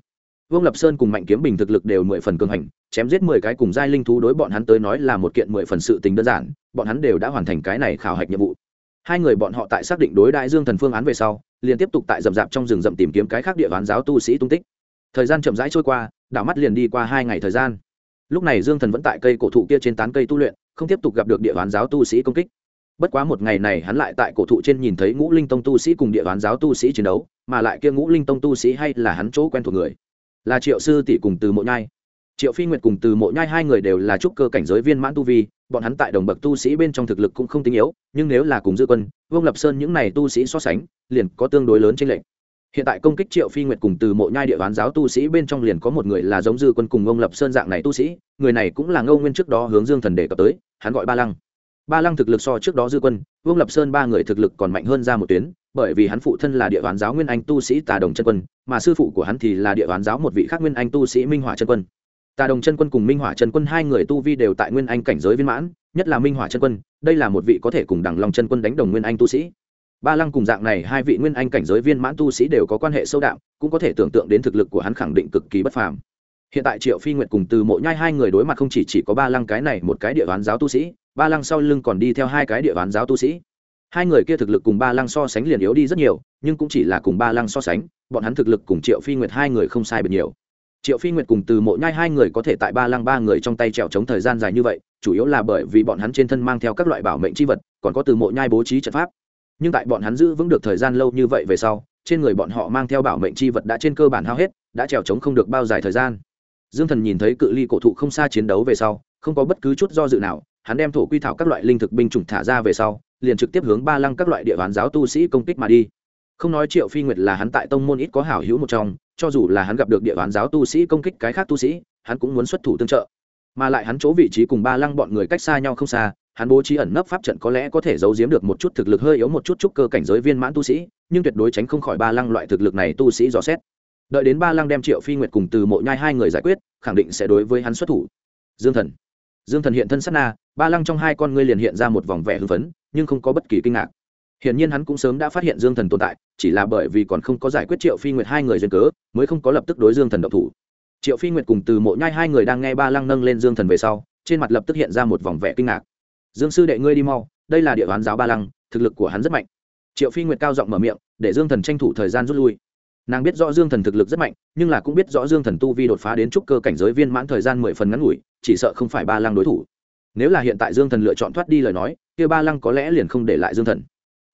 Vương lập sơn cùng mạnh kiếm bình thực lực đều mười phần cường hành, chém giết mười cái cùng giai linh thú đối bọn hắn tới nói là một kiện mười phần sự tình đơn giản, bọn hắn đều đã hoàn thành cái này khảo hạch nhiệm vụ. Hai người bọn họ tại xác định đối đại dương thần phương án về sau, liền tiếp tục tại rậm rạp trong rừng rậm tìm kiếm cái khác địa bán giáo tu sĩ tung tích. Thời gian chậm rãi trôi qua, đảo mắt liền đi qua hai ngày thời gian lúc này dương thần vẫn tại cây cổ thụ kia trên tán cây tu luyện, không tiếp tục gặp được địa bán giáo tu sĩ công kích. Bất quá một ngày này hắn lại tại cổ thụ trên nhìn thấy ngũ linh tông tu sĩ cùng địa bán giáo tu sĩ chiến đấu, mà lại kia ngũ linh tông tu sĩ hay là hắn chỗ quen thuộc người. Là triệu sư tỷ cùng từ mộ nhai. Triệu phi nguyệt cùng từ mộ nhai hai người đều là trúc cơ cảnh giới viên mãn tu vi, bọn hắn tại đồng bậc tu sĩ bên trong thực lực cũng không tinh yếu, nhưng nếu là cùng dư quân, vương lập sơn những này tu sĩ so sánh, liền có tương đối lớn trên lệnh hiện tại công kích triệu phi nguyệt cùng từ mộ nhai địa bán giáo tu sĩ bên trong liền có một người là giống dư quân cùng ông lập sơn dạng này tu sĩ, người này cũng là ngâu nguyên trước đó hướng dương thần đề cập tới, hắn gọi ba lăng. Ba lăng thực lực so trước đó dư quân vương lập sơn ba người thực lực còn mạnh hơn ra một tuyến, bởi vì hắn phụ thân là địa bán giáo nguyên anh tu sĩ tà đồng chân quân, mà sư phụ của hắn thì là địa bán giáo một vị khác nguyên anh tu sĩ minh hỏa chân quân. Tà đồng chân quân cùng minh hỏa chân quân hai người tu vi đều tại nguyên anh cảnh giới viên mãn, nhất là minh hỏa chân quân, đây là một vị có thể cùng đằng long chân quân đánh đồng nguyên anh tu sĩ ba lăng cùng dạng này hai vị nguyên anh cảnh giới viên mãn tu sĩ đều có quan hệ sâu đậm cũng có thể tưởng tượng đến thực lực của hắn khẳng định cực kỳ bất phàm. Hiện tại triệu phi nguyệt cùng từ mộ nhai hai người đối mặt không chỉ, chỉ có ba lăng cái này một cái địa bán giáo tu sĩ ba lăng sau lưng còn đi theo hai cái địa bán giáo tu sĩ. Hai người kia thực lực cùng ba lăng so sánh liền yếu đi rất nhiều nhưng cũng chỉ là cùng ba lăng so sánh bọn hắn thực lực cùng triệu phi nguyệt hai người không sai biệt nhiều. Triệu phi nguyệt cùng từ mộ nhai hai người có thể tại ba lăng ba người trong tay trèo chống thời gian dài như vậy chủ yếu là bởi vì bọn hắn trên thân mang theo các loại bảo mệnh c h i vật còn có từ mộ nhai bố trí trận pháp nhưng tại bọn hắn giữ vững được thời gian lâu như vậy về sau, trên người bọn họ mang theo bảo mệnh chi vật đã trên cơ bản hao hết, đã trèo trống không được bao dài thời gian. Dương thần nhìn thấy cự ly cổ thụ không xa chiến đấu về sau, không có bất cứ chút do dự nào, hắn đem thổ quy thảo các loại linh thực binh chủng thả ra về sau, liền trực tiếp hướng ba lăng các loại địa bàn giáo tu sĩ công kích mà đi. Không nói triệu phi nguyệt là hắn tại tông môn ít có hảo hữu một trong, cho dù là hắn gặp được địa bàn giáo tu sĩ công kích cái khác tu sĩ, hắn cũng muốn xuất thủ tương trợ. Mà lại hắn chỗ vị trí cùng ba lăng bọn người cách xa nhau không xa hắn bố trí ẩn nấp pháp trận có lẽ có thể giấu giếm được một chút thực lực hơi yếu một chút chút cơ cảnh giới viên mãn tu sĩ nhưng tuyệt đối tránh không khỏi ba lăng loại thực lực này tu sĩ dò xét đợi đến ba lăng đem triệu phi nguyệt cùng từ mộ nhai hai người giải quyết khẳng định sẽ đối với hắn xuất thủ dương thần dương thần hiện thân sát na ba lăng trong hai con ngươi liền hiện ra một vòng vẻ hưng phấn nhưng không có bất kỳ kinh ngạc Hiển nhiên hắn cũng sớm đã phát hiện Dương Thần tồn tại, chỉ là bởi vì còn không có giải quyết Triệu Phi Nguyệt hai người duyên cớ, mới không có lập tức đối Dương Thần động thủ. Triệu Phi Nguyệt cùng Từ Mộ Nhai hai người đang nghe Ba Lăng nâng lên Dương Thần về sau, trên mặt lập tức hiện ra một vòng vẻ kinh ngạc. Dương sư đệ ngươi đi mau, đây là địa bán giáo Ba Lăng, thực lực của hắn rất mạnh. Triệu Phi Nguyệt cao giọng mở miệng, để Dương Thần tranh thủ thời gian rút lui. Nàng biết rõ Dương Thần thực lực rất mạnh, nhưng là cũng biết rõ Dương Thần tu vi đột phá đến trúc cơ cảnh giới viên mãn thời gian mười phần ngắn ngủi, chỉ sợ không phải Ba Lăng đối thủ. Nếu là hiện tại Dương Thần lựa chọn thoát đi lời nói, kia Ba Lăng có lẽ liền không để lại Dương Thần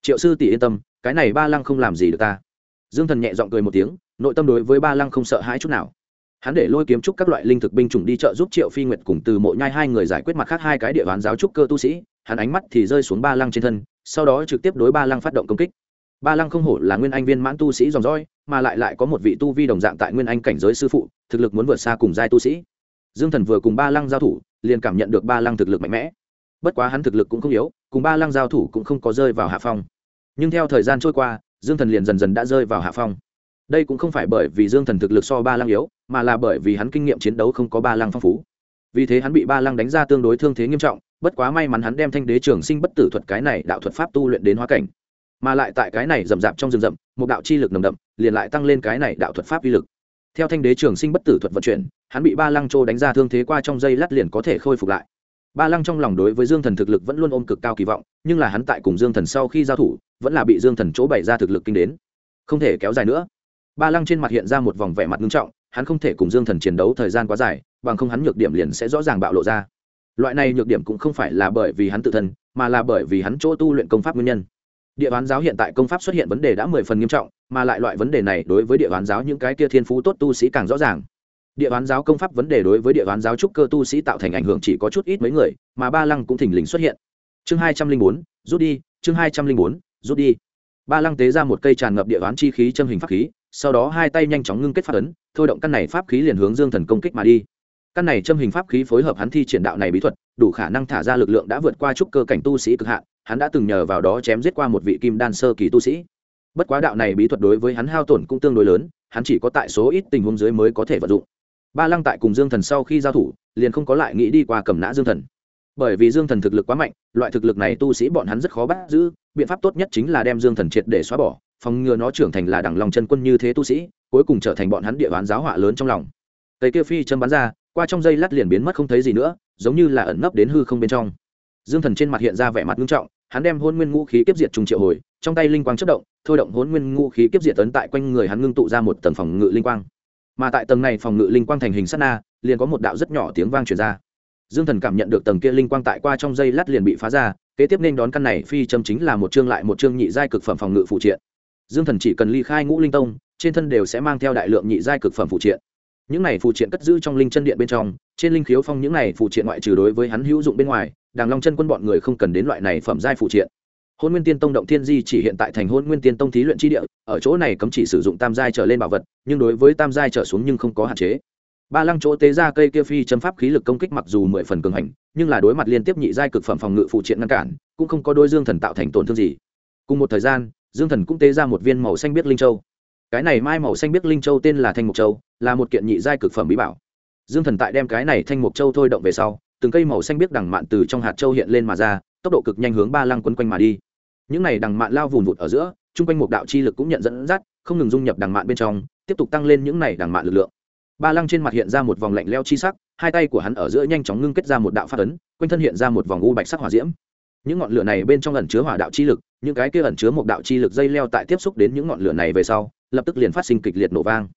triệu sư tỷ yên tâm cái này ba lăng không làm gì được ta dương thần nhẹ g i ọ n g cười một tiếng nội tâm đối với ba lăng không sợ hãi chút nào hắn để lôi kiếm trúc các loại linh thực binh chủng đi trợ giúp triệu phi nguyệt cùng từ mộ nhai hai người giải quyết mặt khác hai cái địa bàn giáo trúc cơ tu sĩ. Hắn ánh mắt thì rơi xuống ba lăng trên thân, sau đó trực tiếp đối ba lăng phát động công kích. Ba lăng không hổ là nguyên anh viên mãn tu sĩ dòng dõi, mà lại lại có một vị tu vi đồng dạng tại nguyên anh cảnh giới sư phụ, thực lực muốn vượt xa cùng giai tu sĩ. Dương thần vừa cùng ba lăng giao thủ, liền cảm nhận được ba lăng thực lực mạnh mẽ. Bất quá hắn thực lực cũng không yếu, cùng ba lăng giao thủ cũng không có rơi vào hạ phong. Nhưng theo thời gian trôi qua, dương thần liền dần dần đã rơi vào hạ phong đây cũng không phải bởi vì dương thần thực lực so ba lăng yếu, mà là bởi vì hắn kinh nghiệm chiến đấu không có ba lăng phong phú. Vì thế hắn bị ba lăng đánh ra tương đối thương thế nghiêm trọng, bất quá may mắn hắn đem thanh đế trường sinh bất tử thuật cái này đạo thuật pháp tu luyện đến hóa cảnh. Mà lại tại cái này rậm rạp trong rừng rậm, một đạo chi lực nồng đậm, liền lại tăng lên cái này đạo thuật pháp uy lực. Theo thanh đế trường sinh bất tử thuật vận chuyển, hắn bị ba lăng trô đánh ra thương thế qua trong dây lát liền có thể khôi phục lại. Ba lăng trong lòng đối với dương thần thực lực vẫn luôn ôm cực cao kỳ vọng, nhưng là hắn tại cùng dương thần sau khi giao thủ, vẫn là bị dương thần chỗ bày ra thực lực kinh đến. Không thể kéo dài nữa ba lăng trên mặt hiện ra một vòng vẻ mặt nghiêm trọng, hắn không thể cùng dương thần chiến đấu thời gian quá dài, bằng không hắn nhược điểm liền sẽ rõ ràng bạo lộ ra. Loại này nhược điểm cũng không phải là bởi vì hắn tự thân, mà là bởi vì hắn chỗ tu luyện công pháp nguyên nhân. Địa bán giáo hiện tại công pháp xuất hiện vấn đề đã mười phần nghiêm trọng, mà lại loại vấn đề này đối với địa bán giáo những cái kia thiên phú tốt tu sĩ càng rõ ràng. Địa bán giáo công pháp vấn đề đối với địa bán giáo trúc cơ tu sĩ tạo thành ảnh hưởng chỉ có chút ít mấy người, mà ba lăng cũng thỉnh lình xuất hiện. Chương hai trăm linh bốn, rút đi, chương hai trăm linh bốn, rút đi. Ba lăng tế ra một cây tràn ngập địa bán chi khí châm hình pháp khí sau đó hai tay nhanh chóng ngưng kết pháp ấn, thôi động căn này pháp khí liền hướng dương thần công kích mà đi. Căn này châm hình pháp khí phối hợp hắn thi triển đạo này bí thuật, đủ khả năng thả ra lực lượng đã vượt qua trúc cơ cảnh tu sĩ cực hạn, hắn đã từng nhờ vào đó chém giết qua một vị kim đan sơ kỳ tu sĩ. Bất quá đạo này bí thuật đối với hắn hao tổn cũng tương đối lớn, hắn chỉ có tại số ít tình huống dưới mới có thể vận dụng. Ba lăng tại cùng dương thần sau khi giao thủ, liền không có lại nghĩ đi qua cầm nã dương thần. Bởi vì dương thần thực lực quá mạnh, loại thực lực này tu sĩ bọn hắn rất khó bắt giữ, biện pháp tốt nhất chính là đem dương thần triệt để xóa bỏ phòng ngừa nó trưởng thành là đẳng lòng chân quân như thế tu sĩ, cuối cùng trở thành bọn hắn địa bán giáo họa lớn trong lòng. Cây kia phi châm bắn ra, qua trong dây lát liền biến mất không thấy gì nữa, giống như là ẩn nấp đến hư không bên trong. Dương thần trên mặt hiện ra vẻ mặt nghiêm trọng, hắn đem hôn nguyên ngũ khí kiếp diệt trùng triệu hồi, trong tay linh quang chất động, thôi động hôn nguyên ngũ khí kiếp diệt tấn tại quanh người hắn ngưng tụ ra một tầng phòng ngự linh quang. Mà tại tầng này phòng ngự linh quang thành hình sát na, liền có một đạo rất nhỏ tiếng vang truyền ra. Dương thần cảm nhận được tầng kia linh quang tại qua trong dây lát liền bị phá ra, kế tiếp nên đón căn này phi châm chính là một chương lại một chương nhị giai cực phẩm phòng ngự phụ triện dương thần chỉ cần ly khai ngũ linh tông, trên thân đều sẽ mang theo đại lượng nhị giai cực phẩm phụ triện. Những này phụ triện cất giữ trong linh chân điện bên trong, trên linh khiếu phong những này phụ triện ngoại trừ đối với hắn hữu dụng bên ngoài, đàng long chân quân bọn người không cần đến loại này phẩm giai phụ triện. Hôn nguyên tiên tông động thiên di chỉ hiện tại thành hôn nguyên tiên tông thí luyện tri địa, ở chỗ này cấm chỉ sử dụng tam giai trở lên bảo vật, nhưng đối với tam giai trở xuống nhưng không có hạn chế. Ba lăng chỗ tế ra cây kia phi châm pháp khí lực công kích mặc dù mười phần cường hành, nhưng là đối mặt liên tiếp nhị giai cực phẩm phòng ngự phụ triện ngăn cản, cũng không có đôi dương thần tạo thành tổn thương gì. Cùng một thời gian dương thần cũng tế ra một viên màu xanh biết linh châu. Cái này mai màu xanh biết linh châu tên là thanh mục châu, là một kiện nhị giai cực phẩm bí bảo. Dương thần tại đem cái này thanh mục châu thôi động về sau, từng cây màu xanh biết đằng mạn từ trong hạt châu hiện lên mà ra, tốc độ cực nhanh hướng ba lăng quấn quanh mà đi. Những này đằng mạn lao vùn vụt ở giữa, chung quanh một đạo chi lực cũng nhận dẫn dắt, không ngừng dung nhập đằng mạn bên trong, tiếp tục tăng lên những này đằng mạn lực lượng. Ba lăng trên mặt hiện ra một vòng lạnh leo chi sắc, hai tay của hắn ở giữa nhanh chóng ngưng kết ra một đạo phát ấn, quanh thân hiện ra một vòng u bạch sắc hỏa diễm. Những ngọn lửa này bên trong ẩn chứa hỏa đạo chi lực những cái kia ẩn chứa một đạo chi lực dây leo tại tiếp xúc đến những ngọn lửa này về sau, lập tức liền phát sinh kịch liệt nổ vang.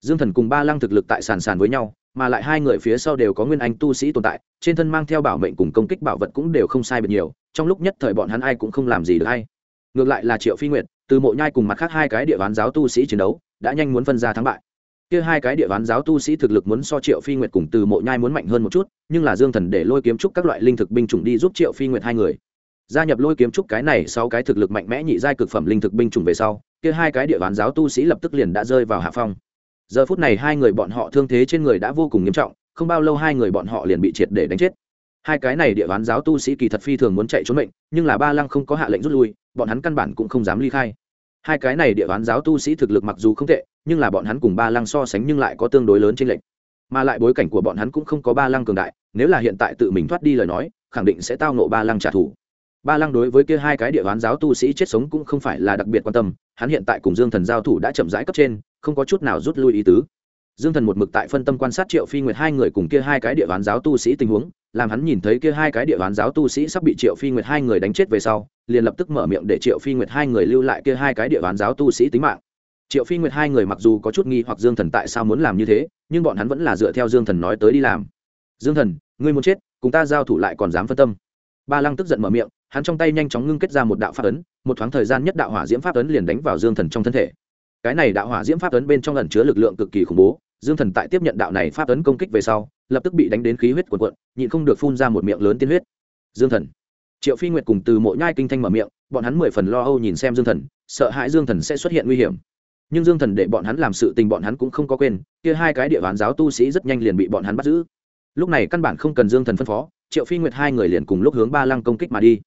Dương thần cùng ba lăng thực lực tại sàn sàn với nhau, mà lại hai người phía sau đều có nguyên anh tu sĩ tồn tại, trên thân mang theo bảo mệnh cùng công kích bảo vật cũng đều không sai biệt nhiều, trong lúc nhất thời bọn hắn ai cũng không làm gì được hay. Ngược lại là triệu phi nguyệt, từ mộ nhai cùng mặt khác hai cái địa bán giáo tu sĩ chiến đấu, đã nhanh muốn phân ra thắng bại. Kia hai cái địa bán giáo tu sĩ thực lực muốn so triệu phi nguyệt cùng từ mộ nhai muốn mạnh hơn một chút, nhưng là dương thần để lôi kiếm trúc các loại linh thực binh chủng đi giúp triệu phi nguyệt hai người gia nhập lôi kiếm trúc cái này sau cái thực lực mạnh mẽ nhị giai cực phẩm linh thực binh chủng về sau, kia hai cái địa bàn giáo tu sĩ lập tức liền đã rơi vào hạ phong. Giờ phút này hai người bọn họ thương thế trên người đã vô cùng nghiêm trọng, không bao lâu hai người bọn họ liền bị triệt để đánh chết. Hai cái này địa bàn giáo tu sĩ kỳ thật phi thường muốn chạy trốn mệnh, nhưng là ba lăng không có hạ lệnh rút lui, bọn hắn căn bản cũng không dám ly khai. Hai cái này địa bàn giáo tu sĩ thực lực mặc dù không tệ, nhưng là bọn hắn cùng ba lăng so sánh nhưng lại có tương đối lớn trên lệnh mà lại bối cảnh của bọn hắn cũng không có ba lăng cường đại, nếu là hiện tại tự mình thoát đi lời nói, khẳng định sẽ tao nộ ba lăng trả thù ba lăng đối với kia hai cái địa bán giáo tu sĩ chết sống cũng không phải là đặc biệt quan tâm, hắn hiện tại cùng dương thần giao thủ đã chậm rãi cấp trên, không có chút nào rút lui ý tứ. Dương thần một mực tại phân tâm quan sát triệu phi nguyệt hai người cùng kia hai cái địa bán giáo tu sĩ tình huống, làm hắn nhìn thấy kia hai cái địa bán giáo tu sĩ sắp bị triệu phi nguyệt hai người đánh chết về sau, liền lập tức mở miệng để triệu phi nguyệt hai người lưu lại kia hai cái địa bán giáo tu sĩ tính mạng. Triệu phi nguyệt hai người mặc dù có chút nghi hoặc dương thần tại sao muốn làm như thế, nhưng bọn hắn vẫn là dựa theo dương thần nói tới đi làm. Dương thần, ngươi muốn chết, cùng ta giao thủ lại còn dám phân tâm. Ba lăng tức giận mở miệng hắn trong tay nhanh chóng ngưng kết ra một đạo pháp ấn, một thoáng thời gian nhất đạo hỏa diễm pháp ấn liền đánh vào dương thần trong thân thể. Cái này đạo hỏa diễm pháp ấn bên trong ẩn chứa lực lượng cực kỳ khủng bố, dương thần tại tiếp nhận đạo này pháp ấn công kích về sau, lập tức bị đánh đến khí huyết cuồn cuộn, nhịn không được phun ra một miệng lớn tiên huyết. Dương thần. Triệu phi nguyệt cùng từ mộ nhai kinh thanh mở miệng, bọn hắn mười phần lo âu nhìn xem dương thần, sợ hãi dương thần sẽ xuất hiện nguy hiểm. Nhưng dương thần để bọn hắn làm sự tình bọn hắn cũng không có quên, kia hai cái địa bán giáo tu sĩ rất nhanh liền bị bọn hắn bắt giữ. Lúc này căn bản không cần dương thần phân phó, triệu phi nguyệt hai người liền cùng lúc hướng ba lăng công kích mà đi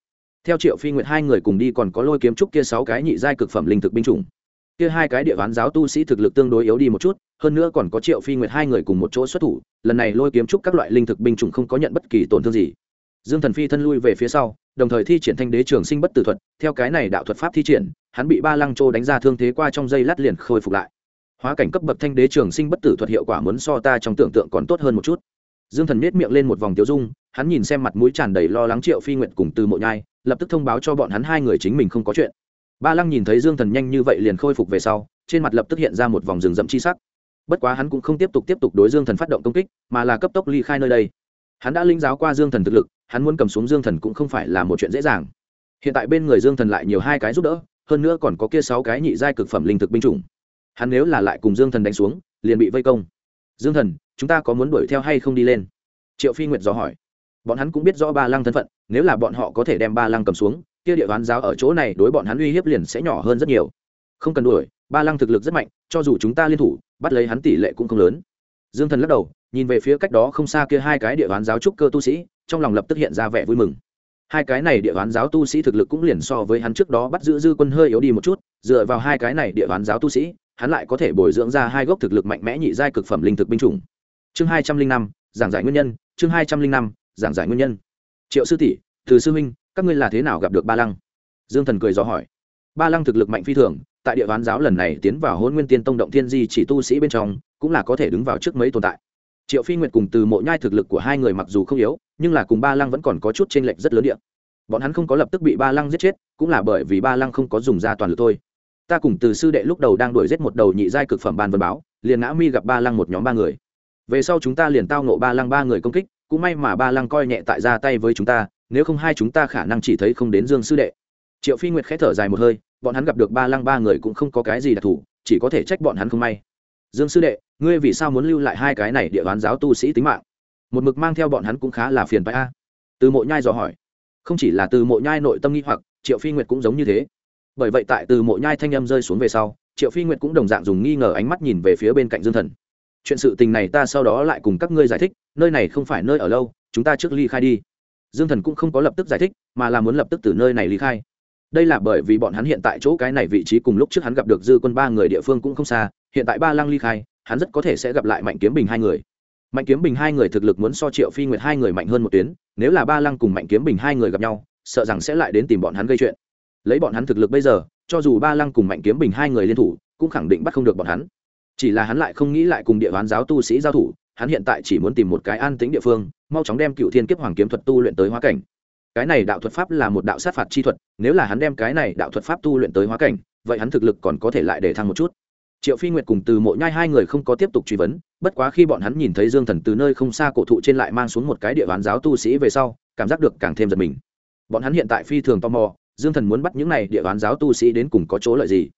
theo triệu phi nguyệt hai người cùng đi còn có lôi kiếm trúc kia sáu cái nhị giai cực phẩm linh thực binh chủng. Kia hai cái địa bán giáo tu sĩ thực lực tương đối yếu đi một chút, hơn nữa còn có triệu phi nguyệt hai người cùng một chỗ xuất thủ, lần này lôi kiếm trúc các loại linh thực binh chủng không có nhận bất kỳ tổn thương gì. Dương thần phi thân lui về phía sau, đồng thời thi triển thanh đế trường sinh bất tử thuật, theo cái này đạo thuật pháp thi triển, hắn bị ba lăng châu đánh ra thương thế qua trong dây lát liền khôi phục lại. Hóa cảnh cấp bậc thanh đế trường sinh bất tử thuật hiệu quả muốn so ta trong tưởng tượng còn tốt hơn một chút. Dương thần nết miệng lên một vòng tiêu dung, hắn nhìn xem mặt mũi tràn đầy lo lắng triệu phi nguyện cùng từ mộ nhai lập tức thông báo cho bọn hắn hai người chính mình không có chuyện. Ba lăng nhìn thấy dương thần nhanh như vậy liền khôi phục về sau, trên mặt lập tức hiện ra một vòng rừng rậm chi sắc. Bất quá hắn cũng không tiếp tục tiếp tục đối dương thần phát động công kích, mà là cấp tốc ly khai nơi đây. Hắn đã linh giáo qua dương thần thực lực, hắn muốn cầm xuống dương thần cũng không phải là một chuyện dễ dàng. Hiện tại bên người dương thần lại nhiều hai cái giúp đỡ, hơn nữa còn có kia sáu cái nhị giai cực phẩm linh thực binh chủng. Hắn nếu là lại cùng dương thần đánh xuống, liền bị vây công. Dương thần, chúng ta có muốn đuổi theo hay không đi lên? Triệu phi nguyệt dò hỏi bọn hắn cũng biết rõ ba lăng thân phận, nếu là bọn họ có thể đem ba lăng cầm xuống, kia địa bán giáo ở chỗ này đối bọn hắn uy hiếp liền sẽ nhỏ hơn rất nhiều. Không cần đuổi, ba lăng thực lực rất mạnh, cho dù chúng ta liên thủ, bắt lấy hắn tỷ lệ cũng không lớn. Dương thần lắc đầu, nhìn về phía cách đó không xa kia hai cái địa bán giáo trúc cơ tu sĩ, trong lòng lập tức hiện ra vẻ vui mừng. Hai cái này địa bán giáo tu sĩ thực lực cũng liền so với hắn trước đó bắt giữ dư quân hơi yếu đi một chút, dựa vào hai cái này địa bán giáo tu sĩ, hắn lại có thể bồi dưỡng ra hai gốc thực lực mạnh mẽ nhị giai cực phẩm linh thực binh chủng. Chương hai trăm linh năm, giảng giải nguyên nhân, chương hai trăm linh năm giảng giải nguyên nhân. Triệu sư tỷ, từ sư huynh, các ngươi là thế nào gặp được ba lăng? Dương thần cười dò hỏi. Ba lăng thực lực mạnh phi thường, tại địa bán giáo lần này tiến vào hôn nguyên tiên tông động thiên di chỉ tu sĩ bên trong, cũng là có thể đứng vào trước mấy tồn tại. Triệu phi nguyệt cùng từ mộ nhai thực lực của hai người mặc dù không yếu, nhưng là cùng ba lăng vẫn còn có chút t r ê n lệch rất lớn điện bọn hắn không có lập tức bị ba lăng giết chết, cũng là bởi vì ba lăng không có dùng ra toàn lực thôi. Ta cùng từ sư đệ lúc đầu đang đuổi giết một đầu nhị giai cực phẩm ban vân báo, liền ngã mi gặp ba lăng một nhóm ba người. Về sau chúng ta liền tao nộ ba lăng ba người công kích cũng may mà ba lăng coi nhẹ tại ra tay với chúng ta, nếu không hai chúng ta khả năng chỉ thấy không đến dương sư đệ. Triệu phi nguyệt k h ẽ thở dài một hơi, bọn hắn gặp được ba lăng ba người cũng không có cái gì đặc thù, chỉ có thể trách bọn hắn không may. Dương sư đệ, ngươi vì sao muốn lưu lại hai cái này địa bán giáo tu sĩ tính mạng? Một mực mang theo bọn hắn cũng khá là phiền phái a. Từ mộ nhai dò hỏi. Không chỉ là từ mộ nhai nội tâm nghi hoặc, triệu phi nguyệt cũng giống như thế. Bởi vậy tại từ mộ nhai thanh âm rơi xuống về sau, triệu phi nguyệt cũng đồng dạng dùng nghi ngờ ánh mắt nhìn về phía bên cạnh dương thần chuyện sự tình này ta sau đó lại cùng các ngươi giải thích, nơi này không phải nơi ở lâu, chúng ta trước ly khai đi. Dương thần cũng không có lập tức giải thích, mà là muốn lập tức từ nơi này ly khai. Đây là bởi vì bọn hắn hiện tại chỗ cái này vị trí cùng lúc trước hắn gặp được dư quân ba người địa phương cũng không xa, hiện tại ba lăng ly khai, hắn rất có thể sẽ gặp lại mạnh kiếm bình hai người. Mạnh kiếm bình hai người thực lực muốn so triệu phi nguyệt hai người mạnh hơn một tuyến, nếu là ba lăng cùng mạnh kiếm bình hai người gặp nhau, sợ rằng sẽ lại đến tìm bọn hắn gây chuyện. Lấy bọn hắn thực lực bây giờ, cho dù ba lăng cùng mạnh kiếm bình hai người liên thủ, cũng khẳng định bắt không được bọn hắn chỉ là hắn lại không nghĩ lại cùng địa hoán giáo tu sĩ giao thủ, hắn hiện tại chỉ muốn tìm một cái an tính địa phương, mau chóng đem cựu thiên kiếp hoàng kiếm thuật tu luyện tới hóa cảnh. Cái này đạo thuật pháp là một đạo sát phạt chi thuật, nếu là hắn đem cái này đạo thuật pháp tu luyện tới hóa cảnh, vậy hắn thực lực còn có thể lại để thăng một chút. Triệu phi nguyệt cùng từ mộ nhai hai người không có tiếp tục truy vấn, bất quá khi bọn hắn nhìn thấy dương thần từ nơi không xa cổ thụ trên lại mang xuống một cái địa bán giáo tu sĩ về sau, cảm giác được càng thêm giật mình. Bọn hắn hiện tại phi thường tò mò, dương thần muốn bắt những này địa bán giáo tu sĩ đến cùng có chỗ lợi gì.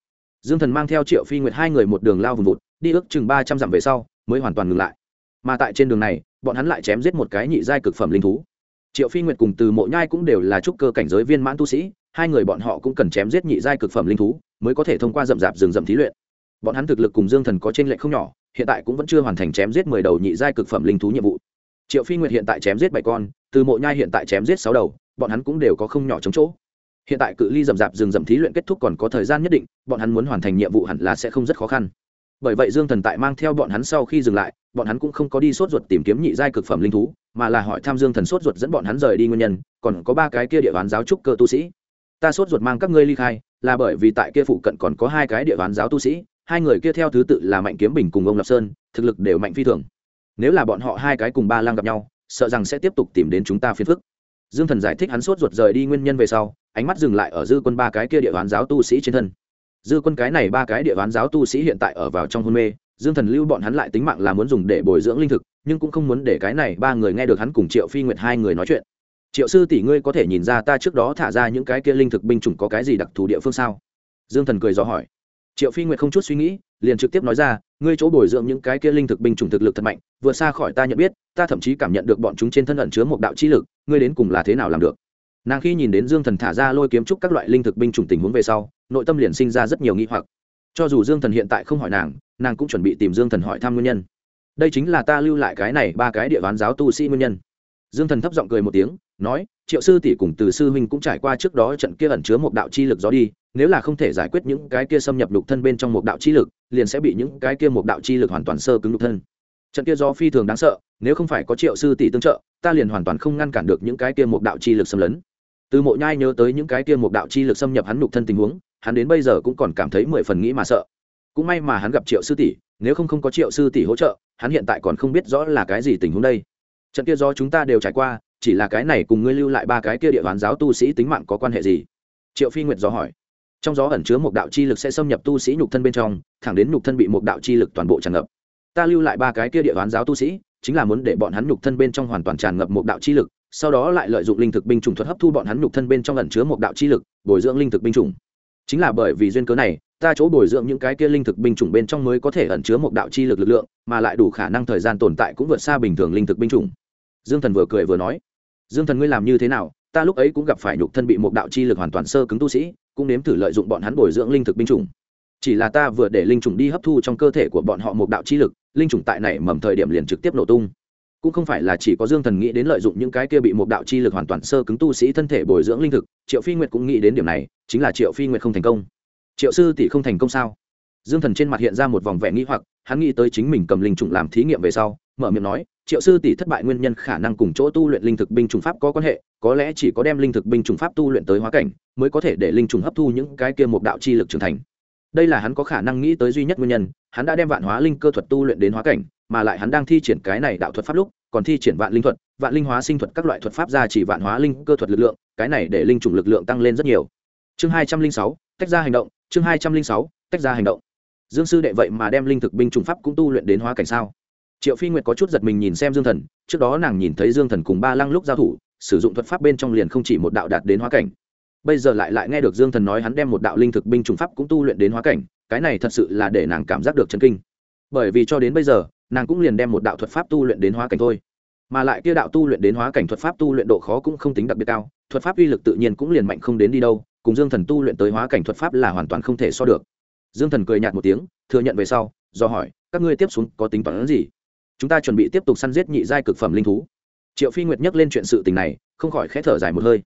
Dương thần mang theo triệu phi nguyệt hai người một đường lao vùng vụt đi ước chừng ba trăm dặm về sau, mới hoàn toàn ngừng lại. Mà tại trên đường này, bọn hắn lại chém giết một cái nhị giai cực phẩm linh thú. Triệu phi nguyệt cùng từ mộ nhai cũng đều là trúc cơ cảnh giới viên mãn tu sĩ, hai người bọn họ cũng cần chém giết nhị giai cực phẩm linh thú, mới có thể thông qua rậm rạp rừng rậm thí luyện. Bọn hắn thực lực cùng dương thần có trên lệnh không nhỏ, hiện tại cũng vẫn chưa hoàn thành chém giết mười đầu nhị giai cực phẩm linh thú nhiệm vụ. Triệu phi nguyệt hiện tại chém giết bảy con, từ mộ nhai hiện tại chém giết sáu đầu, bọn hắn cũng đều có không nhỏ chống chỗ. Hiện tại cự ly rậm rạp rừng rậm thí luyện kết thúc còn có thời gian nhất định, bọn hắn muốn hoàn thành nhiệm vụ hẳn là sẽ không rất khó khăn bởi vậy dương thần tại mang theo bọn hắn sau khi dừng lại, bọn hắn cũng không có đi sốt ruột tìm kiếm nhị giai cực phẩm linh thú, mà là hỏi tham dương thần sốt ruột dẫn bọn hắn rời đi nguyên nhân, còn có ba cái kia địa bán giáo trúc cơ tu sĩ. Ta sốt ruột mang các ngươi ly khai, là bởi vì tại kia phụ cận còn có hai cái địa bán giáo tu sĩ, hai người kia theo thứ tự là mạnh kiếm bình cùng ông lập sơn, thực lực đều mạnh phi thường. Nếu là bọn họ hai cái cùng ba lang gặp nhau, sợ rằng sẽ tiếp tục tìm đến chúng ta phiền phức. Dương thần giải thích hắn sốt ruột rời đi nguyên nhân về sau, ánh mắt dừng lại ở dư quân ba cái kia địa bán giáo tu sĩ trên thân dư quân cái này ba cái địa bán giáo tu sĩ hiện tại ở vào trong hôn mê, dương thần lưu bọn hắn lại tính mạng là muốn dùng để bồi dưỡng linh thực, nhưng cũng không muốn để cái này ba người nghe được hắn cùng triệu phi nguyệt hai người nói chuyện. Triệu sư tỷ ngươi có thể nhìn ra ta trước đó thả ra những cái kia linh thực binh chủng có cái gì đặc thù địa phương sao? Dương thần cười dò hỏi. Triệu phi nguyệt không chút suy nghĩ, liền trực tiếp nói ra, ngươi chỗ bồi dưỡng những cái kia linh thực binh chủng thực lực thật mạnh vượt xa khỏi ta nhận biết, ta thậm chí cảm nhận được bọn chúng trên thân ẩn chứa một đạo chi lực, ngươi đến cùng là thế nào làm được? Nàng khi nhìn đến dương thần thả ra lôi kiếm trúc các loại linh thực binh chủng tình huống về sau, nội tâm liền sinh ra rất nhiều nghi hoặc. Cho dù dương thần hiện tại không hỏi nàng nàng cũng chuẩn bị tìm dương thần hỏi thăm nguyên nhân. Đây chính là ta lưu lại cái này ba cái địa bán giáo tu sĩ nguyên nhân. Dương thần thấp giọng cười một tiếng, nói, triệu sư tỷ cùng từ sư huynh cũng trải qua trước đó trận kia ẩn chứa một đạo chi lực gió đi, nếu là không thể giải quyết những cái kia xâm nhập lục thân bên trong một đạo chi lực, liền sẽ bị những cái kia một đạo chi lực hoàn toàn sơ cứng lục thân. Trận kia gió phi thường đáng sợ, nếu không phải có triệu sư tỷ tương trợ, ta liền hoàn toàn không ngăn cản được những cái kia một đạo chi lực xâm lấn từ mộ nhai nhớ tới những cái kia một đạo chi lực xâm nhập hắn nhục thân tình huống, hắn đến bây giờ cũng còn cảm thấy mười phần nghĩ mà sợ. Cũng may mà hắn gặp triệu sư tỷ, nếu không không có triệu sư tỷ hỗ trợ, hắn hiện tại còn không biết rõ là cái gì tình huống đây. Trận kia do chúng ta đều trải qua, chỉ là cái này cùng ngươi lưu lại ba cái kia địa đoán giáo tu sĩ tính mạng có quan hệ gì? Triệu phi nguyệt do hỏi. Trong gió ẩn chứa một đạo chi lực sẽ xâm nhập tu sĩ nhục thân bên trong, thẳng đến nhục thân bị một đạo chi lực toàn bộ tràn ngập. Ta lưu lại ba cái kia địa đoán giáo tu sĩ, chính là muốn để bọn hắn nhục thân bên trong hoàn toàn tràn ngập một đạo chi lực sau đó lại lợi dụng linh thực binh chủng thuật hấp thu bọn hắn nhục thân bên trong ẩn chứa một đạo chi lực, bồi dưỡng linh thực binh chủng. Chính là bởi vì duyên cớ này, ta chỗ bồi dưỡng những cái kia linh thực binh chủng bên trong mới có thể ẩn chứa một đạo chi lực lực lượng, mà lại đủ khả năng thời gian tồn tại cũng vượt xa bình thường linh thực binh chủng. Dương thần vừa cười vừa nói. Dương thần ngươi làm như thế nào? Ta lúc ấy cũng gặp phải nhục thân bị một đạo chi lực hoàn toàn sơ cứng tu sĩ, cũng nếm thử lợi dụng bọn hắn bồi dưỡng linh thực binh chủng. Chỉ là ta vừa để linh chủng đi hấp thu trong cơ thể của bọn họ một đạo chi lực, linh chủng tại này mầm thời điểm liền trực tiếp nổ tung cũng không phải là chỉ có dương thần nghĩ đến lợi dụng những cái kia bị một đạo chi lực hoàn toàn sơ cứng tu sĩ thân thể bồi dưỡng linh thực, triệu phi nguyệt cũng nghĩ đến điểm này, chính là triệu phi nguyệt không thành công. Triệu sư tỷ không thành công sao? Dương thần trên mặt hiện ra một vòng vẻ nghĩ hoặc, hắn nghĩ tới chính mình cầm linh trùng làm thí nghiệm về sau, mở miệng nói, triệu sư tỷ thất bại nguyên nhân khả năng cùng chỗ tu luyện linh thực binh trùng pháp có quan hệ, có lẽ chỉ có đem linh thực binh trùng pháp tu luyện tới hóa cảnh, mới có thể để linh trùng hấp thu những cái kia một đạo chi lực trưởng thành. Đây là hắn có khả năng nghĩ tới duy nhất nguyên nhân hắn đã đem vạn hóa linh cơ thuật tu luyện đến hóa cảnh, mà lại hắn đang thi triển cái này đạo thuật pháp lúc, còn thi triển vạn linh thuật, vạn linh hóa sinh thuật các loại thuật pháp ra chỉ vạn hóa linh cơ thuật lực lượng, cái này để linh trùng lực lượng tăng lên rất nhiều. Chương hai trăm linh sáu, tách ra hành động, chương hai trăm linh sáu, tách ra hành động. Dương sư đệ vậy mà đem linh thực binh trùng pháp cũng tu luyện đến hóa cảnh sao? Triệu phi nguyệt có chút giật mình nhìn xem dương thần, trước đó nàng nhìn thấy dương thần cùng ba lăng lúc giao thủ, sử dụng thuật pháp bên trong liền không chỉ một đạo đạt đến hóa cảnh. Bây giờ lại lại nghe được dương thần nói hắn đem một đạo linh thực binh trùng pháp cũng tu luyện đến hóa cảnh cái này thật sự là để nàng cảm giác được chân kinh. Bởi vì cho đến bây giờ, nàng cũng liền đem một đạo thuật pháp tu luyện đến hóa cảnh thôi. Mà lại kia đạo tu luyện đến hóa cảnh thuật pháp tu luyện độ khó cũng không tính đặc biệt cao, thuật pháp uy lực tự nhiên cũng liền mạnh không đến đi đâu, cùng dương thần tu luyện tới hóa cảnh thuật pháp là hoàn toàn không thể so được. Dương thần cười nhạt một tiếng, thừa nhận về sau, do hỏi, các ngươi tiếp xuống có tính toán gì? Chúng ta chuẩn bị tiếp tục săn giết nhị giai cực phẩm linh thú. Triệu phi nguyệt nhắc lên chuyện sự tình này, không khỏi khẽ thở dài một hơi.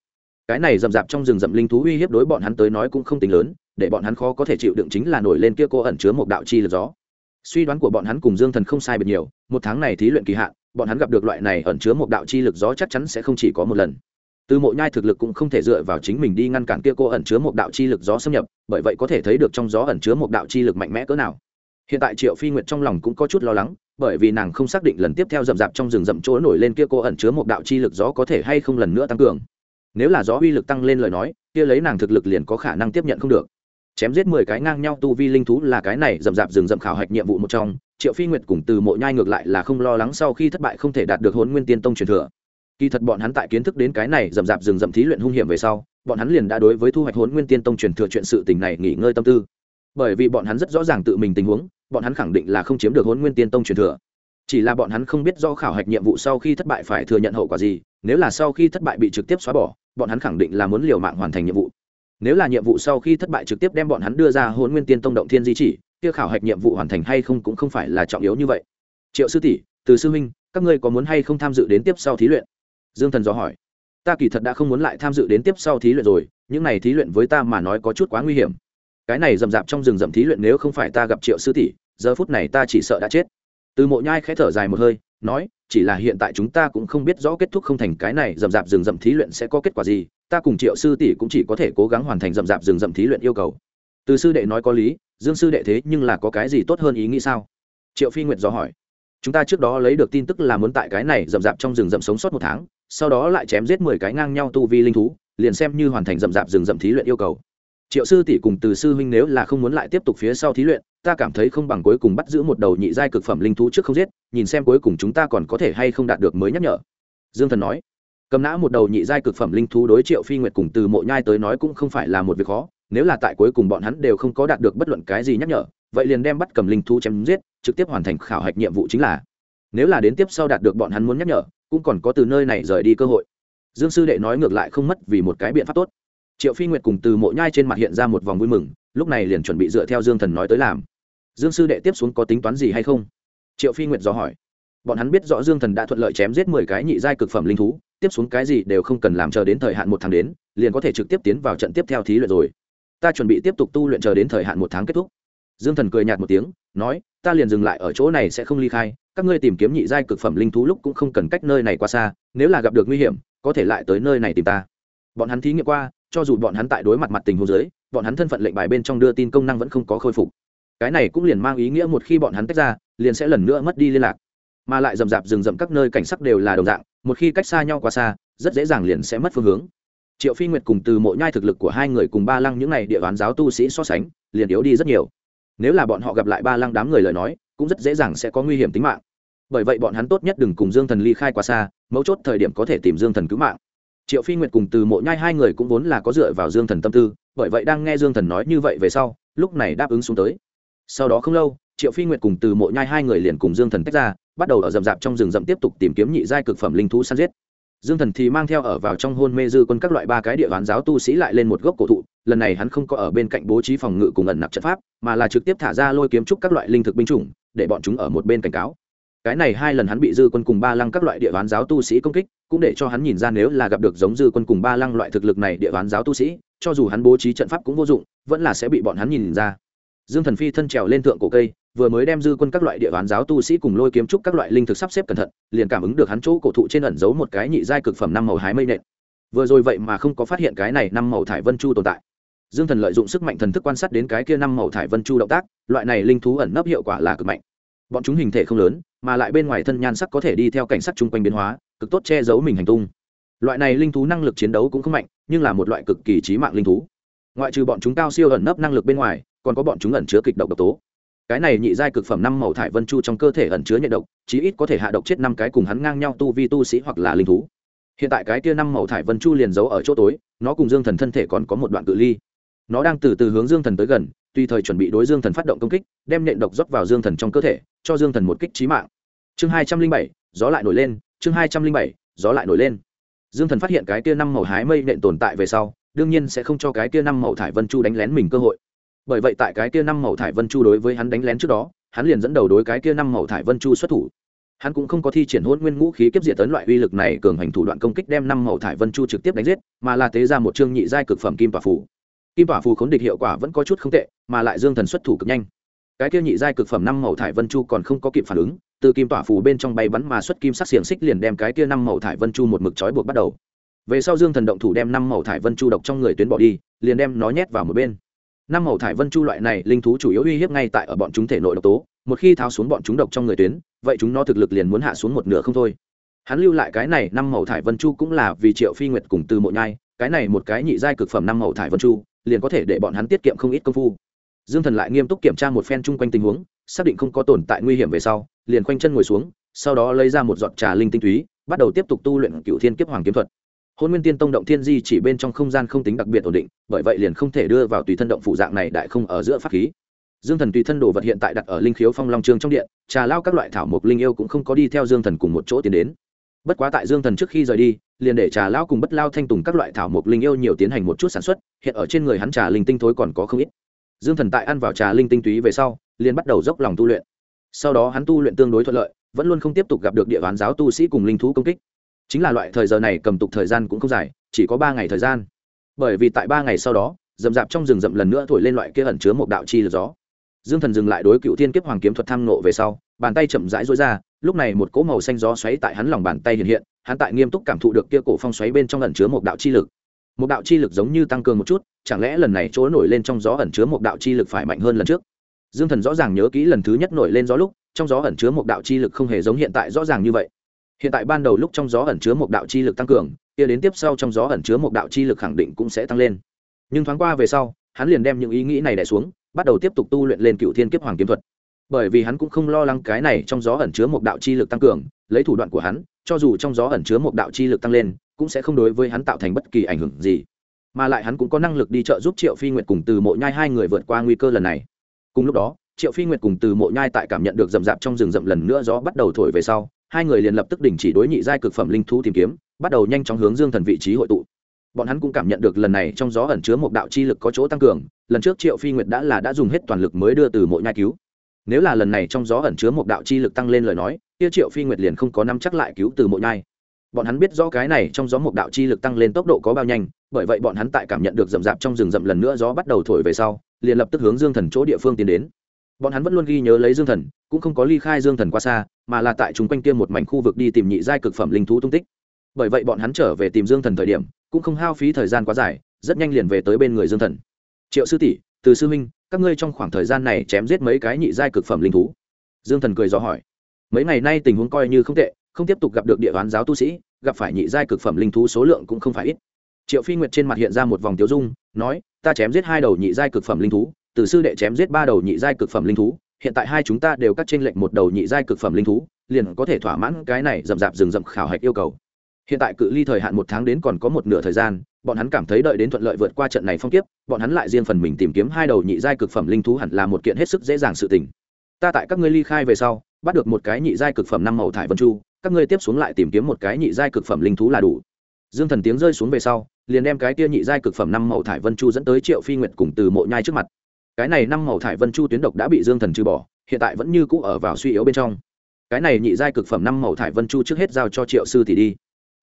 Cái này rậm rạp trong rừng rậm linh thú uy hiếp đối bọn hắn tới nói cũng không tính lớn để bọn hắn khó có thể chịu đựng chính là nổi lên kia cô ẩn chứa một đạo chi lực gió. Suy đoán của bọn hắn cùng dương thần không sai biệt nhiều, một tháng này thí luyện kỳ hạn, bọn hắn gặp được loại này ẩn chứa một đạo chi lực gió chắc chắn sẽ không chỉ có một lần. Từ mộ nhai thực lực cũng không thể dựa vào chính mình đi ngăn cản kia cô ẩn chứa một đạo chi lực gió xâm nhập, bởi vậy có thể thấy được trong gió ẩn chứa một đạo chi lực mạnh mẽ cỡ nào. Hiện tại triệu phi nguyệt trong lòng cũng có chút lo lắng, bởi vì nàng không xác định lần tiếp theo rậm rạp trong rừng rậm chỗ nổi lên kia cô ẩn chứa một đạo chi lực gió có thể hay không lần nữa tăng cường. Nếu là gió uy lực tăng lên lời nói, kia lấy nàng thực lực liền có khả năng tiếp nhận không được chém giết mười cái ngang nhau tu vi linh thú là cái này rậm rạp rừng rậm khảo hạch nhiệm vụ một trong. Triệu phi nguyệt cùng từ mộ nhai ngược lại là không lo lắng sau khi thất bại không thể đạt được hôn nguyên tiên tông truyền thừa. Kỳ thật bọn hắn tại kiến thức đến cái này rậm rạp rừng rậm thí luyện hung hiểm về sau, bọn hắn liền đã đối với thu hoạch hôn nguyên tiên tông truyền thừa chuyện sự tình này nghỉ ngơi tâm tư. Bởi vì bọn hắn rất rõ ràng tự mình tình huống, bọn hắn khẳng định là không chiếm được hôn nguyên tiên tông truyền thừa. Chỉ là bọn hắn không biết do khảo hạch nhiệm vụ sau khi thất bại phải thừa nhận hậu quả gì, nếu là sau khi thất bại bị trực tiếp xóa bỏ, bọn hắn khẳng định là muốn liều mạng hoàn thành nhiệm vụ nếu là nhiệm vụ sau khi thất bại trực tiếp đem bọn hắn đưa ra hôn nguyên tiên tông động thiên di chỉ, kia khảo hạch nhiệm vụ hoàn thành hay không cũng không phải là trọng yếu như vậy. Triệu sư tỷ, từ sư huynh, các ngươi có muốn hay không tham dự đến tiếp sau thí luyện? Dương thần dò hỏi. Ta kỳ thật đã không muốn lại tham dự đến tiếp sau thí luyện rồi, những này thí luyện với ta mà nói có chút quá nguy hiểm. Cái này rậm rạp trong rừng rậm thí luyện nếu không phải ta gặp triệu sư tỷ, giờ phút này ta chỉ sợ đã chết. Từ mộ nhai khẽ thở dài một hơi, nói, chỉ là hiện tại chúng ta cũng không biết rõ kết thúc không thành cái này rậm rạp rừng rậm thí luyện sẽ có kết quả gì ta cùng triệu sư tỷ cũng chỉ có thể cố gắng hoàn thành rậm rạp rừng rậm thí luyện yêu cầu. Từ sư đệ nói có lý, dương sư đệ thế nhưng là có cái gì tốt hơn ý nghĩ sao? Triệu phi nguyệt dò hỏi. Chúng ta trước đó lấy được tin tức là muốn tại cái này rậm rạp trong rừng rậm sống sót một tháng, sau đó lại chém giết mười cái ngang nhau tu vi linh thú, liền xem như hoàn thành rậm rạp rừng rậm thí luyện yêu cầu. Triệu sư tỷ cùng từ sư huynh nếu là không muốn lại tiếp tục phía sau thí luyện, ta cảm thấy không bằng cuối cùng bắt giữ một đầu nhị giai cực phẩm linh thú trước không giết, nhìn xem cuối cùng chúng ta còn có thể hay không đạt được mới nhắc nhở. Dương thần nói cầm nã một đầu nhị giai cực phẩm linh thú đối triệu phi nguyệt cùng từ mộ nhai tới nói cũng không phải là một việc khó, nếu là tại cuối cùng bọn hắn đều không có đạt được bất luận cái gì nhắc nhở, vậy liền đem bắt cầm linh thú chém giết, trực tiếp hoàn thành khảo hạch nhiệm vụ chính là. Nếu là đến tiếp sau đạt được bọn hắn muốn nhắc nhở, cũng còn có từ nơi này rời đi cơ hội. Dương sư đệ nói ngược lại không mất vì một cái biện pháp tốt. Triệu phi nguyệt cùng từ mộ nhai trên mặt hiện ra một vòng vui mừng, lúc này liền chuẩn bị dựa theo dương thần nói tới làm. Dương sư đệ tiếp xuống có tính toán gì hay không? Triệu phi nguyệt dò hỏi. Bọn hắn biết rõ dương thần đã thuận lợi chém giết mười cái nhị giai cực phẩm linh thú tiếp xuống cái gì đều không cần làm chờ đến thời hạn một tháng đến, liền có thể trực tiếp tiến vào trận tiếp theo thí luyện rồi. Ta chuẩn bị tiếp tục tu luyện chờ đến thời hạn một tháng kết thúc. Dương thần cười nhạt một tiếng, nói, ta liền dừng lại ở chỗ này sẽ không ly khai, các ngươi tìm kiếm nhị giai cực phẩm linh thú lúc cũng không cần cách nơi này qua xa, nếu là gặp được nguy hiểm, có thể lại tới nơi này tìm ta. Bọn hắn thí nghiệm qua, cho dù bọn hắn tại đối mặt mặt tình hồ giới bọn hắn thân phận lệnh bài bên trong đưa tin công năng vẫn không có khôi phục. Cái này cũng liền mang ý nghĩa một khi bọn hắn tách ra, liền sẽ lần nữa mất đi liên lạc. Mà lại rầm rạp rừng rậm các nơi cảnh sắc đều là đồng dạng một khi cách xa nhau quá xa, rất dễ dàng liền sẽ mất phương hướng. Triệu phi nguyệt cùng từ mộ nhai thực lực của hai người cùng ba lăng những n à y địa đoán giáo tu sĩ so sánh, liền yếu đi rất nhiều. Nếu là bọn họ gặp lại ba lăng đám người lời nói, cũng rất dễ dàng sẽ có nguy hiểm tính mạng. Bởi vậy bọn hắn tốt nhất đừng cùng dương thần ly khai quá xa, mấu chốt thời điểm có thể tìm dương thần cứu mạng. Triệu phi nguyệt cùng từ mộ nhai hai người cũng vốn là có dựa vào dương thần tâm tư, bởi vậy đang nghe dương thần nói như vậy về sau, lúc này đáp ứng xuống tới. Sau đó không lâu triệu phi nguyệt cùng từ mộ nhai hai người liền cùng dương thần tách ra, bắt đầu ở rậm rạp trong rừng rậm tiếp tục tìm kiếm nhị giai cực phẩm linh thú săn giết. Dương thần thì mang theo ở vào trong hôn mê dư quân các loại ba cái địa bán giáo tu sĩ lại lên một gốc cổ thụ, lần này hắn không có ở bên cạnh bố trí phòng ngự cùng ẩn nặc trận pháp, mà là trực tiếp thả ra lôi kiếm trúc các loại linh thực binh chủng, để bọn chúng ở một bên cảnh cáo. Cái này hai lần hắn bị dư quân cùng ba lăng các loại địa bán giáo tu sĩ công kích, cũng để cho hắn nhìn ra nếu là gặp được giống dư quân cùng ba lăng loại thực lực này địa bán giáo tu sĩ, cho dù hắn bố trí trận pháp cũng vô dụng, vẫn là sẽ bị bọn hắn nhìn ra. Dương thần phi thân trèo lên thượng cổ cây vừa mới đem dư quân các loại địa bán giáo tu sĩ cùng lôi kiếm trúc các loại linh thực sắp xếp cẩn thận, liền cảm ứng được hắn chỗ cổ thụ trên ẩn giấu một cái nhị giai cực phẩm năm màu hái mây nện. Vừa rồi vậy mà không có phát hiện cái này năm màu thải vân chu tồn tại. Dương thần lợi dụng sức mạnh thần thức quan sát đến cái kia năm màu thải vân chu động tác, loại này linh thú ẩn nấp hiệu quả là cực mạnh. Bọn chúng hình thể không lớn, mà lại bên ngoài thân nhan sắc có thể đi theo cảnh sắc chung quanh biến hóa, cực tốt che giấu mình hành tung. Loại này linh thú năng lực chiến đấu cũng không mạnh, nhưng là một loại cực kỳ trí mạng linh thú. Ngoại trừ bọn chúng cao siêu ẩn nấp năng lực bên ngoài, còn có bọn chúng ẩn chứa kịch độc độc tố cái này nhị giai cực phẩm năm màu thải vân chu trong cơ thể ẩn chứa nhiệt độc, chí ít có thể hạ độc chết năm cái cùng hắn ngang nhau tu vi tu sĩ hoặc là linh thú. Hiện tại cái kia năm màu thải vân chu liền giấu ở chỗ tối, nó cùng dương thần thân thể còn có một đoạn cự ly. Nó đang từ từ hướng dương thần tới gần, tùy thời chuẩn bị đối dương thần phát động công kích, đem nện độc rót vào dương thần trong cơ thể, cho dương thần một kích trí mạng. Chương hai trăm linh bảy, gió lại nổi lên, chương hai trăm linh bảy, gió lại nổi lên. Dương thần phát hiện cái kia năm màu hái mây nện tồn tại về sau, đương nhiên sẽ không cho cái kia năm màu thải vân chu đánh lén mình cơ hội bởi vậy tại cái kia năm màu thải vân chu đối với hắn đánh lén trước đó, hắn liền dẫn đầu đối cái kia năm màu thải vân chu xuất thủ. Hắn cũng không có thi triển hôn nguyên ngũ khí kiếp diệt tấn loại uy lực này cường hành thủ đoạn công kích đem năm màu thải vân chu trực tiếp đánh giết, mà là tế ra một chương nhị giai cực phẩm kim tỏa phù. Kim tỏa phù khốn địch hiệu quả vẫn có chút không tệ, mà lại dương thần xuất thủ cực nhanh. Cái kia nhị giai cực phẩm năm màu thải vân chu còn không có kịp phản ứng, từ kim tỏa phù bên trong bay bắn mà xuất kim sắc xiềng xích liền đem cái kia năm màu thải vân chu một mực trói buộc bắt đầu. Về sau dương thần động thủ đem năm màu thải vân chu độc trong người tuyến bỏ đi, liền đem nó nhét vào một bên năm màu thải vân chu loại này linh thú chủ yếu uy hiếp ngay tại ở bọn chúng thể nội độc tố, một khi tháo xuống bọn chúng độc trong người tuyến, vậy chúng nó thực lực liền muốn hạ xuống một nửa không thôi. Hắn lưu lại cái này năm màu thải vân chu cũng là vì triệu phi nguyệt cùng từ mộ nhai, cái này một cái nhị giai cực phẩm năm màu thải vân chu, liền có thể để bọn hắn tiết kiệm không ít công phu. Dương thần lại nghiêm túc kiểm tra một phen chung quanh tình huống, xác định không có tồn tại nguy hiểm về sau, liền khoanh chân ngồi xuống, sau đó lấy ra một giọt trà linh tinh túy, bắt đầu tiếp tục tu luyện cựu thiên kiếp hoàng kiếm thuật hôn nguyên tiên tông động thiên di chỉ bên trong không gian không tính đặc biệt ổn định, bởi vậy liền không thể đưa vào tùy thân động phụ dạng này đại không ở giữa pháp khí. Dương thần tùy thân đồ vật hiện tại đặt ở linh khiếu phong long trường trong điện, trà lao các loại thảo mộc linh yêu cũng không có đi theo dương thần cùng một chỗ tiến đến. Bất quá tại dương thần trước khi rời đi, liền để trà lao cùng bất lao thanh tùng các loại thảo mộc linh yêu nhiều tiến hành một chút sản xuất, hiện ở trên người hắn trà linh tinh thối còn có không ít. Dương thần tại ăn vào trà linh tinh túy về sau, liền bắt đầu dốc lòng tu luyện. Sau đó hắn tu luyện tương đối thuận lợi, vẫn luôn không tiếp tục gặp được địa bán giáo tu sĩ cùng linh thú công kích chính là loại thời giờ này cầm tục thời gian cũng không dài, chỉ có ba ngày thời gian. Bởi vì tại ba ngày sau đó rậm rạp trong rừng rậm lần nữa thổi lên loại kia ẩn chứa một đạo chi lực gió. Dương thần dừng lại đối cựu thiên kiếp hoàng kiếm thuật tham nộ về sau, bàn tay chậm rãi rối ra, lúc này một cỗ màu xanh gió xoáy tại hắn lòng bàn tay hiện hiện, hắn tại nghiêm túc cảm thụ được kia cổ phong xoáy bên trong ẩn chứa một đạo chi lực. Một đạo chi lực giống như tăng cường một chút, chẳng lẽ lần này chỗ nổi lên trong gió ẩn chứa một đạo chi lực phải mạnh hơn lần trước? Dương thần rõ ràng nhớ kỹ lần thứ nhất nổi lên gió lúc, trong gió ẩn chứa một đạo chi lực không hề giống hiện tại rõ ràng như vậy hiện tại ban đầu lúc trong gió ẩn chứa một đạo chi lực tăng cường, kia đến tiếp sau trong gió ẩn chứa một đạo chi lực khẳng định cũng sẽ tăng lên. Nhưng thoáng qua về sau, hắn liền đem những ý nghĩ này đẻ xuống, bắt đầu tiếp tục tu luyện lên cựu thiên kiếp hoàng kiếm thuật. Bởi vì hắn cũng không lo lắng cái này trong gió ẩn chứa một đạo chi lực tăng cường, lấy thủ đoạn của hắn, cho dù trong gió ẩn chứa một đạo chi lực tăng lên, cũng sẽ không đối với hắn tạo thành bất kỳ ảnh hưởng gì. Mà lại hắn cũng có năng lực đi trợ giúp triệu phi nguyệt cùng từ mộ nhai hai người vượt qua nguy cơ lần này. Cùng lúc đó, triệu phi nguyệt cùng từ mộ nhai tại cảm nhận được rậm rạp trong rừng rậm lần nữa gió bắt đầu thổi về sau hai người liền lập tức đình chỉ đối nhị giai cực phẩm linh thú tìm kiếm, bắt đầu nhanh chóng hướng dương thần vị trí hội tụ. Bọn hắn cũng cảm nhận được lần này trong gió ẩn chứa một đạo chi lực có chỗ tăng cường, lần trước triệu phi nguyệt đã là đã dùng hết toàn lực mới đưa từ mộ nhai cứu. Nếu là lần này trong gió ẩn chứa một đạo chi lực tăng lên lời nói, kia triệu phi nguyệt liền không có năm chắc lại cứu từ mộ nhai. Bọn hắn biết rõ cái này trong gió một đạo chi lực tăng lên tốc độ có bao nhanh, bởi vậy bọn hắn tại cảm nhận được rậm rạp trong rừng rậm lần nữa gió bắt đầu thổi về sau, liền lập tức hướng dương thần chỗ địa phương tiến đến bọn hắn vẫn luôn ghi nhớ lấy dương thần, cũng không có ly khai dương thần qua xa, mà là tại chúng quanh kia một mảnh khu vực đi tìm nhị giai cực phẩm linh thú tung tích. Bởi vậy bọn hắn trở về tìm dương thần thời điểm, cũng không hao phí thời gian quá dài, rất nhanh liền về tới bên người dương thần. Triệu sư tỷ, từ sư minh các ngươi trong khoảng thời gian này chém giết mấy cái nhị giai cực phẩm linh thú? Dương thần cười dò hỏi. Mấy ngày nay tình huống coi như không tệ, không tiếp tục gặp được địa bán giáo tu sĩ, gặp phải nhị giai cực phẩm linh thú số lượng cũng không phải ít. Triệu phi nguyệt trên mặt hiện ra một vòng tiêu dung, nói, ta chém giết hai đầu nhị giai cực phẩm linh thú từ sư đệ chém giết ba đầu nhị giai cực phẩm linh thú, hiện tại hai chúng ta đều cắt trên lệnh một đầu nhị giai cực phẩm linh thú, liền có thể thỏa mãn cái này rậm rạp rừng rậm khảo hạch yêu cầu. Hiện tại cự ly thời hạn một tháng đến còn có một nửa thời gian, bọn hắn cảm thấy đợi đến thuận lợi vượt qua trận này phong kiếp, bọn hắn lại riêng phần mình tìm kiếm hai đầu nhị giai cực phẩm linh thú hẳn là một kiện hết sức dễ dàng sự tình. Ta tại các ngươi ly khai về sau, bắt được một cái nhị giai cực phẩm năm màu thải vân chu, các ngươi tiếp xuống lại tìm kiếm một cái nhị giai cực phẩm linh thú là đủ. Dương thần tiếng rơi xuống về sau, liền đem cái kia nhị giai cực phẩm năm màu thải vân chu dẫn tới triệu phi nguyệt cùng từ mộ nhai trước mặt cái này năm màu thải vân chu tuyến độc đã bị dương thần trừ bỏ, hiện tại vẫn như cũ ở vào suy yếu bên trong. Cái này nhị giai cực phẩm năm màu thải vân chu trước hết giao cho triệu sư tỷ đi.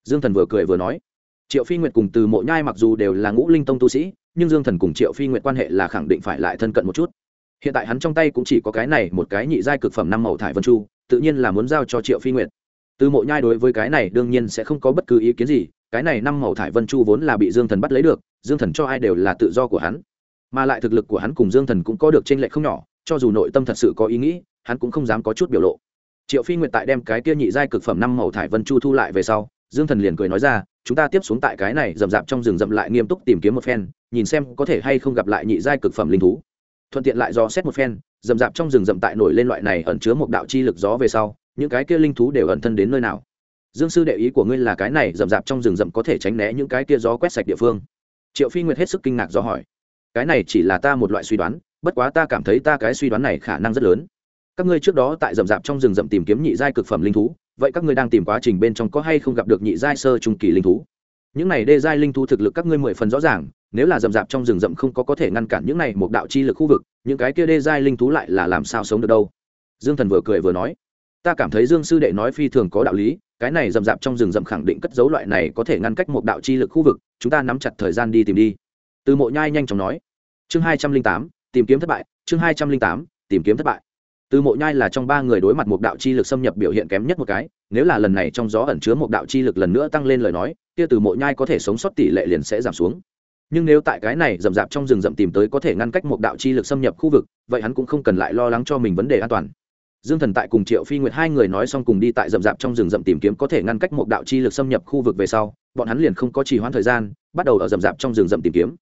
Dương thần vừa cười vừa nói. Triệu phi nguyệt cùng từ mộ nhai mặc dù đều là ngũ linh tông tu sĩ, nhưng dương thần cùng triệu phi nguyệt quan hệ là khẳng định phải lại thân cận một chút. Hiện tại hắn trong tay cũng chỉ có cái này một cái nhị giai cực phẩm năm màu thải vân chu, tự nhiên là muốn giao cho triệu phi nguyệt. Từ mộ nhai đối với cái này đương nhiên sẽ không có bất cứ ý kiến gì, cái này năm màu thải vân chu vốn là bị dương thần bắt lấy được, dương thần cho ai đều là tự do của hắn mà lại thực lực của hắn cùng dương thần cũng có được t r ê n lệch không nhỏ, cho dù nội tâm thật sự có ý nghĩ, hắn cũng không dám có chút biểu lộ. Triệu phi nguyệt tại đem cái kia nhị giai cực phẩm năm màu thải vân chu thu lại về sau, dương thần liền cười nói ra, chúng ta tiếp xuống tại cái này rậm rạp trong rừng rậm lại nghiêm túc tìm kiếm một phen, nhìn xem có thể hay không gặp lại nhị giai cực phẩm linh thú. Thuận tiện lại do xét một phen, rậm rạp trong rừng rậm tại nổi lên loại này ẩn chứa một đạo chi lực gió về sau, những cái kia linh thú đều ẩn thân đến nơi nào. Dương sư đệ ý của ngươi là cái này rậm rạp trong rừng rậm có thể tránh né những cái kia gió quét sạch địa phương? Triệu phi nguyệt hết sức kinh ngạc do hỏi cái này chỉ là ta một loại suy đoán, bất quá ta cảm thấy ta cái suy đoán này khả năng rất lớn. Các ngươi trước đó tại rậm rạp trong rừng rậm tìm kiếm nhị giai cực phẩm linh thú, vậy các ngươi đang tìm quá trình bên trong có hay không gặp được nhị giai sơ trung kỳ linh thú? Những này đê giai linh thú thực lực các ngươi mười phần rõ ràng, nếu là rậm rạp trong rừng rậm không có có thể ngăn cản những này một đạo chi lực khu vực, những cái kia đê giai linh thú lại là làm sao sống được đâu? Dương thần vừa cười vừa nói, ta cảm thấy dương sư đệ nói phi thường có đạo lý, cái này rậm rạp trong rừng rậm khẳng định cất dấu loại này có thể ngăn cách một đạo chi lực khu vực, chúng ta nắm chặt thời gian đi tìm đi. Từ mộ nhai nhanh chóng nói chương hai trăm linh tám, tìm kiếm thất bại. Chương hai trăm linh tám, tìm kiếm thất bại. Từ mộ nhai là trong ba người đối mặt một đạo chi lực xâm nhập biểu hiện kém nhất một cái, nếu là lần này trong gió ẩn chứa một đạo chi lực lần nữa tăng lên lời nói, kia từ mộ nhai có thể sống sót tỷ lệ liền sẽ giảm xuống. Nhưng nếu tại cái này rậm rạp trong rừng rậm tìm tới có thể ngăn cách một đạo chi lực xâm nhập khu vực, vậy hắn cũng không cần lại lo lắng cho mình vấn đề an toàn. Dương thần tại cùng triệu phi nguyệt hai người nói xong cùng đi tại rậm rạp trong rừng rậm tìm kiếm có thể ngăn cách một đạo chi lực xâm nhập khu vực về sau, bọn hắn liền không có trì hoãn thời gian, bắt đầu ở rậm rạp trong rừng rậm tìm kiếm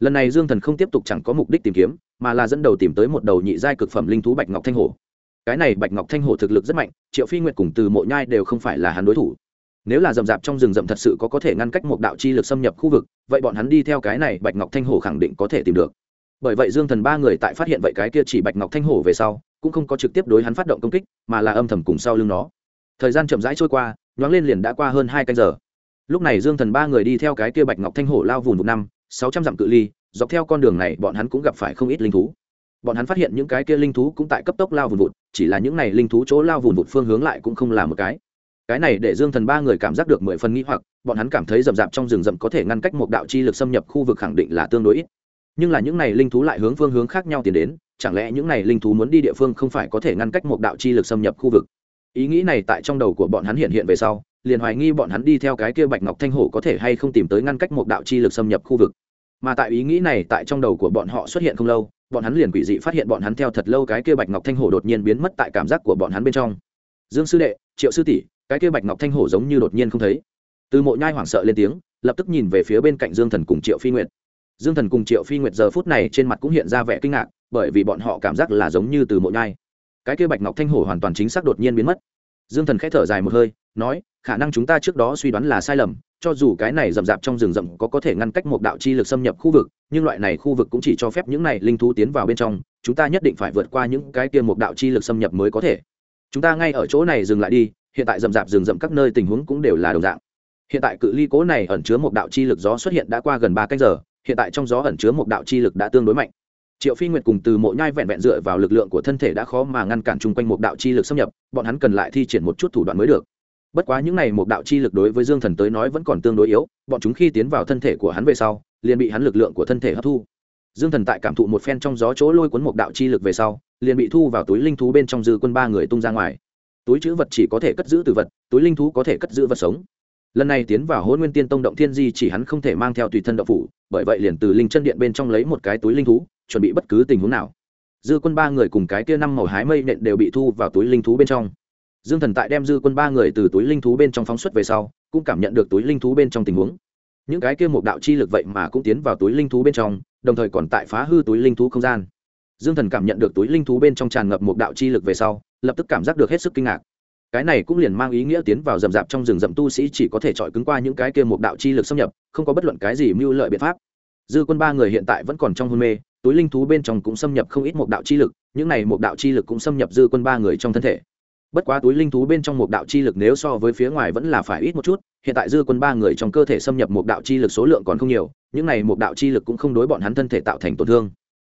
lần này dương thần không tiếp tục chẳng có mục đích tìm kiếm, mà là dẫn đầu tìm tới một đầu nhị giai cực phẩm linh thú bạch ngọc thanh hổ. Cái này bạch ngọc thanh hổ thực lực rất mạnh, triệu phi nguyệt cùng từ mộ nhai đều không phải là hắn đối thủ. Nếu là rậm rạp trong rừng rậm thật sự có có thể ngăn cách một đạo chi lực xâm nhập khu vực, vậy bọn hắn đi theo cái này bạch ngọc thanh hổ khẳng định có thể tìm được. Bởi vậy dương thần ba người tại phát hiện vậy cái kia chỉ bạch ngọc thanh hổ về sau, cũng không có trực tiếp đối hắn phát động công kích, mà là âm thầm cùng sau lưng nó. Thời gian chậm rãi trôi qua, nhoáng lên liền đã qua hơn hai canh giờ. Lúc này dương thần ba người đi theo cái kia bạch ngọc thanh hổ lao vùn một năm sáu trăm dặm cự ly, dọc theo con đường này bọn hắn cũng gặp phải không ít linh thú. Bọn hắn phát hiện những cái kia linh thú cũng tại cấp tốc lao vùn vụt, chỉ là những này linh thú chỗ lao vùn vụt phương hướng lại cũng không là một cái. Cái này để dương thần ba người cảm giác được mười phần nghĩ hoặc, bọn hắn cảm thấy rậm rạp trong rừng rậm có thể ngăn cách một đạo chi lực xâm nhập khu vực khẳng định là tương đối ít. Nhưng là những này linh thú lại hướng phương hướng khác nhau tiến đến, chẳng lẽ những này linh thú muốn đi địa phương không phải có thể ngăn cách một đạo chi lực xâm nhập khu vực? Ý nghĩ này tại trong đầu của bọn hắn hiện hiện về sau liền hoài nghi bọn hắn đi theo cái kia bạch ngọc thanh hổ có thể hay không tìm tới ngăn cách một đạo chi lực xâm nhập khu vực. Mà tại ý nghĩ này, tại trong đầu của bọn họ xuất hiện không lâu, bọn hắn liền quỷ dị phát hiện bọn hắn theo thật lâu cái kia bạch ngọc thanh hổ đột nhiên biến mất tại cảm giác của bọn hắn bên trong. Dương sư đệ, triệu sư tỷ, cái kia bạch ngọc thanh hổ giống như đột nhiên không thấy. Từ mộ nhai hoảng sợ lên tiếng, lập tức nhìn về phía bên cạnh dương thần cùng triệu phi nguyệt. Dương thần cùng triệu phi nguyệt giờ phút này trên mặt cũng hiện ra vẻ kinh ngạc, bởi vì bọn họ cảm giác là giống như từ mộ nhai. Cái kia bạch ngọc thanh hổ hoàn toàn chính xác đột nhiên biến mất. Dương thần k h ẽ thở dài một hơi nói, khả năng chúng ta trước đó suy đoán là sai lầm, cho dù cái này rậm rạp trong rừng rậm có có thể ngăn cách một đạo chi lực xâm nhập khu vực, nhưng loại này khu vực cũng chỉ cho phép những này linh thú tiến vào bên trong, chúng ta nhất định phải vượt qua những cái kia một đạo chi lực xâm nhập mới có thể. Chúng ta ngay ở chỗ này dừng lại đi, hiện tại rậm rạp rừng rậm các nơi tình huống cũng đều là đồng dạng. Hiện tại cự ly cố này ẩn chứa một đạo chi lực gió xuất hiện đã qua gần ba canh giờ, hiện tại trong gió ẩn chứa một đạo chi lực đã tương đối mạnh. Triệu phi nguyệt cùng từ mộ nhai vẹn vẹn dựa vào lực lượng của thân thể đã khó mà ngăn cản chung quanh một đạo chi lực xâm nhập, bọn hắn cần lại thi triển một chút thủ đoạn mới được bất quá những này một đạo chi lực đối với dương thần tới nói vẫn còn tương đối yếu, bọn chúng khi tiến vào thân thể của hắn về sau, liền bị hắn lực lượng của thân thể hấp thu. Dương thần tại cảm thụ một phen trong gió chỗ lôi cuốn một đạo chi lực về sau, liền bị thu vào túi linh thú bên trong dư quân ba người tung ra ngoài. Túi chữ vật chỉ có thể cất giữ từ vật, túi linh thú có thể cất giữ vật sống. Lần này tiến vào hôn nguyên tiên tông động thiên di chỉ hắn không thể mang theo tùy thân động phủ, bởi vậy liền từ linh chân điện bên trong lấy một cái túi linh thú, chuẩn bị bất cứ tình huống nào. Dư quân ba người cùng cái kia năm màu hái mây nện đều bị thu vào túi linh thú bên trong dương thần tại đem dư quân ba người từ túi linh thú bên trong phóng xuất về sau, cũng cảm nhận được túi linh thú bên trong tình huống. Những cái kia một đạo chi lực vậy mà cũng tiến vào túi linh thú bên trong, đồng thời còn tại phá hư túi linh thú không gian. Dương thần cảm nhận được túi linh thú bên trong tràn ngập một đạo chi lực về sau, lập tức cảm giác được hết sức kinh ngạc. Cái này cũng liền mang ý nghĩa tiến vào rậm rạp trong rừng rậm tu sĩ chỉ có thể chọi cứng qua những cái kia một đạo chi lực xâm nhập, không có bất luận cái gì mưu lợi biện pháp. Dư quân ba người hiện tại vẫn còn trong hôn mê, túi linh thú bên trong cũng xâm nhập không ít một đạo chi lực, những này một đạo chi lực cũng xâm nhập dư quân ba người trong thân thể bất quá túi linh thú bên trong một đạo chi lực nếu so với phía ngoài vẫn là phải ít một chút, hiện tại dư quân ba người trong cơ thể xâm nhập một đạo chi lực số lượng còn không nhiều, những này một đạo chi lực cũng không đối bọn hắn thân thể tạo thành tổn thương.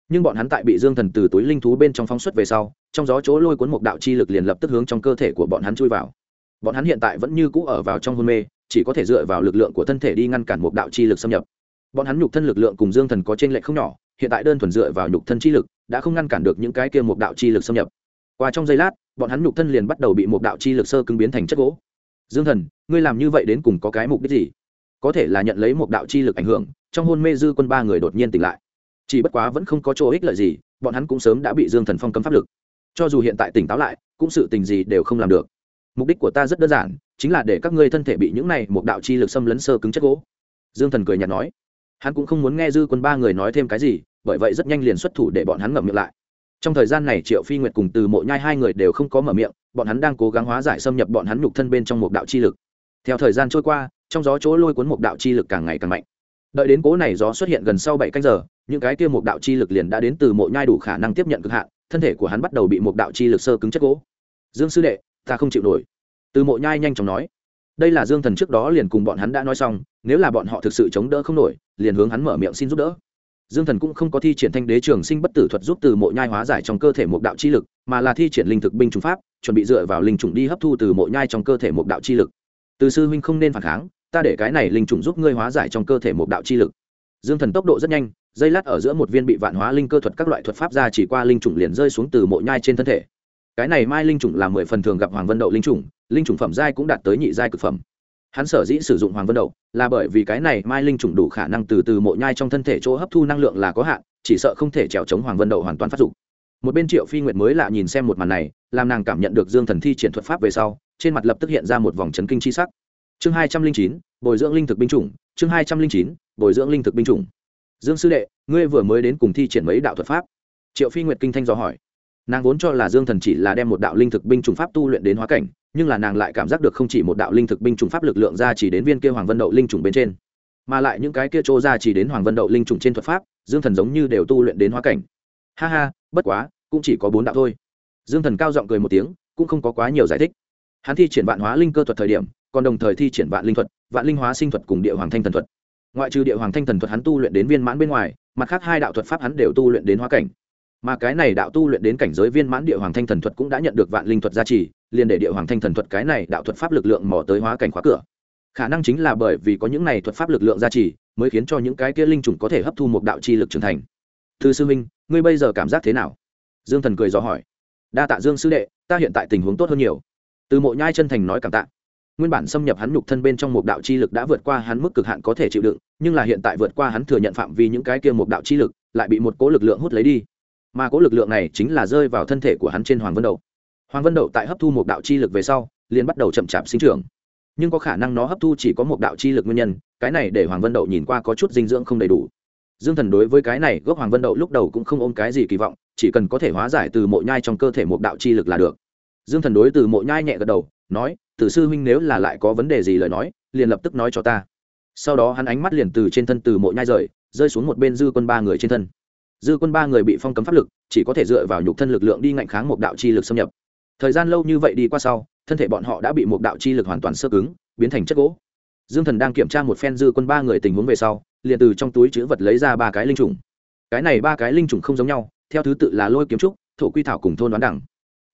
Nhưng bọn hắn tại bị dương thần từ túi linh thú bên trong phóng xuất về sau, trong gió chỗ lôi cuốn một đạo chi lực liền lập tức hướng trong cơ thể của bọn hắn chui vào. Bọn hắn hiện tại vẫn như cũ ở vào trong hôn mê, chỉ có thể dựa vào lực lượng của thân thể đi ngăn cản một đạo chi lực xâm nhập. Bọn hắn nhục thân lực lượng cùng dương thần có t r ê n lệch không nhỏ, hiện tại đơn thuần dựa vào nhục thân chi lực, đã không ngăn cản được những cái kia một đạo chi lực xâm nhập. Qua trong giây lát bọn hắn nhục thân liền bắt đầu bị một đạo chi lực sơ cứng biến thành chất gỗ. Dương thần, ngươi làm như vậy đến cùng có cái mục đích gì? Có thể là nhận lấy một đạo chi lực ảnh hưởng, trong hôn mê dư quân ba người đột nhiên tỉnh lại. Chỉ bất quá vẫn không có chỗ ích lợi gì, bọn hắn cũng sớm đã bị dương thần phong cấm pháp lực. Cho dù hiện tại tỉnh táo lại, cũng sự tình gì đều không làm được. Mục đích của ta rất đơn giản, chính là để các ngươi thân thể bị những này một đạo chi lực xâm lấn sơ cứng chất gỗ. Dương thần cười nhạt nói. Hắn cũng không muốn nghe dư quân ba người nói thêm cái gì, bởi vậy rất nhanh liền xuất thủ để bọn hắn ngậm miệng lại trong thời gian này triệu phi nguyệt cùng từ mộ nhai hai người đều không có mở miệng, bọn hắn đang cố gắng hóa giải xâm nhập bọn hắn nhục thân bên trong một đạo chi lực. Theo thời gian trôi qua, trong gió chỗ lôi cuốn một đạo chi lực càng ngày càng mạnh. Đợi đến cố này gió xuất hiện gần sau bảy canh giờ, những cái kia một đạo chi lực liền đã đến từ mộ nhai đủ khả năng tiếp nhận cực hạn, thân thể của hắn bắt đầu bị một đạo chi lực sơ cứng chất gỗ. Dương sư đệ, ta không chịu nổi. Từ mộ nhai nhanh chóng nói. Đây là dương thần trước đó liền cùng bọn hắn đã nói xong, nếu là bọn họ thực sự chống đỡ không nổi, liền hướng hắn mở miệng xin giúp đỡ dương thần cũng không có thi triển thanh đế trường sinh bất tử thuật giúp từ mộ nhai hóa giải trong cơ thể một đạo chi lực mà là thi triển linh thực binh trùng pháp chuẩn bị dựa vào linh trùng đi hấp thu từ mộ nhai trong cơ thể một đạo chi lực. Từ sư huynh không nên phản kháng ta để cái này linh trùng giúp ngươi hóa giải trong cơ thể một đạo chi lực. Dương thần tốc độ rất nhanh dây lát ở giữa một viên bị vạn hóa linh cơ thuật các loại thuật pháp ra chỉ qua linh trùng liền rơi xuống từ mộ nhai trên thân thể. Cái này mai linh trùng là mười phần thường gặp hoàng vân đậu linh trùng, linh trùng phẩm giai cũng đạt tới nhị giai cực phẩm hắn sở dĩ sử dụng hoàng vân đậu là bởi vì cái này mai linh trùng đủ khả năng từ từ mộ nhai trong thân thể chỗ hấp thu năng lượng là có hạn, chỉ sợ không thể trèo chống hoàng vân đậu hoàn toàn phát dụng một bên triệu phi nguyệt mới lạ nhìn xem một màn này, làm nàng cảm nhận được dương thần thi triển thuật pháp về sau, trên mặt lập tức hiện ra một vòng chấn kinh chi sắc. Chương hai trăm linh chín, bồi dưỡng linh thực binh chủng, chương hai trăm linh chín, bồi dưỡng linh thực binh chủng. Dương sư đệ, ngươi vừa mới đến cùng thi triển mấy đạo thuật pháp? Triệu phi nguyệt kinh thanh dò hỏi nàng vốn cho là dương thần chỉ là đem một đạo linh thực binh trùng pháp tu luyện đến hóa cảnh, nhưng là nàng lại cảm giác được không chỉ một đạo linh thực binh trùng pháp lực lượng ra chỉ đến viên kia hoàng vân đậu linh trùng bên trên, mà lại những cái kia trô ra chỉ đến hoàng vân đậu linh trùng trên thuật pháp, dương thần giống như đều tu luyện đến hóa cảnh. Ha ha, bất quá, cũng chỉ có bốn đạo thôi. Dương thần cao giọng cười một tiếng, cũng không có quá nhiều giải thích. Hắn thi triển vạn hóa linh cơ thuật thời điểm, còn đồng thời thi triển vạn linh thuật, vạn linh hóa sinh thuật cùng địa hoàng thanh thần thuật. Ngoại trừ địa hoàng thanh thần thuật hắn tu luyện đến viên mãn bên ngoài, mặt khác hai đạo thuật pháp hắn đều tu luyện đến hóa cảnh mà cái này đạo tu luyện đến cảnh giới viên mãn địa hoàng thanh thần thuật cũng đã nhận được vạn linh thuật gia trì, liền để địa hoàng thanh thần thuật cái này đạo thuật pháp lực lượng mò tới hóa cảnh khóa cửa. Khả năng chính là bởi vì có những này thuật pháp lực lượng gia trì, mới khiến cho những cái kia linh trùng có thể hấp thu một đạo chi lực trưởng thành. Thư sư minh ngươi bây giờ cảm giác thế nào? Dương thần cười dò hỏi. Đa tạ dương sư đệ, ta hiện tại tình huống tốt hơn nhiều. Từ mộ nhai chân thành nói cảm tạ. Nguyên bản xâm nhập hắn nhục thân bên trong một đạo chi lực đã vượt qua hắn mức cực hạn có thể chịu đựng, nhưng là hiện tại vượt qua hắn thừa nhận phạm vi những cái kia một đạo chi lực, lại bị một cố lực lượng hút lấy đi mà cố lực lượng này chính là rơi vào thân thể của hắn trên hoàng vân đậu. Hoàng vân đậu tại hấp thu một đạo chi lực về sau, liền bắt đầu chậm chạp sinh trưởng. Nhưng có khả năng nó hấp thu chỉ có một đạo chi lực nguyên nhân, cái này để hoàng vân đậu nhìn qua có chút dinh dưỡng không đầy đủ. Dương thần đối với cái này gốc hoàng vân đậu lúc đầu cũng không ôm cái gì kỳ vọng, chỉ cần có thể hóa giải từ mộ nhai trong cơ thể một đạo chi lực là được. Dương thần đối từ mộ nhai nhẹ gật đầu, nói tử sư huynh nếu là lại có vấn đề gì lời nói, liền lập tức nói cho ta. Sau đó hắn ánh mắt liền từ trên thân từ mộ nhai rời, rơi xuống một bên dư quân ba người trên thân dư quân ba người bị phong cấm pháp lực, chỉ có thể dựa vào nhục thân lực lượng đi ngạnh kháng một đạo chi lực xâm nhập. Thời gian lâu như vậy đi qua sau, thân thể bọn họ đã bị một đạo chi lực hoàn toàn sơ cứng, biến thành chất gỗ. Dương thần đang kiểm tra một phen dư quân ba người tình huống về sau, liền từ trong túi chữ vật lấy ra ba cái linh trùng. Cái này ba cái linh trùng không giống nhau, theo thứ tự là lôi kiếm trúc, thổ quy thảo cùng thôn đoán đẳng.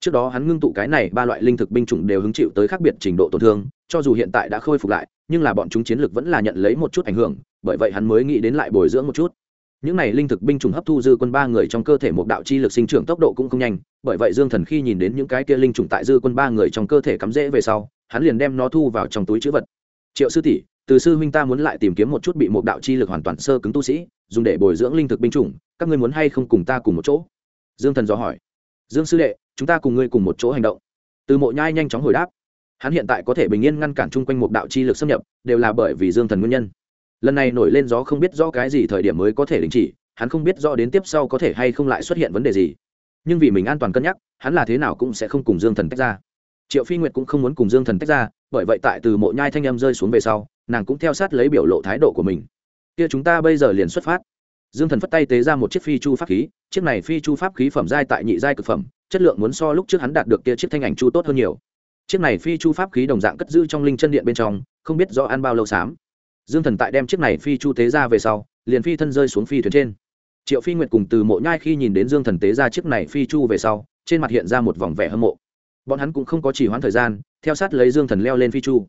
Trước đó hắn ngưng tụ cái này ba loại linh thực binh chủng đều hứng chịu tới khác biệt trình độ tổn thương, cho dù hiện tại đã khôi phục lại, nhưng là bọn chúng chiến lược vẫn là nhận lấy một chút ảnh hưởng, bởi vậy hắn mới nghĩ đến lại bồi dưỡng một chút những này linh thực binh trùng hấp thu dư quân ba người trong cơ thể một đạo chi lực sinh trưởng tốc độ cũng không nhanh, bởi vậy dương thần khi nhìn đến những cái kia linh trùng tại dư quân ba người trong cơ thể cắm rễ về sau, hắn liền đem nó thu vào trong túi chữ vật. Triệu sư tỷ, từ sư huynh ta muốn lại tìm kiếm một chút bị một đạo chi lực hoàn toàn sơ cứng tu sĩ, dùng để bồi dưỡng linh thực binh chủng, các ngươi muốn hay không cùng ta cùng một chỗ? Dương thần dò hỏi. Dương sư đệ, chúng ta cùng ngươi cùng một chỗ hành động. Từ mộ nhai nhanh chóng hồi đáp. Hắn hiện tại có thể bình yên ngăn cản chung quanh một đạo chi lực xâm nhập, đều là bởi vì dương thần nguyên nhân lần này nổi lên gió không biết rõ cái gì thời điểm mới có thể đình chỉ, hắn không biết rõ đến tiếp sau có thể hay không lại xuất hiện vấn đề gì. Nhưng vì mình an toàn cân nhắc, hắn là thế nào cũng sẽ không cùng dương thần tách ra. Triệu phi nguyệt cũng không muốn cùng dương thần tách ra, bởi vậy tại từ mộ nhai thanh em rơi xuống về sau, nàng cũng theo sát lấy biểu lộ thái độ của mình. Kia chúng ta bây giờ liền xuất phát. Dương thần phất tay tế ra một chiếc phi chu pháp khí, chiếc này phi chu pháp khí phẩm giai tại nhị giai cực phẩm, chất lượng muốn so lúc trước hắn đạt được kia chiếc thanh ảnh chu tốt hơn nhiều. Chiếc này phi chu pháp khí đồng dạng cất giữ trong linh chân điện bên trong, không biết do ăn bao lâu xám dương thần tại đem chiếc này phi chu tế ra về sau, liền phi thân rơi xuống phi thuyền trên. Triệu phi nguyệt cùng từ mộ nhai khi nhìn đến dương thần tế ra chiếc này phi chu về sau, trên mặt hiện ra một vòng vẻ hâm mộ. Bọn hắn cũng không có chỉ hoãn thời gian, theo sát lấy dương thần leo lên phi chu.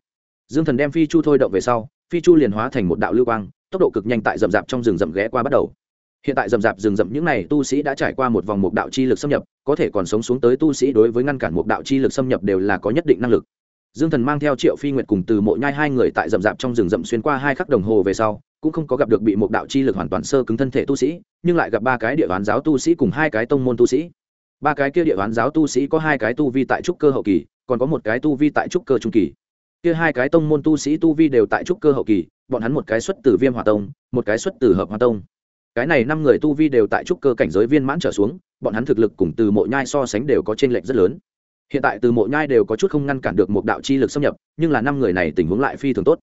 Dương thần đem phi chu thôi động về sau, phi chu liền hóa thành một đạo lưu quang, tốc độ cực nhanh tại rậm rạp trong rừng rậm ghé qua bắt đầu. Hiện tại rậm rạp rừng rậm những n à y tu sĩ đã trải qua một vòng mục đạo chi lực xâm nhập, có thể còn sống xuống tới tu sĩ đối với ngăn cản mục đạo chi lực xâm nhập đều là có nhất định năng lực dương thần mang theo triệu phi nguyệt cùng từ mộ nhai hai người tại rậm rạp trong rừng rậm xuyên qua hai khắc đồng hồ về sau, cũng không có gặp được bị một đạo chi lực hoàn toàn sơ cứng thân thể tu sĩ, nhưng lại gặp ba cái địa bán giáo tu sĩ cùng hai cái tông môn tu sĩ. Ba cái kia địa bán giáo tu sĩ có hai cái tu vi tại trúc cơ hậu kỳ, còn có một cái tu vi tại trúc cơ trung kỳ. Kia hai cái tông môn tu sĩ tu vi đều tại trúc cơ hậu kỳ, bọn hắn một cái xuất từ viêm hòa tông, một cái xuất từ hợp hòa tông. Cái này năm người tu vi đều tại trúc cơ cảnh giới viên mãn trở xuống, bọn hắn thực lực cùng từ mộ nhai so sánh đều có t r ê n lệch rất lớn hiện tại từ mộ nhai đều có chút không ngăn cản được một đạo chi lực xâm nhập, nhưng là năm người này tình huống lại phi thường tốt.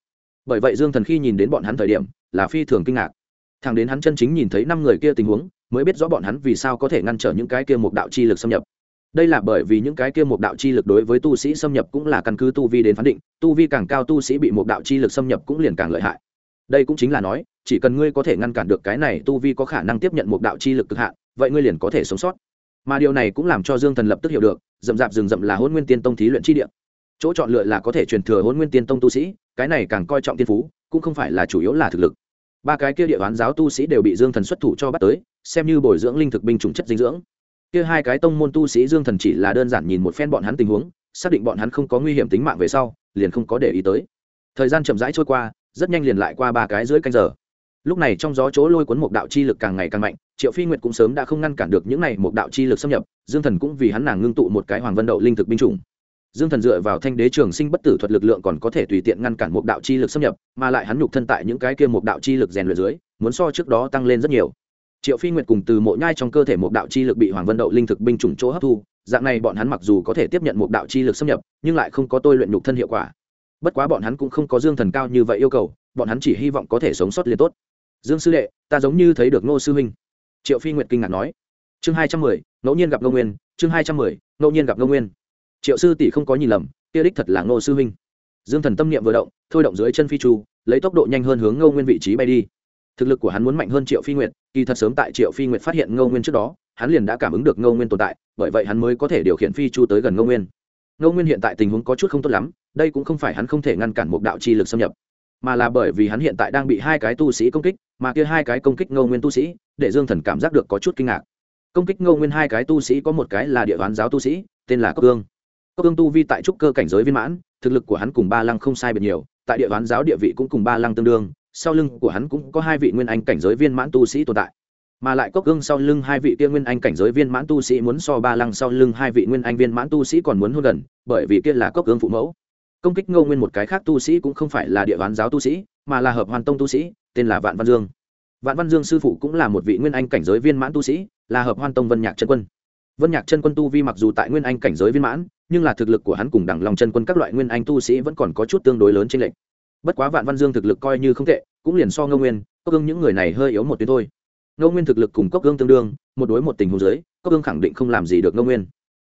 Bởi vậy dương thần khi nhìn đến bọn hắn thời điểm, là phi thường kinh ngạc. Thằng đến hắn chân chính nhìn thấy năm người kia tình huống, mới biết rõ bọn hắn vì sao có thể ngăn trở những cái kia một đạo chi lực xâm nhập. Đây là bởi vì những cái kia một đạo chi lực đối với tu sĩ xâm nhập cũng là căn cứ tu vi đến phán định, tu vi càng cao tu sĩ bị một đạo chi lực xâm nhập cũng liền càng lợi hại. Đây cũng chính là nói, chỉ cần ngươi có thể ngăn cản được cái này tu vi có khả năng tiếp nhận một đạo chi lực cực hạn, vậy ngươi liền có thể sống sót mà điều này cũng làm cho dương thần lập tức hiểu được, rậm rạp rừng rậm là hôn nguyên tiên tông thí luyện chi địa. Chỗ chọn lựa là có thể truyền thừa hôn nguyên tiên tông tu sĩ, cái này càng coi trọng tiên phú, cũng không phải là chủ yếu là thực lực. Ba cái kia địa bán giáo tu sĩ đều bị dương thần xuất thủ cho bắt tới, xem như bồi dưỡng linh thực binh chủng chất dinh dưỡng. Kia hai cái tông môn tu sĩ dương thần chỉ là đơn giản nhìn một phen bọn hắn tình huống, xác định bọn hắn không có nguy hiểm tính mạng về sau, liền không có để ý tới. Thời gian chậm rãi trôi qua, rất nhanh liền lại qua ba cái dưới canh giờ lúc này trong gió chỗ lôi cuốn một đạo chi lực càng ngày càng mạnh, triệu phi nguyệt cũng sớm đã không ngăn cản được những này một đạo chi lực xâm nhập, dương thần cũng vì hắn nàng ngưng tụ một cái hoàng vân đậu linh thực binh chủng. Dương thần dựa vào thanh đế trường sinh bất tử thuật lực lượng còn có thể tùy tiện ngăn cản một đạo chi lực xâm nhập, mà lại hắn nhục thân tại những cái kia một đạo chi lực rèn luyện dưới, muốn so trước đó tăng lên rất nhiều. Triệu phi nguyệt cùng từ mộ nhai trong cơ thể một đạo chi lực bị hoàng vân đậu linh thực binh chủng chỗ hấp thu, dạng này bọn hắn mặc dù có thể tiếp nhận một đạo chi lực xâm nhập, nhưng lại không có tôi luyện nhục thân hiệu quả. Bất quá bọn hắn cũng không có dương thần cao như vậy yêu cầu, bọn hắn chỉ hy vọng có thể sống sót liền tốt dương sư đệ, ta giống như thấy được ngô sư huynh. Triệu phi nguyệt kinh ngạc nói. Chương hai trăm mười, ngẫu nhiên gặp ngô nguyên. Chương hai trăm mười, ngẫu nhiên gặp ngô nguyên. Triệu sư tỷ không có nhìn lầm, kia đích thật là ngô sư huynh. Dương thần tâm niệm vừa động, thôi động dưới chân phi chu, lấy tốc độ nhanh hơn hướng ngô nguyên vị trí bay đi. Thực lực của hắn muốn mạnh hơn triệu phi nguyệt, kỳ thật sớm tại triệu phi nguyệt phát hiện ngô nguyên trước đó, hắn liền đã cảm ứng được ngô nguyên tồn tại, bởi vậy hắn mới có thể điều khiển phi chu tới gần ngô nguyên. Ngô nguyên hiện tại tình huống có chút không tốt lắm, đây cũng không phải hắn không thể ngăn cản một đạo chi lực xâm nhập mà là bởi vì hắn hiện tại đang bị hai cái tu sĩ công kích, mà kia hai cái công kích ngô nguyên tu sĩ, để dương thần cảm giác được có chút kinh ngạc. Công kích ngô nguyên hai cái tu sĩ có một cái là địa đoán giáo tu sĩ, tên là cốc Cương. cốc Cương tu vi tại trúc cơ cảnh giới viên mãn, thực lực của hắn cùng ba lăng không sai biệt nhiều, tại địa đoán giáo địa vị cũng cùng ba lăng tương đương, sau lưng của hắn cũng có hai vị nguyên anh cảnh giới viên mãn tu sĩ tồn tại. Mà lại cốc gương sau lưng hai vị kia nguyên anh cảnh giới viên mãn tu sĩ muốn so ba lăng sau lưng hai vị nguyên anh viên mãn tu sĩ còn muốn hơn gần bởi vì kia là cốc gương phụ mẫu công kích ngô nguyên một cái khác tu sĩ cũng không phải là địa bán giáo tu sĩ, mà là hợp hoàn tông tu sĩ, tên là vạn văn dương. Vạn văn dương sư phụ cũng là một vị nguyên anh cảnh giới viên mãn tu sĩ, là hợp hoan tông vân nhạc chân quân. Vân nhạc chân quân tu vi mặc dù tại nguyên anh cảnh giới viên mãn, nhưng là thực lực của hắn cùng đẳng lòng chân quân các loại nguyên anh tu sĩ vẫn còn có chút tương đối lớn trên lệnh bất quá vạn văn dương thực lực coi như không tệ, cũng liền so ngô nguyên, cốc gương những người này hơi yếu một tuyến thôi. Ngô nguyên thực lực cùng cốc gương tương đương, một đối một tình huống dưới, cốc gương khẳng định không làm gì được ngô nguyên.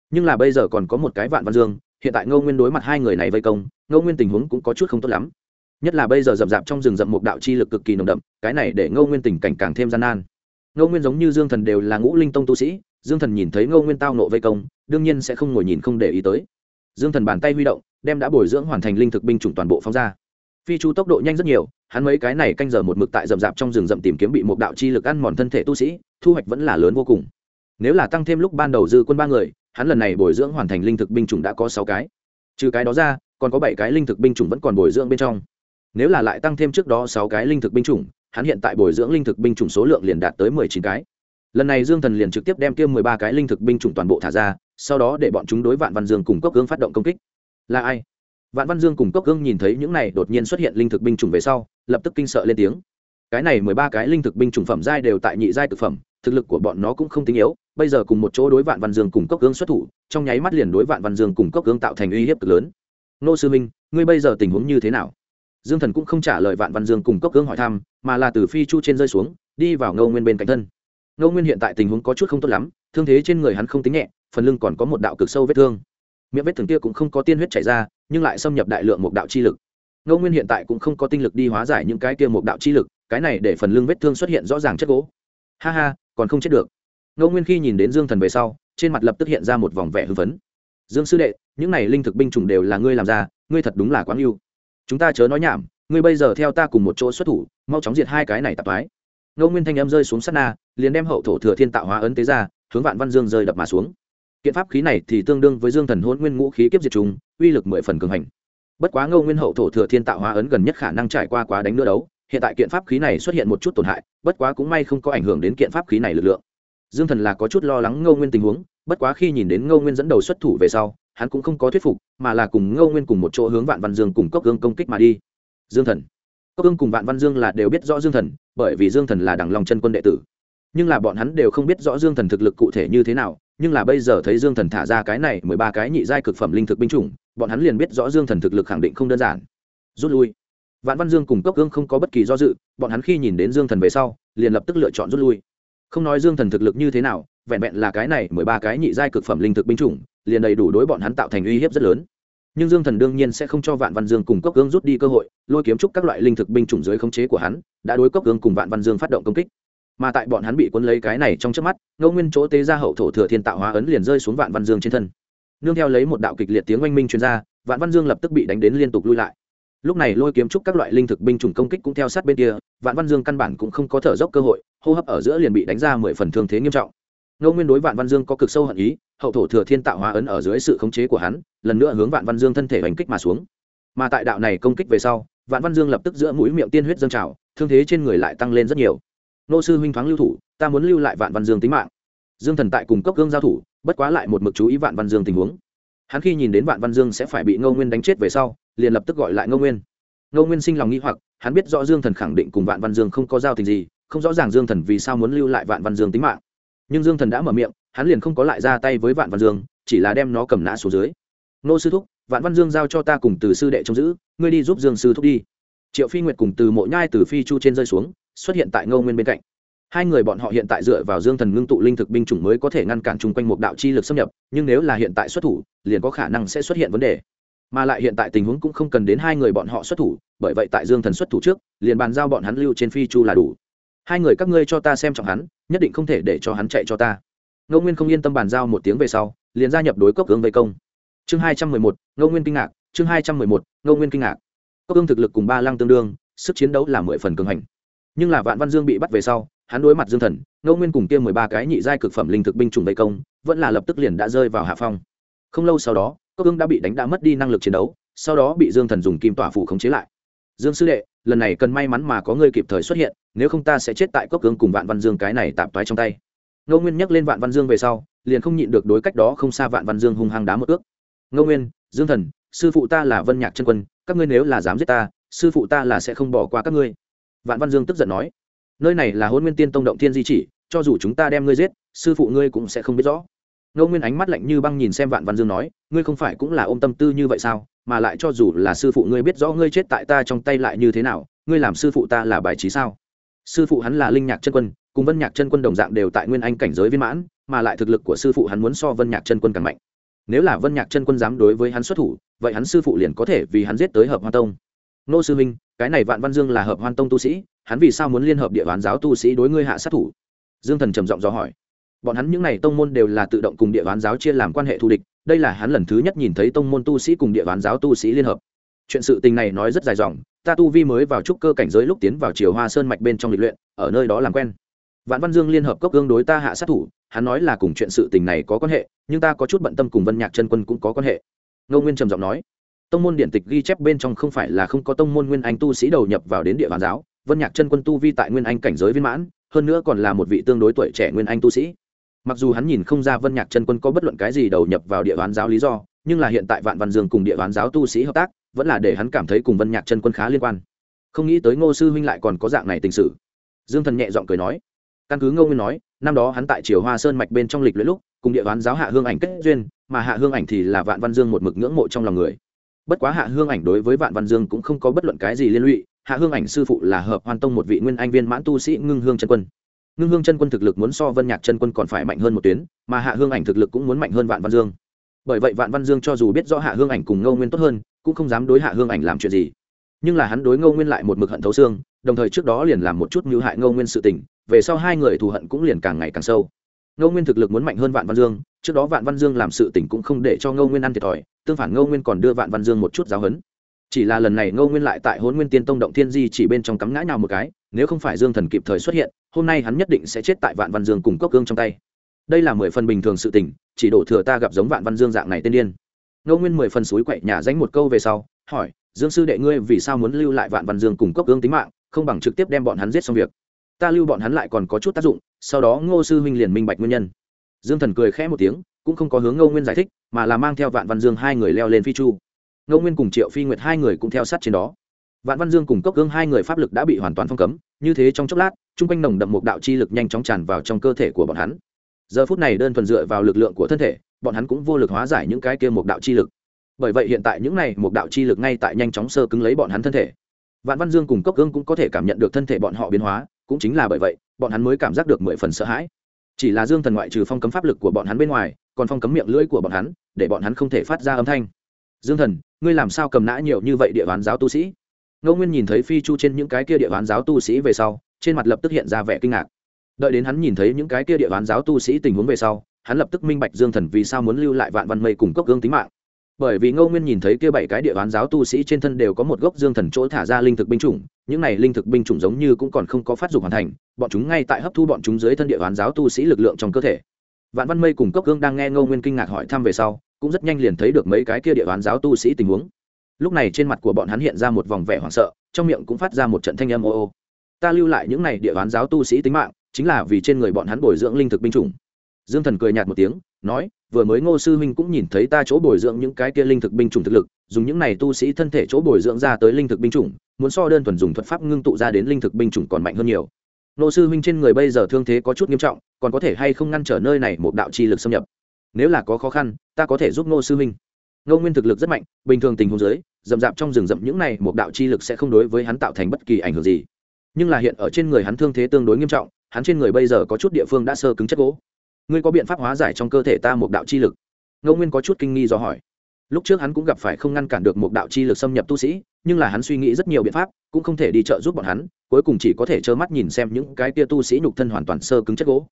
Nhưng là bây giờ còn có một cái vạn văn dương hiện tại ngô nguyên đối mặt hai người này vây công, ngô nguyên tình huống cũng có chút không tốt lắm. Nhất là bây giờ rậm rạp trong rừng rậm một đạo chi lực cực kỳ nồng đậm, cái này để ngô nguyên tình cảnh càng thêm gian nan. Ngô nguyên giống như dương thần đều là ngũ linh tông tu sĩ, dương thần nhìn thấy ngô nguyên tao nộ vây công, đương nhiên sẽ không ngồi nhìn không để ý tới. Dương thần bàn tay huy động, đem đã bồi dưỡng hoàn thành linh thực binh chủng toàn bộ phóng ra. Phi chu tốc độ nhanh rất nhiều, hắn mấy cái này canh giờ một mực tại rậm rạp trong rừng rậm tìm kiếm bị một đạo chi lực ăn mòn thân thể tu sĩ, thu hoạch vẫn là lớn vô cùng. Nếu là tăng thêm lúc ban đầu dư quân ba người hắn lần này bồi dưỡng hoàn thành linh thực binh chủng đã có sáu cái. Trừ cái đó ra, còn có bảy cái linh thực binh chủng vẫn còn bồi dưỡng bên trong. Nếu là lại tăng thêm trước đó sáu cái linh thực binh chủng, hắn hiện tại bồi dưỡng linh thực binh chủng số lượng liền đạt tới mười chín cái. Lần này dương thần liền trực tiếp đem kia mười ba cái linh thực binh chủng toàn bộ thả ra, sau đó để bọn chúng đối vạn văn dương cùng cốc gương phát động công kích. Là ai? Vạn văn dương cùng cốc gương nhìn thấy những này đột nhiên xuất hiện linh thực binh chủng về sau, lập tức kinh sợ lên tiếng. Cái này mười ba cái linh thực binh chủng phẩm giai đều tại nhị giai thực phẩm, thực lực của bọn nó cũng không tính yếu bây giờ cùng một chỗ đối vạn văn dương cùng cốc gương xuất thủ, trong nháy mắt liền đối vạn văn dương cùng cốc gương tạo thành uy hiếp cực lớn. Nô sư minh, ngươi bây giờ tình huống như thế nào? Dương thần cũng không trả lời vạn văn dương cùng cốc gương hỏi thăm, mà là từ phi chu trên rơi xuống, đi vào ngâu nguyên bên cạnh thân. Ngâu nguyên hiện tại tình huống có chút không tốt lắm, thương thế trên người hắn không tính nhẹ, phần lưng còn có một đạo cực sâu vết thương. Miệng vết thương kia cũng không có tiên huyết chảy ra, nhưng lại xâm nhập đại lượng một đạo chi lực. Ngô nguyên hiện tại cũng không có tinh lực đi hóa giải những cái kia một đạo chi lực, cái này để phần lưng vết thương xuất hiện rõ ràng chất gỗ. Ha ha, còn không chết được ngô nguyên khi nhìn đến dương thần về sau, trên mặt lập tức hiện ra một vòng vẻ hưng phấn. Dương sư đệ, những này linh thực binh chủng đều là ngươi làm ra, ngươi thật đúng là quá yêu chúng ta chớ nói nhảm, ngươi bây giờ theo ta cùng một chỗ xuất thủ, mau chóng diệt hai cái này tạp mái ngô nguyên thanh âm rơi xuống sát na, liền đem hậu thổ thừa thiên tạo hóa ấn tế ra, hướng vạn văn dương rơi đập mà xuống. Kiện pháp khí này thì tương đương với dương thần hôn nguyên ngũ khí kiếp diệt trùng uy lực mười phần cường hành. Bất quá ngô nguyên hậu thổ thừa thiên tạo hóa ấn gần nhất khả năng trải qua quá đánh nữa đấu, hiện tại kiện pháp khí này xuất hiện một chút tổn hại, bất quá cũng may không có ảnh hưởng đến kiện pháp khí này lực lượng dương thần là có chút lo lắng ngô nguyên tình huống, bất quá khi nhìn đến ngô nguyên dẫn đầu xuất thủ về sau, hắn cũng không có thuyết phục, mà là cùng ngô nguyên cùng một chỗ hướng vạn văn dương cùng cốc gương công kích mà đi. Dương thần. Cốc gương cùng vạn văn dương là đều biết rõ dương thần, bởi vì dương thần là đằng lòng chân quân đệ tử. Nhưng là bọn hắn đều không biết rõ dương thần thực lực cụ thể như thế nào, nhưng là bây giờ thấy dương thần thả ra cái này mười ba cái nhị giai cực phẩm linh thực binh chủng, bọn hắn liền biết rõ dương thần thực lực khẳng định không đơn giản. Rút lui. Vạn văn dương cùng cốc gương không có bất kỳ do dự, bọn hắn khi nhìn đến dương thần về sau, liền lập tức lựa chọn rút lui không nói dương thần thực lực như thế nào, vẹn vẹn là cái này mười ba cái nhị giai cực phẩm linh thực binh chủng, liền đầy đủ đối bọn hắn tạo thành uy hiếp rất lớn. Nhưng dương thần đương nhiên sẽ không cho vạn văn dương cùng cốc gương rút đi cơ hội, lôi kiếm trúc các loại linh thực binh chủng dưới khống chế của hắn, đã đối cốc gương cùng vạn văn dương phát động công kích. Mà tại bọn hắn bị cuốn lấy cái này trong trước mắt ngẫu nguyên chỗ tế ra hậu thổ thừa thiên tạo hóa ấn liền rơi xuống vạn văn dương trên thân. Nương theo lấy một đạo kịch liệt tiếng oanh minh chuyên r a vạn văn dương lập tức bị đánh đến liên tục lui lại lúc này lôi kiếm trúc các loại linh thực binh chủng công kích cũng theo sát bên kia, vạn văn dương căn bản cũng không có thở dốc cơ hội, hô hấp ở giữa liền bị đánh ra mười phần thương thế nghiêm trọng. Ngô nguyên đối vạn văn dương có cực sâu hận ý, hậu thổ thừa thiên tạo hóa ấn ở dưới sự khống chế của hắn, lần nữa hướng vạn văn dương thân thể đánh kích mà xuống. Mà tại đạo này công kích về sau, vạn văn dương lập tức giữa mũi miệng tiên huyết dâng trào, thương thế trên người lại tăng lên rất nhiều. Nô sư huynh thoáng lưu thủ, ta muốn lưu lại vạn văn dương tính mạng. Dương thần tại cùng cốc gương giao thủ, bất quá lại một mực chú ý vạn văn dương tình huống. Hắn khi nhìn đến vạn văn dương sẽ phải bị ngô nguyên đánh chết về sau liền lập tức gọi lại ngô nguyên. Ngô nguyên sinh lòng nghĩ hoặc, hắn biết rõ dương thần khẳng định cùng vạn văn dương không có giao tình gì, không rõ ràng dương thần vì sao muốn lưu lại vạn văn dương tính mạng. Nhưng dương thần đã mở miệng, hắn liền không có lại ra tay với vạn văn dương, chỉ là đem nó cầm nã xuống dưới. Nô sư thúc, vạn văn dương giao cho ta cùng từ sư đệ trông giữ, ngươi đi giúp dương sư thúc đi. Triệu phi nguyệt cùng từ mộ nhai từ phi chu trên rơi xuống, xuất hiện tại ngô nguyên bên cạnh. Hai người bọn họ hiện tại dựa vào dương thần ngưng tụ linh thực binh chủng mới có thể ngăn cản chung quanh một đạo chi lực xâm nhập, nhưng nếu là hiện tại xuất thủ, liền có khả năng sẽ xuất hiện vấn đề mà lại hiện tại tình huống cũng không cần đến hai người bọn họ xuất thủ, bởi vậy tại dương thần xuất thủ trước, liền bàn giao bọn hắn lưu trên phi chu là đủ. Hai người các ngươi cho ta xem trọng hắn, nhất định không thể để cho hắn chạy cho ta. Ngô nguyên không yên tâm bàn giao một tiếng về sau, liền gia nhập đối cốc hướng vây công. Chương hai trăm mười một, ngô nguyên kinh ngạc, chương hai trăm mười một, ngô nguyên kinh ngạc. Cốc ương thực lực cùng ba lăng tương đương, sức chiến đấu là mười phần cường hành. Nhưng là vạn văn dương bị bắt về sau, hắn đối mặt dương thần, ngô nguyên cùng kia mười ba cái nhị giai cực phẩm linh thực binh chủng vây công, vẫn là lập tức liền đã rơi vào hạ phong. Không lâu sau đó cốc ương đã bị đánh đã mất đi năng lực chiến đấu, sau đó bị dương thần dùng kim tỏa phủ khống chế lại. Dương sư đệ, lần này cần may mắn mà có ngươi kịp thời xuất hiện, nếu không ta sẽ chết tại cốc ương cùng vạn văn dương cái này tạp toái trong tay. Ngô nguyên nhắc lên vạn văn dương về sau, liền không nhịn được đối cách đó không xa vạn văn dương hung hăng đá một ước. Ngô nguyên, dương thần, sư phụ ta là vân nhạc chân quân, các ngươi nếu là dám giết ta, sư phụ ta là sẽ không bỏ qua các ngươi. Vạn văn dương tức giận nói, nơi này là hôn nguyên tiên tông động thiên di chỉ, cho dù chúng ta đem ngươi giết, sư phụ ngươi cũng sẽ không biết rõ ngô nguyên ánh mắt lạnh như băng nhìn xem vạn văn dương nói, ngươi không phải cũng là ôm tâm tư như vậy sao? Mà lại cho dù là sư phụ ngươi biết rõ ngươi chết tại ta trong tay lại như thế nào, ngươi làm sư phụ ta là bài trí sao? Sư phụ hắn là linh nhạc chân quân, cùng vân nhạc chân quân đồng dạng đều tại nguyên anh cảnh giới viên mãn, mà lại thực lực của sư phụ hắn muốn so vân nhạc chân quân càng mạnh. Nếu là vân nhạc chân quân dám đối với hắn xuất thủ, vậy hắn sư phụ liền có thể vì hắn giết tới hợp hoan tông. Nô sư minh, cái này vạn văn dương là hợp hoan tông tu sĩ, hắn vì sao muốn liên hợp địa bàn giáo tu sĩ đối ngươi hạ sát thủ? Dương thần trầm giọng do hỏi bọn hắn những n à y tông môn đều là tự động cùng địa bán giáo chia làm quan hệ thù địch, đây là hắn lần thứ nhất nhìn thấy tông môn tu sĩ cùng địa bán giáo tu sĩ liên hợp. Chuyện sự tình này nói rất dài dòng, ta tu vi mới vào trúc cơ cảnh giới lúc tiến vào chiều hoa sơn mạch bên trong lịch luyện, ở nơi đó làm quen. Vạn văn dương liên hợp cốc gương đối ta hạ sát thủ, hắn nói là cùng chuyện sự tình này có quan hệ, nhưng ta có chút bận tâm cùng vân nhạc chân quân cũng có quan hệ. Ngô nguyên trầm giọng nói, tông môn điện tịch ghi chép bên trong không phải là không có tông môn nguyên anh tu sĩ đầu nhập vào đến địa bàn giáo, vân nhạc chân quân tu vi tại nguyên anh cảnh giới viên mãn, hơn nữa còn là một vị tương đối tuổi trẻ nguyên anh tu sĩ mặc dù hắn nhìn không ra vân nhạc chân quân có bất luận cái gì đầu nhập vào địa đoán giáo lý do, nhưng là hiện tại vạn văn dương cùng địa đoán giáo tu sĩ hợp tác, vẫn là để hắn cảm thấy cùng vân nhạc chân quân khá liên quan. Không nghĩ tới ngô sư huynh lại còn có dạng này tình sự. Dương thần nhẹ giọng cười nói. Căn cứ ngô nguyên nói, năm đó hắn tại triều hoa sơn mạch bên trong lịch luyện lúc, cùng địa đoán giáo hạ hương ảnh kết duyên, mà hạ hương ảnh thì là vạn văn dương một mực ngưỡng mộ trong lòng người. Bất quá hạ hương ảnh đối với vạn văn dương cũng không có bất luận cái gì liên lụy, hạ hương ảnh sư phụ là hợp hoan tông một vị nguyên anh viên mãn tu sĩ ngưng hương chân quân ngưng hương chân quân thực lực muốn so vân nhạc chân quân còn phải mạnh hơn một tuyến, mà hạ hương ảnh thực lực cũng muốn mạnh hơn vạn văn dương. Bởi vậy vạn văn dương cho dù biết rõ hạ hương ảnh cùng ngô nguyên tốt hơn, cũng không dám đối hạ hương ảnh làm chuyện gì. Nhưng là hắn đối ngô nguyên lại một mực hận thấu xương, đồng thời trước đó liền làm một chút mưu hại ngô nguyên sự tình, về sau hai người thù hận cũng liền càng ngày càng sâu. Ngô nguyên thực lực muốn mạnh hơn vạn văn dương, trước đó vạn văn dương làm sự tình cũng không để cho ngô nguyên ăn thiệt thòi, tương phản ngô nguyên còn đưa vạn văn dương một chút giáo hấn chỉ là lần này ngô nguyên lại tại hôn nguyên tiên tông động thiên di chỉ bên trong cắm ngã nhào một cái, nếu không phải dương thần kịp thời xuất hiện, hôm nay hắn nhất định sẽ chết tại vạn văn dương cùng cốc gương trong tay. Đây là mười phần bình thường sự tình, chỉ đổ thừa ta gặp giống vạn văn dương dạng này tên điên. Ngô nguyên mười phần suối quậy nhà danh một câu về sau, hỏi, dương sư đệ ngươi vì sao muốn lưu lại vạn văn dương cùng cốc gương tính mạng, không bằng trực tiếp đem bọn hắn giết xong việc? Ta lưu bọn hắn lại còn có chút tác dụng, sau đó ngô sư huynh liền minh bạch nguyên nhân. Dương thần cười khẽ một tiếng, cũng không có hướng ngô nguyên giải thích, mà là mang theo vạn văn dương hai người leo lên phi chu ngô nguyên cùng triệu phi nguyệt hai người cũng theo sát trên đó. Vạn văn dương cùng cốc gương hai người pháp lực đã bị hoàn toàn phong cấm, như thế trong chốc lát, chung quanh nồng đậm một đạo chi lực nhanh chóng tràn vào trong cơ thể của bọn hắn. Giờ phút này đơn thuần dựa vào lực lượng của thân thể, bọn hắn cũng vô lực hóa giải những cái kia một đạo chi lực. Bởi vậy hiện tại những này một đạo chi lực ngay tại nhanh chóng sơ cứng lấy bọn hắn thân thể. Vạn văn dương cùng cốc gương cũng có thể cảm nhận được thân thể bọn họ biến hóa, cũng chính là bởi vậy, bọn hắn mới cảm giác được mười phần sợ hãi. Chỉ là dương thần ngoại trừ phong cấm pháp lực của bọn hắn bên ngoài, còn phong cấm miệng lưỡi của bọn hắn, để bọn hắn không thể phát ra âm thanh dương thần, ngươi làm sao cầm nã nhiều như vậy địa bán giáo tu sĩ? Ngô nguyên nhìn thấy phi chu trên những cái kia địa bán giáo tu sĩ về sau, trên mặt lập tức hiện ra vẻ kinh ngạc. Đợi đến hắn nhìn thấy những cái kia địa bán giáo tu sĩ tình huống về sau, hắn lập tức minh bạch dương thần vì sao muốn lưu lại vạn văn mây cùng cốc gương tính mạng. Bởi vì ngô nguyên nhìn thấy kia bảy cái địa bán giáo tu sĩ trên thân đều có một gốc dương thần chỗ thả ra linh thực binh chủng, những này linh thực binh chủng giống như cũng còn không có phát dục hoàn thành, bọn chúng ngay tại hấp thu bọn chúng dưới thân địa bán giáo tu sĩ lực lượng trong cơ thể. Vạn văn mây cùng cốc gương đang nghe ngô nguyên kinh ngạc hỏi thăm về sau cũng rất nhanh liền thấy được mấy cái kia địa bán giáo tu sĩ tình huống. Lúc này trên mặt của bọn hắn hiện ra một vòng vẻ hoảng sợ, trong miệng cũng phát ra một trận thanh âm ô ô. Ta lưu lại những này địa bán giáo tu sĩ tính mạng, chính là vì trên người bọn hắn bồi dưỡng linh thực binh chủng. Dương thần cười nhạt một tiếng, nói, vừa mới ngô sư huynh cũng nhìn thấy ta chỗ bồi dưỡng những cái kia linh thực binh chủng thực lực, dùng những này tu sĩ thân thể chỗ bồi dưỡng ra tới linh thực binh chủng, muốn so đơn thuần dùng thuật pháp ngưng tụ ra đến linh thực binh chủng còn mạnh hơn nhiều. Ngô sư huynh trên người bây giờ thương thế có chút nghiêm trọng, còn có thể hay không ngăn trở nơi này một đạo chi lực xâm nhập nếu là có khó khăn, ta có thể giúp ngô sư minh. ngô nguyên thực lực rất mạnh, bình thường tình huống dưới rậm rạp trong rừng rậm những này một đạo chi lực sẽ không đối với hắn tạo thành bất kỳ ảnh hưởng gì. Nhưng là hiện ở trên người hắn thương thế tương đối nghiêm trọng, hắn trên người bây giờ có chút địa phương đã sơ cứng chất gỗ. Ngươi có biện pháp hóa giải trong cơ thể ta một đạo chi lực? Ngô nguyên có chút kinh nghi do hỏi. Lúc trước hắn cũng gặp phải không ngăn cản được một đạo chi lực xâm nhập tu sĩ, nhưng là hắn suy nghĩ rất nhiều biện pháp, cũng không thể đi trợ giúp bọn hắn, cuối cùng chỉ có thể trơ mắt nhìn xem những cái tia tu sĩ nhục thân hoàn toàn sơ cứng chất gỗ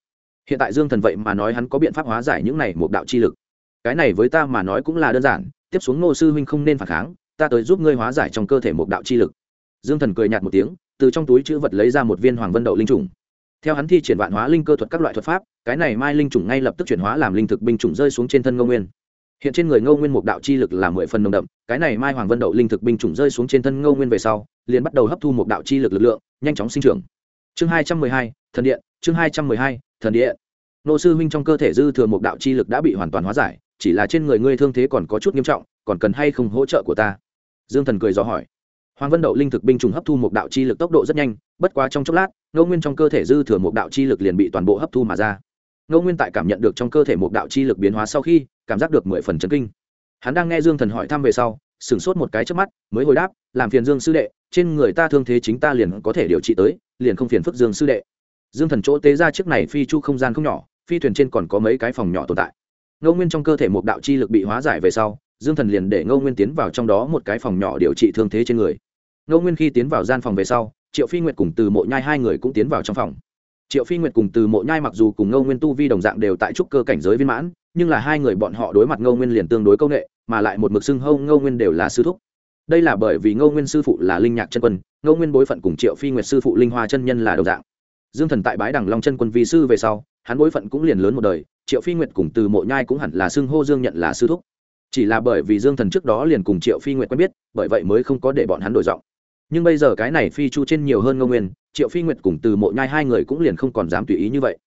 hiện tại dương thần vậy mà nói hắn có biện pháp hóa giải những này một đạo chi lực. Cái này với ta mà nói cũng là đơn giản, tiếp xuống ngô sư huynh không nên phản kháng, ta tới giúp ngươi hóa giải trong cơ thể một đạo chi lực. Dương thần cười nhạt một tiếng, từ trong túi chữ vật lấy ra một viên hoàng vân đậu linh trùng. Theo hắn thi triển vạn hóa linh cơ thuật các loại thuật pháp, cái này mai linh trùng ngay lập tức chuyển hóa làm linh thực binh trùng rơi xuống trên thân ngô nguyên. Hiện trên người ngô nguyên một đạo chi lực là mười phần nồng đậm, cái này mai hoàng vân đậu linh thực binh trùng rơi xuống trên thân ngô nguyên về sau, liền bắt đầu hấp thu một đạo chi lực lực lượng, nhanh chóng sinh trưởng. Chương hai trăm mười hai, thần điện, chương hai trăm mười hai thần địa, nô sư huynh trong cơ thể dư thừa một đạo chi lực đã bị hoàn toàn hóa giải chỉ là trên người ngươi thương thế còn có chút nghiêm trọng còn cần hay không hỗ trợ của ta? Dương thần cười dò hỏi. Hoàng vân đậu linh thực binh trùng hấp thu một đạo chi lực tốc độ rất nhanh bất quá trong chốc lát ngô nguyên trong cơ thể dư thừa một đạo chi lực liền bị toàn bộ hấp thu mà ra. Ngô nguyên tại cảm nhận được trong cơ thể một đạo chi lực biến hóa sau khi cảm giác được mười phần chấn kinh. Hắn đang nghe dương thần hỏi thăm về sau sửng sốt một cái trước mắt mới hồi đáp làm phiền dương sư đệ trên người ta thương thế chính ta liền có thể điều trị tới liền không phiền phức dương sư đệ dương thần chỗ tế ra chiếc này phi chu không gian không nhỏ, phi thuyền trên còn có mấy cái phòng nhỏ tồn tại. Ngô nguyên trong cơ thể một đạo chi lực bị hóa giải về sau, dương thần liền để ngô nguyên tiến vào trong đó một cái phòng nhỏ điều trị thương thế trên người. Ngô nguyên khi tiến vào gian phòng về sau, triệu phi nguyệt cùng từ mộ nhai hai người cũng tiến vào trong phòng. Triệu phi nguyệt cùng từ mộ nhai mặc dù cùng ngô nguyên tu vi đồng dạng đều tại trúc cơ cảnh giới viên mãn, nhưng là hai người bọn họ đối mặt ngô nguyên liền tương đối c â u n ệ mà lại một mực xưng hâu ngô nguyên đều là sư thúc. Đây là bởi vì ngô nguyên sư phụ là linh nhạc chân quân, ngô nguyên bối phận cùng triệu phi nguyệt sư phụ linh hoa chân nhân là đồng dạng dương thần tại bái đằng long chân quân vi sư về sau, hắn bối phận cũng liền lớn một đời, triệu phi nguyệt cùng từ mộ nhai cũng hẳn là xưng hô dương nhận là sư thúc. Chỉ là bởi vì dương thần trước đó liền cùng triệu phi nguyệt quen biết, bởi vậy mới không có để bọn hắn đổi giọng. Nhưng bây giờ cái này phi chu trên nhiều hơn ngô nguyên, triệu phi nguyệt cùng từ mộ nhai hai người cũng liền không còn dám tùy ý như vậy.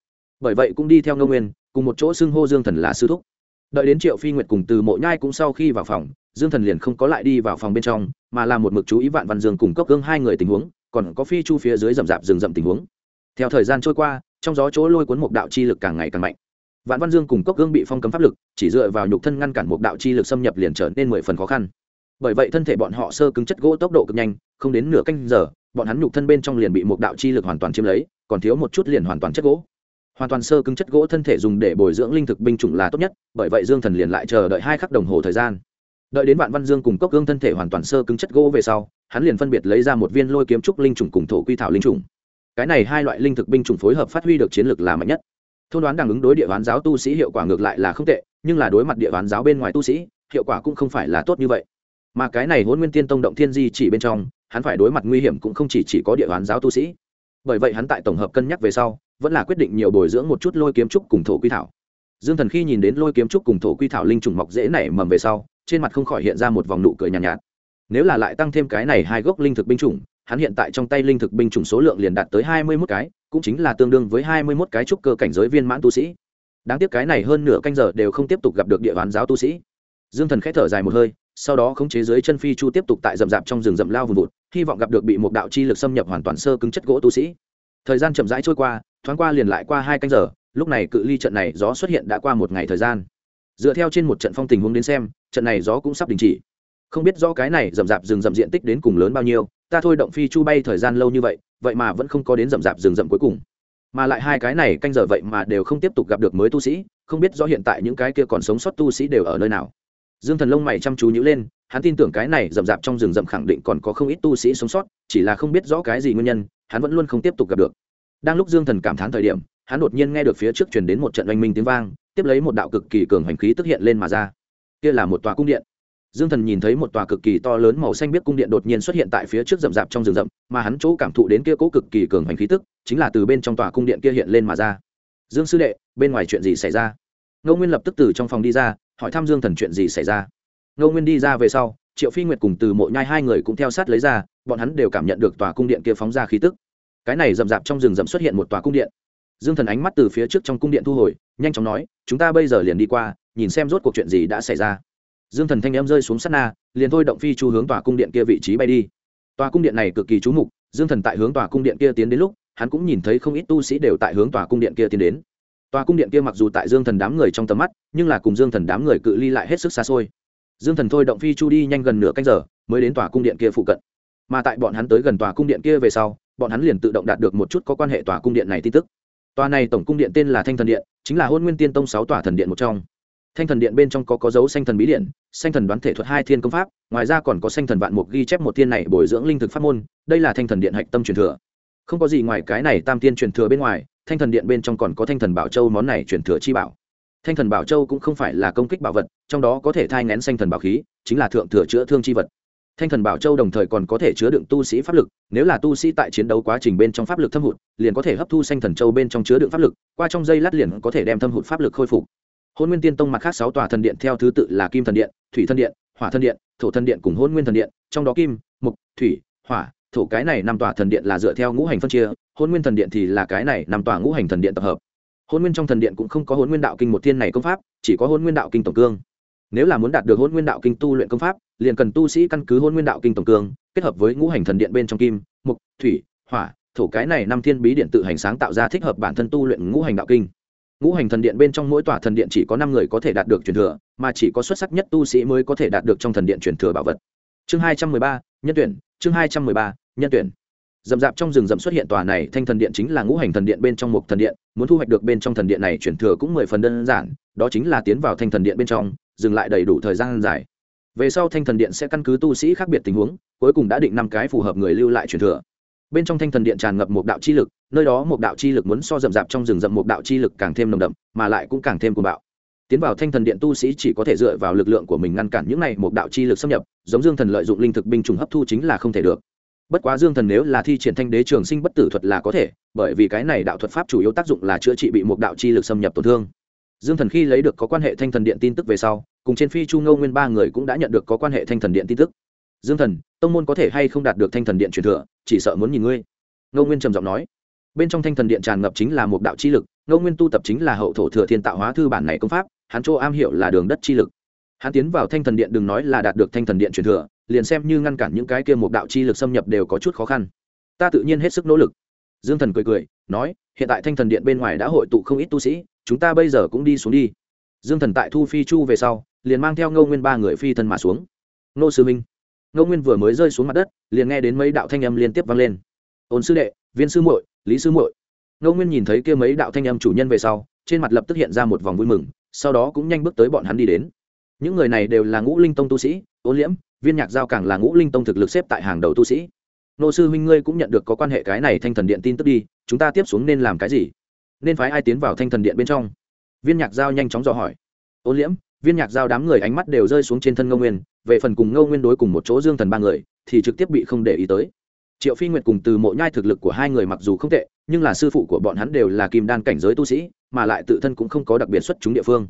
Bởi vậy cũng đi theo ngô nguyên, cùng một chỗ xưng hô dương thần là sư thúc. Đợi đến triệu phi nguyệt cùng từ mộ nhai cũng sau khi vào phòng, dương thần liền không có lại đi vào phòng bên trong, mà là một mực chú ý vạn văn dương cùng cốc gương hai người tình huống, còn có phi chu phía dưới rậm rạp rừng rậm tình huống theo thời gian trôi qua, trong gió chỗ lôi cuốn một đạo chi lực càng ngày càng mạnh. Vạn văn dương cùng cốc gương bị phong cấm pháp lực, chỉ dựa vào nhục thân ngăn cản một đạo chi lực xâm nhập liền trở nên mười phần khó khăn. Bởi vậy thân thể bọn họ sơ cứng chất gỗ tốc độ cực nhanh, không đến nửa canh giờ, bọn hắn nhục thân bên trong liền bị một đạo chi lực hoàn toàn chiếm lấy, còn thiếu một chút liền hoàn toàn chất gỗ. Hoàn toàn sơ cứng chất gỗ thân thể dùng để bồi dưỡng linh thực binh chủng là tốt nhất, bởi vậy dương thần liền lại chờ đợi hai khắc đồng hồ thời gian. Đợi đến vạn văn dương cùng cốc gương thân thể hoàn toàn sơ cứng chất gỗ về sau, hắn liền phân biệt lấy ra một viên lôi kiếm trúc linh chủng cùng thổ quy thảo linh chủng cái này hai loại linh thực binh chủng phối hợp phát huy được chiến lược là mạnh nhất. Thôn đoán đang ứng đối địa ván giáo tu sĩ hiệu quả ngược lại là không tệ nhưng là đối mặt địa ván giáo bên ngoài tu sĩ hiệu quả cũng không phải là tốt như vậy. Mà cái này hôn nguyên tiên tông động thiên di chỉ bên trong hắn phải đối mặt nguy hiểm cũng không chỉ, chỉ có địa ván giáo tu sĩ. Bởi vậy hắn tại tổng hợp cân nhắc về sau vẫn là quyết định nhiều bồi dưỡng một chút lôi kiếm trúc cùng thổ quy thảo. Dương thần khi nhìn đến lôi kiếm trúc cùng thổ quy thảo linh trùng mọc dễ nảy mầm về sau trên mặt không khỏi hiện ra một vòng nụ cười nhàn nhạt, nhạt. Nếu là lại tăng thêm cái này hai gốc linh thực binh chủng hắn hiện tại trong tay linh thực binh chủng số lượng liền đạt tới hai mươi mốt cái, cũng chính là tương đương với hai mươi mốt cái trúc cơ cảnh giới viên mãn tu sĩ. Đáng tiếc cái này hơn nửa canh giờ đều không tiếp tục gặp được địa bán giáo tu sĩ. Dương thần khẽ thở dài một hơi, sau đó khống chế dưới chân phi chu tiếp tục tại rậm rạp trong rừng rậm lao vùng vụt, hy vọng gặp được bị một đạo chi lực xâm nhập hoàn toàn sơ cứng chất gỗ tu sĩ. Thời gian chậm rãi trôi qua, thoáng qua liền lại qua hai canh giờ, lúc này cự ly trận này gió xuất hiện đã qua một ngày thời gian. Dựa theo trên một trận phong tình huống đến xem, trận này gió cũng sắp đình chỉ không biết do cái này rậm rạp rừng rậm diện tích đến cùng lớn bao nhiêu, ta thôi động phi chu bay thời gian lâu như vậy vậy mà vẫn không có đến rậm rạp rừng rậm cuối cùng. Mà lại hai cái này canh giờ vậy mà đều không tiếp tục gặp được mới tu sĩ, không biết do hiện tại những cái kia còn sống sót tu sĩ đều ở nơi nào. Dương thần lông mày chăm chú nhữ lên, hắn tin tưởng cái này rậm rạp trong rừng rậm khẳng định còn có không ít tu sĩ sống sót, chỉ là không biết rõ cái gì nguyên nhân, hắn vẫn luôn không tiếp tục gặp được. Đang lúc dương thần cảm thán thời điểm, hắn đột nhiên nghe được phía trước truyền đến một trận oanh minh tiếng vang, tiếp lấy một đạo cực kỳ cường hành khí tức hiện lên mà ra. Kia là một tòa cung điện dương thần nhìn thấy một tòa cực kỳ to lớn màu xanh biết cung điện đột nhiên xuất hiện tại phía trước rậm rạp trong rừng rậm, mà hắn chỗ cảm thụ đến kia cố cực kỳ cường hành khí tức, chính là từ bên trong tòa cung điện kia hiện lên mà ra. Dương sư đệ, bên ngoài chuyện gì xảy ra? Ngô nguyên lập tức từ trong phòng đi ra, hỏi thăm dương thần chuyện gì xảy ra. Ngô nguyên đi ra về sau, triệu phi nguyệt cùng từ mộ nhai hai người cũng theo sát lấy ra, bọn hắn đều cảm nhận được tòa cung điện kia phóng ra khí tức. Cái này rậm rạp trong rừng rậm xuất hiện một tòa cung điện. Dương thần ánh mắt từ phía trước trong cung điện thu hồi, nhanh chóng nói, chúng ta bây giờ liền đi qua, nhìn xem rốt cuộc chuyện gì đã xảy ra dương thần thanh em rơi xuống sát na, liền thôi động phi chu hướng tòa cung điện kia vị trí bay đi. Tòa cung điện này cực kỳ trú mục, dương thần tại hướng tòa cung điện kia tiến đến lúc, hắn cũng nhìn thấy không ít tu sĩ đều tại hướng tòa cung điện kia tiến đến. Tòa cung điện kia mặc dù tại dương thần đám người trong tầm mắt, nhưng là cùng dương thần đám người cự ly lại hết sức xa xôi. Dương thần thôi động phi chu đi nhanh gần nửa canh giờ, mới đến tòa cung điện kia phụ cận. Mà tại bọn hắn tới gần tòa cung điện kia về sau, bọn hắn liền tự động đạt được một chút có quan hệ tòa cung điện này tin tức. Tòa này tổng cung điện tên là thanh thần điện, chính là hôn nguyên tiên tông sáu tòa thần điện một trong thanh thần điện bên trong có có dấu xanh thần bí điện, xanh thần đoán thể thuật hai thiên công pháp, ngoài ra còn có xanh thần vạn mục ghi chép một thiên này bồi dưỡng linh thực pháp môn, đây là thanh thần điện hạch tâm truyền thừa. Không có gì ngoài cái này tam tiên truyền thừa bên ngoài, thanh thần điện bên trong còn có thanh thần bảo châu món này truyền thừa chi bảo. Thanh thần bảo châu cũng không phải là công kích bảo vật, trong đó có thể thai ngén xanh thần bảo khí, chính là thượng thừa chữa thương chi vật. Thanh thần bảo châu đồng thời còn có thể chứa đựng tu sĩ pháp lực, nếu là tu sĩ tại chiến đấu quá trình bên trong pháp lực thâm hụt, liền có thể hấp thu xanh thần châu bên trong chứa đựng pháp lực, qua trong dây lát liền có thể đem thâm hụt pháp lực khôi phục hôn nguyên tiên tông mặt khác sáu tòa thần điện theo thứ tự là kim thần điện, thủy thần điện, hỏa thần điện, thổ thần điện cùng hôn nguyên thần điện, trong đó kim, mục, thủy, hỏa, thổ cái này năm tòa thần điện là dựa theo ngũ hành phân chia, hôn nguyên thần điện thì là cái này năm tòa ngũ hành thần điện tập hợp. Hôn nguyên trong thần điện cũng không có hôn nguyên đạo kinh một thiên này công pháp, chỉ có hôn nguyên đạo kinh tổng cương. Nếu là muốn đạt được hôn nguyên đạo kinh tu luyện công pháp, liền cần tu sĩ căn cứ hôn nguyên đạo kinh tổng cương, kết hợp với ngũ hành thần điện bên trong kim, mục, thủy, hỏa, thổ cái này năm thiên bí điện tự hành sáng tạo ra thích hợp bản thân tu luyện ngũ hành đạo kinh ngũ hành thần điện bên trong mỗi tòa thần điện chỉ có năm người có thể đạt được truyền thừa, mà chỉ có xuất sắc nhất tu sĩ mới có thể đạt được trong thần điện truyền thừa bảo vật. Chương hai trăm mười ba, nhân tuyển, chương hai trăm mười ba, nhân tuyển. Dầm dạp trong rừng rậm xuất hiện tòa này thanh thần điện chính là ngũ hành thần điện bên trong một thần điện, muốn thu hoạch được bên trong thần điện này chuyển thừa cũng mười phần đơn giản, đó chính là tiến vào thanh thần điện bên trong, dừng lại đầy đủ thời gian dài. Về sau thanh thần điện sẽ căn cứ tu sĩ khác biệt tình huống, cuối cùng đã định năm cái phù hợp người lưu lại chuyển thừa. Bên trong thanh thần điện tràn ngập một đạo chi lực nơi đó một đạo chi lực muốn so rậm rạp trong rừng rậm một đạo chi lực càng thêm nồng đậm, mà lại cũng càng thêm cuồng bạo. Tiến vào thanh thần điện tu sĩ chỉ có thể dựa vào lực lượng của mình ngăn cản những này một đạo chi lực xâm nhập, giống dương thần lợi dụng linh thực binh trùng hấp thu chính là không thể được. Bất quá dương thần nếu là thi triển thanh đế trường sinh bất tử thuật là có thể, bởi vì cái này đạo thuật pháp chủ yếu tác dụng là chữa trị bị một đạo chi lực xâm nhập tổn thương. Dương thần khi lấy được có quan hệ thanh thần điện tin tức về sau, cùng trên phi chu ngâu nguyên ba người cũng đã nhận được có quan hệ thanh thần điện tin tức. Dương thần, tông môn có thể hay không đạt được thanh thần điện truyền thừa, chỉ sợ muốn nhìn ngươi. Ngô nguyên trầm giọng nói bên trong thanh thần điện tràn ngập chính là một đạo chi lực, ngô nguyên tu tập chính là hậu thổ thừa thiên tạo hóa thư bản này công pháp, hắn chỗ am hiểu là đường đất chi lực. Hắn tiến vào thanh thần điện đừng nói là đạt được thanh thần điện truyền thừa, liền xem như ngăn cản những cái kia một đạo chi lực xâm nhập đều có chút khó khăn. Ta tự nhiên hết sức nỗ lực. Dương thần cười cười, nói, hiện tại thanh thần điện bên ngoài đã hội tụ không ít tu sĩ, chúng ta bây giờ cũng đi xuống đi. Dương thần tại thu phi chu về sau, liền mang theo ngô nguyên ba người phi thân mà xuống. Nô sư minh. Ngô nguyên vừa mới rơi xuống mặt đất, liền nghe đến mấy đạo thanh âm liên tiếp vang lên. Ôn sư đệ, viên sư muội lý sư muội. Ngô nguyên nhìn thấy kia mấy đạo thanh âm chủ nhân về sau, trên mặt lập tức hiện ra một vòng vui mừng, sau đó cũng nhanh bước tới bọn hắn đi đến. Những người này đều là ngũ linh tông tu sĩ ôn liễm, viên nhạc giao càng là ngũ linh tông thực lực xếp tại hàng đầu tu sĩ. Nô sư huynh ngươi cũng nhận được có quan hệ cái này thanh thần điện tin tức đi, chúng ta tiếp xuống nên làm cái gì? Nên phái ai tiến vào thanh thần điện bên trong? Viên nhạc giao nhanh chóng dò hỏi. Ôn liễm, viên nhạc giao đám người ánh mắt đều rơi xuống trên thân ngô nguyên, về phần cùng ngô nguyên đối cùng một chỗ dương thần ba người, thì trực tiếp bị không để ý tới triệu phi nguyệt cùng từ mộ nhai thực lực của hai người mặc dù không tệ, nhưng là sư phụ của bọn hắn đều là kim đan cảnh giới tu sĩ, mà lại tự thân cũng không có đặc biệt xuất chúng địa phương.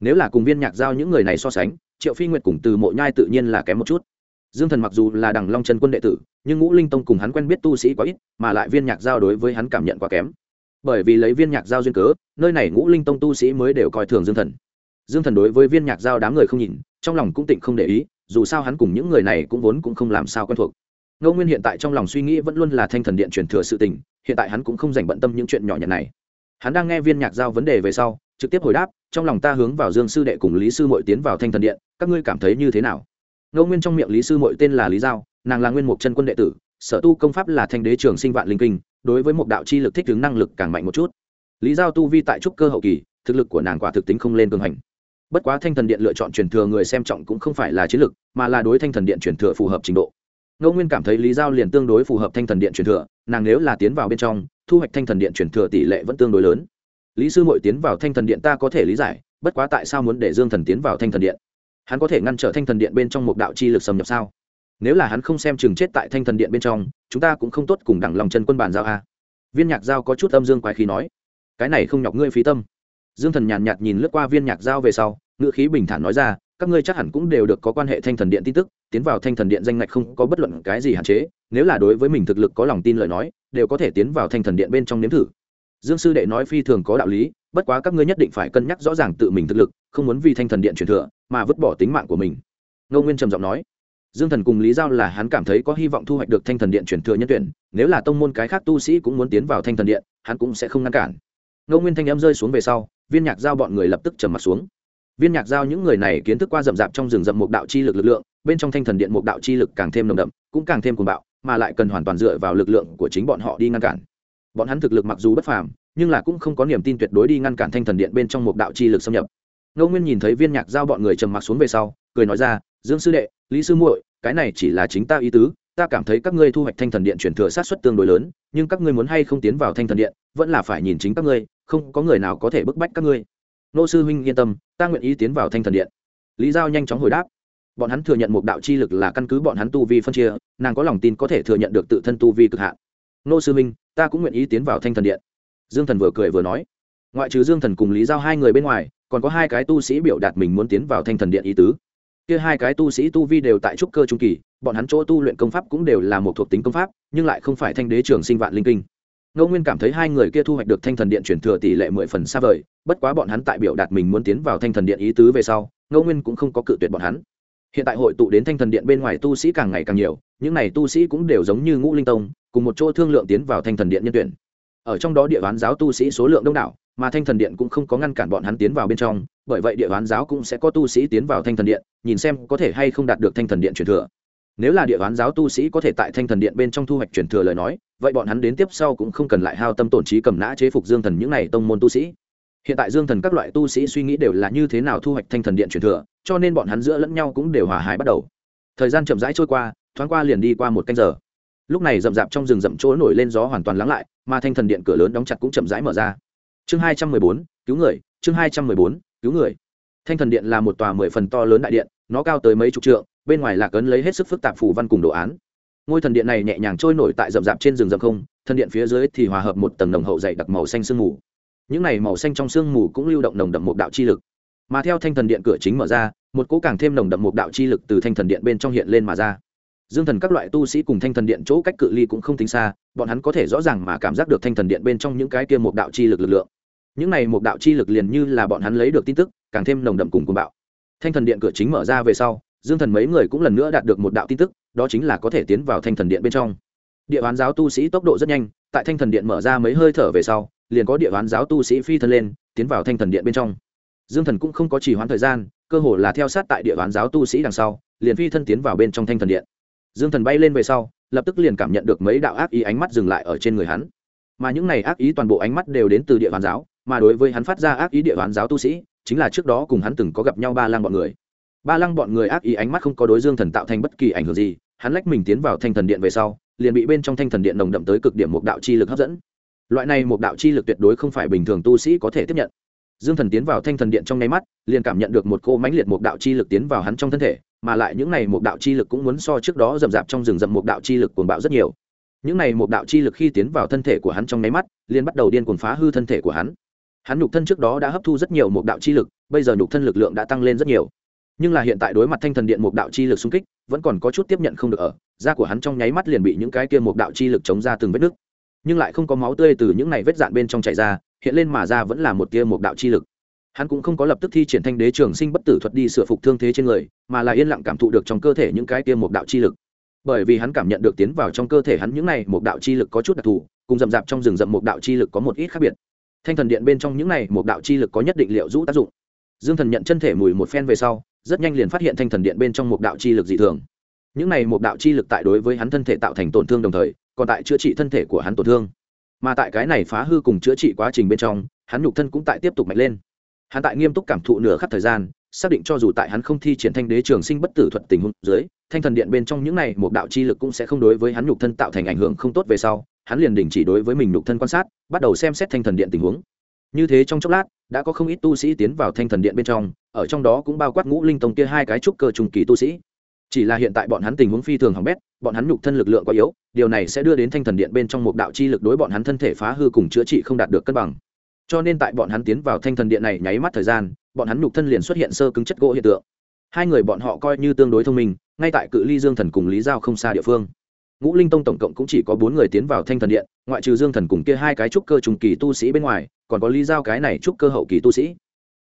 Nếu là cùng viên nhạc giao những người này so sánh, triệu phi nguyệt cùng từ mộ nhai tự nhiên là kém một chút. Dương thần mặc dù là đằng long chân quân đệ tử, nhưng ngũ linh tông cùng hắn quen biết tu sĩ quá ít, mà lại viên nhạc giao đối với hắn cảm nhận quá kém. Bởi vì lấy viên nhạc giao duyên cớ, nơi này ngũ linh tông tu sĩ mới đều coi thường dương thần. Dương thần đối với viên nhạc giao đám người không nhìn, trong lòng cũng tịnh không để ý, dù sao hắn cùng những người này cũng vốn cũng không làm sao quen thuộc ngô nguyên hiện tại trong lòng suy nghĩ vẫn luôn là thanh thần điện truyền thừa sự tình, hiện tại hắn cũng không dành bận tâm những chuyện nhỏ nhặt này. Hắn đang nghe viên nhạc giao vấn đề về sau, trực tiếp hồi đáp, trong lòng ta hướng vào dương sư đệ cùng lý sư mội tiến vào thanh thần điện, các ngươi cảm thấy như thế nào? Ngô nguyên trong miệng lý sư mội tên là lý giao, nàng là nguyên mục chân quân đệ tử, sở tu công pháp là thanh đế trường sinh vạn linh kinh, đối với một đạo chi lực thích ứng năng lực càng mạnh một chút. Lý giao tu vi tại trúc cơ hậu kỳ, thực lực của nàng quả thực tính không lên cường hành. Bất quá thanh thần điện lựa chọn truyền thừa người xem trọng cũng không phải là chiến lực, mà là đối thanh thần điện truyền thừa phù hợp trình độ ngô nguyên cảm thấy lý giao liền tương đối phù hợp thanh thần điện truyền thừa nàng nếu là tiến vào bên trong thu hoạch thanh thần điện truyền thừa tỷ lệ vẫn tương đối lớn. Lý sư mội tiến vào thanh thần điện ta có thể lý giải bất quá tại sao muốn để dương thần tiến vào thanh thần điện? Hắn có thể ngăn trở thanh thần điện bên trong một đạo chi lực xâm nhập sao? Nếu là hắn không xem chừng chết tại thanh thần điện bên trong chúng ta cũng không tốt cùng đẳng lòng chân quân bàn giao a. Viên nhạc giao có chút âm dương quái khí nói cái này không nhọc ngươi phí tâm. Dương thần nhàn nhạt, nhìn lướt qua viên nhạc giao về sau ngữ khí bình thản nói ra các ngươi chắc hẳn cũng đều được có quan hệ thanh thần điện tin tức, tiến vào thanh thần điện danh ngạch không có bất luận cái gì hạn chế, nếu là đối với mình thực lực có lòng tin lời nói, đều có thể tiến vào thanh thần điện bên trong nếm thử. Dương sư đệ nói phi thường có đạo lý, bất quá các ngươi nhất định phải cân nhắc rõ ràng tự mình thực lực, không muốn vì thanh thần điện truyền thừa, mà vứt bỏ tính mạng của mình. Ngô nguyên trầm giọng nói. Dương thần cùng lý giao là hắn cảm thấy có hy vọng thu hoạch được thanh thần điện truyền thừa nhân tuyển, nếu là tông môn cái khác tu sĩ cũng muốn tiến vào thanh thần điện, hắn cũng sẽ không ngăn cản. Ngô nguyên thanh em rơi xuống về sau, viên nhạc giao bọn người lập tức trầm mặt xuống viên nhạc giao những người này kiến thức qua rậm rạp trong rừng rậm mục đạo chi lực lực lượng, bên trong thanh thần điện mục đạo chi lực càng thêm nồng đậm, cũng càng thêm cuồng bạo, mà lại cần hoàn toàn dựa vào lực lượng của chính bọn họ đi ngăn cản. Bọn hắn thực lực mặc dù bất phàm, nhưng là cũng không có niềm tin tuyệt đối đi ngăn cản thanh thần điện bên trong mục đạo chi lực xâm nhập. Ngô nguyên nhìn thấy viên nhạc giao bọn người trầm mặc xuống về sau, cười nói ra, dương sư đệ, lý sư muội, cái này chỉ là chính ta ý tứ, ta cảm thấy các ngươi thu hoạch thanh thần điện chuyển thừa sát xuất tương đối lớn, nhưng các ngươi muốn hay không tiến vào thanh thần điện, vẫn là phải nhìn chính các ngươi, không có người nào có thể bức bách các ngươi nô sư huynh yên tâm, ta nguyện ý tiến vào thanh thần điện. Lý giao nhanh chóng hồi đáp. Bọn hắn thừa nhận một đạo chi lực là căn cứ bọn hắn tu vi phân chia, nàng có lòng tin có thể thừa nhận được tự thân tu vi cực hạn. Nô sư huynh, ta cũng nguyện ý tiến vào thanh thần điện. Dương thần vừa cười vừa nói. Ngoại trừ dương thần cùng lý giao hai người bên ngoài, còn có hai cái tu sĩ biểu đạt mình muốn tiến vào thanh thần điện ý tứ. Kia hai cái tu sĩ tu vi đều tại trúc cơ trung kỳ, bọn hắn chỗ tu luyện công pháp cũng đều là một thuộc tính công pháp, nhưng lại không phải thanh đế trường sinh vạn linh kinh ngô nguyên cảm thấy hai người kia thu hoạch được thanh thần điện chuyển thừa tỷ lệ mười phần xa vời, bất quá bọn hắn tại biểu đạt mình muốn tiến vào thanh thần điện ý tứ về sau, ngô nguyên cũng không có cự tuyệt bọn hắn. Hiện tại hội tụ đến thanh thần điện bên ngoài tu sĩ càng ngày càng nhiều, những n à y tu sĩ cũng đều giống như ngũ linh tông, cùng một chỗ thương lượng tiến vào thanh thần điện nhân tuyển. Ở trong đó địa bán giáo tu sĩ số lượng đông đảo, mà thanh thần điện cũng không có ngăn cản bọn hắn tiến vào bên trong, bởi vậy địa bán giáo cũng sẽ có tu sĩ tiến vào thanh thần điện, nhìn xem có thể hay không đạt được thanh thần điện truyền thừa nếu là địa bán giáo tu sĩ có thể tại thanh thần điện bên trong thu hoạch truyền thừa lời nói, vậy bọn hắn đến tiếp sau cũng không cần lại hao tâm tổn trí cầm nã chế phục dương thần những n à y tông môn tu sĩ. Hiện tại dương thần các loại tu sĩ suy nghĩ đều là như thế nào thu hoạch thanh thần điện truyền thừa, cho nên bọn hắn giữa lẫn nhau cũng đều hòa hài bắt đầu. Thời gian chậm rãi trôi qua, thoáng qua liền đi qua một canh giờ. Lúc này rậm rạp trong rừng rậm chỗ nổi lên gió hoàn toàn lắng lại, mà thanh thần điện cửa lớn đóng chặt cũng chậm rãi mở ra. Chương hai trăm mười bốn, cứu người, chương hai trăm mười bốn, cứu người. Thanh thần điện là một tòa mười phần to lớn đại điện, nó cao tới mấy chục trượng bên ngoài lạc ấn lấy hết sức phức tạp phủ văn cùng đồ án. Ngôi thần điện này nhẹ nhàng trôi nổi tại rậm rạp trên rừng rậm không, thần điện phía dưới thì hòa hợp một tầng nồng hậu dày đặc màu xanh sương mù. Những này màu xanh trong sương mù cũng lưu động nồng đậm một đạo chi lực. Mà theo thanh thần điện cửa chính mở ra, một cỗ càng thêm nồng đậm một đạo chi lực từ thanh thần điện bên trong hiện lên mà ra. Dương thần các loại tu sĩ cùng thanh thần điện chỗ cách cự ly cũng không tính xa, bọn hắn có thể rõ ràng mà cảm giác được thanh thần điện bên trong những cái kia một đạo chi lực lực lượng. Những này một đạo chi lực liền như là bọn hắn lấy được tin tức, càng thêm nồng đậm cùng cuồng bạo. Thanh thần điện cửa chính mở ra về sau dương thần mấy người cũng lần nữa đạt được một đạo tin tức, đó chính là có thể tiến vào thanh thần điện bên trong. Địa bán giáo tu sĩ tốc độ rất nhanh, tại thanh thần điện mở ra mấy hơi thở về sau, liền có địa bán giáo tu sĩ phi thân lên, tiến vào thanh thần điện bên trong. Dương thần cũng không có chỉ hoãn thời gian, cơ hồ là theo sát tại địa bán giáo tu sĩ đằng sau, liền phi thân tiến vào bên trong thanh thần điện. Dương thần bay lên về sau, lập tức liền cảm nhận được mấy đạo ác ý ánh mắt dừng lại ở trên người hắn. Mà những này ác ý toàn bộ ánh mắt đều đến từ địa bán giáo, mà đối với hắn phát ra ác ý địa bán giáo tu sĩ, chính là trước đó cùng hắn từng có gặp nhau ba Lang bọn người ba lăng bọn người ác ý ánh mắt không có đối dương thần tạo thành bất kỳ ảnh hưởng gì, hắn lách mình tiến vào thanh thần điện về sau, liền bị bên trong thanh thần điện nồng đậm tới cực điểm một đạo chi lực hấp dẫn. Loại này một đạo chi lực tuyệt đối không phải bình thường tu sĩ có thể tiếp nhận. Dương thần tiến vào thanh thần điện trong nháy mắt, liền cảm nhận được một cô mãnh liệt một đạo chi lực tiến vào hắn trong thân thể, mà lại những này một đạo chi lực cũng muốn so trước đó rậm rạp trong rừng rậm một đạo chi lực cuồng bạo rất nhiều. Những này một đạo chi lực khi tiến vào thân thể của hắn trong nháy mắt, liền bắt đầu điên cuồng phá hư thân thể của hắn. Hắn nhục thân trước đó đã hấp thu rất nhiều một đạo chi lực, bây giờ nhục thân lực lượng đã tăng lên rất nhiều nhưng là hiện tại đối mặt thanh thần điện một đạo chi lực xung kích, vẫn còn có chút tiếp nhận không được ở, da của hắn trong nháy mắt liền bị những cái kia một đạo chi lực chống ra từng vết nứt. Nhưng lại không có máu tươi từ những này vết dạn bên trong chảy ra, hiện lên mà ra vẫn là một tia một đạo chi lực. Hắn cũng không có lập tức thi triển thanh đế trường sinh bất tử thuật đi sửa phục thương thế trên người, mà là yên lặng cảm thụ được trong cơ thể những cái tia một đạo chi lực. Bởi vì hắn cảm nhận được tiến vào trong cơ thể hắn những này một đạo chi lực có chút đặc thù, cùng rậm rạp trong rừng rậm một đạo chi lực có một ít khác biệt. Thanh thần điện bên trong những này một đạo chi lực có nhất định liệu rũ tác dụng. Dương thần nhận chân thể mùi một phen về sau rất nhanh liền phát hiện thanh thần điện bên trong một đạo chi lực dị thường. Những này một đạo chi lực tại đối với hắn thân thể tạo thành tổn thương đồng thời, còn tại chữa trị thân thể của hắn tổn thương. Mà tại cái này phá hư cùng chữa trị quá trình bên trong, hắn nhục thân cũng tại tiếp tục mạnh lên. Hắn tại nghiêm túc cảm thụ nửa khắp thời gian, xác định cho dù tại hắn không thi triển thanh đế trường sinh bất tử thuật tình huống dưới, thanh thần điện bên trong những này một đạo chi lực cũng sẽ không đối với hắn nhục thân tạo thành ảnh hưởng không tốt về sau, hắn liền đình chỉ đối với mình nhục thân quan sát, bắt đầu xem xét thanh thần điện tình huống như thế trong chốc lát, đã có không ít tu sĩ tiến vào thanh thần điện bên trong, ở trong đó cũng bao quát ngũ linh tông kia hai cái trúc cơ trùng kỳ tu sĩ. Chỉ là hiện tại bọn hắn tình huống phi thường hỏng bét, bọn hắn nhục thân lực lượng quá yếu, điều này sẽ đưa đến thanh thần điện bên trong một đạo chi lực đối bọn hắn thân thể phá hư cùng chữa trị không đạt được cân bằng. Cho nên tại bọn hắn tiến vào thanh thần điện này nháy mắt thời gian, bọn hắn nhục thân liền xuất hiện sơ cứng chất gỗ hiện tượng. Hai người bọn họ coi như tương đối thông minh, ngay tại cự ly dương thần cùng lý giao không xa địa phương ngũ linh tông tổng cộng cũng chỉ có bốn người tiến vào thanh thần điện, ngoại trừ dương thần cùng kia hai cái trúc cơ trùng kỳ tu sĩ bên ngoài, còn có lý giao cái này trúc cơ hậu kỳ tu sĩ.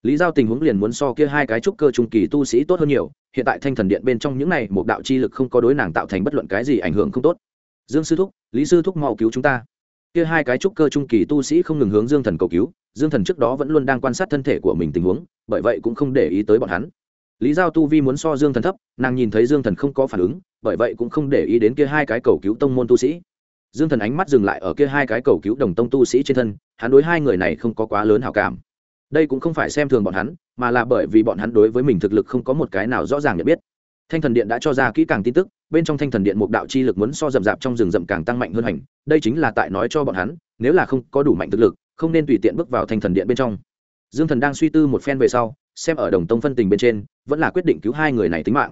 Lý giao tình huống liền muốn so kia hai cái trúc cơ trung kỳ tu sĩ tốt hơn nhiều, hiện tại thanh thần điện bên trong những này một đạo chi lực không có đối nàng tạo thành bất luận cái gì ảnh hưởng không tốt. Dương sư thúc, lý sư thúc mau cứu chúng ta. Kia hai cái trúc cơ trung kỳ tu sĩ không ngừng hướng dương thần cầu cứu, dương thần trước đó vẫn luôn đang quan sát thân thể của mình tình huống, bởi vậy cũng không để ý tới bọn hắn lý giao tu vi muốn so dương thần thấp, nàng nhìn thấy dương thần không có phản ứng, bởi vậy cũng không để ý đến kia hai cái cầu cứu tông môn tu sĩ. Dương thần ánh mắt dừng lại ở kia hai cái cầu cứu đồng tông tu sĩ trên thân, hắn đối hai người này không có quá lớn hảo cảm. Đây cũng không phải xem thường bọn hắn, mà là bởi vì bọn hắn đối với mình thực lực không có một cái nào rõ ràng nhận biết. Thanh thần điện đã cho ra kỹ càng tin tức, bên trong thanh thần điện một đạo chi lực muốn so rậm rạp trong rừng rậm càng tăng mạnh hơn hành, đây chính là tại nói cho bọn hắn, nếu là không có đủ mạnh thực lực, không nên tùy tiện bước vào thanh thần điện bên trong. Dương thần đang suy tư một phen về sau xem ở đồng tông phân tình bên trên, vẫn là quyết định cứu hai người này tính mạng.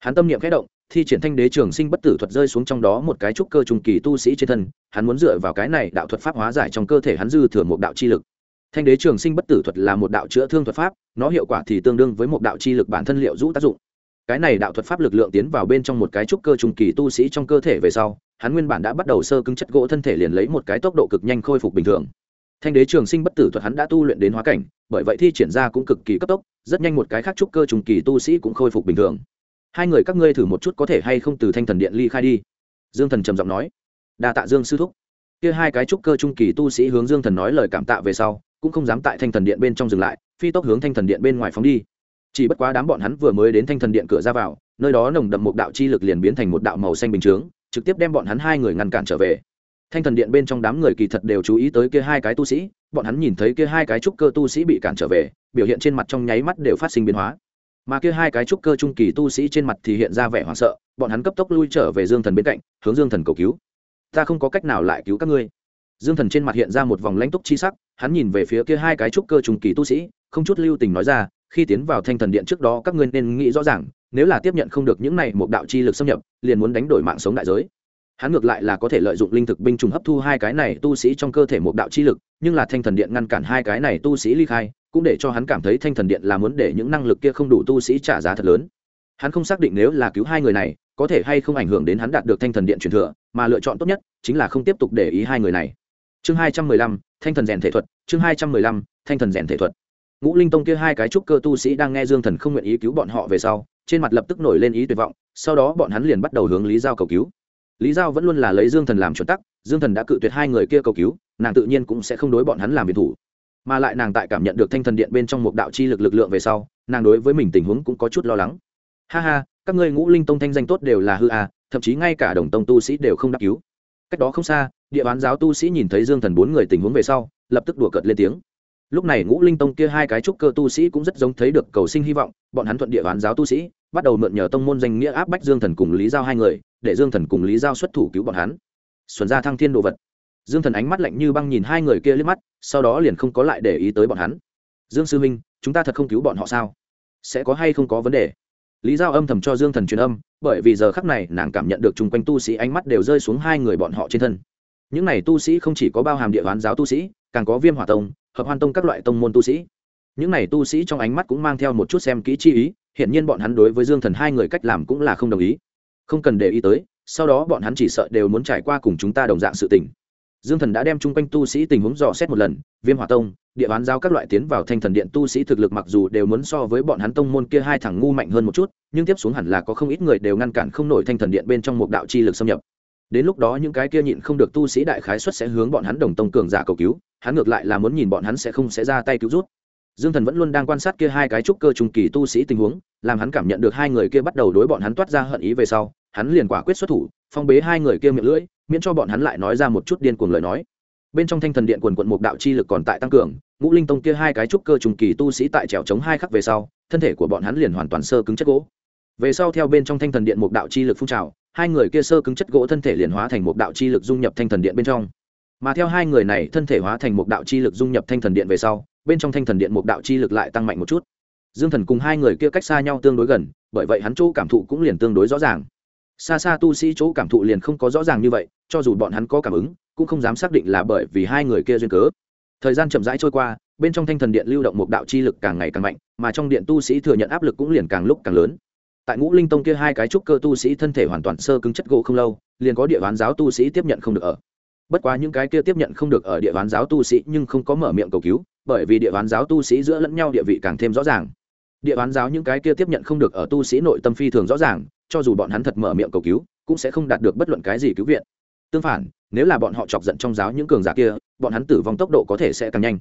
Hắn tâm niệm khẽ động, thi triển thanh đế trường sinh bất tử thuật rơi xuống trong đó một cái trúc cơ trùng kỳ tu sĩ trên thân, hắn muốn dựa vào cái này đạo thuật pháp hóa giải trong cơ thể hắn dư thừa một đạo chi lực. Thanh đế trường sinh bất tử thuật là một đạo chữa thương thuật pháp, nó hiệu quả thì tương đương với một đạo chi lực bản thân liệu rũ tác dụng. Cái này đạo thuật pháp lực lượng tiến vào bên trong một cái trúc cơ trùng kỳ tu sĩ trong cơ thể về sau, hắn nguyên bản đã bắt đầu sơ cứng chất gỗ thân thể liền lấy một cái tốc độ cực nhanh khôi phục bình thường. Thanh đế trường sinh bất tử thuật hắn đã tu luyện đến hóa cảnh bởi vậy thi triển ra cũng cực kỳ cấp tốc, rất nhanh một cái khác trúc cơ trùng kỳ tu sĩ cũng khôi phục bình thường. Hai người các ngươi thử một chút có thể hay không từ thanh thần điện ly khai đi. Dương thần trầm giọng nói. Đa tạ dương sư thúc. Kia hai cái trúc cơ trung kỳ tu sĩ hướng dương thần nói lời cảm tạ về sau, cũng không dám tại thanh thần điện bên trong dừng lại, phi tốc hướng thanh thần điện bên ngoài phóng đi. Chỉ bất quá đám bọn hắn vừa mới đến thanh thần điện cửa ra vào, nơi đó nồng đậm một đạo chi lực liền biến thành một đạo màu xanh bình chướng, trực tiếp đem bọn hắn hai người ngăn cản trở về thanh thần điện bên trong đám người kỳ thật đều chú ý tới kia hai cái tu sĩ, bọn hắn nhìn thấy kia hai cái trúc cơ tu sĩ bị cản trở về, biểu hiện trên mặt trong nháy mắt đều phát sinh biến hóa. Mà kia hai cái trúc cơ trung kỳ tu sĩ trên mặt thì hiện ra vẻ hoảng sợ, bọn hắn cấp tốc lui trở về dương thần bên cạnh, hướng dương thần cầu cứu. Ta không có cách nào lại cứu các ngươi. Dương thần trên mặt hiện ra một vòng lãnh túc chi sắc, hắn nhìn về phía kia hai cái trúc cơ trung kỳ tu sĩ, không chút lưu tình nói ra, khi tiến vào thanh thần điện trước đó, các ngươi nên nghĩ rõ ràng, nếu là tiếp nhận không được những này một đạo chi lực xâm nhập, liền muốn đánh đổi mạng sống đại giới hắn ngược lại là có thể lợi dụng linh thực binh trùng hấp thu hai cái này tu sĩ trong cơ thể một đạo chi lực, nhưng là thanh thần điện ngăn cản hai cái này tu sĩ ly khai, cũng để cho hắn cảm thấy thanh thần điện là muốn để những năng lực kia không đủ tu sĩ trả giá thật lớn. Hắn không xác định nếu là cứu hai người này, có thể hay không ảnh hưởng đến hắn đạt được thanh thần điện truyền thừa, mà lựa chọn tốt nhất chính là không tiếp tục để ý hai người này. Chương hai trăm mười lăm, thanh thần rèn thể thuật, chương hai trăm mười lăm, thanh thần rèn thể thuật. Ngũ linh tông kia hai cái trúc cơ tu sĩ đang nghe dương thần không nguyện ý cứu bọn họ về sau, trên mặt lập tức nổi lên ý tuyệt vọng, sau đó bọn hắn liền bắt đầu hướng lý giao cầu cứu lý giao vẫn luôn là lấy dương thần làm chuẩn tắc, dương thần đã cự tuyệt hai người kia cầu cứu, nàng tự nhiên cũng sẽ không đối bọn hắn làm biệt thủ. Mà lại nàng tại cảm nhận được thanh thần điện bên trong một đạo chi lực lực lượng về sau, nàng đối với mình tình huống cũng có chút lo lắng. Ha ha, các ngươi ngũ linh tông thanh danh tốt đều là hư à thậm chí ngay cả đồng tông tu sĩ đều không đáp cứu. Cách đó không xa, địa bán giáo tu sĩ nhìn thấy dương thần bốn người tình huống về sau, lập tức đùa cợt lên tiếng. Lúc này ngũ linh tông kia hai cái trúc cơ tu sĩ cũng rất giống thấy được cầu sinh hy vọng, bọn hắn thuận địa bán giáo tu sĩ bắt đầu mượn nhờ tông môn danh nghĩa áp bách dương thần cùng lý giao hai người, để dương thần cùng lý giao xuất thủ cứu bọn hắn. Xuân ra thăng thiên đồ vật. Dương thần ánh mắt lạnh như băng nhìn hai người kia liếc mắt, sau đó liền không có lại để ý tới bọn hắn. Dương sư minh chúng ta thật không cứu bọn họ sao? Sẽ có hay không có vấn đề? Lý giao âm thầm cho dương thần truyền âm, bởi vì giờ khắc này nàng cảm nhận được chung quanh tu sĩ ánh mắt đều rơi xuống hai người bọn họ trên thân. Những này tu sĩ không chỉ có bao hàm địa bán giáo tu sĩ, càng có viêm hỏa tông, hợp hoan tông các loại tông môn tu sĩ. Những này tu sĩ trong ánh mắt cũng mang theo một chút xem kỹ chi ý hiện nhiên bọn hắn đối với dương thần hai người cách làm cũng là không đồng ý. Không cần để ý tới, sau đó bọn hắn chỉ sợ đều muốn trải qua cùng chúng ta đồng dạng sự tình. Dương thần đã đem chung quanh tu sĩ tình huống dò xét một lần, viêm hỏa tông, địa bán giao các loại tiến vào thanh thần điện tu sĩ thực lực mặc dù đều muốn so với bọn hắn tông môn kia hai thằng ngu mạnh hơn một chút, nhưng tiếp xuống hẳn là có không ít người đều ngăn cản không nổi thanh thần điện bên trong một đạo chi lực xâm nhập. Đến lúc đó những cái kia nhịn không được tu sĩ đại khái xuất sẽ hướng bọn hắn đồng tông cường giả cầu cứu, hắn ngược lại là muốn nhìn bọn hắn sẽ không sẽ ra tay cứu rút dương thần vẫn luôn đang quan sát kia hai cái trúc cơ trùng kỳ tu sĩ tình huống, làm hắn cảm nhận được hai người kia bắt đầu đối bọn hắn toát ra hận ý về sau, hắn liền quả quyết xuất thủ, phong bế hai người kia miệng lưỡi, miễn cho bọn hắn lại nói ra một chút điên cuồng lời nói. Bên trong thanh thần điện quần quận một đạo chi lực còn tại tăng cường, ngũ linh tông kia hai cái trúc cơ trùng kỳ tu sĩ tại trèo chống hai khắc về sau, thân thể của bọn hắn liền hoàn toàn sơ cứng chất gỗ. Về sau theo bên trong thanh thần điện một đạo chi lực phun trào, hai người kia sơ cứng chất gỗ thân thể liền hóa thành một đạo chi lực dung nhập thanh thần điện bên trong. Mà theo hai người này thân thể hóa thành một đạo chi lực dung nhập thanh thần điện về sau bên trong thanh thần điện một đạo chi lực lại tăng mạnh một chút. Dương thần cùng hai người kia cách xa nhau tương đối gần, bởi vậy hắn chỗ cảm thụ cũng liền tương đối rõ ràng. Xa xa tu sĩ chỗ cảm thụ liền không có rõ ràng như vậy, cho dù bọn hắn có cảm ứng, cũng không dám xác định là bởi vì hai người kia duyên cớ. Thời gian chậm rãi trôi qua, bên trong thanh thần điện lưu động một đạo chi lực càng ngày càng mạnh, mà trong điện tu sĩ thừa nhận áp lực cũng liền càng lúc càng lớn. Tại ngũ linh tông kia hai cái trúc cơ tu sĩ thân thể hoàn toàn sơ cứng chất gỗ không lâu, liền có địa bán giáo tu sĩ tiếp nhận không được ở bất quá những cái kia tiếp nhận không được ở địa ván giáo tu sĩ nhưng không có mở miệng cầu cứu, bởi vì địa ván giáo tu sĩ giữa lẫn nhau địa vị càng thêm rõ ràng. Địa ván giáo những cái kia tiếp nhận không được ở tu sĩ nội tâm phi thường rõ ràng, cho dù bọn hắn thật mở miệng cầu cứu, cũng sẽ không đạt được bất luận cái gì cứu viện. Tương phản, nếu là bọn họ chọc giận trong giáo những cường giả kia, bọn hắn tử vong tốc độ có thể sẽ càng nhanh.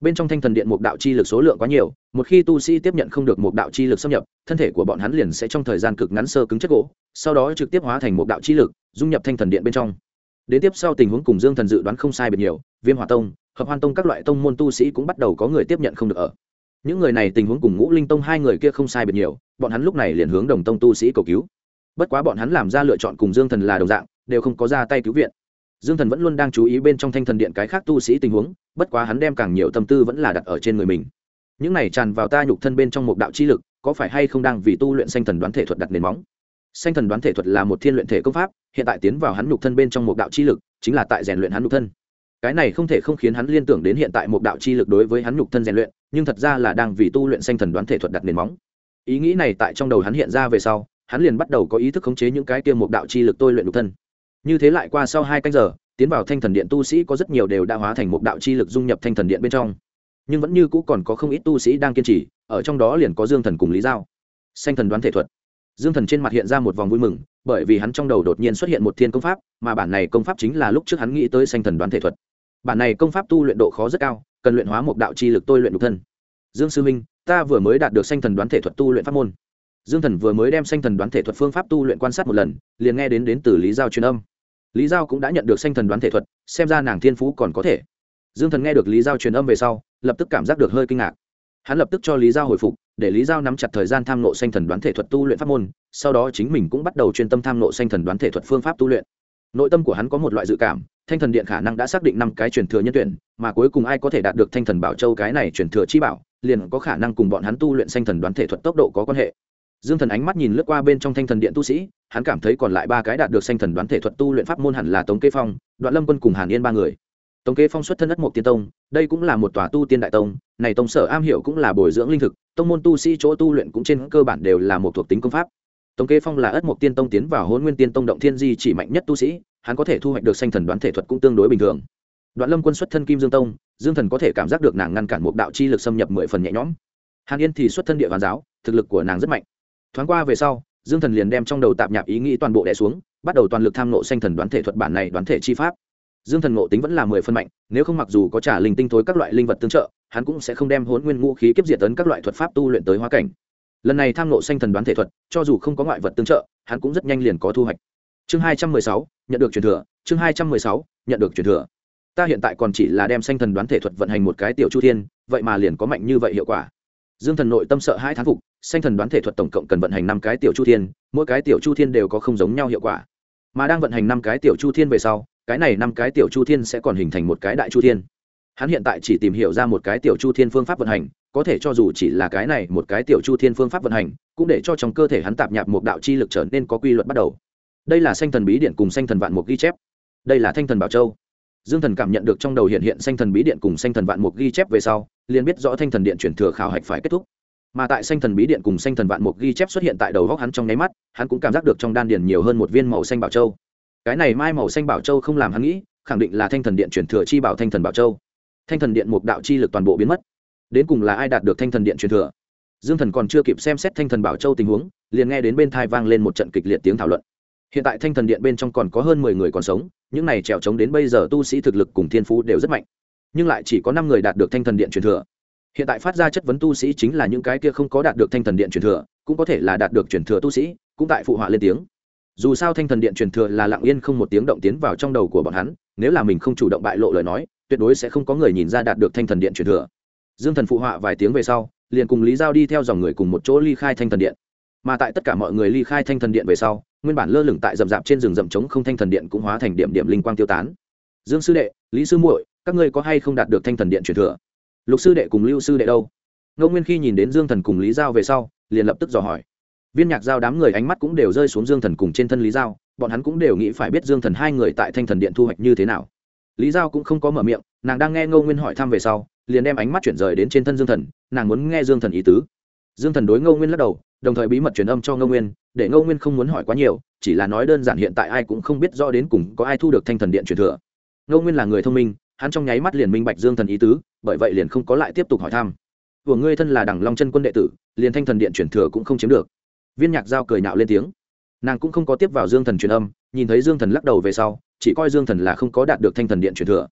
Bên trong thanh thần điện một đạo chi lực số lượng quá nhiều, một khi tu sĩ tiếp nhận không được một đạo chi lực xâm nhập, thân thể của bọn hắn liền sẽ trong thời gian cực ngắn sơ cứng chất gỗ, sau đó trực tiếp hóa thành một đạo chi lực, dung nhập thanh thần điện bên trong đến tiếp sau tình huống cùng dương thần dự đoán không sai biệt nhiều, viêm hòa tông, hợp hoan tông các loại tông môn tu sĩ cũng bắt đầu có người tiếp nhận không được ở. Những người này tình huống cùng ngũ linh tông hai người kia không sai biệt nhiều, bọn hắn lúc này liền hướng đồng tông tu sĩ cầu cứu. Bất quá bọn hắn làm ra lựa chọn cùng dương thần là đồng dạng, đều không có ra tay cứu viện. Dương thần vẫn luôn đang chú ý bên trong thanh thần điện cái khác tu sĩ tình huống, bất quá hắn đem càng nhiều tâm tư vẫn là đặt ở trên người mình. Những này tràn vào ta nhục thân bên trong một đạo chi lực, có phải hay không đang vì tu luyện sanh thần đoán thể thuật đặt nền móng? Sanh thần đoán thể thuật là một thiên luyện thể công pháp, hiện tại tiến vào hắn nhục thân bên trong một đạo chi lực, chính là tại rèn luyện hắn nhục thân. Cái này không thể không khiến hắn liên tưởng đến hiện tại một đạo chi lực đối với hắn nhục thân rèn luyện, nhưng thật ra là đang vì tu luyện sanh thần đoán thể thuật đặt nền móng. Ý nghĩ này tại trong đầu hắn hiện ra về sau, hắn liền bắt đầu có ý thức khống chế những cái kia một đạo chi lực tôi luyện nhục thân. Như thế lại qua sau hai canh giờ, tiến vào thanh thần điện tu sĩ có rất nhiều đều đã hóa thành một đạo chi lực dung nhập thanh thần điện bên trong. Nhưng vẫn như cũ còn có không ít tu sĩ đang kiên trì, ở trong đó liền có dương thần cùng lý giao. Sanh thần đoán thể thuật dương thần trên mặt hiện ra một vòng vui mừng, bởi vì hắn trong đầu đột nhiên xuất hiện một thiên công pháp, mà bản này công pháp chính là lúc trước hắn nghĩ tới sanh thần đoán thể thuật. Bản này công pháp tu luyện độ khó rất cao, cần luyện hóa một đạo chi lực tôi luyện đục thân. Dương sư minh, ta vừa mới đạt được sanh thần đoán thể thuật tu luyện pháp môn. Dương thần vừa mới đem sanh thần đoán thể thuật phương pháp tu luyện quan sát một lần, liền nghe đến đến từ lý giao truyền âm. Lý giao cũng đã nhận được sanh thần đoán thể thuật, xem ra nàng thiên phú còn có thể. Dương thần nghe được lý giao truyền âm về sau, lập tức cảm giác được hơi kinh ngạc hắn lập tức cho lý giao hồi phục, để lý giao nắm chặt thời gian tham nộ sanh thần đoán thể thuật tu luyện pháp môn, sau đó chính mình cũng bắt đầu chuyên tâm tham nộ sanh thần đoán thể thuật phương pháp tu luyện. Nội tâm của hắn có một loại dự cảm, thanh thần điện khả năng đã xác định năm cái truyền thừa nhân tuyển, mà cuối cùng ai có thể đạt được thanh thần bảo châu cái này truyền thừa chi bảo, liền có khả năng cùng bọn hắn tu luyện sanh thần đoán thể thuật tốc độ có quan hệ. Dương thần ánh mắt nhìn lướt qua bên trong thanh thần điện tu sĩ, hắn cảm thấy còn lại ba cái đạt được sanh thần đoán thể thuật tu luyện pháp môn hẳn là tống kế phong, đoạn lâm quân cùng hàn yên ba người tống kế phong xuất thân ất mộc tiên tông, đây cũng là một tòa tu tiên đại tông, này tông sở am hiểu cũng là bồi dưỡng linh thực, tông môn tu sĩ chỗ tu luyện cũng trên cơ bản đều là một thuộc tính công pháp. Tống kế phong là ất mộc tiên tông tiến vào hôn nguyên tiên tông động thiên di chỉ mạnh nhất tu sĩ, hắn có thể thu hoạch được sanh thần đoán thể thuật cũng tương đối bình thường. Đoạn lâm quân xuất thân kim dương tông, dương thần có thể cảm giác được nàng ngăn cản một đạo chi lực xâm nhập mười phần nhẹ nhõm. Hàn yên thì xuất thân địa hoàn giáo, thực lực của nàng rất mạnh. Thoáng qua về sau, dương thần liền đem trong đầu tạp nhạp ý nghĩ toàn bộ đẻ xuống, bắt đầu toàn lực tham nộ sanh thần đoán thể thuật bản này đoán thể chi pháp dương thần ngộ tính vẫn là mười phân mạnh, nếu không mặc dù có trả linh tinh thối các loại linh vật tương trợ, hắn cũng sẽ không đem hôn nguyên ngũ khí kiếp diệt tấn các loại thuật pháp tu luyện tới hóa cảnh. Lần này tham Ngộ sanh thần đoán thể thuật, cho dù không có ngoại vật tương trợ, hắn cũng rất nhanh liền có thu hoạch. Chương hai trăm mười sáu, nhận được truyền thừa, chương hai trăm mười sáu, nhận được truyền thừa. Ta hiện tại còn chỉ là đem sanh thần đoán thể thuật vận hành một cái tiểu chu thiên, vậy mà liền có mạnh như vậy hiệu quả. Dương thần nội tâm sợ hai thán phục, sanh thần đoán thể thuật tổng cộng cần vận hành năm cái tiểu chu thiên, mỗi cái tiểu chu thiên đều có không giống nhau hiệu quả. Mà đang vận hành năm cái tiểu chu thiên về sau cái này năm cái tiểu chu thiên sẽ còn hình thành một cái đại chu thiên. Hắn hiện tại chỉ tìm hiểu ra một cái tiểu chu thiên phương pháp vận hành, có thể cho dù chỉ là cái này một cái tiểu chu thiên phương pháp vận hành, cũng để cho trong cơ thể hắn tạp nhạp một đạo chi lực trở nên có quy luật bắt đầu. Đây là sanh thần bí điện cùng sanh thần vạn mục ghi chép. Đây là thanh thần bảo châu. Dương thần cảm nhận được trong đầu hiện hiện sanh thần bí điện cùng sanh thần vạn mục ghi chép về sau, liền biết rõ thanh thần điện chuyển thừa khảo hạch phải kết thúc. Mà tại sanh thần bí điện cùng sanh thần vạn mục ghi chép xuất hiện tại đầu góc hắn trong nháy mắt, hắn cũng cảm giác được trong đan điền nhiều hơn một viên màu xanh bảo châu cái này mai màu xanh bảo châu không làm hắn nghĩ, khẳng định là thanh thần điện chuyển thừa chi bảo thanh thần bảo châu. Thanh thần điện mục đạo chi lực toàn bộ biến mất. Đến cùng là ai đạt được thanh thần điện truyền thừa? Dương thần còn chưa kịp xem xét thanh thần bảo châu tình huống, liền nghe đến bên thai vang lên một trận kịch liệt tiếng thảo luận. Hiện tại thanh thần điện bên trong còn có hơn mười người còn sống, những này trèo trống đến bây giờ tu sĩ thực lực cùng thiên phú đều rất mạnh. Nhưng lại chỉ có năm người đạt được thanh thần điện truyền thừa. Hiện tại phát ra chất vấn tu sĩ chính là những cái kia không có đạt được thanh thần điện truyền thừa, cũng có thể là đạt được truyền thừa tu sĩ, cũng tại phụ họa lên tiếng dù sao thanh thần điện truyền thừa là lặng yên không một tiếng động tiến vào trong đầu của bọn hắn, nếu là mình không chủ động bại lộ lời nói, tuyệt đối sẽ không có người nhìn ra đạt được thanh thần điện truyền thừa. Dương thần phụ họa vài tiếng về sau, liền cùng lý giao đi theo dòng người cùng một chỗ ly khai thanh thần điện. Mà tại tất cả mọi người ly khai thanh thần điện về sau, nguyên bản lơ lửng tại rậm rạp trên rừng rậm trống không thanh thần điện cũng hóa thành điểm điểm linh quang tiêu tán. Dương sư đệ, lý sư muội, các ngươi có hay không đạt được thanh thần điện truyền thừa? Lục sư đệ cùng lưu sư đệ đâu? Ngô nguyên khi nhìn đến dương thần cùng lý giao về sau, liền lập tức dò hỏi viên nhạc giao đám người ánh mắt cũng đều rơi xuống dương thần cùng trên thân lý giao, bọn hắn cũng đều nghĩ phải biết dương thần hai người tại thanh thần điện thu hoạch như thế nào. Lý giao cũng không có mở miệng, nàng đang nghe ngô nguyên hỏi thăm về sau, liền đem ánh mắt chuyển rời đến trên thân dương thần, nàng muốn nghe dương thần ý tứ. Dương thần đối ngô nguyên lắc đầu, đồng thời bí mật truyền âm cho ngô nguyên, để ngô nguyên không muốn hỏi quá nhiều, chỉ là nói đơn giản hiện tại ai cũng không biết rõ đến cùng có ai thu được thanh thần điện truyền thừa. Ngô nguyên là người thông minh, hắn trong nháy mắt liền minh bạch dương thần ý tứ, bởi vậy liền không có lại tiếp tục hỏi thăm. Của ngươi thân là đẳng long chân quân đệ tử, liền thanh thần điện truyền thừa cũng không chiếm được viên nhạc giao cười nạo lên tiếng. Nàng cũng không có tiếp vào dương thần truyền âm, nhìn thấy dương thần lắc đầu về sau, chỉ coi dương thần là không có đạt được thanh thần điện truyền thừa.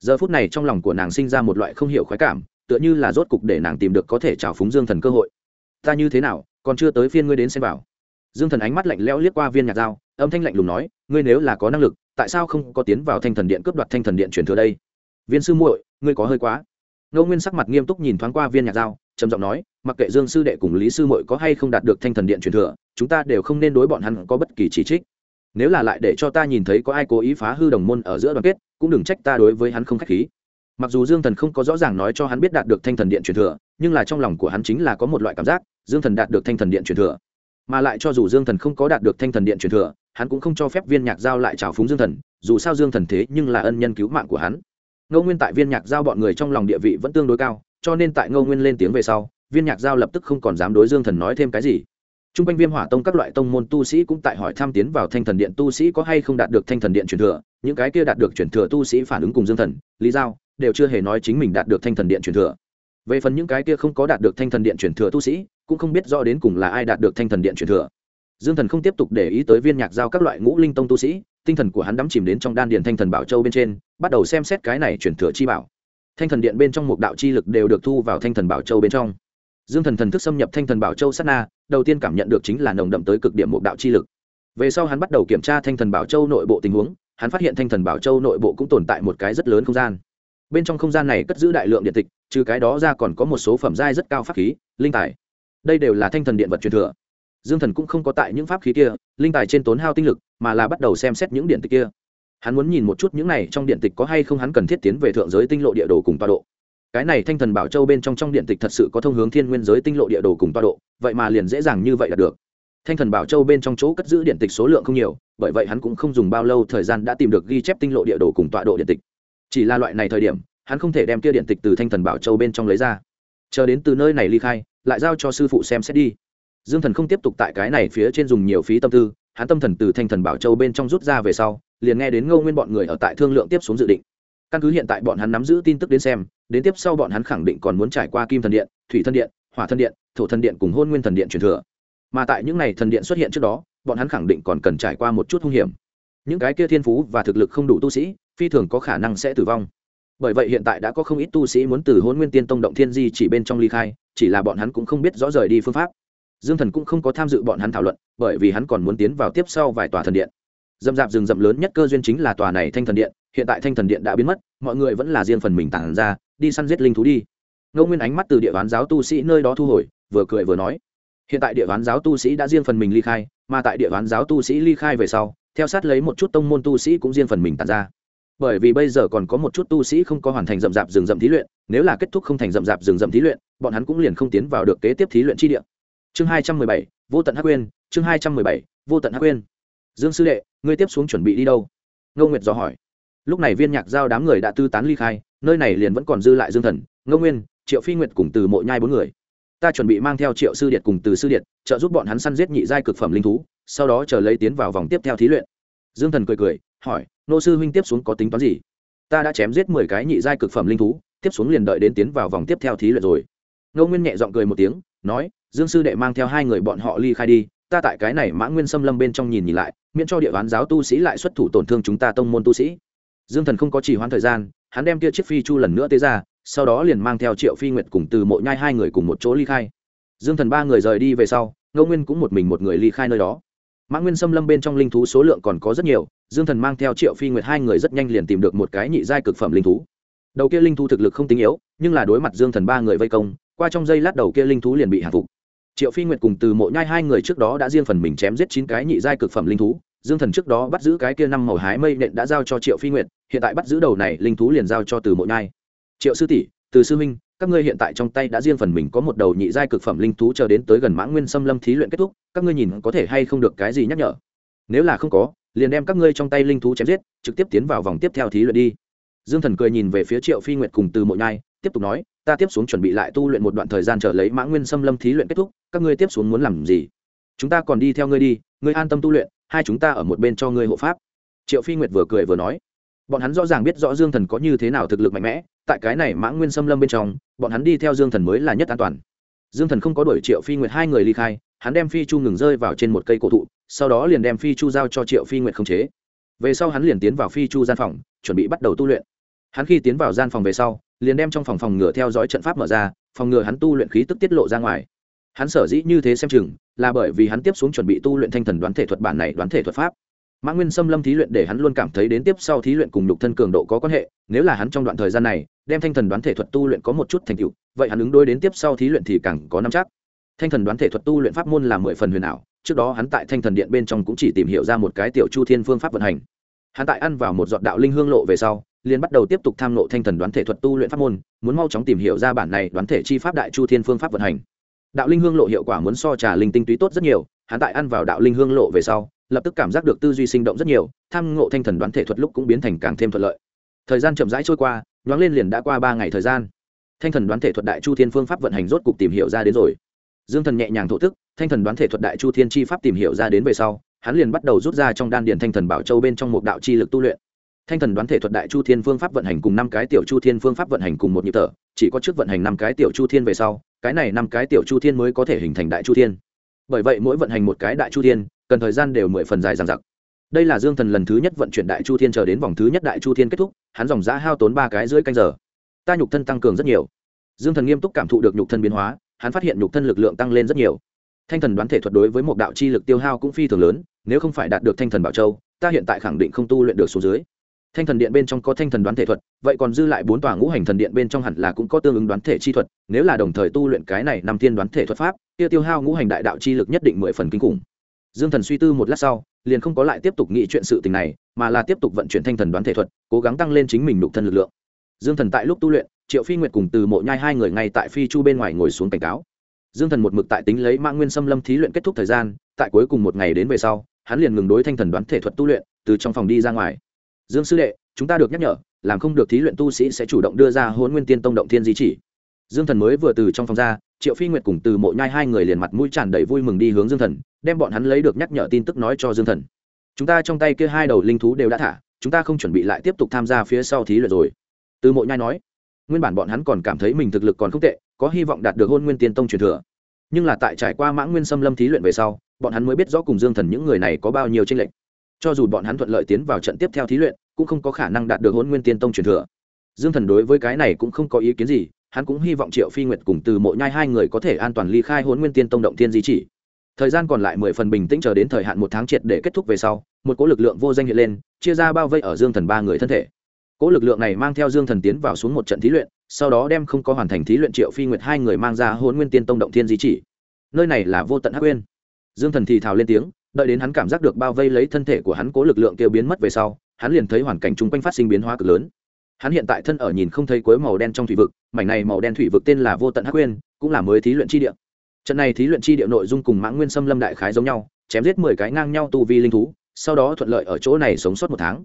Giờ phút này trong lòng của nàng sinh ra một loại không hiểu khoái cảm, tựa như là rốt cục để nàng tìm được có thể trào phúng dương thần cơ hội. Ta như thế nào, còn chưa tới phiên ngươi đến xem vào? Dương thần ánh mắt lạnh lẽo liếc qua viên nhạc dao âm thanh lạnh lùng nói, ngươi nếu là có năng lực, tại sao không có tiến vào thanh thần điện cướp đoạt thanh thần điện truyền thừa đây? Viên sư muội, ngươi có hơi quá. Ngô nguyên sắc mặt nghiêm túc nhìn thoáng qua viên nhạc dao trầm giọng nói, mặc kệ dương sư đệ cùng lý sư muội có hay không đạt được thanh thần điện truyền thừa, chúng ta đều không nên đối bọn hắn có bất kỳ chỉ trích. Nếu là lại để cho ta nhìn thấy có ai cố ý phá hư đồng môn ở giữa đoàn kết, cũng đừng trách ta đối với hắn không k h á c h khí. Mặc dù dương thần không có rõ ràng nói cho hắn biết đạt được thanh thần điện truyền thừa, nhưng là trong lòng của hắn chính là có một loại cảm giác, dương thần đạt được thanh thần điện truyền thừa. Mà lại cho dù dương thần không có đạt được thanh thần điện truyền thừa, hắn cũng không cho phép viên nhạc giao lại trào phúng dương thần, dù sao dương thần thế nhưng là ân nhân cứu mạng của hắn. Ngô nguyên tại viên nhạc giao bọn người trong lòng địa vị vẫn tương đối cao cho nên tại ngô nguyên lên tiếng về sau, viên nhạc giao lập tức không còn dám đối dương thần nói thêm cái gì. T r u n g quanh viêm hỏa tông các loại tông môn tu sĩ cũng tại hỏi tham tiến vào thanh thần điện tu sĩ có hay không đạt được thanh thần điện truyền thừa. Những cái kia đạt được truyền thừa tu sĩ phản ứng cùng dương thần, lý giao đều chưa hề nói chính mình đạt được thanh thần điện truyền thừa. Về phần những cái kia không có đạt được thanh thần điện truyền thừa tu sĩ, cũng không biết rõ đến cùng là ai đạt được thanh thần điện truyền thừa. Dương thần không tiếp tục để ý tới viên nhạc giao các loại ngũ linh tông tu sĩ, tinh thần của hắn đắm chìm đến trong đan điền thanh thần bảo châu bên trên, bắt đầu xem xét cái này truyền thừa chi bảo thanh thần điện bên trong một đạo chi lực đều được thu vào thanh thần bảo châu bên trong. Dương thần thần thức xâm nhập thanh thần bảo châu sát na, đầu tiên cảm nhận được chính là nồng đậm tới cực điểm một đạo chi lực. Về sau hắn bắt đầu kiểm tra thanh thần bảo châu nội bộ tình huống, hắn phát hiện thanh thần bảo châu nội bộ cũng tồn tại một cái rất lớn không gian. Bên trong không gian này cất giữ đại lượng điện tịch, trừ cái đó ra còn có một số phẩm giai rất cao pháp khí, linh tài. Đây đều là thanh thần điện vật truyền thừa. Dương thần cũng không có tại những pháp khí kia, linh tài trên tốn hao tinh lực, mà là bắt đầu xem xét những điện tịch kia hắn muốn nhìn một chút những này trong điện tịch có hay không hắn cần thiết tiến về thượng giới tinh lộ địa đồ cùng toa độ. Cái này thanh thần bảo châu bên trong trong điện tịch thật sự có thông hướng thiên nguyên giới tinh lộ địa đồ cùng toa độ, vậy mà liền dễ dàng như vậy là được. Thanh thần bảo châu bên trong chỗ cất giữ điện tịch số lượng không nhiều, bởi vậy hắn cũng không dùng bao lâu thời gian đã tìm được ghi chép tinh lộ địa đồ cùng tọa độ điện tịch. Chỉ là loại này thời điểm, hắn không thể đem kia điện tịch từ thanh thần bảo châu bên trong lấy ra. Chờ đến từ nơi này ly khai, lại giao cho sư phụ xem xét đi. Dương thần không tiếp tục tại cái này phía trên dùng nhiều phí tâm tư, hắn tâm thần từ thanh thần bảo châu bên trong rút ra về sau liền nghe đến ngô nguyên bọn người ở tại thương lượng tiếp xuống dự định. Căn cứ hiện tại bọn hắn nắm giữ tin tức đến xem, đến tiếp sau bọn hắn khẳng định còn muốn trải qua kim thần điện, thủy thần điện, hỏa thần điện, thổ thần điện cùng hôn nguyên thần điện truyền thừa. Mà tại những ngày thần điện xuất hiện trước đó, bọn hắn khẳng định còn cần trải qua một chút hung hiểm. Những cái kia thiên phú và thực lực không đủ tu sĩ, phi thường có khả năng sẽ tử vong. Bởi vậy hiện tại đã có không ít tu sĩ muốn từ hôn nguyên tiên tông động thiên di chỉ bên trong ly khai, chỉ là bọn hắn cũng không biết rõ rời đi phương pháp. Dương thần cũng không có tham dự bọn hắn thảo luận, bởi vì hắn còn muốn tiến vào tiếp sau vài tòa thần điện dâm dạp rừng rậm lớn nhất cơ duyên chính là tòa này thanh thần điện, hiện tại thanh thần điện đã biến mất, mọi người vẫn là riêng phần mình tản ra, đi săn giết linh thú đi. Ngô nguyên ánh mắt từ địa bán giáo tu sĩ nơi đó thu hồi, vừa cười vừa nói, hiện tại địa bán giáo tu sĩ đã riêng phần mình ly khai, mà tại địa bán giáo tu sĩ ly khai về sau, theo sát lấy một chút tông môn tu sĩ cũng riêng phần mình tản ra. Bởi vì bây giờ còn có một chút tu sĩ không có hoàn thành rậm rạp rừng rậm thí luyện, nếu là kết thúc không thành rậm rạp rừng rậm thí luyện, bọn hắn cũng liền không tiến vào được kế tiếp thí luyện chi địa. Chương hai trăm mười bảy, vô tận hắc quyên chương hai trăm mười bảy, vô tận hắc quyên dương sư đệ, ngươi tiếp xuống chuẩn bị đi đâu? Ngô nguyệt dò hỏi. Lúc này viên nhạc giao đám người đã tư tán ly khai, nơi này liền vẫn còn dư lại dương thần, ngô nguyên, triệu phi nguyệt cùng từ mộ nhai bốn người. Ta chuẩn bị mang theo triệu sư điện cùng từ sư điện trợ giúp bọn hắn săn giết nhị giai cực phẩm linh thú, sau đó chờ lấy tiến vào vòng tiếp theo thí luyện. Dương thần cười cười, hỏi, nô sư huynh tiếp xuống có tính toán gì? Ta đã chém giết mười cái nhị giai cực phẩm linh thú, tiếp xuống liền đợi đến tiến vào vòng tiếp theo thí luyện rồi. Ngô nguyên nhẹ giọng cười một tiếng, nói, dương sư đệ mang theo hai người bọn họ ly khai đi, ta tại cái này mã nguyên xâm lâm bên trong nhìn nhìn lại miễn cho địa bán giáo tu sĩ lại xuất thủ tổn thương chúng ta tông môn tu sĩ. Dương thần không có trì hoãn thời gian, hắn đem kia chiếc phi chu lần nữa tế ra, sau đó liền mang theo triệu phi nguyệt cùng từ mộ nhai hai người cùng một chỗ ly khai. Dương thần ba người rời đi về sau, ngô nguyên cũng một mình một người ly khai nơi đó. Mã nguyên xâm lâm bên trong linh thú số lượng còn có rất nhiều, dương thần mang theo triệu phi nguyệt hai người rất nhanh liền tìm được một cái nhị giai cực phẩm linh thú. Đầu kia linh thú thực lực không tính yếu, nhưng là đối mặt dương thần ba người vây công, qua trong giây lát đầu kia linh thú liền bị hạ phục triệu phi nguyệt cùng từ mộ nhai hai người trước đó đã riêng phần mình chém giết chín cái nhị giai cực phẩm linh thú. Dương thần trước đó bắt giữ cái kia năm màu hái mây nện đã giao cho triệu phi nguyệt, hiện tại bắt giữ đầu này linh thú liền giao cho từ mộ nhai. Triệu sư tỷ, từ sư minh, các ngươi hiện tại trong tay đã riêng phần mình có một đầu nhị giai cực phẩm linh thú chờ đến tới gần mã nguyên xâm lâm thí luyện kết thúc, các ngươi nhìn có thể hay không được cái gì nhắc nhở? Nếu là không có, liền đem các ngươi trong tay linh thú chém giết, trực tiếp tiến vào vòng tiếp theo thí luyện đi. Dương thần cười nhìn về phía triệu phi nguyệt cùng từ mộ nhai, tiếp tục nói, ta tiếp xuống chuẩn bị lại tu luyện một đoạn thời gian chờ lấy mã nguyên xâm lâm thí luyện kết thúc các ngươi tiếp xuống muốn làm gì? Chúng ta còn đi theo ngươi đi, ngươi an tâm tu luyện, hai chúng ta ở một bên cho ngươi hộ pháp. Triệu phi nguyệt vừa cười vừa nói. Bọn hắn rõ ràng biết rõ dương thần có như thế nào thực lực mạnh mẽ, tại cái này mã nguyên xâm lâm bên trong, bọn hắn đi theo dương thần mới là nhất an toàn. Dương thần không có đuổi triệu phi nguyệt hai người ly khai, hắn đem phi chu ngừng rơi vào trên một cây cổ thụ, sau đó liền đem phi chu giao cho triệu phi nguyệt không chế. Về sau hắn liền tiến vào phi chu gian phòng, chuẩn bị bắt đầu tu luyện. Hắn khi tiến vào gian phòng về sau, liền đem trong phòng phòng ngừa theo dõi trận pháp mở ra, phòng ngừa hắn tu luyện khí tức tiết lộ ra ngoài hắn sở dĩ như thế xem chừng là bởi vì hắn tiếp xuống chuẩn bị tu luyện thanh thần đoán thể thuật bản này đoán thể thuật pháp. Mã nguyên xâm lâm thí luyện để hắn luôn cảm thấy đến tiếp sau thí luyện cùng nhục thân cường độ có quan hệ, nếu là hắn trong đoạn thời gian này đem thanh thần đoán thể thuật tu luyện có một chút thành tựu, vậy hắn ứng đối đến tiếp sau thí luyện thì càng có năm chắc. Thanh thần đoán thể thuật tu luyện pháp môn là mười phần huyền ảo, trước đó hắn tại thanh thần điện bên trong cũng chỉ tìm hiểu ra một cái tiểu chu thiên phương pháp vận hành. Hắn tại ăn vào một giọt đạo linh hương lộ về sau, liền bắt đầu tiếp tục tham nộ thanh thần đoán thể thuật tu luyện pháp môn, muốn mau chóng tìm hiểu ra bản này đoán thể chi pháp đại chu thiên phương pháp vận hành đạo linh hương lộ hiệu quả muốn so trà linh tinh túy tốt rất nhiều, hắn tại ăn vào đạo linh hương lộ về sau, lập tức cảm giác được tư duy sinh động rất nhiều, tham ngộ thanh thần đoán thể thuật lúc cũng biến thành càng thêm thuận lợi. Thời gian chậm rãi trôi qua, nhoáng lên liền đã qua ba ngày thời gian. Thanh thần đoán thể thuật đại chu thiên phương pháp vận hành rốt cục tìm hiểu ra đến rồi. Dương thần nhẹ nhàng thổ tức thanh thần đoán thể thuật đại chu thiên chi pháp tìm hiểu ra đến về sau, hắn liền bắt đầu rút ra trong đan điền thanh thần bảo châu bên trong một đạo chi lực tu luyện. Thanh thần đoán thể thuật đại chu thiên phương pháp vận hành cùng năm cái tiểu chu thiên phương pháp vận hành cùng một nhịp thở, chỉ có trước vận hành năm cái tiểu chu thiên về sau cái này năm cái tiểu chu thiên mới có thể hình thành đại chu thiên. Bởi vậy mỗi vận hành một cái đại chu thiên, cần thời gian đều mười phần dài dằng dặc. Đây là dương thần lần thứ nhất vận chuyển đại chu thiên chờ đến vòng thứ nhất đại chu thiên kết thúc, hắn dòng giã hao tốn ba cái dưới canh giờ. Ta nhục thân tăng cường rất nhiều. Dương thần nghiêm túc cảm thụ được nhục thân biến hóa, hắn phát hiện nhục thân lực lượng tăng lên rất nhiều. Thanh thần đoán thể thuật đối với một đạo chi lực tiêu hao cũng phi thường lớn, nếu không phải đạt được thanh thần bảo châu, ta hiện tại khẳng định không tu luyện được số dưới thanh thần điện bên trong có thanh thần đoán thể thuật, vậy còn dư lại bốn tòa ngũ hành thần điện bên trong hẳn là cũng có tương ứng đoán thể chi thuật, nếu là đồng thời tu luyện cái này năm thiên đoán thể thuật pháp, kia tiêu hao ngũ hành đại đạo chi lực nhất định mười phần kinh khủng. Dương thần suy tư một lát sau, liền không có lại tiếp tục nghĩ chuyện sự tình này, mà là tiếp tục vận chuyển thanh thần đoán thể thuật, cố gắng tăng lên chính mình đục thân lực lượng. Dương thần tại lúc tu luyện, triệu phi nguyệt cùng từ mộ nhai hai người ngay tại phi chu bên ngoài ngồi xuống cảnh cáo. Dương thần một mực tại tính lấy mã nguyên xâm lâm thí luyện kết thúc thời gian, tại cuối cùng một ngày đến về sau, hắn liền ngừng đối thanh thần đoán thể thuật tu luyện, từ trong phòng đi ra ngoài dương sư đệ, chúng ta được nhắc nhở, làm không được thí luyện tu sĩ sẽ chủ động đưa ra hôn nguyên tiên tông động thiên di chỉ. Dương thần mới vừa từ trong phòng ra, triệu phi nguyệt cùng từ mộ nhai hai người liền mặt mũi tràn đầy vui mừng đi hướng dương thần, đem bọn hắn lấy được nhắc nhở tin tức nói cho dương thần. Chúng ta trong tay kia hai đầu linh thú đều đã thả, chúng ta không chuẩn bị lại tiếp tục tham gia phía sau thí luyện rồi. Từ mộ nhai nói, nguyên bản bọn hắn còn cảm thấy mình thực lực còn không tệ, có hy vọng đạt được hôn nguyên tiên tông truyền thừa. Nhưng là tại trải qua mã nguyên xâm lâm thí luyện về sau, bọn hắn mới biết rõ cùng dương thần những người này có bao nhiêu tranh lệch cho dù bọn hắn thuận lợi tiến vào trận tiếp theo thí luyện, cũng không có khả năng đạt được hôn nguyên tiên tông truyền thừa. Dương thần đối với cái này cũng không có ý kiến gì, hắn cũng hy vọng triệu phi nguyệt cùng từ mộ nhai hai người có thể an toàn ly khai hôn nguyên tiên tông động tiên di chỉ. Thời gian còn lại mười phần bình tĩnh chờ đến thời hạn một tháng triệt để kết thúc về sau, một cỗ lực lượng vô danh hiện lên, chia ra bao vây ở dương thần ba người thân thể. Cỗ lực lượng này mang theo dương thần tiến vào xuống một trận thí luyện, sau đó đem không có hoàn thành thí luyện triệu phi nguyệt hai người mang ra hôn nguyên tiên tông động thiên di chỉ. Nơi này là vô tận hắc uyên dương thần thì thào lên tiếng đợi đến hắn cảm giác được bao vây lấy thân thể của hắn cố lực lượng kêu biến mất về sau hắn liền thấy hoàn cảnh chung quanh phát sinh biến hóa cực lớn. Hắn hiện tại thân ở nhìn không thấy cuối màu đen trong thủy vực mảnh này màu đen thủy vực tên là vô tận hắc quyên, cũng là mới thí luyện chi địa. Trận này thí luyện chi địa nội dung cùng mãng nguyên xâm lâm đại khái giống nhau chém giết mười cái ngang nhau tu vi linh thú sau đó thuận lợi ở chỗ này sống sót một tháng.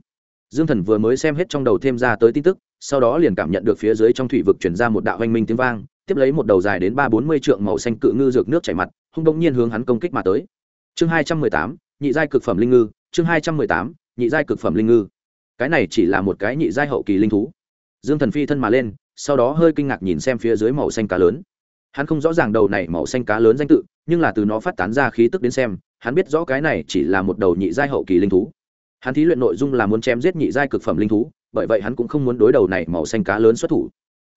Dương thần vừa mới xem hết trong đầu thêm ra tới tin tức sau đó liền cảm nhận được phía dưới trong thủy vực chuyển ra một đạo hoanh minh tiếng vang tiếp lấy một đầu dài đến ba bốn mươi trượng màu xanh cự ngư dược nước chảy mặt hung đông nhiên hướng hắn công kích mà tới chương hai trăm mười tám, nhị giai cực phẩm linh ngư. Chương hai trăm mười tám, nhị giai cực phẩm linh ngư. Cái này chỉ là một cái nhị giai hậu kỳ linh thú. Dương thần phi thân mà lên, sau đó hơi kinh ngạc nhìn xem phía dưới màu xanh cá lớn. Hắn không rõ ràng đầu này màu xanh cá lớn danh tự, nhưng là từ nó phát tán ra khí tức đến xem, hắn biết rõ cái này chỉ là một đầu nhị giai hậu kỳ linh thú. Hắn thí luyện nội dung là muốn chém giết nhị giai cực phẩm linh thú, bởi vậy hắn cũng không muốn đối đầu này màu xanh cá lớn xuất thủ.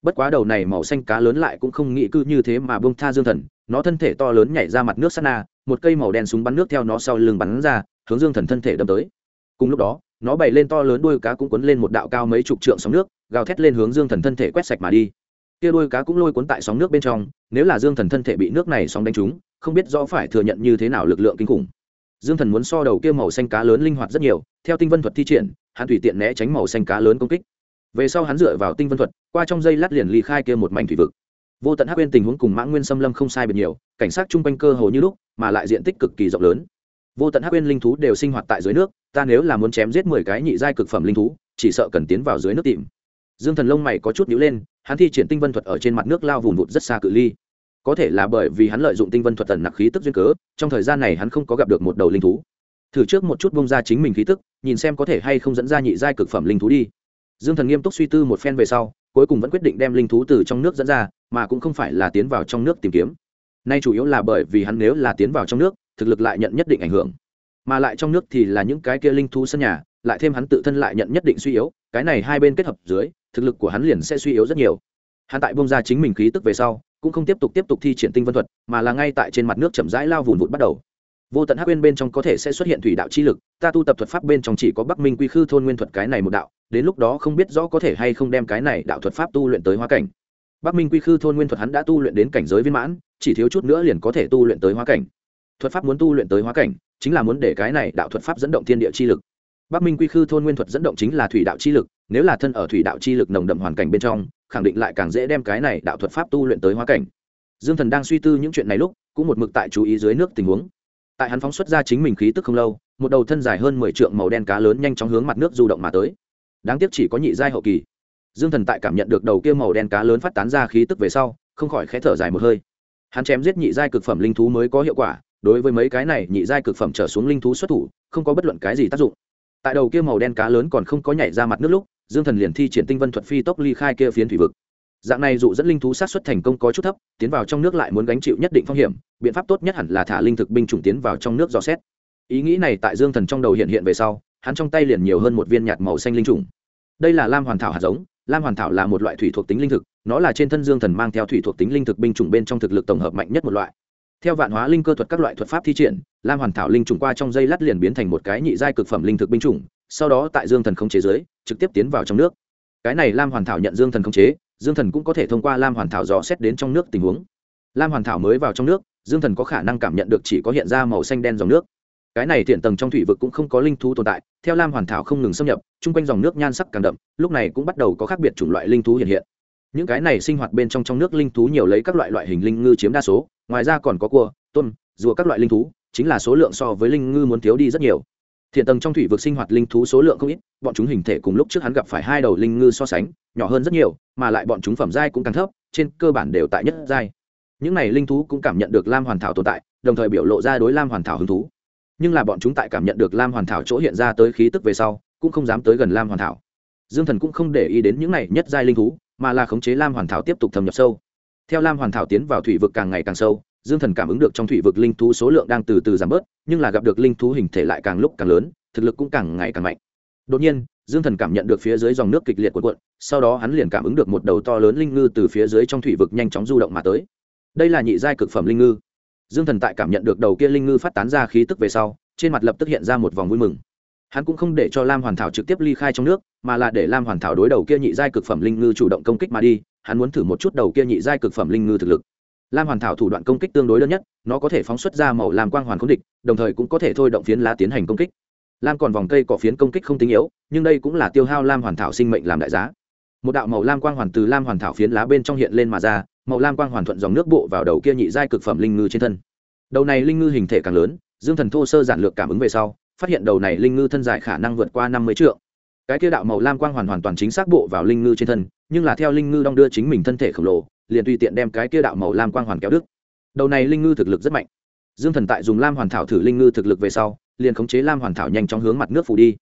Bất quá đầu này màu xanh cá lớn lại cũng không nghĩ cư như thế mà bông tha dương thần, nó thân thể to lớn nhảy ra mặt nước sắt na một cây màu đen súng bắn nước theo nó sau lưng bắn ra, hướng dương thần thân thể đâm tới. Cùng lúc đó, nó bày lên to lớn đuôi cá cũng cuốn lên một đạo cao mấy chục trượng sóng nước, gào thét lên hướng dương thần thân thể quét sạch mà đi. Kia đuôi cá cũng lôi cuốn tại sóng nước bên trong, nếu là dương thần thân thể bị nước này sóng đánh trúng, không biết rõ phải thừa nhận như thế nào lực lượng kinh khủng. Dương thần muốn so đầu kia màu xanh cá lớn linh hoạt rất nhiều, theo tinh vân thuật thi triển, hắn tùy tiện né tránh màu xanh cá lớn công kích. Về sau hắn dựa vào tinh vân thuật, qua trong dây lát liền ly khai kia một mảnh thủy vực vô tận hắc bên tình huống cùng mãng nguyên xâm lâm không sai biệt nhiều, cảnh sát chung quanh cơ hồ như lúc, mà lại diện tích cực kỳ rộng lớn. Vô tận hắc bên linh thú đều sinh hoạt tại dưới nước, ta nếu là muốn chém giết mười cái nhị giai cực phẩm linh thú, chỉ sợ cần tiến vào dưới nước tìm. Dương thần lông mày có chút nhíu lên, hắn thi triển tinh vân thuật ở trên mặt nước lao vùng vụt rất xa cự ly. Có thể là bởi vì hắn lợi dụng tinh vân thuật tần nặc khí tức duyên cớ, trong thời gian này hắn không có gặp được một đầu linh thú. Thử trước một chút bông ra chính mình khí tức, nhìn xem có thể hay không dẫn ra nhị giai cực phẩm linh thú đi. Dương thần nghiêm túc suy tư một phen về sau, cuối cùng vẫn quyết định đem linh thú từ trong nước dẫn ra mà cũng không phải là tiến vào trong nước tìm kiếm. Nay chủ yếu là bởi vì hắn nếu là tiến vào trong nước, thực lực lại nhận nhất định ảnh hưởng. Mà lại trong nước thì là những cái kia linh thú sân nhà, lại thêm hắn tự thân lại nhận nhất định suy yếu, cái này hai bên kết hợp dưới, thực lực của hắn liền sẽ suy yếu rất nhiều. Hắn tại bông ra chính mình khí tức về sau, cũng không tiếp tục tiếp tục thi triển tinh vân thuật, mà là ngay tại trên mặt nước chậm rãi lao vùn vụt bắt đầu. Vô tận hắc bên bên trong có thể sẽ xuất hiện thủy đạo chi lực, ta tu tập thuật pháp bên trong chỉ có bắc minh quy khư thôn nguyên thuật cái này một đạo, đến lúc đó không biết rõ có thể hay không đem cái này đạo thuật pháp tu luyện tới hóa cảnh bắc minh quy khư thôn nguyên thuật hắn đã tu luyện đến cảnh giới viên mãn, chỉ thiếu chút nữa liền có thể tu luyện tới hóa cảnh. Thuật pháp muốn tu luyện tới hóa cảnh, chính là muốn để cái này đạo thuật pháp dẫn động thiên địa chi lực. Bắc minh quy khư thôn nguyên thuật dẫn động chính là thủy đạo chi lực, nếu là thân ở thủy đạo chi lực nồng đậm hoàn cảnh bên trong, khẳng định lại càng dễ đem cái này đạo thuật pháp tu luyện tới hóa cảnh. Dương thần đang suy tư những chuyện này lúc, cũng một mực tại chú ý dưới nước tình huống. Tại hắn phóng xuất ra chính mình khí tức không lâu, một đầu thân dài hơn mười trượng màu đen cá lớn nhanh chóng hướng mặt nước du động mà tới. Đáng tiếc chỉ có nhị giai hậu kỳ dương thần tại cảm nhận được đầu kia màu đen cá lớn phát tán ra khí tức về sau, không khỏi khẽ thở dài một hơi. Hắn chém giết nhị giai cực phẩm linh thú mới có hiệu quả, đối với mấy cái này nhị giai cực phẩm trở xuống linh thú xuất thủ, không có bất luận cái gì tác dụng. Tại đầu kia màu đen cá lớn còn không có nhảy ra mặt nước lúc, dương thần liền thi triển tinh vân thuật phi tốc ly khai kia phiến thủy vực. Dạng này dụ dẫn linh thú sát xuất thành công có chút thấp, tiến vào trong nước lại muốn gánh chịu nhất định phong hiểm, biện pháp tốt nhất hẳn là thả linh thực binh chủng tiến vào trong nước dò xét. Ý nghĩ này tại dương thần trong đầu hiện hiện về sau, hắn trong tay liền nhiều hơn một viên nhạt màu xanh linh trùng đây là lam hoàn thảo hạt giống lam hoàn thảo là một loại thủy thuộc tính linh thực, nó là trên thân dương thần mang theo thủy thuộc tính linh thực binh chủng bên trong thực lực tổng hợp mạnh nhất một loại. Theo vạn hóa linh cơ thuật các loại thuật pháp thi triển, lam hoàn thảo linh trùng qua trong dây lát liền biến thành một cái nhị giai cực phẩm linh thực binh chủng, sau đó tại dương thần không chế giới trực tiếp tiến vào trong nước. Cái này lam hoàn thảo nhận dương thần không chế, dương thần cũng có thể thông qua lam hoàn thảo dò xét đến trong nước tình huống. Lam hoàn thảo mới vào trong nước, dương thần có khả năng cảm nhận được chỉ có hiện ra màu xanh đen dòng nước cái này thiện tầng trong thủy vực cũng không có linh thú tồn tại, theo lam hoàn thảo không ngừng xâm nhập, chung quanh dòng nước nhan sắc càng đậm, lúc này cũng bắt đầu có khác biệt chủng loại linh thú hiện hiện. Những cái này sinh hoạt bên trong trong nước linh thú nhiều lấy các loại loại hình linh ngư chiếm đa số, ngoài ra còn có cua, tôm, rùa các loại linh thú, chính là số lượng so với linh ngư muốn thiếu đi rất nhiều. Thiện tầng trong thủy vực sinh hoạt linh thú số lượng không ít, bọn chúng hình thể cùng lúc trước hắn gặp phải hai đầu linh ngư so sánh, nhỏ hơn rất nhiều, mà lại bọn chúng phẩm giai cũng càng thấp, trên cơ bản đều tại nhất giai. Những này linh thú cũng cảm nhận được lam hoàn thảo tồn tại, đồng thời biểu lộ ra đối lam hoàn thảo hứng thú nhưng là bọn chúng tại cảm nhận được lam hoàn thảo chỗ hiện ra tới khí tức về sau, cũng không dám tới gần lam hoàn thảo. Dương thần cũng không để ý đến những này nhất giai linh thú, mà là khống chế lam hoàn thảo tiếp tục thâm nhập sâu. Theo lam hoàn thảo tiến vào thủy vực càng ngày càng sâu, dương thần cảm ứng được trong thủy vực linh thú số lượng đang từ từ giảm bớt, nhưng là gặp được linh thú hình thể lại càng lúc càng lớn, thực lực cũng càng ngày càng mạnh. Đột nhiên, dương thần cảm nhận được phía dưới dòng nước kịch liệt của cuộn, sau đó hắn liền cảm ứng được một đầu to lớn linh ngư từ phía dưới trong thủy vực nhanh chóng du động mà tới. Đây là nhị giai cực phẩm linh ngư dương thần tại cảm nhận được đầu kia linh ngư phát tán ra khí tức về sau, trên mặt lập tức hiện ra một vòng vui mừng. Hắn cũng không để cho lam hoàn thảo trực tiếp ly khai trong nước, mà là để lam hoàn thảo đối đầu kia nhị giai cực phẩm linh ngư chủ động công kích mà đi, hắn muốn thử một chút đầu kia nhị giai cực phẩm linh ngư thực lực. Lam hoàn thảo thủ đoạn công kích tương đối đơn nhất, nó có thể phóng xuất ra màu lam quang hoàn không địch, đồng thời cũng có thể thôi động phiến lá tiến hành công kích. Lam còn vòng cây cỏ phiến công kích không tinh yếu, nhưng đây cũng là tiêu hao lam hoàn thảo sinh mệnh làm đại giá một đạo màu lam quang hoàn từ lam hoàn thảo phiến lá bên trong hiện lên mà ra, màu lam quang hoàn thuận dòng nước bộ vào đầu kia nhị giai cực phẩm linh ngư trên thân. Đầu này linh ngư hình thể càng lớn, dương thần thô sơ giản lược cảm ứng về sau, phát hiện đầu này linh ngư thân dài khả năng vượt qua năm mươi triệu cái kia đạo màu lam quang hoàn hoàn toàn chính xác bộ vào linh ngư trên thân, nhưng là theo linh ngư đong đưa chính mình thân thể khổng lồ, liền tùy tiện đem cái kia đạo màu lam quang hoàn kéo đứt. Đầu này linh ngư thực lực rất mạnh. Dương thần tại dùng lam hoàn thảo thử linh ngư thực lực về sau, liền khống chế lam hoàn thảo nhanh chóng hướng mặt nước phủ đi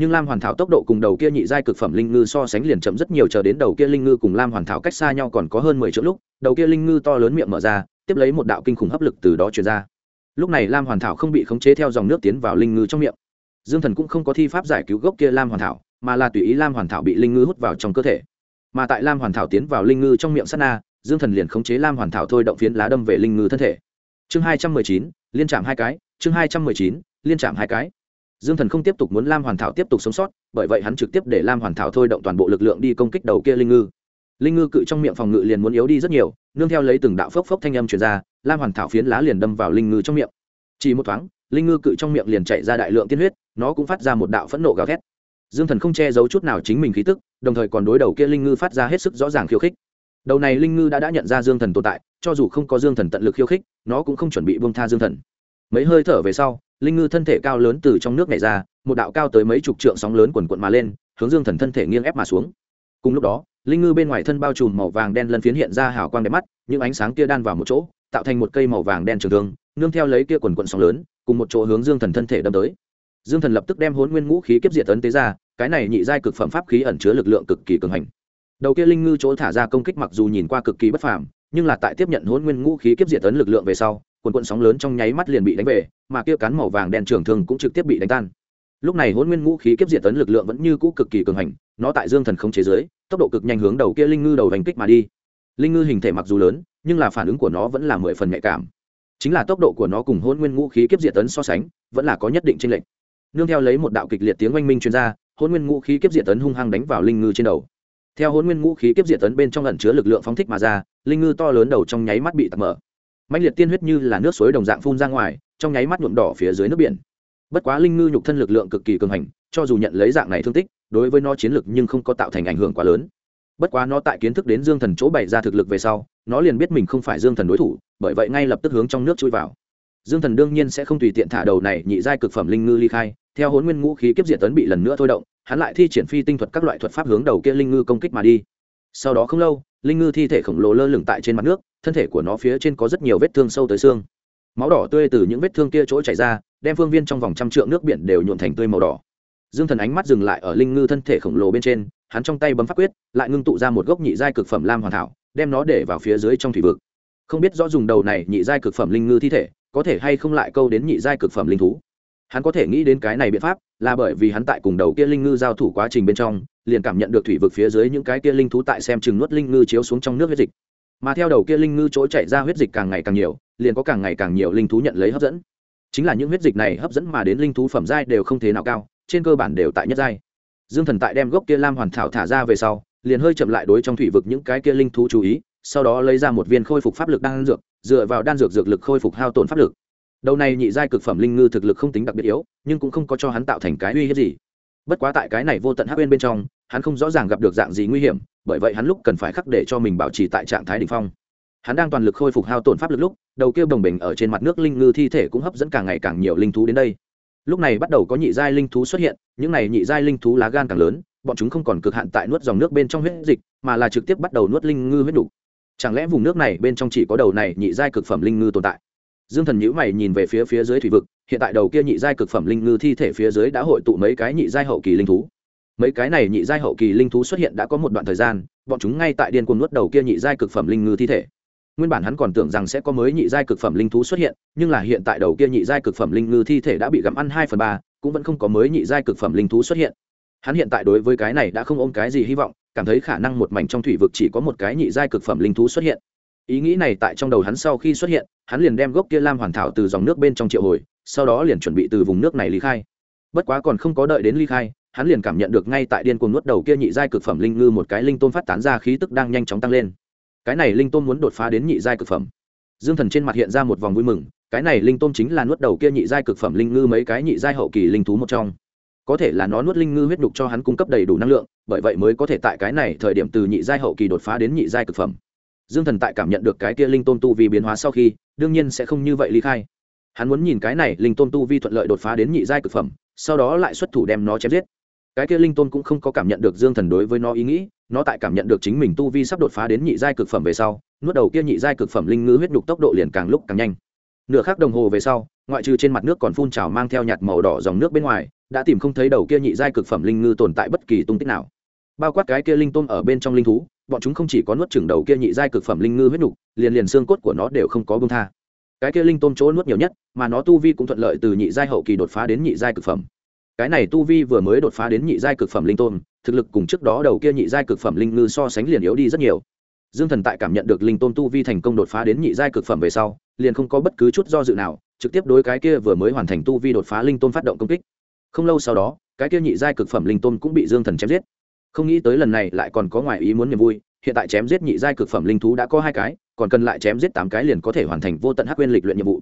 nhưng lam hoàn thảo tốc độ cùng đầu kia nhị giai cực phẩm linh ngư so sánh liền chậm rất nhiều, chờ đến đầu kia linh ngư cùng lam hoàn thảo cách xa nhau còn có hơn mười triệu lúc, đầu kia linh ngư to lớn miệng mở ra, tiếp lấy một đạo kinh khủng hấp lực từ đó truyền ra. Lúc này lam hoàn thảo không bị khống chế theo dòng nước tiến vào linh ngư trong miệng. Dương thần cũng không có thi pháp giải cứu gốc kia lam hoàn thảo, mà là tùy ý lam hoàn thảo bị linh ngư hút vào trong cơ thể. Mà tại lam hoàn thảo tiến vào linh ngư trong miệng sắt na, dương thần liền khống chế lam hoàn thảo thôi động phiến lá đâm về linh ngư thân thể. Chương hai trăm mười chín, liên chạm hai cái, chương hai trăm mười chín, liên chạm hai cái dương thần không tiếp tục muốn lam hoàn thảo tiếp tục sống sót, bởi vậy hắn trực tiếp để lam hoàn thảo thôi động toàn bộ lực lượng đi công kích đầu kia linh ngư. Linh ngư cự trong miệng phòng ngự liền muốn yếu đi rất nhiều, nương theo lấy từng đạo phốc phốc thanh âm truyền ra, lam hoàn thảo phiến lá liền đâm vào linh ngư trong miệng. Chỉ một thoáng, linh ngư cự trong miệng liền chạy ra đại lượng tiên huyết, nó cũng phát ra một đạo phẫn nộ gào thét. Dương thần không che giấu chút nào chính mình khí tức, đồng thời còn đối đầu kia linh ngư phát ra hết sức rõ ràng khiêu khích. Đầu này linh ngư đã đã nhận ra dương thần tồn tại, cho dù không có dương thần tận lực khiêu khích, nó cũng không chuẩn bị bông tha dương thần. Mấy hơi thở về sau linh ngư thân thể cao lớn từ trong nước này ra, một đạo cao tới mấy chục trượng sóng lớn quần quận mà lên, hướng dương thần thân thể nghiêng ép mà xuống. Cùng lúc đó, linh ngư bên ngoài thân bao trùm màu vàng đen lân phiến hiện ra hào quang đẹp mắt, những ánh sáng kia đan vào một chỗ, tạo thành một cây màu vàng đen trường thương, nương theo lấy kia quần quận sóng lớn, cùng một chỗ hướng dương thần thân thể đâm tới. Dương thần lập tức đem hốn nguyên ngũ khí kiếp diệt tấn tế ra, cái này nhị giai cực phẩm pháp khí ẩn chứa lực lượng cực kỳ cường hành. Đầu kia linh ngư chỗ thả ra công kích mặc dù nhìn qua cực kỳ bất phàm, nhưng là tại tiếp nhận hôn nguyên ngũ khí kiếp diệt tấn lực lượng về sau quần quận sóng lớn trong nháy mắt liền bị đánh về mà kia cán màu vàng đen trường thường cũng trực tiếp bị đánh tan. Lúc này hôn nguyên ngũ khí kiếp diệt tấn lực lượng vẫn như cũ cực kỳ cường hành nó tại dương thần không chế giới tốc độ cực nhanh hướng đầu kia linh ngư đầu hành kích mà đi. Linh ngư hình thể mặc dù lớn nhưng là phản ứng của nó vẫn là mười phần nhạy cảm. Chính là tốc độ của nó cùng hôn nguyên ngũ khí kiếp diệt tấn so sánh vẫn là có nhất định tranh lệch. Nương theo lấy một đạo kịch liệt tiếng oanh minh chuyên ra, hôn nguyên ngũ khí kiếp diệt tấn hung hăng đánh vào linh ngư trên đầu. Theo hôn nguyên ngũ khí kiếp diệt tấn bên trong ẩn chứa lực lượng phóng thích mà ra linh ngư to lớn đầu trong nháy mắt bị tạt mở mạnh liệt tiên huyết như là nước suối đồng dạng phun ra ngoài, trong nháy mắt nhuộm đỏ phía dưới nước biển. Bất quá linh ngư nhục thân lực lượng cực kỳ cường hành, cho dù nhận lấy dạng này thương tích, đối với nó chiến lực nhưng không có tạo thành ảnh hưởng quá lớn. Bất quá nó tại kiến thức đến dương thần chỗ bày ra thực lực về sau, nó liền biết mình không phải dương thần đối thủ, bởi vậy ngay lập tức hướng trong nước chui vào. Dương thần đương nhiên sẽ không tùy tiện thả đầu này nhị giai cực phẩm linh ngư ly khai, theo hôn nguyên ngũ khí kiếp diệt tấn bị lần nữa thôi động, hắn lại thi triển phi tinh thuật các loại thuật pháp hướng đầu kia linh ngư công kích mà đi. Sau đó không lâu, linh ngư thi thể khổng lồ lơ lửng tại trên mặt nước thân thể của nó phía trên có rất nhiều vết thương sâu tới xương. Máu đỏ tươi từ những vết thương kia chỗ chảy ra, đem phương viên trong vòng trăm trượng nước biển đều nhuộn thành tươi màu đỏ. Dương thần ánh mắt dừng lại ở linh ngư thân thể khổng lồ bên trên, hắn trong tay bấm phát quyết, lại ngưng tụ ra một gốc nhị giai cực phẩm lam hoàn thảo, đem nó để vào phía dưới trong thủy vực. Không biết rõ dùng đầu này nhị giai cực phẩm linh ngư thi thể, có thể hay không lại câu đến nhị giai cực phẩm linh thú. Hắn có thể nghĩ đến cái này biện pháp, là bởi vì hắn tại cùng đầu kia linh ngư giao thủ quá trình bên trong, liền cảm nhận được thủy vực phía dưới những cái kia linh thú tại xem chừng nuốt linh ngư chiếu xuống trong nước huyết dịch mà theo đầu kia linh ngư chỗ chạy ra huyết dịch càng ngày càng nhiều, liền có càng ngày càng nhiều linh thú nhận lấy hấp dẫn. Chính là những huyết dịch này hấp dẫn mà đến linh thú phẩm giai đều không thế nào cao, trên cơ bản đều tại nhất giai. Dương thần tại đem gốc kia lam hoàn thảo thả ra về sau, liền hơi chậm lại đối trong thủy vực những cái kia linh thú chú ý, sau đó lấy ra một viên khôi phục pháp lực đan dược, dựa vào đan dược dược lực khôi phục hao tổn pháp lực. Đầu này nhị giai cực phẩm linh ngư thực lực không tính đặc biệt yếu, nhưng cũng không có cho hắn tạo thành cái uy hiếp gì. Bất quá tại cái này vô tận hắc bên bên trong, hắn không rõ ràng gặp được dạng gì nguy hiểm bởi vậy hắn lúc cần phải khắc để cho mình bảo trì tại trạng thái đỉnh phong. Hắn đang toàn lực khôi phục hao tổn pháp lực lúc, đầu kia bồng bềnh ở trên mặt nước linh ngư thi thể cũng hấp dẫn càng ngày càng nhiều linh thú đến đây. Lúc này bắt đầu có nhị giai linh thú xuất hiện, những này nhị giai linh thú lá gan càng lớn, bọn chúng không còn cực hạn tại nuốt dòng nước bên trong huyết dịch, mà là trực tiếp bắt đầu nuốt linh ngư huyết đủ. chẳng lẽ vùng nước này bên trong chỉ có đầu này nhị giai cực phẩm linh ngư tồn tại? Dương thần nhữ mày nhìn về phía phía dưới thủy vực, hiện tại đầu kia nhị giai cực phẩm linh ngư thi thể phía dưới đã hội tụ mấy cái nhị giai hậu kỳ linh thú mấy cái này nhị giai hậu kỳ linh thú xuất hiện đã có một đoạn thời gian, bọn chúng ngay tại điên cuồng nuốt đầu kia nhị giai cực phẩm linh ngư thi thể. Nguyên bản hắn còn tưởng rằng sẽ có mới nhị giai cực phẩm linh thú xuất hiện, nhưng là hiện tại đầu kia nhị giai cực phẩm linh ngư thi thể đã bị gặm ăn hai phần ba, cũng vẫn không có mới nhị giai cực phẩm linh thú xuất hiện. Hắn hiện tại đối với cái này đã không ôm cái gì hy vọng, cảm thấy khả năng một mảnh trong thủy vực chỉ có một cái nhị giai cực phẩm linh thú xuất hiện. Ý nghĩ này tại trong đầu hắn sau khi xuất hiện, hắn liền đem gốc kia lam hoàn thảo từ dòng nước bên trong triệu hồi, sau đó liền chuẩn bị từ vùng nước này ly khai. Bất quá còn không có đợi đến ly khai hắn liền cảm nhận được ngay tại điên cuồng nuốt đầu kia nhị giai cực phẩm linh ngư một cái linh tôm phát tán ra khí tức đang nhanh chóng tăng lên. Cái này linh tôm muốn đột phá đến nhị giai cực phẩm. Dương thần trên mặt hiện ra một vòng vui mừng, cái này linh tôm chính là nuốt đầu kia nhị giai cực phẩm linh ngư mấy cái nhị giai hậu kỳ linh thú một trong. Có thể là nó nuốt linh ngư huyết đục cho hắn cung cấp đầy đủ năng lượng, bởi vậy mới có thể tại cái này thời điểm từ nhị giai hậu kỳ đột phá đến nhị giai cực phẩm. Dương thần tại cảm nhận được cái kia linh tôm tu vi biến hóa sau khi, đương nhiên sẽ không như vậy ly khai. Hắn muốn nhìn cái này linh tôm tu vi thuận lợi đột phá đến nhị giai cực phẩm, sau đó lại xuất thủ đem nó chém giết cái kia linh tôn cũng không có cảm nhận được dương thần đối với nó ý nghĩ, nó tại cảm nhận được chính mình tu vi sắp đột phá đến nhị giai cực phẩm về sau, nuốt đầu kia nhị giai cực phẩm linh ngư huyết đục tốc độ liền càng lúc càng nhanh. Nửa khắc đồng hồ về sau, ngoại trừ trên mặt nước còn phun trào mang theo nhạt màu đỏ dòng nước bên ngoài, đã tìm không thấy đầu kia nhị giai cực phẩm linh ngư tồn tại bất kỳ tung tích nào. Bao quát cái kia linh tôn ở bên trong linh thú, bọn chúng không chỉ có nuốt chừng đầu kia nhị giai cực phẩm linh ngư huyết nhục, liền liền xương cốt của nó đều không có bông tha. Cái kia linh tôn chỗ nuốt nhiều nhất, mà nó tu vi cũng thuận lợi từ nhị giai hậu kỳ đột phá đến nhị giai cực phẩm cái này tu vi vừa mới đột phá đến nhị giai cực phẩm linh tôn, thực lực cùng trước đó đầu kia nhị giai cực phẩm linh ngư so sánh liền yếu đi rất nhiều. Dương thần tại cảm nhận được linh tôn tu vi thành công đột phá đến nhị giai cực phẩm về sau, liền không có bất cứ chút do dự nào, trực tiếp đối cái kia vừa mới hoàn thành tu vi đột phá linh tôn phát động công kích. Không lâu sau đó, cái kia nhị giai cực phẩm linh tôn cũng bị dương thần chém giết. Không nghĩ tới lần này lại còn có ngoài ý muốn niềm vui, hiện tại chém giết nhị giai cực phẩm linh thú đã có hai cái, còn cần lại chém giết tám cái liền có thể hoàn thành vô tận hắc quên lịch luyện nhiệm vụ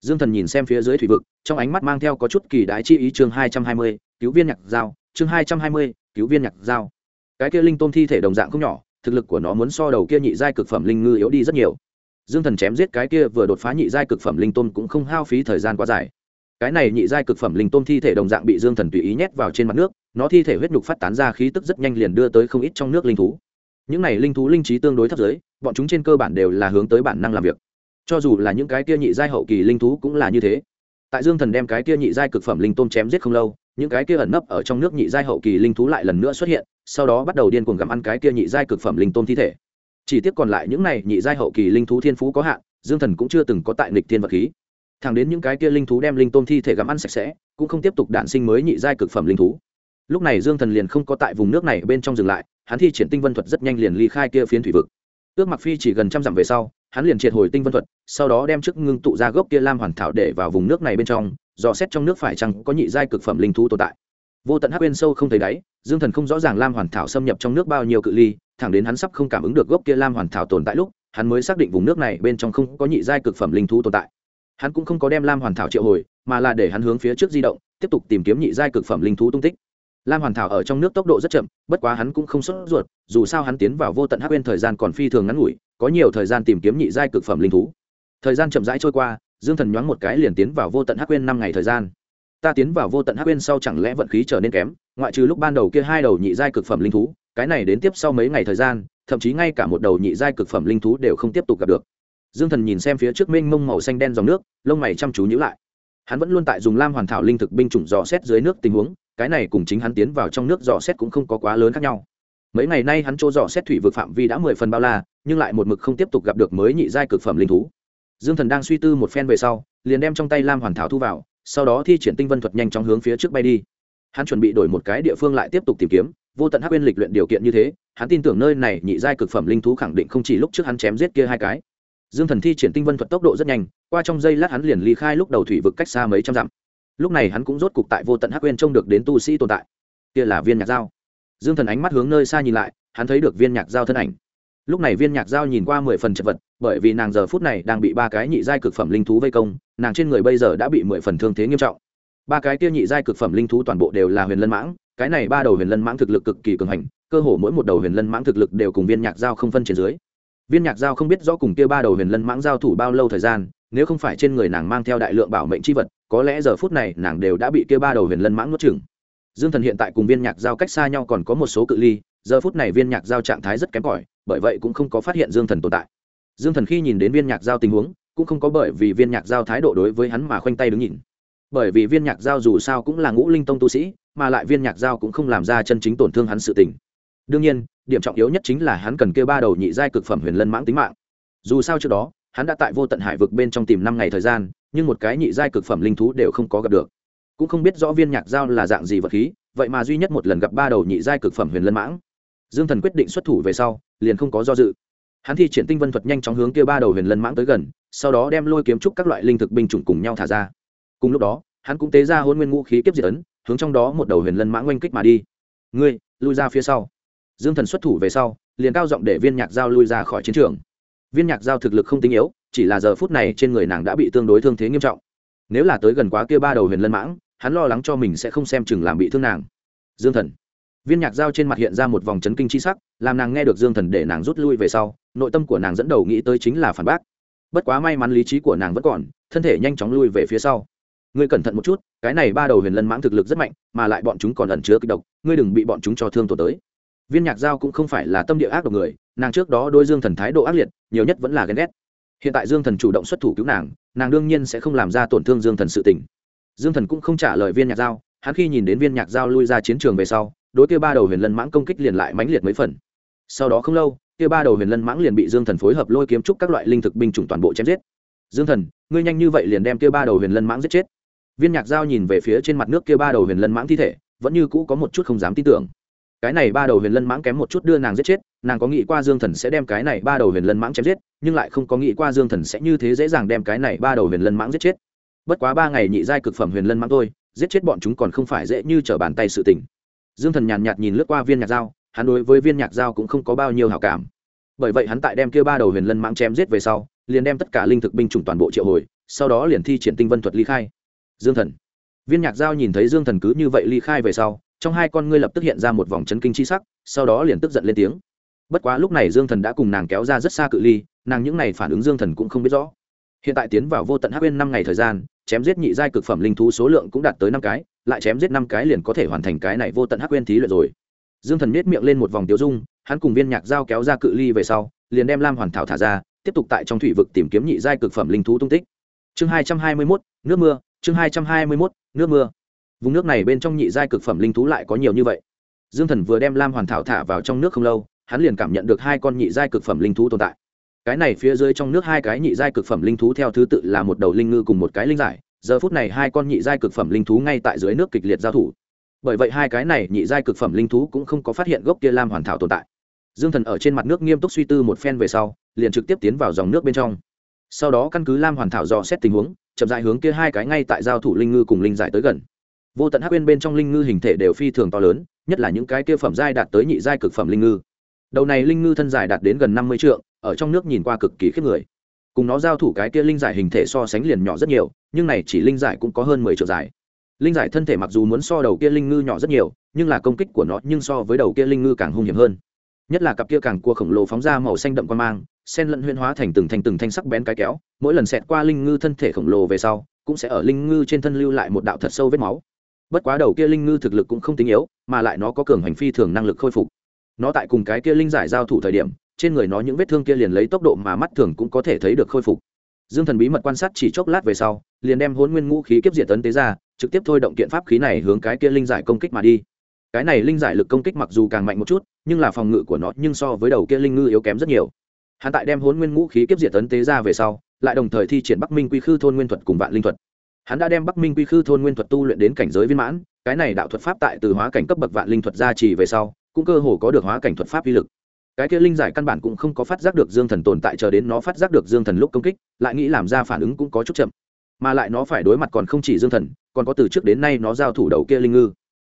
dương thần nhìn xem phía dưới thủy vực trong ánh mắt mang theo có chút kỳ đái chi ý chương hai trăm hai mươi cứu viên nhạc giao chương hai trăm hai mươi cứu viên nhạc giao cái kia linh tôn thi thể đồng dạng không nhỏ thực lực của nó muốn so đầu kia nhị giai cực phẩm linh ngư yếu đi rất nhiều. Dương thần chém giết cái kia vừa đột phá nhị giai cực phẩm linh tôn cũng không hao phí thời gian quá dài. Cái này nhị giai cực phẩm linh tôn thi thể đồng dạng bị dương thần tùy ý nhét vào trên mặt nước nó thi thể huyết nhục phát tán ra khí tức rất nhanh liền đưa tới không ít trong nước linh thú. Những này linh thú linh trí tương đối thấp dưới, bọn chúng trên cơ bản đều là hướng tới bản năng làm việc cho dù là những cái kia nhị giai hậu kỳ linh thú cũng là như thế. Tại dương thần đem cái kia nhị giai cực phẩm linh tôm chém giết không lâu, những cái kia ẩn nấp ở trong nước nhị giai hậu kỳ linh thú lại lần nữa xuất hiện, sau đó bắt đầu điên cuồng gặm ăn cái kia nhị giai cực phẩm linh tôm thi thể. Chỉ tiếc còn lại những này nhị giai hậu kỳ linh thú thiên phú có hạn, dương thần cũng chưa từng có tại nịch thiên vật khí. Thẳng đến những cái kia linh thú đem linh tôm thi thể gặm ăn sạch sẽ, cũng không tiếp tục đản sinh mới nhị giai cực phẩm linh thú. Lúc này dương thần liền không có tại vùng nước này bên trong dừng lại, hắn thi triển tinh vân thuật rất nhanh liền ly khai kia phiến thủy vực. Ước mặc phi chỉ gần trăm dặm về sau hắn liền triệt hồi tinh vân thuật, sau đó đem chức ngưng tụ ra gốc kia lam hoàn thảo để vào vùng nước này bên trong, dò xét trong nước phải chăng có nhị giai cực phẩm linh thú tồn tại. Vô tận hắc bên sâu không thấy đáy, dương thần không rõ ràng lam hoàn thảo xâm nhập trong nước bao nhiêu cự ly, thẳng đến hắn sắp không cảm ứng được gốc kia lam hoàn thảo tồn tại lúc, hắn mới xác định vùng nước này bên trong không có nhị giai cực phẩm linh thú tồn tại. Hắn cũng không có đem lam hoàn thảo triệu hồi, mà là để hắn hướng phía trước di động, tiếp tục tìm kiếm nhị giai cực phẩm linh thú tung tích. Lam hoàn thảo ở trong nước tốc độ rất chậm, bất quá hắn cũng không sốt ruột, dù sao hắn tiến vào vô tận hắc bên thời gian còn phi thường ngắn ngủi có nhiều thời gian tìm kiếm nhị giai cực phẩm linh thú. Thời gian chậm rãi trôi qua, dương thần nhoáng một cái liền tiến vào vô tận hắc quên năm ngày thời gian. Ta tiến vào vô tận hắc quên sau chẳng lẽ vận khí trở nên kém, ngoại trừ lúc ban đầu kia hai đầu nhị giai cực phẩm linh thú, cái này đến tiếp sau mấy ngày thời gian, thậm chí ngay cả một đầu nhị giai cực phẩm linh thú đều không tiếp tục gặp được. Dương thần nhìn xem phía trước mênh mông màu xanh đen dòng nước, lông mày chăm chú nhữ lại. Hắn vẫn luôn tại dùng lam hoàn thảo linh thực binh chủng dò xét dưới nước tình huống, cái này cùng chính hắn tiến vào trong nước dò xét cũng không có quá lớn khác nhau. Mấy ngày nay hắn chỗ dò xét thủy vực phạm vi đã mười phần bao la nhưng lại một mực không tiếp tục gặp được mới nhị giai cực phẩm linh thú. Dương thần đang suy tư một phen về sau, liền đem trong tay lam hoàn thảo thu vào, sau đó thi triển tinh vân thuật nhanh chóng hướng phía trước bay đi. Hắn chuẩn bị đổi một cái địa phương lại tiếp tục tìm kiếm, vô tận hắc uyên lịch luyện điều kiện như thế, hắn tin tưởng nơi này nhị giai cực phẩm linh thú khẳng định không chỉ lúc trước hắn chém giết kia hai cái. Dương thần thi triển tinh vân thuật tốc độ rất nhanh, qua trong giây lát hắn liền ly khai lúc đầu thủy vực cách xa mấy trăm dặm. Lúc này hắn cũng rốt cục tại vô tận hắc uyên trông được đến tu sĩ tồn tại. Kia là viên nhạc dao. Dương thần ánh mắt hướng nơi xa nhìn lại, hắn thấy được viên nhạc dao thân ảnh lúc này viên nhạc giao nhìn qua mười phần chật vật, bởi vì nàng giờ phút này đang bị ba cái nhị giai cực phẩm linh thú vây công, nàng trên người bây giờ đã bị mười phần thương thế nghiêm trọng. Ba cái kia nhị giai cực phẩm linh thú toàn bộ đều là huyền lân mãng, cái này ba đầu huyền lân mãng thực lực cực kỳ cường hành, cơ hồ mỗi một đầu huyền lân mãng thực lực đều cùng viên nhạc giao không phân trên dưới. Viên nhạc giao không biết rõ cùng kia ba đầu huyền lân mãng giao thủ bao lâu thời gian, nếu không phải trên người nàng mang theo đại lượng bảo mệnh c h i vật, có lẽ giờ phút này nàng đều đã bị kia ba đầu huyền lân mãng nuốt chừng dương thần hiện tại cùng viên nhạc giao cách xa nhau còn có một số cự ly giờ phút này viên nhạc giao trạng thái rất kém cỏi, bởi vậy cũng không có phát hiện dương thần tồn tại. Dương thần khi nhìn đến viên nhạc giao tình huống, cũng không có bởi vì viên nhạc giao thái độ đối với hắn mà khoanh tay đứng nhìn. Bởi vì viên nhạc giao dù sao cũng là ngũ linh tông tu sĩ, mà lại viên nhạc giao cũng không làm ra chân chính tổn thương hắn sự tình. Đương nhiên, điểm trọng yếu nhất chính là hắn cần kêu ba đầu nhị giai cực phẩm huyền lân mãng tính mạng. Dù sao trước đó, hắn đã tại vô tận hải vực bên trong tìm năm ngày thời gian, nhưng một cái nhị giai cực phẩm linh thú đều không có gặp được. Cũng không biết rõ viên nhạc giao là dạng gì vật khí, vậy mà duy nhất một lần gặp ba đầu nhị giai cực phẩm huyền lân mãng dương thần quyết định xuất thủ về sau, liền không có do dự. Hắn thi triển tinh vân thuật nhanh chóng hướng kia ba đầu huyền lân mãng tới gần, sau đó đem lôi kiếm trúc các loại linh thực binh chủng cùng nhau thả ra. Cùng lúc đó, hắn cũng tế ra hôn nguyên ngũ khí kiếp diệt ấn, hướng trong đó một đầu huyền lân mãng oanh kích mà đi. Ngươi, lui ra phía sau. Dương thần xuất thủ về sau, liền cao giọng để viên nhạc giao lui ra khỏi chiến trường. Viên nhạc giao thực lực không tinh yếu, chỉ là giờ phút này trên người nàng đã bị tương đối thương thế nghiêm trọng. Nếu là tới gần quá kia ba đầu huyền lân mãng, hắn lo lắng cho mình sẽ không xem chừng làm bị thương nàng. Dương thần viên nhạc giao trên mặt hiện ra một vòng chấn kinh c h i sắc, làm nàng nghe được dương thần để nàng rút lui về sau, nội tâm của nàng dẫn đầu nghĩ tới chính là phản bác. Bất quá may mắn lý trí của nàng vẫn còn, thân thể nhanh chóng lui về phía sau. Ngươi cẩn thận một chút, cái này ba đầu huyền lân mãng thực lực rất mạnh, mà lại bọn chúng còn ẩn chứa kịch độc, ngươi đừng bị bọn chúng cho thương tổn tới. Viên nhạc giao cũng không phải là tâm địa ác độc người, nàng trước đó đôi dương thần thái độ ác liệt, nhiều nhất vẫn là ghen ghét. Hiện tại dương thần chủ động xuất thủ cứu nàng nàng đương nhiên sẽ không làm ra tổn thương dương thần sự tình. Dương thần cũng không trả lời viên nhạc giao hắn khi nhìn đến viên nhạc giao lui ra chiến trường về sau đối kia ba đầu huyền lân mãng công kích liền lại mãnh liệt mấy phần. Sau đó không lâu, kia ba đầu huyền lân mãng liền bị dương thần phối hợp lôi kiếm trúc các loại linh thực binh chủng toàn bộ chém giết. Dương thần, ngươi nhanh như vậy liền đem kia ba đầu huyền lân mãng giết chết. Viên nhạc giao nhìn về phía trên mặt nước kia ba đầu huyền lân mãng thi thể, vẫn như cũ có một chút không dám tin tưởng. Cái này ba đầu huyền lân mãng kém một chút đưa nàng giết chết, nàng có nghĩ qua dương thần sẽ đem cái này ba đầu huyền lân mãng chém giết, nhưng lại không có nghĩ qua dương thần sẽ như thế dễ dàng đem cái này ba đầu huyền lân mãng giết chết. Bất quá ba ngày nhị giai cực phẩm huyền lân mãng thôi, giết chết bọn chúng còn không phải dễ như trở bàn tay sự tình dương thần nhàn nhạt nhìn lướt qua viên nhạc dao, hắn đối với viên nhạc dao cũng không có bao nhiêu hảo cảm. Bởi vậy hắn tại đem kia ba đầu huyền lân mãng chém giết về sau, liền đem tất cả linh thực binh chủng toàn bộ triệu hồi, sau đó liền thi triển tinh vân thuật ly khai. Dương thần. Viên nhạc giao nhìn thấy dương thần cứ như vậy ly khai về sau, trong hai con ngươi lập tức hiện ra một vòng chấn kinh chi sắc, sau đó liền tức giận lên tiếng. Bất quá lúc này dương thần đã cùng nàng kéo ra rất xa cự ly, nàng những n à y phản ứng dương thần cũng không biết rõ. Hiện tại tiến vào vô tận hắc bên năm ngày thời gian chém giết nhị giai cực phẩm linh thú số lượng cũng đạt tới năm cái, lại chém giết năm cái liền có thể hoàn thành cái này vô tận hắc bên thí luyện rồi. Dương thần miết miệng lên một vòng tiêu dung, hắn cùng viên nhạc giao kéo ra cự ly về sau, liền đem lam hoàn thảo thả ra, tiếp tục tại trong thủy vực tìm kiếm nhị giai cực phẩm linh thú tung tích. Chương hai trăm hai mươi mốt, nước mưa, chương hai trăm hai mươi mốt, nước mưa. Vùng nước này bên trong nhị giai cực phẩm linh thú lại có nhiều như vậy. Dương thần vừa đem lam hoàn thảo thả vào trong nước không lâu, hắn liền cảm nhận được hai con nhị giai cực phẩm linh thú tồn tại cái này phía dưới trong nước hai cái nhị giai cực phẩm linh thú theo thứ tự là một đầu linh ngư cùng một cái linh giải. Giờ phút này hai con nhị giai cực phẩm linh thú ngay tại dưới nước kịch liệt giao thủ. Bởi vậy hai cái này nhị giai cực phẩm linh thú cũng không có phát hiện gốc kia lam hoàn thảo tồn tại. Dương thần ở trên mặt nước nghiêm túc suy tư một phen về sau, liền trực tiếp tiến vào dòng nước bên trong. Sau đó căn cứ lam hoàn thảo dò xét tình huống, chậm dại hướng kia hai cái ngay tại giao thủ linh ngư cùng linh giải tới gần. Vô tận hắc bên bên trong linh ngư hình thể đều phi thường to lớn, nhất là những cái kia phẩm giai đạt tới nhị giai cực phẩm linh ngư. Đầu này linh ngư thân dài đạt đến gần năm mươi trượng ở trong nước nhìn qua cực kỳ khiếp người. Cùng nó giao thủ cái kia linh giải hình thể so sánh liền nhỏ rất nhiều, nhưng này chỉ linh giải cũng có hơn mười triệu dài linh giải thân thể mặc dù muốn so đầu kia linh ngư nhỏ rất nhiều, nhưng là công kích của nó nhưng so với đầu kia linh ngư càng hung hiểm hơn. Nhất là cặp kia càng cua khổng lồ phóng ra màu xanh đậm quan mang, sen lẫn huyên hóa thành từng thành từng thanh sắc bén cái kéo, mỗi lần xẹt qua linh ngư thân thể khổng lồ về sau, cũng sẽ ở linh ngư trên thân lưu lại một đạo thật sâu vết máu. Bất quá đầu kia linh ngư thực lực cũng không tính yếu, mà lại nó có cường hành phi thường năng lực khôi phục. Nó tại cùng cái kia linh giải giao thủ thời điểm trên người nó những vết thương kia liền lấy tốc độ mà mắt thường cũng có thể thấy được khôi phục. Dương thần bí mật quan sát chỉ chốc lát về sau, liền đem hôn nguyên ngũ khí kiếp diệt tấn tế ra, trực tiếp thôi động kiện pháp khí này hướng cái kia linh giải công kích mà đi. Cái này linh giải lực công kích mặc dù càng mạnh một chút, nhưng là phòng ngự của nó nhưng so với đầu kia linh ngư yếu kém rất nhiều. Hắn tại đem hôn nguyên ngũ khí kiếp diệt tấn tế ra về sau, lại đồng thời thi triển bắc minh quy khư thôn nguyên thuật cùng vạn linh thuật. Hắn đã đem bắc minh quy khư thôn nguyên thuật tu luyện đến cảnh giới viên mãn, cái này đạo thuật pháp tại từ hóa cảnh cấp bậc vạn linh thuật ra chỉ về sau, cũng cơ hồ có được hóa cảnh thuật pháp uy lực cái kia linh giải căn bản cũng không có phát giác được dương thần tồn tại chờ đến nó phát giác được dương thần lúc công kích, lại nghĩ làm ra phản ứng cũng có chút chậm. Mà lại nó phải đối mặt còn không chỉ dương thần, còn có từ trước đến nay nó giao thủ đầu kia linh ngư.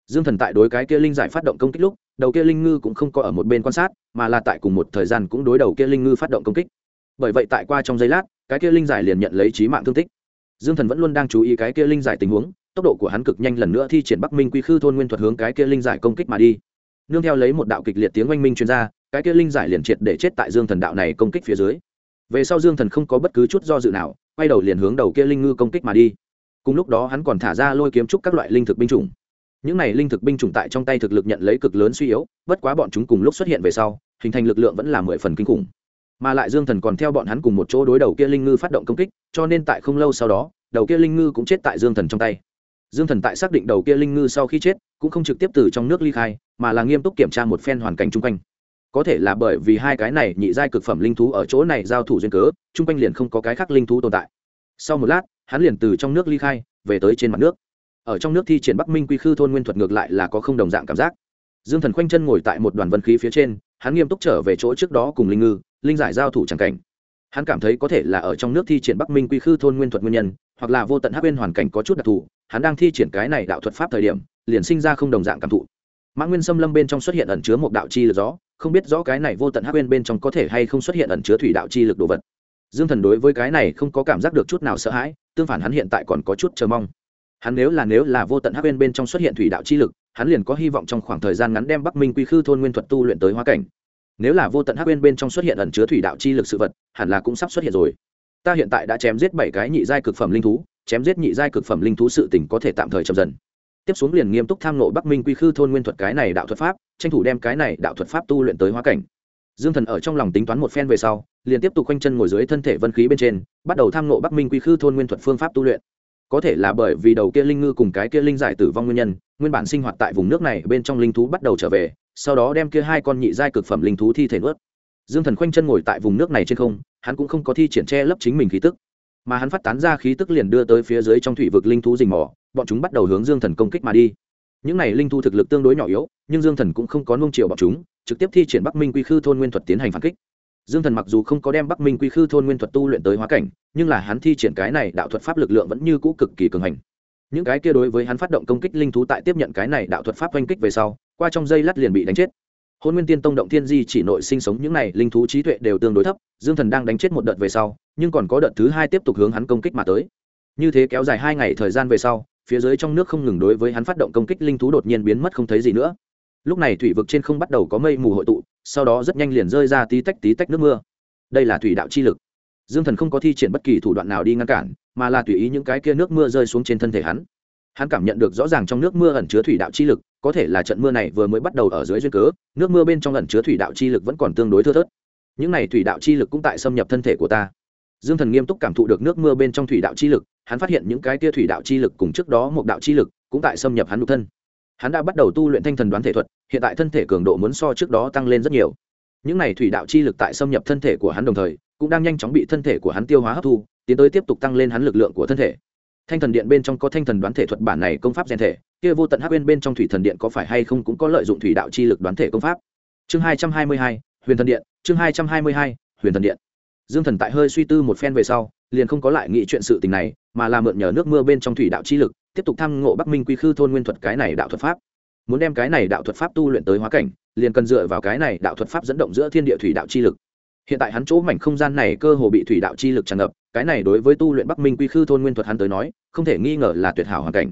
Dương thần tại đối cái kia linh giải phát động công kích lúc, đầu kia linh ngư cũng không có ở một bên quan sát, mà là tại cùng một thời gian cũng đối đầu kia linh ngư phát động công kích. Bởi vậy tại qua trong giây lát, cái kia linh giải liền nhận lấy trí mạng thương tích. Dương thần vẫn luôn đang chú ý cái kia linh giải tình huống, tốc độ của hắn cực nhanh lần nữa thi triển bắc minh quy khư thôn nguyên thuật hướng cái kia linh giải công kích mà đi nương theo lấy một đạo kịch liệt tiếng oanh minh chuyên r a cái kia linh giải liền triệt để chết tại dương thần đạo này công kích phía dưới. Về sau dương thần không có bất cứ chút do dự nào, quay đầu liền hướng đầu kia linh ngư công kích mà đi. Cùng lúc đó hắn còn thả ra lôi kiếm trúc các loại linh thực binh chủng. Những này linh thực binh chủng tại trong tay thực lực nhận lấy cực lớn suy yếu, bất quá bọn chúng cùng lúc xuất hiện về sau, hình thành lực lượng vẫn là mười phần kinh khủng. Mà lại dương thần còn theo bọn hắn cùng một chỗ đối đầu kia linh ngư phát động công kích, cho nên tại không lâu sau đó, đầu kia linh ngư cũng chết tại dương thần trong tay. Dương thần tại xác định đầu kia linh ngư sau khi chết, cũng không trực tiếp từ trong nước ly khai mà là nghiêm túc kiểm tra một phen hoàn cảnh chung quanh. Có thể là bởi vì hai cái này nhị giai cực phẩm linh thú ở chỗ này giao thủ duyên cớ, chung quanh liền không có cái khác linh thú tồn tại. Sau một lát, hắn liền từ trong nước ly khai, về tới trên mặt nước. Ở trong nước thi triển bắc minh quy khư thôn nguyên thuật ngược lại là có không đồng dạng cảm giác. Dương thần khoanh chân ngồi tại một đoàn vân khí phía trên, hắn nghiêm túc trở về chỗ trước đó cùng linh ngư, linh giải giao thủ c cảnh. Hắn cảm thấy có thể là ở trong nước thi triển bắc minh quy khư thôn nguyên thuật nguyên nhân, hoặc là vô tận hắc bên hoàn cảnh có chút đặc thù, hắn đang thi triển cái này đạo thuật pháp thời điểm, liền sinh ra không đồng dạng cảm thụ mã nguyên xâm lâm bên trong xuất hiện ẩn chứa một đạo chi lực gió, không biết rõ cái này vô tận hắc nguyên bên trong có thể hay không xuất hiện ẩn chứa thủy đạo chi lực đồ vật. Dương thần đối với cái này không có cảm giác được chút nào sợ hãi, tương phản hắn hiện tại còn có chút chờ mong. Hắn nếu là nếu là vô tận hắc nguyên bên trong xuất hiện thủy đạo chi lực, hắn liền có hy vọng trong khoảng thời gian ngắn đem bắc minh quy khư thôn nguyên thuật tu luyện tới hóa cảnh. Nếu là vô tận hắc nguyên bên trong xuất hiện ẩn chứa thủy đạo chi lực sự vật, hẳn là cũng sắp xuất hiện rồi. Ta hiện tại đã chém giết bảy cái nhị giai cực phẩm linh thú, chém giết nhị giai cực phẩm linh thú sự tình có thể tạm thời chậm dần tiếp xuống liền nghiêm túc tham nộ bắc minh quy khư thôn nguyên thuật cái này đạo thuật pháp, tranh thủ đem cái này đạo thuật pháp tu luyện tới hóa cảnh. Dương thần ở trong lòng tính toán một phen về sau, liền tiếp tục quanh chân ngồi dưới thân thể vân khí bên trên, bắt đầu tham nộ bắc minh quy khư thôn nguyên thuật phương pháp tu luyện. Có thể là bởi vì đầu kia linh ngư cùng cái kia linh giải tử vong nguyên nhân, nguyên bản sinh hoạt tại vùng nước này bên trong linh thú bắt đầu trở về, sau đó đem kia hai con nhị giai cực phẩm linh thú thi thể nuốt. Dương thần khoanh chân ngồi tại vùng nước này trên không, hắn cũng không có thi triển che lấp chính mình khí tức, mà hắn phát tán ra khí tức liền đưa tới phía dưới trong thủy vực linh thú rình mò bọn chúng bắt đầu hướng dương thần công kích mà đi. Những này linh thú thực lực tương đối nhỏ yếu, nhưng dương thần cũng không có nung chiều bọn chúng, trực tiếp thi triển bắc minh quy khư thôn nguyên thuật tiến hành phản kích. Dương thần mặc dù không có đem bắc minh quy khư thôn nguyên thuật tu luyện tới hóa cảnh, nhưng là hắn thi triển cái này đạo thuật pháp lực lượng vẫn như cũ cực kỳ cường hành. Những cái kia đối với hắn phát động công kích linh thú tại tiếp nhận cái này đạo thuật pháp oanh kích về sau, qua trong dây lát liền bị đánh chết. Hôn nguyên tiên tông động thiên di chỉ nội sinh sống những này linh thú trí tuệ đều tương đối thấp, dương thần đang đánh chết một đợt về sau, nhưng còn có đợt thứ hai tiếp tục hướng hắn công kích mà tới. Như thế kéo dài hai ngày thời gian về sau phía dưới trong nước không ngừng đối với hắn phát động công kích, linh thú đột nhiên biến mất không thấy gì nữa. Lúc này thủy vực trên không bắt đầu có mây mù hội tụ, sau đó rất nhanh liền rơi ra tí tách tí tách nước mưa. Đây là thủy đạo chi lực. Dương thần không có thi triển bất kỳ thủ đoạn nào đi ngăn cản, mà là tùy ý những cái kia nước mưa rơi xuống trên thân thể hắn. Hắn cảm nhận được rõ ràng trong nước mưa ẩn chứa thủy đạo chi lực, có thể là trận mưa này vừa mới bắt đầu ở dưới duyên cớ, nước mưa bên trong ẩn chứa thủy đạo chi lực vẫn còn tương đối thưa thớt. Những này thủy đạo chi lực cũng tại xâm nhập thân thể của ta. Dương thần nghiêm túc cảm thụ được nước mưa bên trong thủy đạo chi lực hắn phát hiện những cái tia thủy đạo chi lực cùng trước đó một đạo chi lực cũng tại xâm nhập hắn nhục thân. Hắn đã bắt đầu tu luyện thanh thần đoán thể thuật, hiện tại thân thể cường độ muốn so trước đó tăng lên rất nhiều. Những này thủy đạo chi lực tại xâm nhập thân thể của hắn đồng thời, cũng đang nhanh chóng bị thân thể của hắn tiêu hóa hấp thu, tiến tới tiếp tục tăng lên hắn lực lượng của thân thể. Thanh thần điện bên trong có thanh thần đoán thể thuật bản này công pháp rèn thể, kia vô tận hắc bên bên trong thủy thần điện có phải hay không cũng có lợi dụng thủy đạo chi lực đoán thể công pháp. Chương hai trăm hai mươi hai, huyền thần điện, chương hai trăm hai mươi hai, huyền thần điện. Dương thần tại hơi suy tư một phen về sau, liền không có lại nghĩ chuyện sự tình này mà là mượn nhờ nước mưa bên trong thủy đạo chi lực, tiếp tục thăng ngộ bắc minh quy khư thôn nguyên thuật cái này đạo thuật pháp. Muốn đem cái này đạo thuật pháp tu luyện tới hóa cảnh, liền cần dựa vào cái này đạo thuật pháp dẫn động giữa thiên địa thủy đạo chi lực. Hiện tại hắn chỗ mảnh không gian này cơ hồ bị thủy đạo chi lực tràn ngập, cái này đối với tu luyện bắc minh quy khư thôn nguyên thuật hắn tới nói, không thể nghi ngờ là tuyệt hảo hoàn cảnh.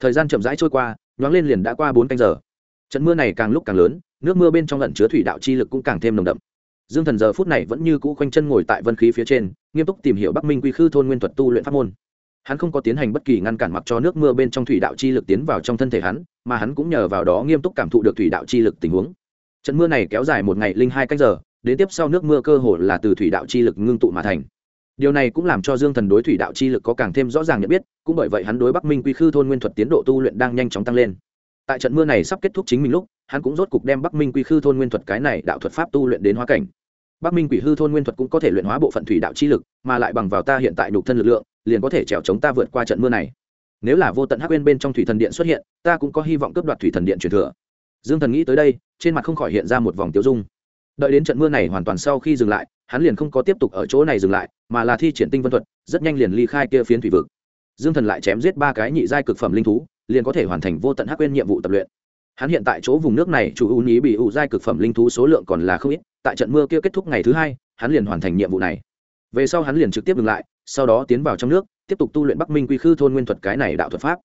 Thời gian chậm rãi trôi qua, nhoáng lên liền đã qua bốn canh giờ. Trận mưa này càng lúc càng lớn, nước mưa bên trong lẩn chứa thủy đạo chi lực cũng càng thêm nồng đậm. Dương thần giờ phút này vẫn như cũ khoanh chân ngồi tại vân khí phía trên, nghiêm túc tìm hiểu bắc minh quy khư thôn nguyên thuật tu luyện pháp môn hắn không có tiến hành bất kỳ ngăn cản mặc cho nước mưa bên trong thủy đạo chi lực tiến vào trong thân thể hắn, mà hắn cũng nhờ vào đó nghiêm túc cảm thụ được thủy đạo chi lực tình huống. Trận mưa này kéo dài một ngày linh hai cách giờ, đến tiếp sau nước mưa cơ hồ là từ thủy đạo chi lực ngưng tụ mà thành. Điều này cũng làm cho dương thần đối thủy đạo chi lực có càng thêm rõ ràng nhận biết, cũng bởi vậy hắn đối bắc minh quy khư thôn nguyên thuật tiến độ tu luyện đang nhanh chóng tăng lên. Tại trận mưa này sắp kết thúc chính mình lúc, hắn cũng rốt cục đem bắc minh quy khư thôn nguyên thuật cái này đạo thuật pháp tu luyện đến hóa cảnh. Bắc minh quỷ hư thôn nguyên thuật cũng có thể luyện hóa bộ phận thủy đạo chi lực, mà lại bằng vào ta hiện tại nhục thân lực lượng liền có thể trèo chống ta vượt qua trận mưa này. Nếu là vô tận hắc bên bên trong thủy thần điện xuất hiện, ta cũng có hy vọng cướp đoạt thủy thần điện truyền thừa. Dương thần nghĩ tới đây, trên mặt không khỏi hiện ra một vòng tiêu dung. Đợi đến trận mưa này hoàn toàn sau khi dừng lại, hắn liền không có tiếp tục ở chỗ này dừng lại, mà là thi triển tinh vân thuật, rất nhanh liền ly khai kia phiến thủy vực. Dương thần lại chém giết ba cái nhị giai cực phẩm linh thú, liền có thể hoàn thành vô tận hắc quên nhiệm vụ tập luyện. Hắn hiện tại chỗ vùng nước này, chủ ưu ý bị ủ giai cực phẩm linh thú số lượng còn là không ít, tại trận mưa kia kết thúc ngày thứ hai, hắn liền hoàn thành nhiệm vụ này. Về sau hắn liền trực tiếp dừng lại sau đó tiến vào trong nước, tiếp tục tu luyện bắc minh quy khư thôn nguyên thuật cái này đạo thuật pháp.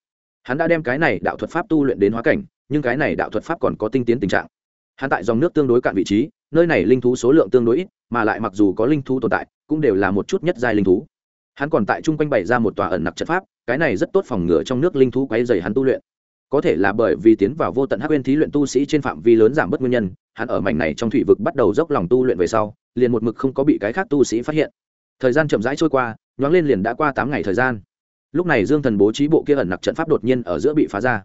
Hắn đã đem cái này đạo thuật pháp tu luyện đến hóa cảnh, nhưng cái này đạo thuật pháp còn có tinh tiến tình trạng. Hắn tại dòng nước tương đối cạn vị trí, nơi này linh thú số lượng tương đối ít, mà lại mặc dù có linh thú tồn tại, cũng đều là một chút nhất giai linh thú. Hắn còn tại chung quanh bày ra một tòa ẩn nặc trận pháp, cái này rất tốt phòng ngừa trong nước linh thú quấy dày hắn tu luyện. Có thể là bởi vì tiến vào vô tận hắc quên thí luyện tu sĩ trên phạm vi lớn giảm bớt nguyên nhân, hắn ở mảnh này trong thủy vực bắt đầu dốc lòng tu luyện về sau, liền một mực không có bị cái khác tu sĩ phát hiện. Thời gian chậm rãi trôi qua nhoáng lên liền đã qua tám ngày thời gian. Lúc này dương thần bố trí bộ kia ẩn nặc trận pháp đột nhiên ở giữa bị phá ra.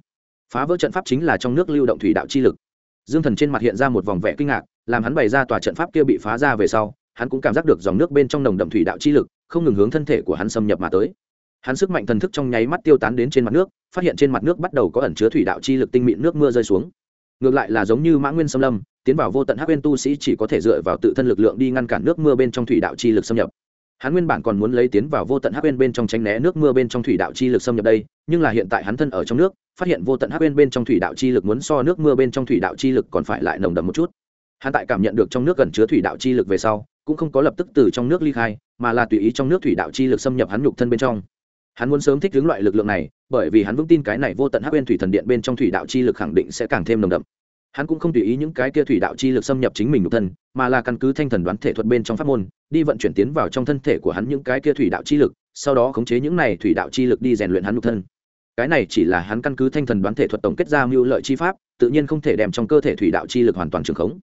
Phá vỡ trận pháp chính là trong nước lưu động thủy đạo chi lực. Dương thần trên mặt hiện ra một vòng vẻ kinh ngạc, làm hắn bày ra tòa trận pháp kia bị phá ra về sau, hắn cũng cảm giác được dòng nước bên trong nồng đậm thủy đạo chi lực, không ngừng hướng thân thể của hắn xâm nhập mà tới. Hắn sức mạnh thần thức trong nháy mắt tiêu tán đến trên mặt nước, phát hiện trên mặt nước bắt đầu có ẩn chứa thủy đạo chi lực tinh mịn nước mưa rơi xuống. Ngược lại là giống như mã nguyên xâm lâm, tiến vào vô tận hắc nguyên tu sĩ chỉ có thể dựa vào tự thân lực lượng đi ngăn cản nước mưa bên trong thủy đạo chi lực xâm nhập hắn nguyên bản còn muốn lấy tiến vào vô tận hắc nguyên bên trong tránh né nước mưa bên trong thủy đạo chi lực xâm nhập đây, nhưng là hiện tại hắn thân ở trong nước, phát hiện vô tận hắc nguyên bên trong thủy đạo chi lực muốn so nước mưa bên trong thủy đạo chi lực còn phải lại nồng đậm một chút. Hắn tại cảm nhận được trong nước gần chứa thủy đạo chi lực về sau, cũng không có lập tức từ trong nước ly khai, mà là tùy ý trong nước thủy đạo chi lực xâm nhập hắn nhục thân bên trong. Hắn muốn sớm thích ứng loại lực lượng này, bởi vì hắn vững tin cái này vô tận hắc bên thủy thần điện bên trong thủy đạo chi lực khẳng định sẽ càng thêm nồng đậm hắn cũng không tùy ý những cái kia thủy đạo chi lực xâm nhập chính mình nhục thân, mà là căn cứ thanh thần đoán thể thuật bên trong pháp môn, đi vận chuyển tiến vào trong thân thể của hắn những cái kia thủy đạo chi lực, sau đó khống chế những này thủy đạo chi lực đi rèn luyện hắn nhục thân. Cái này chỉ là hắn căn cứ thanh thần đoán thể thuật tổng kết ra mưu lợi chi pháp, tự nhiên không thể đem trong cơ thể thủy đạo chi lực hoàn toàn trường khống.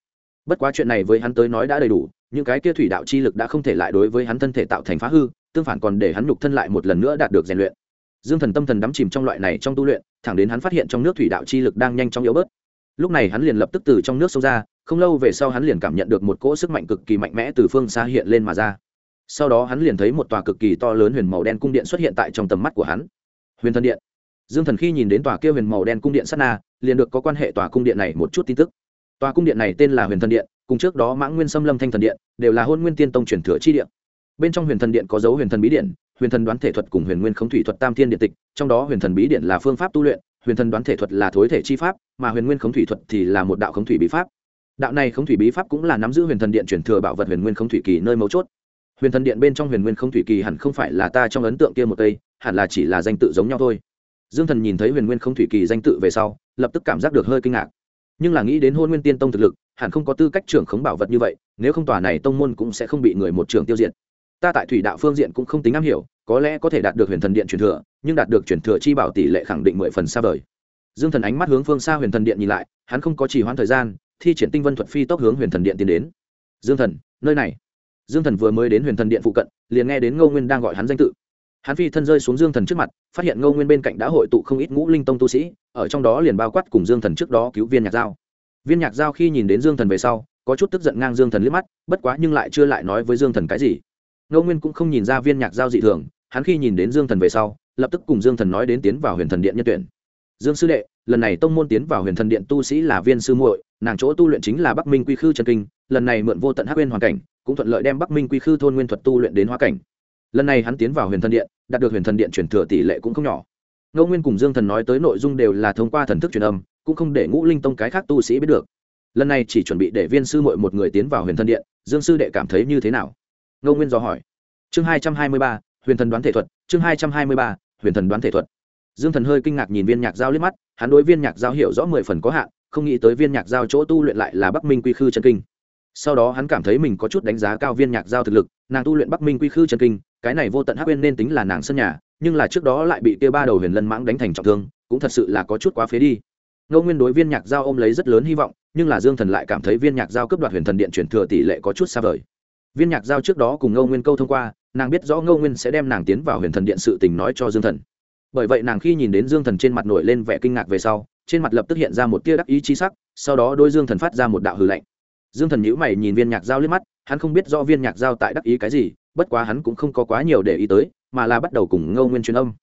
Bất quá chuyện này với hắn tới nói đã đầy đủ, những cái kia thủy đạo chi lực đã không thể lại đối với hắn thân thể tạo thành phá hư, tương phản còn để hắn nhục thân lại một lần nữa đạt được rèn luyện. Dương thần tâm thần đắm chìm trong loại này trong tu luyện, thẳng đến hắn phát hiện trong nước thủy đạo chi lực đang nhanh chóng yếu bớt lúc này hắn liền lập tức từ trong nước sâu ra, không lâu về sau hắn liền cảm nhận được một cỗ sức mạnh cực kỳ mạnh mẽ từ phương xa hiện lên mà ra. Sau đó hắn liền thấy một tòa cực kỳ to lớn huyền màu đen cung điện xuất hiện tại trong tầm mắt của hắn. Huyền thần điện. Dương thần khi nhìn đến tòa kia huyền màu đen cung điện sát na, liền được có quan hệ tòa cung điện này một chút tin tức. Tòa cung điện này tên là huyền thần điện, cùng trước đó mãng nguyên xâm lâm thanh thần điện, đều là hôn nguyên tiên tông truyền thừa chi điện. Bên trong huyền thần điện có dấu huyền thần bí điện, huyền thần đoán thể thuật cùng huyền nguyên khống thủy thuật tam thiên điện tịch, trong đó huyền thần bí điện là phương pháp tu luyện huyền thần đoán thể thuật là thối thể chi pháp, mà huyền nguyên khống thủy thuật thì là một đạo khống thủy bí pháp. Đạo này khống thủy bí pháp cũng là nắm giữ huyền thần điện chuyển thừa bảo vật huyền nguyên khống thủy kỳ nơi mấu chốt. Huyền thần điện bên trong huyền nguyên khống thủy kỳ hẳn không phải là ta trong ấn tượng kia một cây, hẳn là chỉ là danh tự giống nhau thôi. Dương thần nhìn thấy huyền nguyên khống thủy kỳ danh tự về sau, lập tức cảm giác được hơi kinh ngạc. Nhưng là nghĩ đến hôn nguyên tiên tông thực lực, hẳn không có tư cách trưởng khống bảo vật như vậy, nếu không tòa này tông môn cũng sẽ không bị người một trưởng tiêu diệt ta tại thủy đạo phương diện cũng không tính am hiểu, có lẽ có thể đạt được huyền thần điện truyền thừa, nhưng đạt được truyền thừa chi bảo tỷ lệ khẳng định mười phần xa vời. Dương thần ánh mắt hướng phương xa huyền thần điện nhìn lại, hắn không có chỉ hoãn thời gian, thi triển tinh vân thuật phi tốc hướng huyền thần điện tiến đến. Dương thần, nơi này. Dương thần vừa mới đến huyền thần điện phụ cận, liền nghe đến ngô nguyên đang gọi hắn danh tự. Hắn phi thân rơi xuống dương thần trước mặt, phát hiện ngô nguyên bên cạnh đã hội tụ không ít ngũ linh tông tu sĩ, ở trong đó liền bao quát cùng dương thần trước đó cứu viên nhạc giao. Viên nhạc giao khi nhìn đến dương thần về sau, có chút tức giận ngang dương thần liếc mắt, bất quá nhưng lại chưa lại nói với dương thần cái gì ngô nguyên cũng không nhìn ra viên nhạc giao dị thường, hắn khi nhìn đến dương thần về sau, lập tức cùng dương thần nói đến tiến vào huyền thần điện nhân tuyển. Dương sư đệ, lần này tông môn tiến vào huyền thần điện tu sĩ là viên sư muội, nàng chỗ tu luyện chính là bắc minh quy khư trần kinh, lần này mượn vô tận hắc nguyên hoàn cảnh, cũng thuận lợi đem bắc minh quy khư thôn nguyên thuật tu luyện đến hóa cảnh. Lần này hắn tiến vào huyền thần điện, đạt được huyền thần điện chuyển thừa tỷ lệ cũng không nhỏ. Ngô nguyên cùng dương thần nói tới nội dung đều là thông qua thần thức truyền âm, cũng không để ngũ linh tông cái khác tu sĩ biết được. Lần này chỉ chuẩn bị để viên sư muội một người tiến vào huyền thần điện, dương sư đệ cảm thấy như thế nào? Ngô nguyên dò hỏi. Chương hai trăm hai mươi ba, huyền thần đoán thể thuật, chương hai trăm hai mươi ba, huyền thần đoán thể thuật. Dương thần hơi kinh ngạc nhìn viên nhạc giao liếc mắt, hắn đối viên nhạc giao hiểu rõ mười phần có hạn, không nghĩ tới viên nhạc giao chỗ tu luyện lại là bắc minh quy khư chân kinh. Sau đó hắn cảm thấy mình có chút đánh giá cao viên nhạc giao thực lực, nàng tu luyện bắc minh quy khư chân kinh, cái này vô tận hắc quên nên tính là nàng sân nhà, nhưng là trước đó lại bị kia ba đầu huyền lân mãng đánh thành trọng thương, cũng thật sự là có chút quá phế đi. Ngô nguyên đối viên nhạc giao ôm lấy rất lớn hy vọng, nhưng là dương thần lại cảm thấy viên nhạc giao cấp đoạt huyền thần điện chuyển thừa tỷ lệ có chút xa vời viên nhạc giao trước đó cùng ngô nguyên câu thông qua, nàng biết rõ ngô nguyên sẽ đem nàng tiến vào huyền thần điện sự tình nói cho dương thần. Bởi vậy nàng khi nhìn đến dương thần trên mặt nổi lên vẻ kinh ngạc về sau, trên mặt lập tức hiện ra một tia đắc ý chi sắc, sau đó đôi dương thần phát ra một đạo hư lạnh. Dương thần nhữ mày nhìn viên nhạc giao liếc mắt, hắn không biết rõ viên nhạc giao tại đắc ý cái gì, bất quá hắn cũng không có quá nhiều để ý tới, mà là bắt đầu cùng ngô nguyên truyền âm.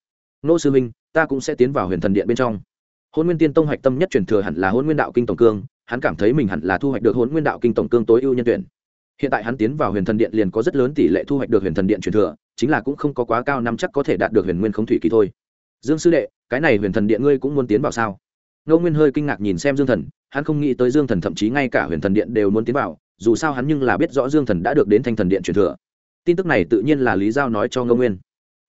Nô sư minh ta cũng sẽ tiến vào huyền thần điện bên trong. Hôn nguyên tiên tông hoạch tâm nhất truyền thừa hẳn là hôn nguyên đạo kinh tổng cương, hắn cảm thấy mình hẳn là thu hoạch được hôn nguyên đạo kinh tổng cương tối ưu nhân tuyển hiện tại hắn tiến vào huyền thần điện liền có rất lớn tỷ lệ thu hoạch được huyền thần điện truyền thừa, chính là cũng không có quá cao năm chắc có thể đạt được huyền nguyên không thủy kỳ thôi. Dương sư đệ, cái này huyền thần điện ngươi cũng muốn tiến vào sao? Ngô nguyên hơi kinh ngạc nhìn xem dương thần, hắn không nghĩ tới dương thần thậm chí ngay cả huyền thần điện đều muốn tiến vào, dù sao hắn nhưng là biết rõ dương thần đã được đến thanh thần điện truyền thừa. Tin tức này tự nhiên là lý giao nói cho ngô nguyên.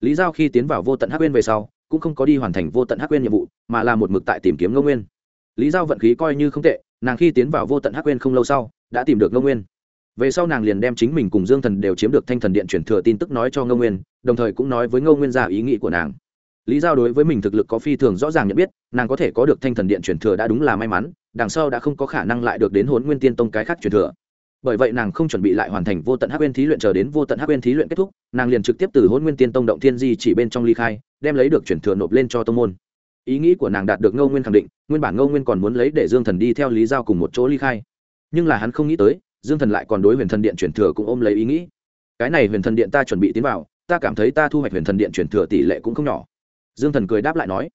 Lý giao khi tiến vào vô tận hắc nguyên về sau, cũng không có đi hoàn thành vô tận hắc nguyên nhiệm vụ, mà là một mực tại tìm kiếm ngô nguyên. Lý giao vận khí coi như không tệ, nàng khi tiến vào vô tận hắc nguyên không lâu sau, đã tìm được ngô nguyên về sau nàng liền đem chính mình cùng dương thần đều chiếm được thanh thần điện chuyển thừa tin tức nói cho ngô nguyên, đồng thời cũng nói với ngô nguyên ra ý nghĩ của nàng. Lý giao đối với mình thực lực có phi thường rõ ràng nhận biết, nàng có thể có được thanh thần điện chuyển thừa đã đúng là may mắn, đằng sau đã không có khả năng lại được đến hốn nguyên tiên tông cái khác chuyển thừa. Bởi vậy nàng không chuẩn bị lại hoàn thành vô tận hắc bên thí luyện chờ đến vô tận hắc bên thí luyện kết thúc, nàng liền trực tiếp từ hôn nguyên tiên tông động thiên di chỉ bên trong ly khai, đem lấy được chuyển thừa nộp lên cho tông môn. Ý nghĩ của nàng đạt được ngô nguyên khẳng định, nguyên bản ngô nguyên còn muốn lấy để dương thần đi theo lý giao cùng một chỗ ly khai. Nhưng là hắn không nghĩ tới dương thần lại còn đối huyền thần điện truyền thừa cũng ôm lấy ý nghĩ. Cái này huyền thần điện ta chuẩn bị tiến vào, ta cảm thấy ta thu hoạch huyền thần điện truyền thừa tỷ lệ cũng không nhỏ. Dương thần cười đáp lại nói,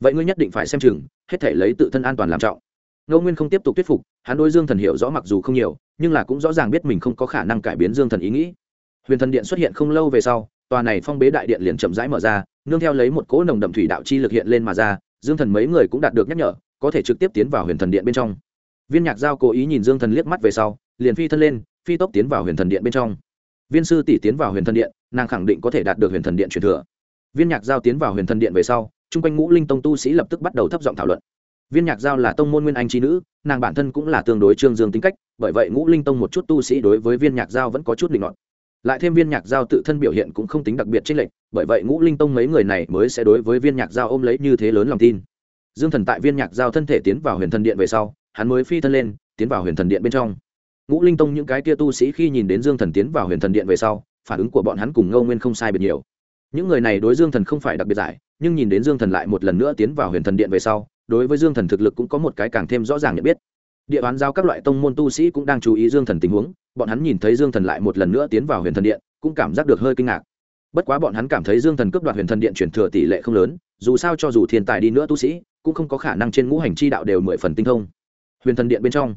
vậy ngươi nhất định phải xem chừng, hết thể lấy tự thân an toàn làm trọng. Ngô nguyên không tiếp tục thuyết phục, hắn đối dương thần hiểu rõ mặc dù không nhiều, nhưng là cũng rõ ràng biết mình không có khả năng cải biến dương thần ý nghĩ. Huyền thần điện xuất hiện không lâu về sau, tòa này phong bế đại điện liền chậm rãi mở ra, nương theo lấy một cỗ nồng đậm thủy đạo chi lực hiện lên mà ra, dương thần mấy người cũng đạt được nhắc nhở, có thể trực tiếp tiến vào huyền thần điện bên trong viên nhạc giao cố ý nhìn dương thần liếc mắt về sau liền phi thân lên phi tốc tiến vào huyền thần điện bên trong. Viên sư tỷ tiến vào huyền thần điện nàng khẳng định có thể đạt được huyền thần điện truyền thừa. Viên nhạc giao tiến vào huyền thần điện về sau chung quanh ngũ linh tông tu sĩ lập tức bắt đầu thấp giọng thảo luận. Viên nhạc giao là tông môn nguyên anh trí nữ nàng bản thân cũng là tương đối trương dương tính cách bởi vậy ngũ linh tông một chút tu sĩ đối với viên nhạc giao vẫn có chút định luận lại thêm viên nhạc giao tự thân biểu hiện cũng không tính đặc biệt trên lệch, bởi vậy ngũ linh tông mấy người này mới sẽ đối với viên nhạc giao ôm lấy như thế lớn lòng tin. Dương thần tại viên nhạc giao thân thể tiến vào huyền thần điện về sau hắn mới phi thân lên, tiến vào huyền thần điện bên trong. Ngũ linh tông những cái kia tu sĩ khi nhìn đến dương thần tiến vào huyền thần điện về sau, phản ứng của bọn hắn cùng ngâu nguyên không sai biệt nhiều. Những người này đối dương thần không phải đặc biệt giải, nhưng nhìn đến dương thần lại một lần nữa tiến vào huyền thần điện về sau, đối với dương thần thực lực cũng có một cái càng thêm rõ ràng nhận biết. Địa bán giao các loại tông môn tu sĩ cũng đang chú ý dương thần tình huống, bọn hắn nhìn thấy dương thần lại một lần nữa tiến vào huyền thần điện, cũng cảm giác được hơi kinh ngạc. Bất quá bọn hắn cảm thấy dương thần cướp đoạt huyền thần điện chuyển thừa tỷ lệ không lớn, dù sao cho dù thiên tài đi nữa tu sĩ, cũng không có khả năng trên ngũ hành chi đạo đều mười phần tinh thông huyền thần điện bên trong.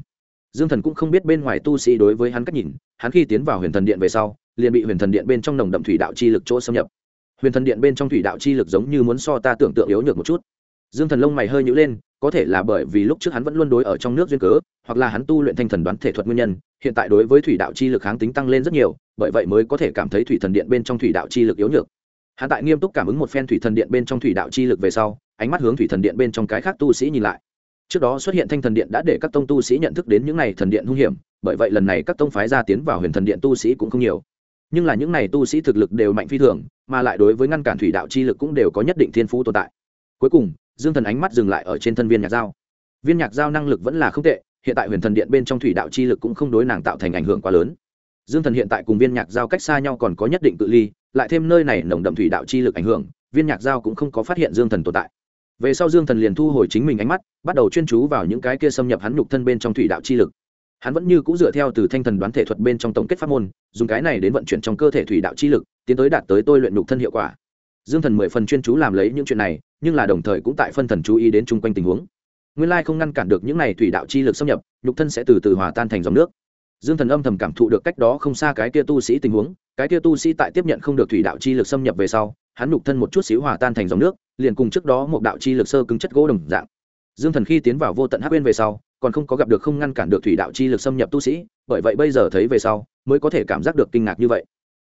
Dương thần cũng không biết bên ngoài tu sĩ đối với hắn cách nhìn, hắn khi tiến vào huyền thần điện về sau, liền bị huyền thần điện bên trong nồng đậm thủy đạo chi lực chỗ xâm nhập. Huyền thần điện bên trong thủy đạo chi lực giống như muốn so ta tưởng tượng yếu nhược một chút. Dương thần lông mày hơi nhữ lên, có thể là bởi vì lúc trước hắn vẫn luôn đối ở trong nước duyên cớ, hoặc là hắn tu luyện thanh thần đoán thể thuật nguyên nhân, hiện tại đối với thủy đạo chi lực kháng tính tăng lên rất nhiều, bởi vậy mới có thể cảm thấy thủy thần điện bên trong thủy đạo chi lực yếu nhược. Hắn tại nghiêm túc cảm ứng một phen thủy thần điện bên trong thủy đạo chi lực về sau, ánh mắt hướng thủy thần điện bên trong cái khác tu sĩ nhìn lại trước đó xuất hiện thanh thần điện đã để các tông tu sĩ nhận thức đến những n à y thần điện hung hiểm, bởi vậy lần này các tông phái ra tiến vào huyền thần điện tu sĩ cũng không nhiều. Nhưng là những n à y tu sĩ thực lực đều mạnh phi thường, mà lại đối với ngăn cản thủy đạo chi lực cũng đều có nhất định thiên phú tồn tại. Cuối cùng, dương thần ánh mắt dừng lại ở trên thân viên nhạc giao. Viên nhạc giao năng lực vẫn là không tệ, hiện tại huyền thần điện bên trong thủy đạo chi lực cũng không đối nàng tạo thành ảnh hưởng quá lớn. Dương thần hiện tại cùng viên nhạc giao cách xa nhau còn có nhất định tự ly, lại thêm nơi này nồng đậm thủy đạo chi lực ảnh hưởng, viên nhạc giao cũng không có phát hiện dương thần tồn tại về sau dương thần liền thu hồi chính mình ánh mắt, bắt đầu chuyên chú vào những cái kia xâm nhập hắn nhục thân bên trong thủy đạo chi lực. Hắn vẫn như c ũ dựa theo từ thanh thần đoán thể thuật bên trong tổng kết pháp môn, dùng cái này đến vận chuyển trong cơ thể thủy đạo chi lực, tiến tới đạt tới tôi luyện nhục thân hiệu quả. Dương thần mười phần chuyên chú làm lấy những chuyện này, nhưng là đồng thời cũng tại phân thần chú ý đến chung quanh tình huống. Nguyên lai không ngăn cản được những này thủy đạo chi lực xâm nhập, nhục thân sẽ từ từ hòa tan thành dòng nước dương thần âm thầm cảm thụ được cách đó không xa cái kia tu sĩ tình huống, cái kia tu sĩ tại tiếp nhận không được thủy đạo chi lực xâm nhập về sau, hắn nhục thân một chút xíu hòa tan thành dòng nước, liền cùng trước đó một đạo chi lực sơ cứng chất gỗ đồng dạng. Dương thần khi tiến vào vô tận hắc bên về sau, còn không có gặp được không ngăn cản được thủy đạo chi lực xâm nhập tu sĩ, bởi vậy bây giờ thấy về sau, mới có thể cảm giác được kinh ngạc như vậy.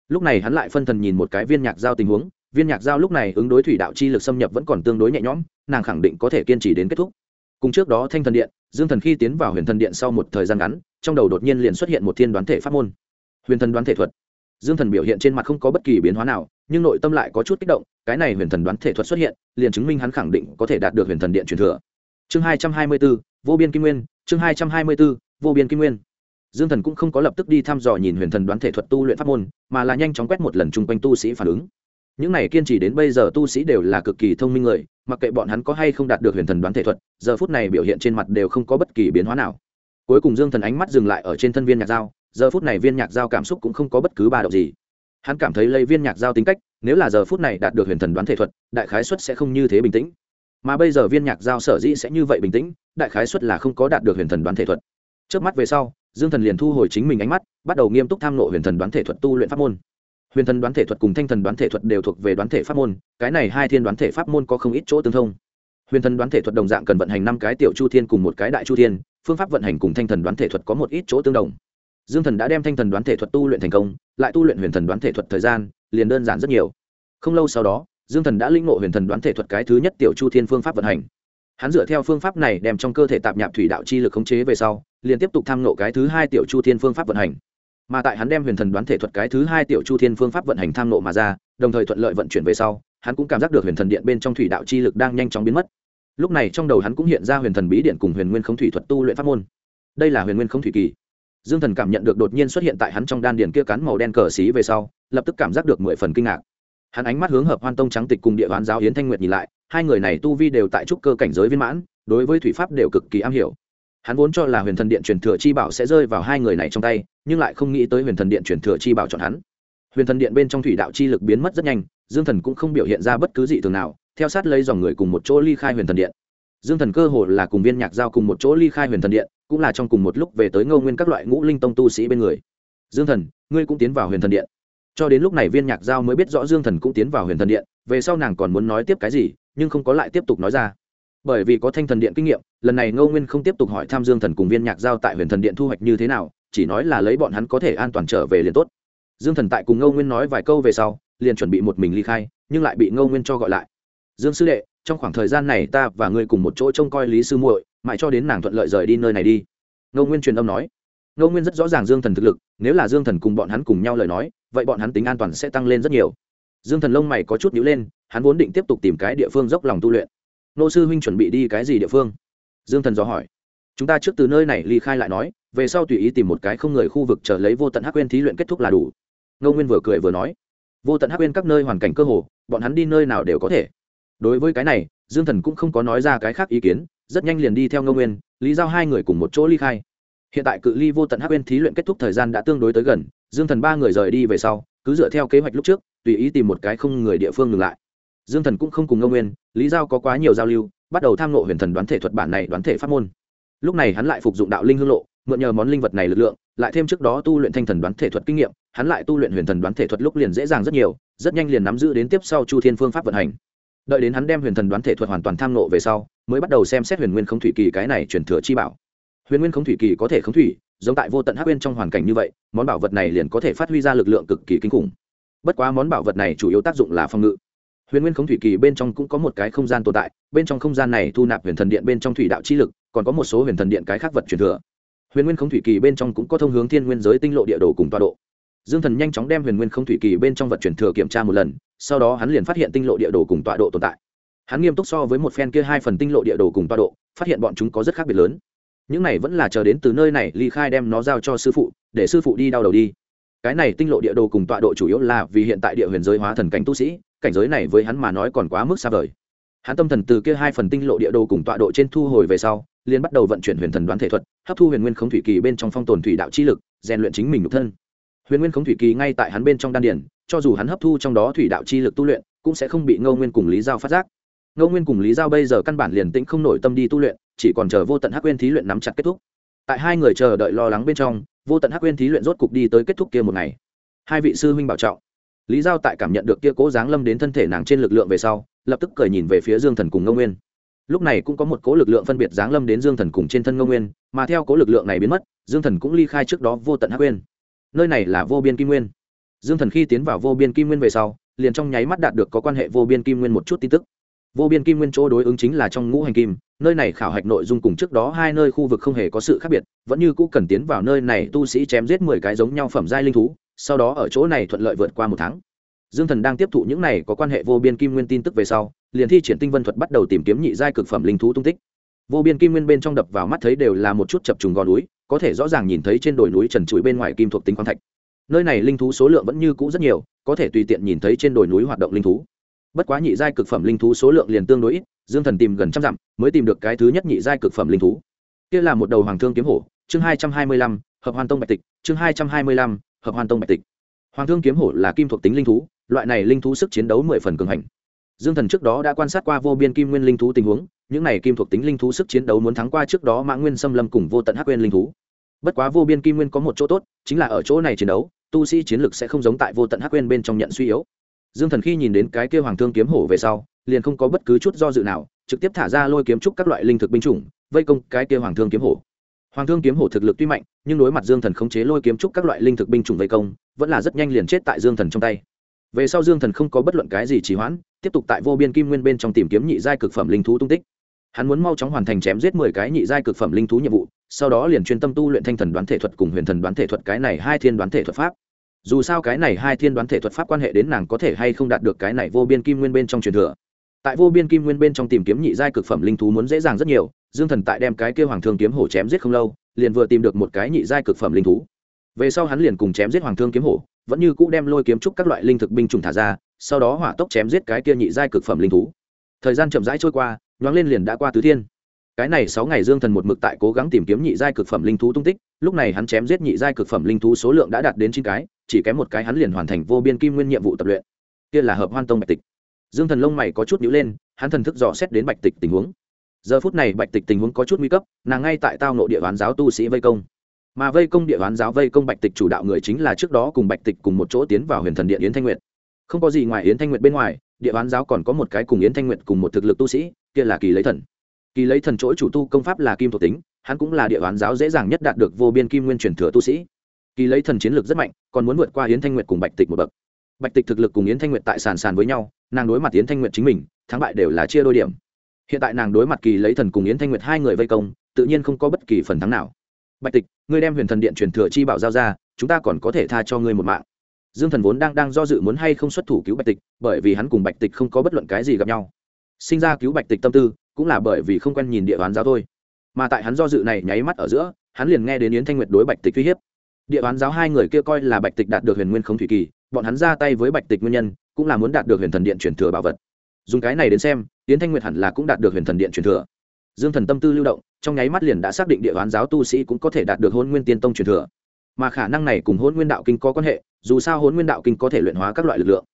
Lúc này hắn lại phân thần nhìn một cái viên nhạc giao tình huống, viên nhạc giao lúc này ứng đối thủy đạo chi lực xâm nhập vẫn còn tương đối nhẹ nhõm, nàng khẳng định có thể kiên trì đến kết thúc cùng trước đó thanh thần điện, dương thần khi tiến vào huyền thần điện sau một thời gian ngắn, trong đầu đột nhiên liền xuất hiện một thiên đoán thể pháp môn. Huyền thần đoán thể thuật. Dương thần biểu hiện trên mặt không có bất kỳ biến hóa nào, nhưng nội tâm lại có chút kích động, cái này huyền thần đoán thể thuật xuất hiện, liền chứng minh hắn khẳng định có thể đạt được huyền thần điện truyền thừa. Chương hai trăm hai mươi b ố vô biên kim nguyên, chương hai trăm hai mươi b ố vô biên kim nguyên. Dương thần cũng không có lập tức đi thăm dò nhìn huyền thần đoán thể thuật tu luyện pháp môn, mà là nhanh chóng quét một lần chung quanh tu sĩ phản ứng những này kiên trì đến bây giờ tu sĩ đều là cực kỳ thông minh người, mặc kệ bọn hắn có hay không đạt được huyền thần đoán thể thuật, giờ phút này biểu hiện trên mặt đều không có bất kỳ biến hóa nào. Cuối cùng dương thần ánh mắt dừng lại ở trên thân viên nhạc dao, giờ phút này viên nhạc dao cảm xúc cũng không có bất cứ ba động gì. Hắn cảm thấy lấy viên nhạc dao tính cách, nếu là giờ phút này đạt được huyền thần đoán thể thuật, đại khái xuất sẽ không như thế bình tĩnh. Mà bây giờ viên nhạc giao sở dĩ sẽ như vậy bình tĩnh, đại khái xuất là không có đạt được huyền thần đoán thể thuật. Trước mắt về sau, dương thần liền thu hồi chính mình ánh mắt, bắt đầu nghiêm túc tham nộ huyền thần đoán thể thuật tu luyện pháp môn huyền thần đoán thể thuật cùng thanh thần đoán thể thuật đều thuộc về đoán thể pháp môn, cái này hai thiên đoán thể pháp môn có không ít chỗ tương thông. Huyền thần đoán thể thuật đồng dạng cần vận hành năm cái tiểu chu thiên cùng một cái đại chu thiên, phương pháp vận hành cùng thanh thần đoán thể thuật có một ít chỗ tương đồng. Dương thần đã đem thanh thần đoán thể thuật tu luyện thành công, lại tu luyện huyền thần đoán thể thuật thời gian liền đơn giản rất nhiều. Không lâu sau đó, dương thần đã linh ngộ huyền thần đoán thể thuật cái thứ nhất tiểu chu thiên phương pháp vận hành. Hắn dựa theo phương pháp này đem trong cơ thể tạp nhạp thủy đạo chi lực khống chế về sau, liền tiếp tục tham ngộ cái thứ hai tiểu chu thiên phương pháp vận hành mà tại hắn đem huyền thần đoán thể thuật cái thứ hai tiểu chu thiên phương pháp vận hành tham ngộ mà ra, đồng thời thuận lợi vận chuyển về sau, hắn cũng cảm giác được huyền thần điện bên trong thủy đạo chi lực đang nhanh chóng biến mất. Lúc này trong đầu hắn cũng hiện ra huyền thần bí điện cùng huyền nguyên không thủy thuật tu luyện pháp môn. Đây là huyền nguyên không thủy kỳ. Dương thần cảm nhận được đột nhiên xuất hiện tại hắn trong đan điền kia cắn màu đen cờ xí về sau, lập tức cảm giác được mười phần kinh ngạc. Hắn ánh mắt hướng hợp hoan tông trắng tịch cùng địa hoán giáo yến thanh nguyệt nhìn lại, hai người này tu vi đều tại trúc cơ cảnh giới viên mãn, đối với thủy pháp đều cực kỳ am hiểu hắn vốn cho là huyền thần điện truyền thừa chi bảo sẽ rơi vào hai người này trong tay, nhưng lại không nghĩ tới huyền thần điện truyền thừa chi bảo chọn hắn. Huyền thần điện bên trong thủy đạo chi lực biến mất rất nhanh, dương thần cũng không biểu hiện ra bất cứ gì thường nào, theo sát lấy dòng người cùng một chỗ ly khai huyền thần điện. Dương thần cơ hồ là cùng viên nhạc giao cùng một chỗ ly khai huyền thần điện, cũng là trong cùng một lúc về tới ngô nguyên các loại ngũ linh tông tu sĩ bên người. Dương thần, ngươi cũng tiến vào huyền thần điện. Cho đến lúc này viên nhạc giao mới biết rõ dương thần cũng tiến vào huyền thần điện, về sau nàng còn muốn nói tiếp cái gì, nhưng không có lại tiếp tục nói ra bởi vì có thanh thần điện kinh nghiệm, lần này ngô nguyên không tiếp tục hỏi tham dương thần cùng viên nhạc giao tại huyền thần điện thu hoạch như thế nào, chỉ nói là lấy bọn hắn có thể an toàn trở về liền tốt. Dương thần tại cùng ngô nguyên nói vài câu về sau, liền chuẩn bị một mình ly khai, nhưng lại bị ngô nguyên cho gọi lại. Dương sư đệ, trong khoảng thời gian này ta và ngươi cùng một chỗ trông coi lý sư muội, mãi cho đến nàng thuận lợi rời đi nơi này đi. Ngô nguyên truyền âm nói. Ngô nguyên rất rõ ràng dương thần thực lực, nếu là dương thần cùng bọn hắn cùng nhau lời nói, vậy bọn hắn tính an toàn sẽ tăng lên rất nhiều. Dương thần lông mày có chút nhíu lên, hắn vốn định tiếp tục tìm cái địa phương dốc lòng tu luyện nô sư huynh chuẩn bị đi cái gì địa phương? Dương thần dò hỏi. Chúng ta trước từ nơi này ly khai lại nói, về sau tùy ý tìm một cái không người khu vực chờ lấy vô tận hắc quên thí luyện kết thúc là đủ. Ngô nguyên vừa cười vừa nói. Vô tận hắc quên các nơi hoàn cảnh cơ hồ, bọn hắn đi nơi nào đều có thể. Đối với cái này, dương thần cũng không có nói ra cái khác ý kiến, rất nhanh liền đi theo ngô nguyên, lý giao hai người cùng một chỗ ly khai. Hiện tại cự ly vô tận hắc quên thí luyện kết thúc thời gian đã tương đối tới gần, dương thần ba người rời đi về sau, cứ dựa theo kế hoạch lúc trước, tùy ý tìm một cái không người địa phương ngừng lại dương thần cũng không cùng ngô nguyên, lý giao có quá nhiều giao lưu, bắt đầu tham nộ huyền thần đoán thể thuật bản này đoán thể pháp môn. Lúc này hắn lại phục dụng đạo linh hương lộ, mượn nhờ món linh vật này lực lượng, lại thêm trước đó tu luyện thanh thần đoán thể thuật kinh nghiệm, hắn lại tu luyện huyền thần đoán thể thuật lúc liền dễ dàng rất nhiều, rất nhanh liền nắm giữ đến tiếp sau chu thiên phương pháp vận hành. Đợi đến hắn đem huyền thần đoán thể thuật hoàn toàn tham nộ về sau, mới bắt đầu xem xét huyền nguyên không thủy kỳ cái này truyền thừa chi bảo. Huyền nguyên không thủy kỳ có thể không thủy, giống tại vô tận hắc bên trong hoàn cảnh như vậy, món bảo vật này liền có thể phát huy ra lực lượng cực kỳ kinh khủng. Bất quá món bảo vật này chủ yếu tác dụng là phòng ngự huyền nguyên không thủy kỳ bên trong cũng có một cái không gian tồn tại, bên trong không gian này thu nạp huyền thần điện bên trong thủy đạo chi lực, còn có một số huyền thần điện cái khác vật truyền thừa. Huyền nguyên không thủy kỳ bên trong cũng có thông hướng thiên nguyên giới tinh lộ địa đồ cùng tọa độ. Dương thần nhanh chóng đem huyền nguyên không thủy kỳ bên trong vật truyền thừa kiểm tra một lần, sau đó hắn liền phát hiện tinh lộ địa đồ cùng tọa độ tồn tại. Hắn nghiêm túc so với một phen kia hai phần tinh lộ địa đồ cùng tọa độ, phát hiện bọn chúng có rất khác biệt lớn. Những này vẫn là chờ đến từ nơi này, ly khai đem nó giao cho sư phụ, để sư phụ đi đau đầu đi. Cái này tinh lộ địa đồ cùng tọa độ chủ yếu là vì hiện tại địa huyền giới hóa thần cảnh tu sĩ cảnh giới này với hắn mà nói còn quá mức xa vời. Hắn tâm thần từ kia hai phần tinh lộ địa đồ cùng tọa độ trên thu hồi về sau, liền bắt đầu vận chuyển huyền thần đoán thể thuật, hấp thu huyền nguyên không thủy kỳ bên trong phong tồn thủy đạo chi lực, rèn luyện chính mình nhục thân. Huyền nguyên không thủy kỳ ngay tại hắn bên trong đan điển cho dù hắn hấp thu trong đó thủy đạo chi lực tu luyện, cũng sẽ không bị ngô nguyên cùng lý giao phát giác. Ngô nguyên cùng lý giao bây giờ căn bản liền tĩnh không nổi tâm đi tu luyện, chỉ còn chờ vô tận hắc quên thí luyện nắm chặt kết thúc. Tại hai người chờ đợi lo lắng bên trong, vô tận hắc quên thí luyện rốt cục đi tới kết thúc kia một ngày. Hai vị sư huynh bảo trọng lý giao tại cảm nhận được kia cố giáng lâm đến thân thể nàng trên lực lượng về sau, lập tức cười nhìn về phía dương thần cùng ngô nguyên. Lúc này cũng có một cố lực lượng phân biệt giáng lâm đến dương thần cùng trên thân ngô nguyên, mà theo cố lực lượng này biến mất, dương thần cũng ly khai trước đó vô tận hắc nguyên. nơi này là vô biên kim nguyên. Dương thần khi tiến vào vô biên kim nguyên về sau, liền trong nháy mắt đạt được có quan hệ vô biên kim nguyên một chút tin tức. Vô biên kim nguyên chỗ đối ứng chính là trong ngũ hành kim, nơi này khảo hạch nội dung cùng trước đó hai nơi khu vực không hề có sự khác biệt, vẫn như cũ cần tiến vào nơi này tu sĩ chém giết mười cái giống nhau phẩm giai linh thú sau đó ở chỗ này thuận lợi vượt qua một tháng. Dương thần đang tiếp thụ những này có quan hệ vô biên kim nguyên tin tức về sau, liền thi triển tinh vân thuật bắt đầu tìm kiếm nhị giai cực phẩm linh thú tung tích. Vô biên kim nguyên bên trong đập vào mắt thấy đều là một chút chập trùng gò núi, có thể rõ ràng nhìn thấy trên đồi núi trần trụi bên ngoài kim thuộc tính khoáng thạch. Nơi này linh thú số lượng vẫn như cũ rất nhiều, có thể tùy tiện nhìn thấy trên đồi núi hoạt động linh thú. Bất quá nhị giai cực phẩm linh thú số lượng liền tương đối ít, dương thần tìm gần trăm dặm mới tìm được cái thứ nhất nhị giai cực phẩm linh thú. Kia là một đầu hoàng thương kiếm hổ, chương hai trăm hai mươi lăm, hợp hoàn tông bạch tịch, chương hai trăm hai mươi lăm hợp hoàn tông bạch tịch. Hoàng thương kiếm hổ là kim thuộc tính linh thú, loại này linh thú sức chiến đấu mười phần cường hành. Dương thần trước đó đã quan sát qua vô biên kim nguyên linh thú tình huống, những này kim thuộc tính linh thú sức chiến đấu muốn thắng qua trước đó mã nguyên xâm lâm cùng vô tận hắc quên linh thú. Bất quá vô biên kim nguyên có một chỗ tốt, chính là ở chỗ này chiến đấu, tu sĩ chiến lực sẽ không giống tại vô tận hắc quên bên trong nhận suy yếu. Dương thần khi nhìn đến cái kêu hoàng thương kiếm hổ về sau, liền không có bất cứ chút do dự nào, trực tiếp thả ra lôi kiếm trúc các loại linh thực binh chủng, vây công cái kêu hoàng thương kiếm hổ hoàng thương kiếm hổ thực lực tuy mạnh, nhưng đối mặt dương thần khống chế lôi kiếm trúc các loại linh thực binh chủng vây công, vẫn là rất nhanh liền chết tại dương thần trong tay. Về sau dương thần không có bất luận cái gì trì hoãn, tiếp tục tại vô biên kim nguyên bên trong tìm kiếm nhị giai cực phẩm linh thú tung tích. Hắn muốn mau chóng hoàn thành chém giết mười cái nhị giai cực phẩm linh thú nhiệm vụ, sau đó liền chuyên tâm tu luyện thanh thần đoán thể thuật cùng huyền thần đoán thể thuật cái này hai thiên đoán thể thuật pháp. Dù sao cái này hai thiên đoán thể thuật pháp quan hệ đến nàng có thể hay không đạt được cái này vô biên kim nguyên bên trong truyền thừa. Tại vô biên kim nguyên bên trong tìm kiếm nhị giai cực phẩm linh thú muốn dễ dàng rất nhiều dương thần tại đem cái kêu hoàng thương kiếm hổ chém giết không lâu, liền vừa tìm được một cái nhị giai cực phẩm linh thú. Về sau hắn liền cùng chém giết hoàng thương kiếm hổ, vẫn như cũ đem lôi kiếm trúc các loại linh thực binh trùng thả ra, sau đó hỏa tốc chém giết cái kia nhị giai cực phẩm linh thú. Thời gian chậm rãi trôi qua, nhoáng lên liền đã qua tứ thiên. Cái này sáu ngày dương thần một mực tại cố gắng tìm kiếm nhị giai cực phẩm linh thú tung tích, lúc này hắn chém giết nhị giai cực phẩm linh thú số lượng đã đạt đến chín cái, chỉ kém một cái hắn liền hoàn thành vô biên kim nguyên nhiệm vụ tập luyện. Kia là hợp hoan tông bạch tịch. Dương thần lông mày có chút nhữ lên, hắn thần thức dò xét đến bạch tịch tình huống giờ phút này bạch tịch tình huống có chút nguy cấp, nàng ngay tại tao nộ địa bán giáo tu sĩ vây công. Mà vây công địa bán giáo vây công bạch tịch chủ đạo người chính là trước đó cùng bạch tịch cùng một chỗ tiến vào huyền thần điện yến thanh nguyệt. Không có gì ngoài yến thanh nguyệt bên ngoài, địa bán giáo còn có một cái cùng yến thanh nguyệt cùng một thực lực tu sĩ, kia là kỳ lấy thần. Kỳ lấy thần chỗ chủ tu công pháp là kim thuộc tính, hắn cũng là địa bán giáo dễ dàng nhất đạt được vô biên kim nguyên truyền thừa tu sĩ. Kỳ lấy thần chiến lược rất mạnh, còn muốn vượt qua yến thanh nguyệt cùng bạch tịch một bậc. Bạch tịch thực lực cùng yến thanh nguyệt tại sàn sàn với nhau, nàng đối mặt yến thanh nguyệt chính mình, thắng bại đều là chia đôi điểm hiện tại nàng đối mặt kỳ lấy thần cùng yến thanh nguyệt hai người vây công, tự nhiên không có bất kỳ phần thắng nào. Bạch tịch, ngươi đem huyền thần điện truyền thừa chi bảo giao ra, chúng ta còn có thể tha cho ngươi một mạng. Dương thần vốn đang đang do dự muốn hay không xuất thủ cứu bạch tịch, bởi vì hắn cùng bạch tịch không có bất luận cái gì gặp nhau. Sinh ra cứu bạch tịch tâm tư, cũng là bởi vì không quen nhìn địa bán giáo thôi. Mà tại hắn do dự này nháy mắt ở giữa, hắn liền nghe đến yến thanh nguyệt đối bạch tịch uy hiếp. Địa bán giáo hai người kia coi là bạch tịch đạt được huyền nguyên không thủy kỳ, bọn hắn ra tay với bạch tịch nguyên nhân, cũng là muốn đạt được huyền thần điện truyền thừa bảo vật dùng cái này đến xem, yến thanh nguyệt hẳn là cũng đạt được huyền thần điện truyền thừa. Dương thần tâm tư lưu động, trong nháy mắt liền đã xác định địa bán giáo tu sĩ cũng có thể đạt được hôn nguyên tiên tông truyền thừa. Mà khả năng này cùng hôn nguyên đạo kinh có quan hệ, dù sao hôn nguyên đạo kinh có thể luyện hóa các loại lực lượng.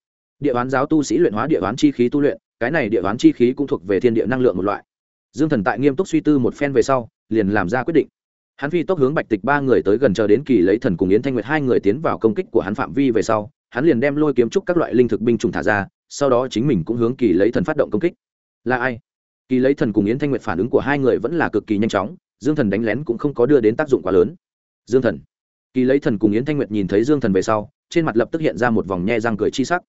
Địa bán giáo tu sĩ luyện hóa địa bán chi khí tu luyện, cái này địa bán chi khí cũng thuộc về thiên địa năng lượng một loại. Dương thần tại nghiêm túc suy tư một phen về sau, liền làm ra quyết định. Hắn phi tốc hướng bạch tịch ba người tới gần chờ đến kỳ lấy thần cùng yến thanh nguyệt hai người tiến vào công kích của hắn phạm vi về sau, hắn liền đem lôi kiếm trúc các loại linh thực binh trùng thả ra sau đó chính mình cũng hướng kỳ lấy thần phát động công kích. Là ai? Kỳ lấy thần cùng yến thanh nguyệt phản ứng của hai người vẫn là cực kỳ nhanh chóng, dương thần đánh lén cũng không có đưa đến tác dụng quá lớn. Dương thần. Kỳ lấy thần cùng yến thanh nguyệt nhìn thấy dương thần về sau, trên mặt lập tức hiện ra một vòng nhe răng cười chi sắc.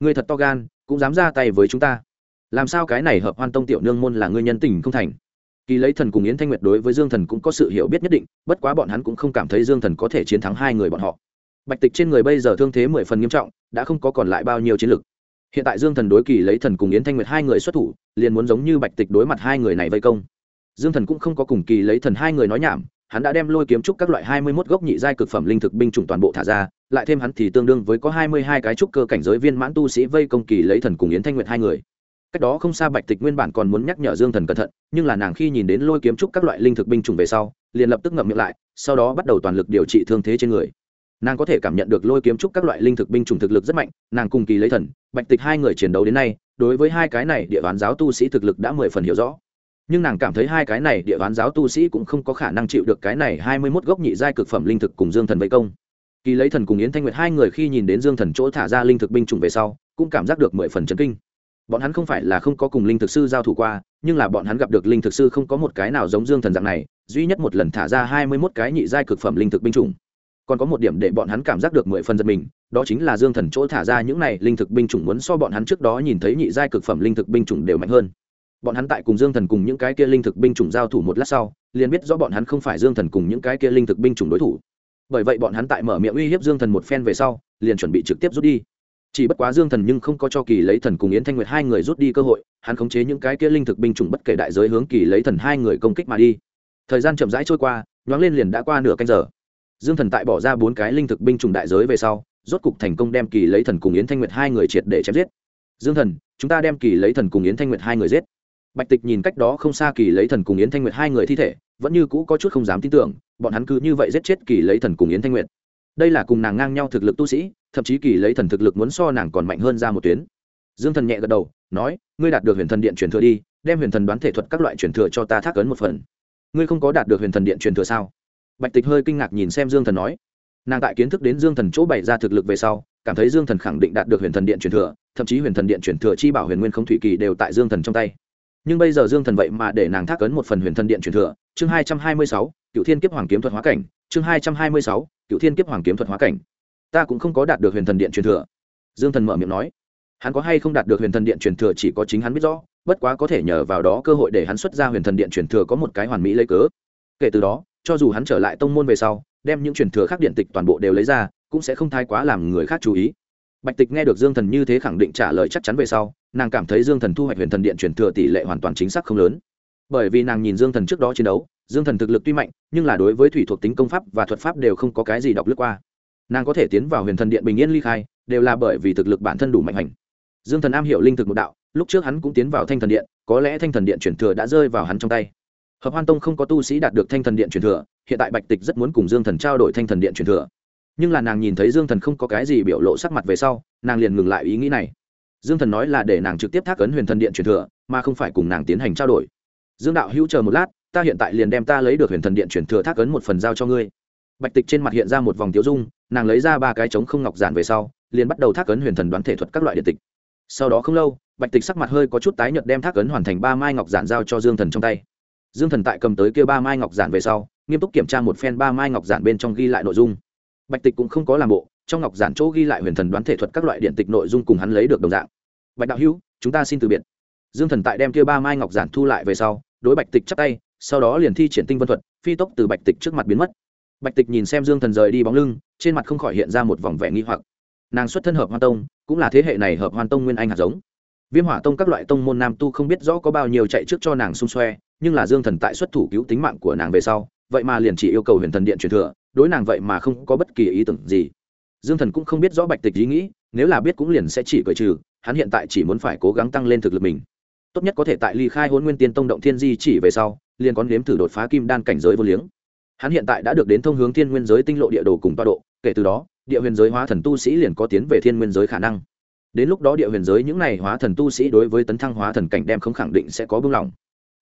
Người thật to gan, cũng dám ra tay với chúng ta. Làm sao cái này hợp hoan tông tiểu nương môn là ngươi nhân tình không thành? Kỳ lấy thần cùng yến thanh nguyệt đối với dương thần cũng có sự hiểu biết nhất định, bất quá bọn hắn cũng không cảm thấy dương thần có thể chiến thắng hai người bọn họ. Bạch tịch trên người bây giờ thương thế mười phần nghiêm trọng, đã không có còn lại bao nhiêu chiến lực hiện tại dương thần đối kỳ lấy thần cùng yến thanh nguyệt hai người xuất thủ, liền muốn giống như bạch tịch đối mặt hai người này vây công. Dương thần cũng không có cùng kỳ lấy thần hai người nói nhảm, hắn đã đem lôi kiếm trúc các loại hai mươi mốt gốc nhị giai cực phẩm linh thực binh chủng toàn bộ thả ra, lại thêm hắn thì tương đương với có hai mươi hai cái trúc cơ cảnh giới viên mãn tu sĩ vây công kỳ lấy thần cùng yến thanh nguyệt hai người. Cách đó không xa bạch tịch nguyên bản còn muốn nhắc nhở dương thần cẩn thận, nhưng là nàng khi nhìn đến lôi kiếm trúc các loại linh thực binh chủng về sau, liền lập tức ngậm miệng lại, sau đó bắt đầu toàn lực điều trị thương thế trên người nàng có thể cảm nhận được lôi kiếm trúc các loại linh thực binh chủng thực lực rất mạnh, nàng cùng kỳ lấy thần, bạch tịch hai người chiến đấu đến nay, đối với hai cái này địa bán giáo tu sĩ thực lực đã mười phần hiểu rõ. Nhưng nàng cảm thấy hai cái này địa bán giáo tu sĩ cũng không có khả năng chịu được cái này hai mươi mốt gốc nhị giai cực phẩm linh thực cùng dương thần vây công. Kỳ lấy thần cùng yến thanh nguyệt hai người khi nhìn đến dương thần chỗ thả ra linh thực binh chủng về sau, cũng cảm giác được mười phần chấn kinh. Bọn hắn không phải là không có cùng linh thực sư giao thủ qua, nhưng là bọn hắn gặp được linh thực sư không có một cái nào giống dương thần dạng này, duy nhất một lần thả ra hai mươi mốt cái nhị giai cực phẩm linh thực binh chủng còn có một điểm để bọn hắn cảm giác được mười phần giật mình, đó chính là dương thần chỗ thả ra những này linh thực binh chủng muốn so bọn hắn trước đó nhìn thấy nhị giai cực phẩm linh thực binh chủng đều mạnh hơn. Bọn hắn tại cùng dương thần cùng những cái kia linh thực binh chủng giao thủ một lát sau, liền biết rõ bọn hắn không phải dương thần cùng những cái kia linh thực binh chủng đối thủ. Bởi vậy bọn hắn tại mở miệng uy hiếp dương thần một phen về sau, liền chuẩn bị trực tiếp rút đi. Chỉ bất quá dương thần nhưng không có cho kỳ lấy thần cùng yến thanh nguyệt hai người rút đi cơ hội, hắn khống chế những cái kia linh thực binh chủng bất kể đại giới hướng kỳ lấy thần hai người công kích mà đi. Thời gian chậm rãi trôi qua, nhoáng lên liền đã qua nửa canh giờ dương thần tại bỏ ra bốn cái linh thực binh chủng đại giới về sau, rốt cục thành công đem kỳ lấy thần cùng yến thanh nguyệt hai người triệt để chém giết. Dương thần, chúng ta đem kỳ lấy thần cùng yến thanh nguyệt hai người giết. Bạch tịch nhìn cách đó không xa kỳ lấy thần cùng yến thanh nguyệt hai người thi thể, vẫn như cũ có chút không dám tin tưởng, bọn hắn cứ như vậy giết chết kỳ lấy thần cùng yến thanh nguyệt. Đây là cùng nàng ngang nhau thực lực tu sĩ, thậm chí kỳ lấy thần thực lực muốn so nàng còn mạnh hơn ra một tuyến. Dương thần nhẹ gật đầu, nói, ngươi đạt được huyền thần điện truyền thừa đi, đem huyền thần đoán thể thuật các loại truyền thừa cho ta thác ấn một phần. Ngươi không có đạt được huyền thần điện truyền thừa sao? Bạch tịch hơi kinh ngạc nhìn xem dương thần nói, nàng tại kiến thức đến dương thần chỗ bày ra thực lực về sau, cảm thấy dương thần khẳng định đạt được huyền thần điện truyền thừa, thậm chí huyền thần điện truyền thừa chi bảo huyền nguyên không thủy kỳ đều tại dương thần trong tay. Nhưng bây giờ dương thần vậy mà để nàng thác ấn một phần huyền thần điện truyền thừa, chương hai trăm hai mươi sáu cựu thiên kiếp hoàng kiếm thuật hóa cảnh, chương hai trăm hai mươi sáu cựu thiên kiếp hoàng kiếm thuật hóa cảnh. Ta cũng không có đạt được huyền thần điện truyền thừa. Dương thần mở miệng nói, hắn có hay không đạt được huyền thần điện truyền thừa chỉ có chính hắn biết rõ, bất quá có thể nhờ vào đó cơ hội để hắn xuất ra huyền thần điện truyền thừa có một cái hoàn mỹ lấy cớ. Kể từ đó cho dù hắn trở lại tông môn về sau, đem những truyền thừa khác điện tịch toàn bộ đều lấy ra, cũng sẽ không thái quá làm người khác chú ý. Bạch tịch nghe được dương thần như thế khẳng định trả lời chắc chắn về sau, nàng cảm thấy dương thần thu hoạch huyền thần điện truyền thừa tỷ lệ hoàn toàn chính xác không lớn. Bởi vì nàng nhìn dương thần trước đó chiến đấu, dương thần thực lực tuy mạnh, nhưng là đối với thủy thuộc tính công pháp và thuật pháp đều không có cái gì đọc lướt qua. Nàng có thể tiến vào huyền thần điện bình yên ly khai, đều là bởi vì thực lực bản thân đủ mạnh hành. Dương thần am hiểu linh thực một đạo, lúc trước hắn cũng tiến vào thanh thần điện, có lẽ thanh thần điện truyền thừa đã rơi vào hắn trong tay hợp hoan tông không có tu sĩ đạt được thanh thần điện truyền thừa, hiện tại bạch tịch rất muốn cùng dương thần trao đổi thanh thần điện truyền thừa. Nhưng là nàng nhìn thấy dương thần không có cái gì biểu lộ sắc mặt về sau, nàng liền ngừng lại ý nghĩ này. Dương thần nói là để nàng trực tiếp thác ấn huyền thần điện truyền thừa, mà không phải cùng nàng tiến hành trao đổi. Dương đạo hữu chờ một lát, ta hiện tại liền đem ta lấy được huyền thần điện truyền thừa thác ấn một phần giao cho ngươi. Bạch tịch trên mặt hiện ra một vòng tiếu dung, nàng lấy ra ba cái trống không ngọc giản về sau, liền bắt đầu thác ấn huyền thần đoán thể thuật các loại điện tịch. Sau đó không lâu, bạch tịch sắc mặt hơi có chút tái nhợt đem thác ấn hoàn thành ba mai ngọc giản giao cho dương thần trong tay dương thần tại cầm tới kia ba mai ngọc giản về sau, nghiêm túc kiểm tra một phen ba mai ngọc giản bên trong ghi lại nội dung. Bạch tịch cũng không có làm bộ, trong ngọc giản chỗ ghi lại huyền thần đoán thể thuật các loại điện tịch nội dung cùng hắn lấy được đồng dạng. Bạch đạo hữu, chúng ta xin từ biệt. Dương thần tại đem kia ba mai ngọc giản thu lại về sau, đối bạch tịch chắp tay, sau đó liền thi triển tinh vân thuật, phi tốc từ bạch tịch trước mặt biến mất. Bạch tịch nhìn xem dương thần rời đi bóng lưng, trên mặt không khỏi hiện ra một vòng vẻ nghi hoặc. Nàng xuất thân hợp hoan tông, cũng là thế hệ này hợp hoan tông nguyên anh hạt giống viêm hỏa tông các loại tông môn nam tu không biết rõ có bao nhiêu chạy trước cho nàng xung xoe, nhưng là dương thần tại xuất thủ cứu tính mạng của nàng về sau, vậy mà liền chỉ yêu cầu huyền thần điện truyền thừa, đối nàng vậy mà không có bất kỳ ý tưởng gì. Dương thần cũng không biết rõ bạch tịch ý nghĩ, nếu là biết cũng liền sẽ chỉ cởi trừ, hắn hiện tại chỉ muốn phải cố gắng tăng lên thực lực mình. Tốt nhất có thể tại ly khai hôn nguyên tiên tông động thiên di chỉ về sau, liền có nếm thử đột phá kim đan cảnh giới vô liếng. Hắn hiện tại đã được đến thông hướng thiên nguyên giới tinh lộ địa đồ cùng toa độ, kể từ đó, địa huyền giới hóa thần tu sĩ liền có tiến về thiên nguyên giới khả năng đến lúc đó địa huyền giới những này hóa thần tu sĩ đối với tấn thăng hóa thần cảnh đem không khẳng định sẽ có bưng lòng.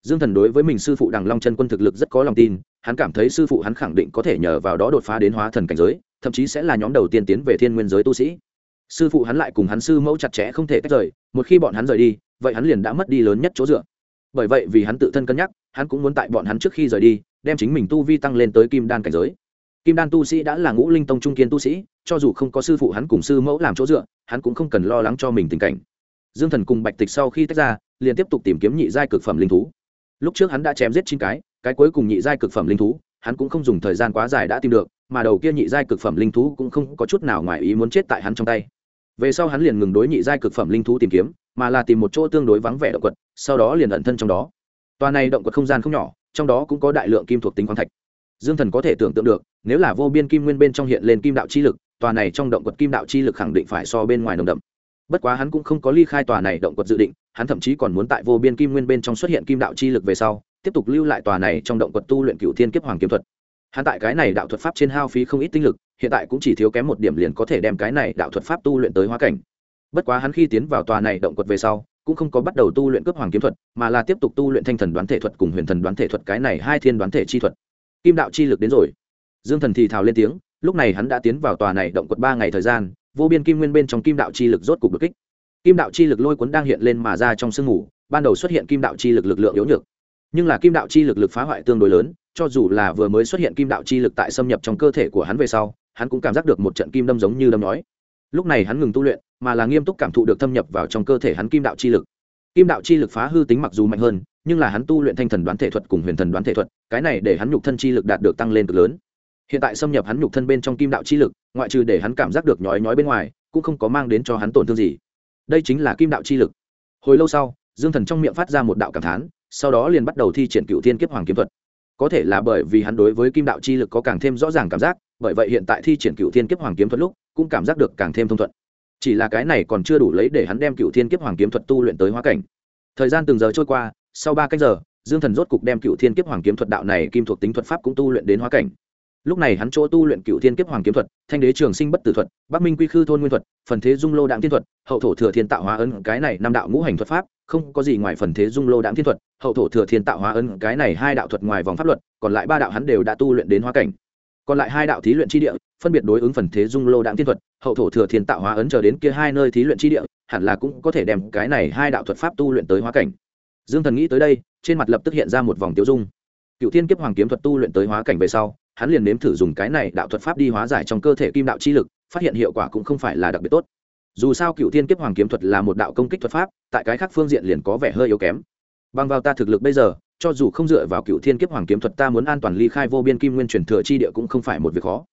Dương thần đối với mình sư phụ đằng long chân quân thực lực rất có lòng tin, hắn cảm thấy sư phụ hắn khẳng định có thể nhờ vào đó đột phá đến hóa thần cảnh giới, thậm chí sẽ là nhóm đầu tiên tiến về thiên nguyên giới tu sĩ. Sư phụ hắn lại cùng hắn sư mẫu chặt chẽ không thể tách rời, một khi bọn hắn rời đi, vậy hắn liền đã mất đi lớn nhất chỗ dựa. Bởi vậy vì hắn tự thân cân nhắc, hắn cũng muốn tại bọn hắn trước khi rời đi, đem chính mình tu vi tăng lên tới kim đan cảnh giới kim đan tu sĩ đã là ngũ linh tông trung kiên tu sĩ, cho dù không có sư phụ hắn cùng sư mẫu làm chỗ dựa, hắn cũng không cần lo lắng cho mình tình cảnh. Dương thần cùng bạch tịch sau khi tách ra, liền tiếp tục tìm kiếm nhị giai cực phẩm linh thú. Lúc trước hắn đã chém giết chín cái cái cuối cùng nhị giai cực phẩm linh thú, hắn cũng không dùng thời gian quá dài đã tìm được, mà đầu kia nhị giai cực phẩm linh thú cũng không có chút nào ngoài ý muốn chết tại hắn trong tay. Về sau hắn liền ngừng đối nhị giai cực phẩm linh thú tìm kiếm, mà là tìm một chỗ tương đối vắng vẻ động quật, sau đó liền ẩn thân trong đó. Tòa này động quật không gian không nhỏ, trong đó cũng có đại lượng kim thuộc tính khoáng thạch dương thần có thể tưởng tượng được, nếu là vô biên kim nguyên bên trong hiện lên kim đạo chi lực, tòa này trong động quật kim đạo chi lực khẳng định phải so bên ngoài nồng đậm. Bất quá hắn cũng không có ly khai tòa này động quật dự định, hắn thậm chí còn muốn tại vô biên kim nguyên bên trong xuất hiện kim đạo chi lực về sau, tiếp tục lưu lại tòa này trong động quật tu luyện cựu thiên kiếp hoàng kiếm thuật. Hắn tại cái này đạo thuật pháp trên hao phí không ít tinh lực, hiện tại cũng chỉ thiếu kém một điểm liền có thể đem cái này đạo thuật pháp tu luyện tới hóa cảnh. Bất quá hắn khi tiến vào tòa này động quật về sau, cũng không có bắt đầu tu luyện cướp hoàng kiếm thuật, mà là tiếp tục tu luyện thanh thần đoán thể thuật cùng huyền thần đoán thể thuật cái này hai thiên đoán thể chi thuật kim đạo chi lực đến rồi. Dương thần thì thào lên tiếng, lúc này hắn đã tiến vào tòa này động quật ba ngày thời gian, vô biên kim nguyên bên trong kim đạo chi lực rốt cục bực kích. Kim đạo chi lực lôi cuốn đang hiện lên mà ra trong sương mù, ban đầu xuất hiện kim đạo chi lực lực lượng yếu nhược. Nhưng là kim đạo chi lực lực phá hoại tương đối lớn, cho dù là vừa mới xuất hiện kim đạo chi lực tại xâm nhập trong cơ thể của hắn về sau, hắn cũng cảm giác được một trận kim đâm giống như đâm nói. Lúc này hắn ngừng tu luyện, mà là nghiêm túc cảm thụ được thâm nhập vào trong cơ thể hắn kim đạo chi lực. Kim đạo chi lực phá hư tính mặc dù mạnh hơn nhưng là hắn tu luyện thanh thần đoán thể thuật cùng huyền thần đoán thể thuật, cái này để hắn nhục thân chi lực đạt được tăng lên cực lớn. Hiện tại xâm nhập hắn nhục thân bên trong kim đạo chi lực, ngoại trừ để hắn cảm giác được nhói nhói bên ngoài, cũng không có mang đến cho hắn tổn thương gì. Đây chính là kim đạo chi lực. Hồi lâu sau, dương thần trong miệng phát ra một đạo cảm thán, sau đó liền bắt đầu thi triển cựu thiên kiếp hoàng kiếm thuật. Có thể là bởi vì hắn đối với kim đạo chi lực có càng thêm rõ ràng cảm giác, bởi vậy hiện tại thi triển cựu thiên kiếp hoàng kiếm thuật lúc, cũng cảm giác được càng thêm thông thuận. Chỉ là cái này còn chưa đủ lấy để hắn đem cựu thiên kiếp hoàng kiếm thuật tu luyện tới hóa cảnh. Thời gian từng giờ trôi qua sau ba cách giờ, dương thần rốt cục đem cựu thiên kiếp hoàng kiếm thuật đạo này kim thuộc tính thuật pháp cũng tu luyện đến hóa cảnh. Lúc này hắn chỗ tu luyện cựu thiên kiếp hoàng kiếm thuật, thanh đế trường sinh bất tử thuật, bắc minh quy khư thôn nguyên thuật, phần thế dung lô đạm thiên thuật, hậu thổ thừa thiên tạo hóa ấn, cái này năm đạo ngũ hành thuật pháp, không có gì ngoài phần thế dung lô đạm thiên thuật, hậu thổ thừa thiên tạo hóa ấn, cái này hai đạo thuật ngoài vòng pháp luật, còn lại ba đạo hắn đều đã tu luyện đến hóa cảnh. Còn lại hai đạo thí luyện tri địa, phân biệt đối ứng phần thế dung lô đạm thiên thuật, hậu thổ thừa thiên tạo hóa ấn chờ đến kia hai nơi thí luyện tri địa, hẳn là cũng có thể đem cái này hai đạo thuật pháp tu luyện tới hóa cảnh dương thần nghĩ tới đây, trên mặt lập tức hiện ra một vòng tiêu dung. Cựu thiên kiếp hoàng kiếm thuật tu luyện tới hóa cảnh về sau, hắn liền nếm thử dùng cái này đạo thuật pháp đi hóa giải trong cơ thể kim đạo chi lực, phát hiện hiệu quả cũng không phải là đặc biệt tốt. Dù sao cựu thiên kiếp hoàng kiếm thuật là một đạo công kích thuật pháp, tại cái khác phương diện liền có vẻ hơi yếu kém. Bằng vào ta thực lực bây giờ, cho dù không dựa vào cựu thiên kiếp hoàng kiếm thuật ta muốn an toàn ly khai vô biên kim nguyên truyền thừa chi địa cũng không phải một việc khó.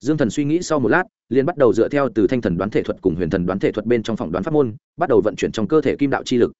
Dương thần suy nghĩ sau một lát, liền bắt đầu dựa theo từ thanh thần đoán thể thuật cùng huyền thần đoán thể thuật bên trong phòng đoán pháp môn, bắt đầu vận chuyển trong cơ thể kim đạo chi lực.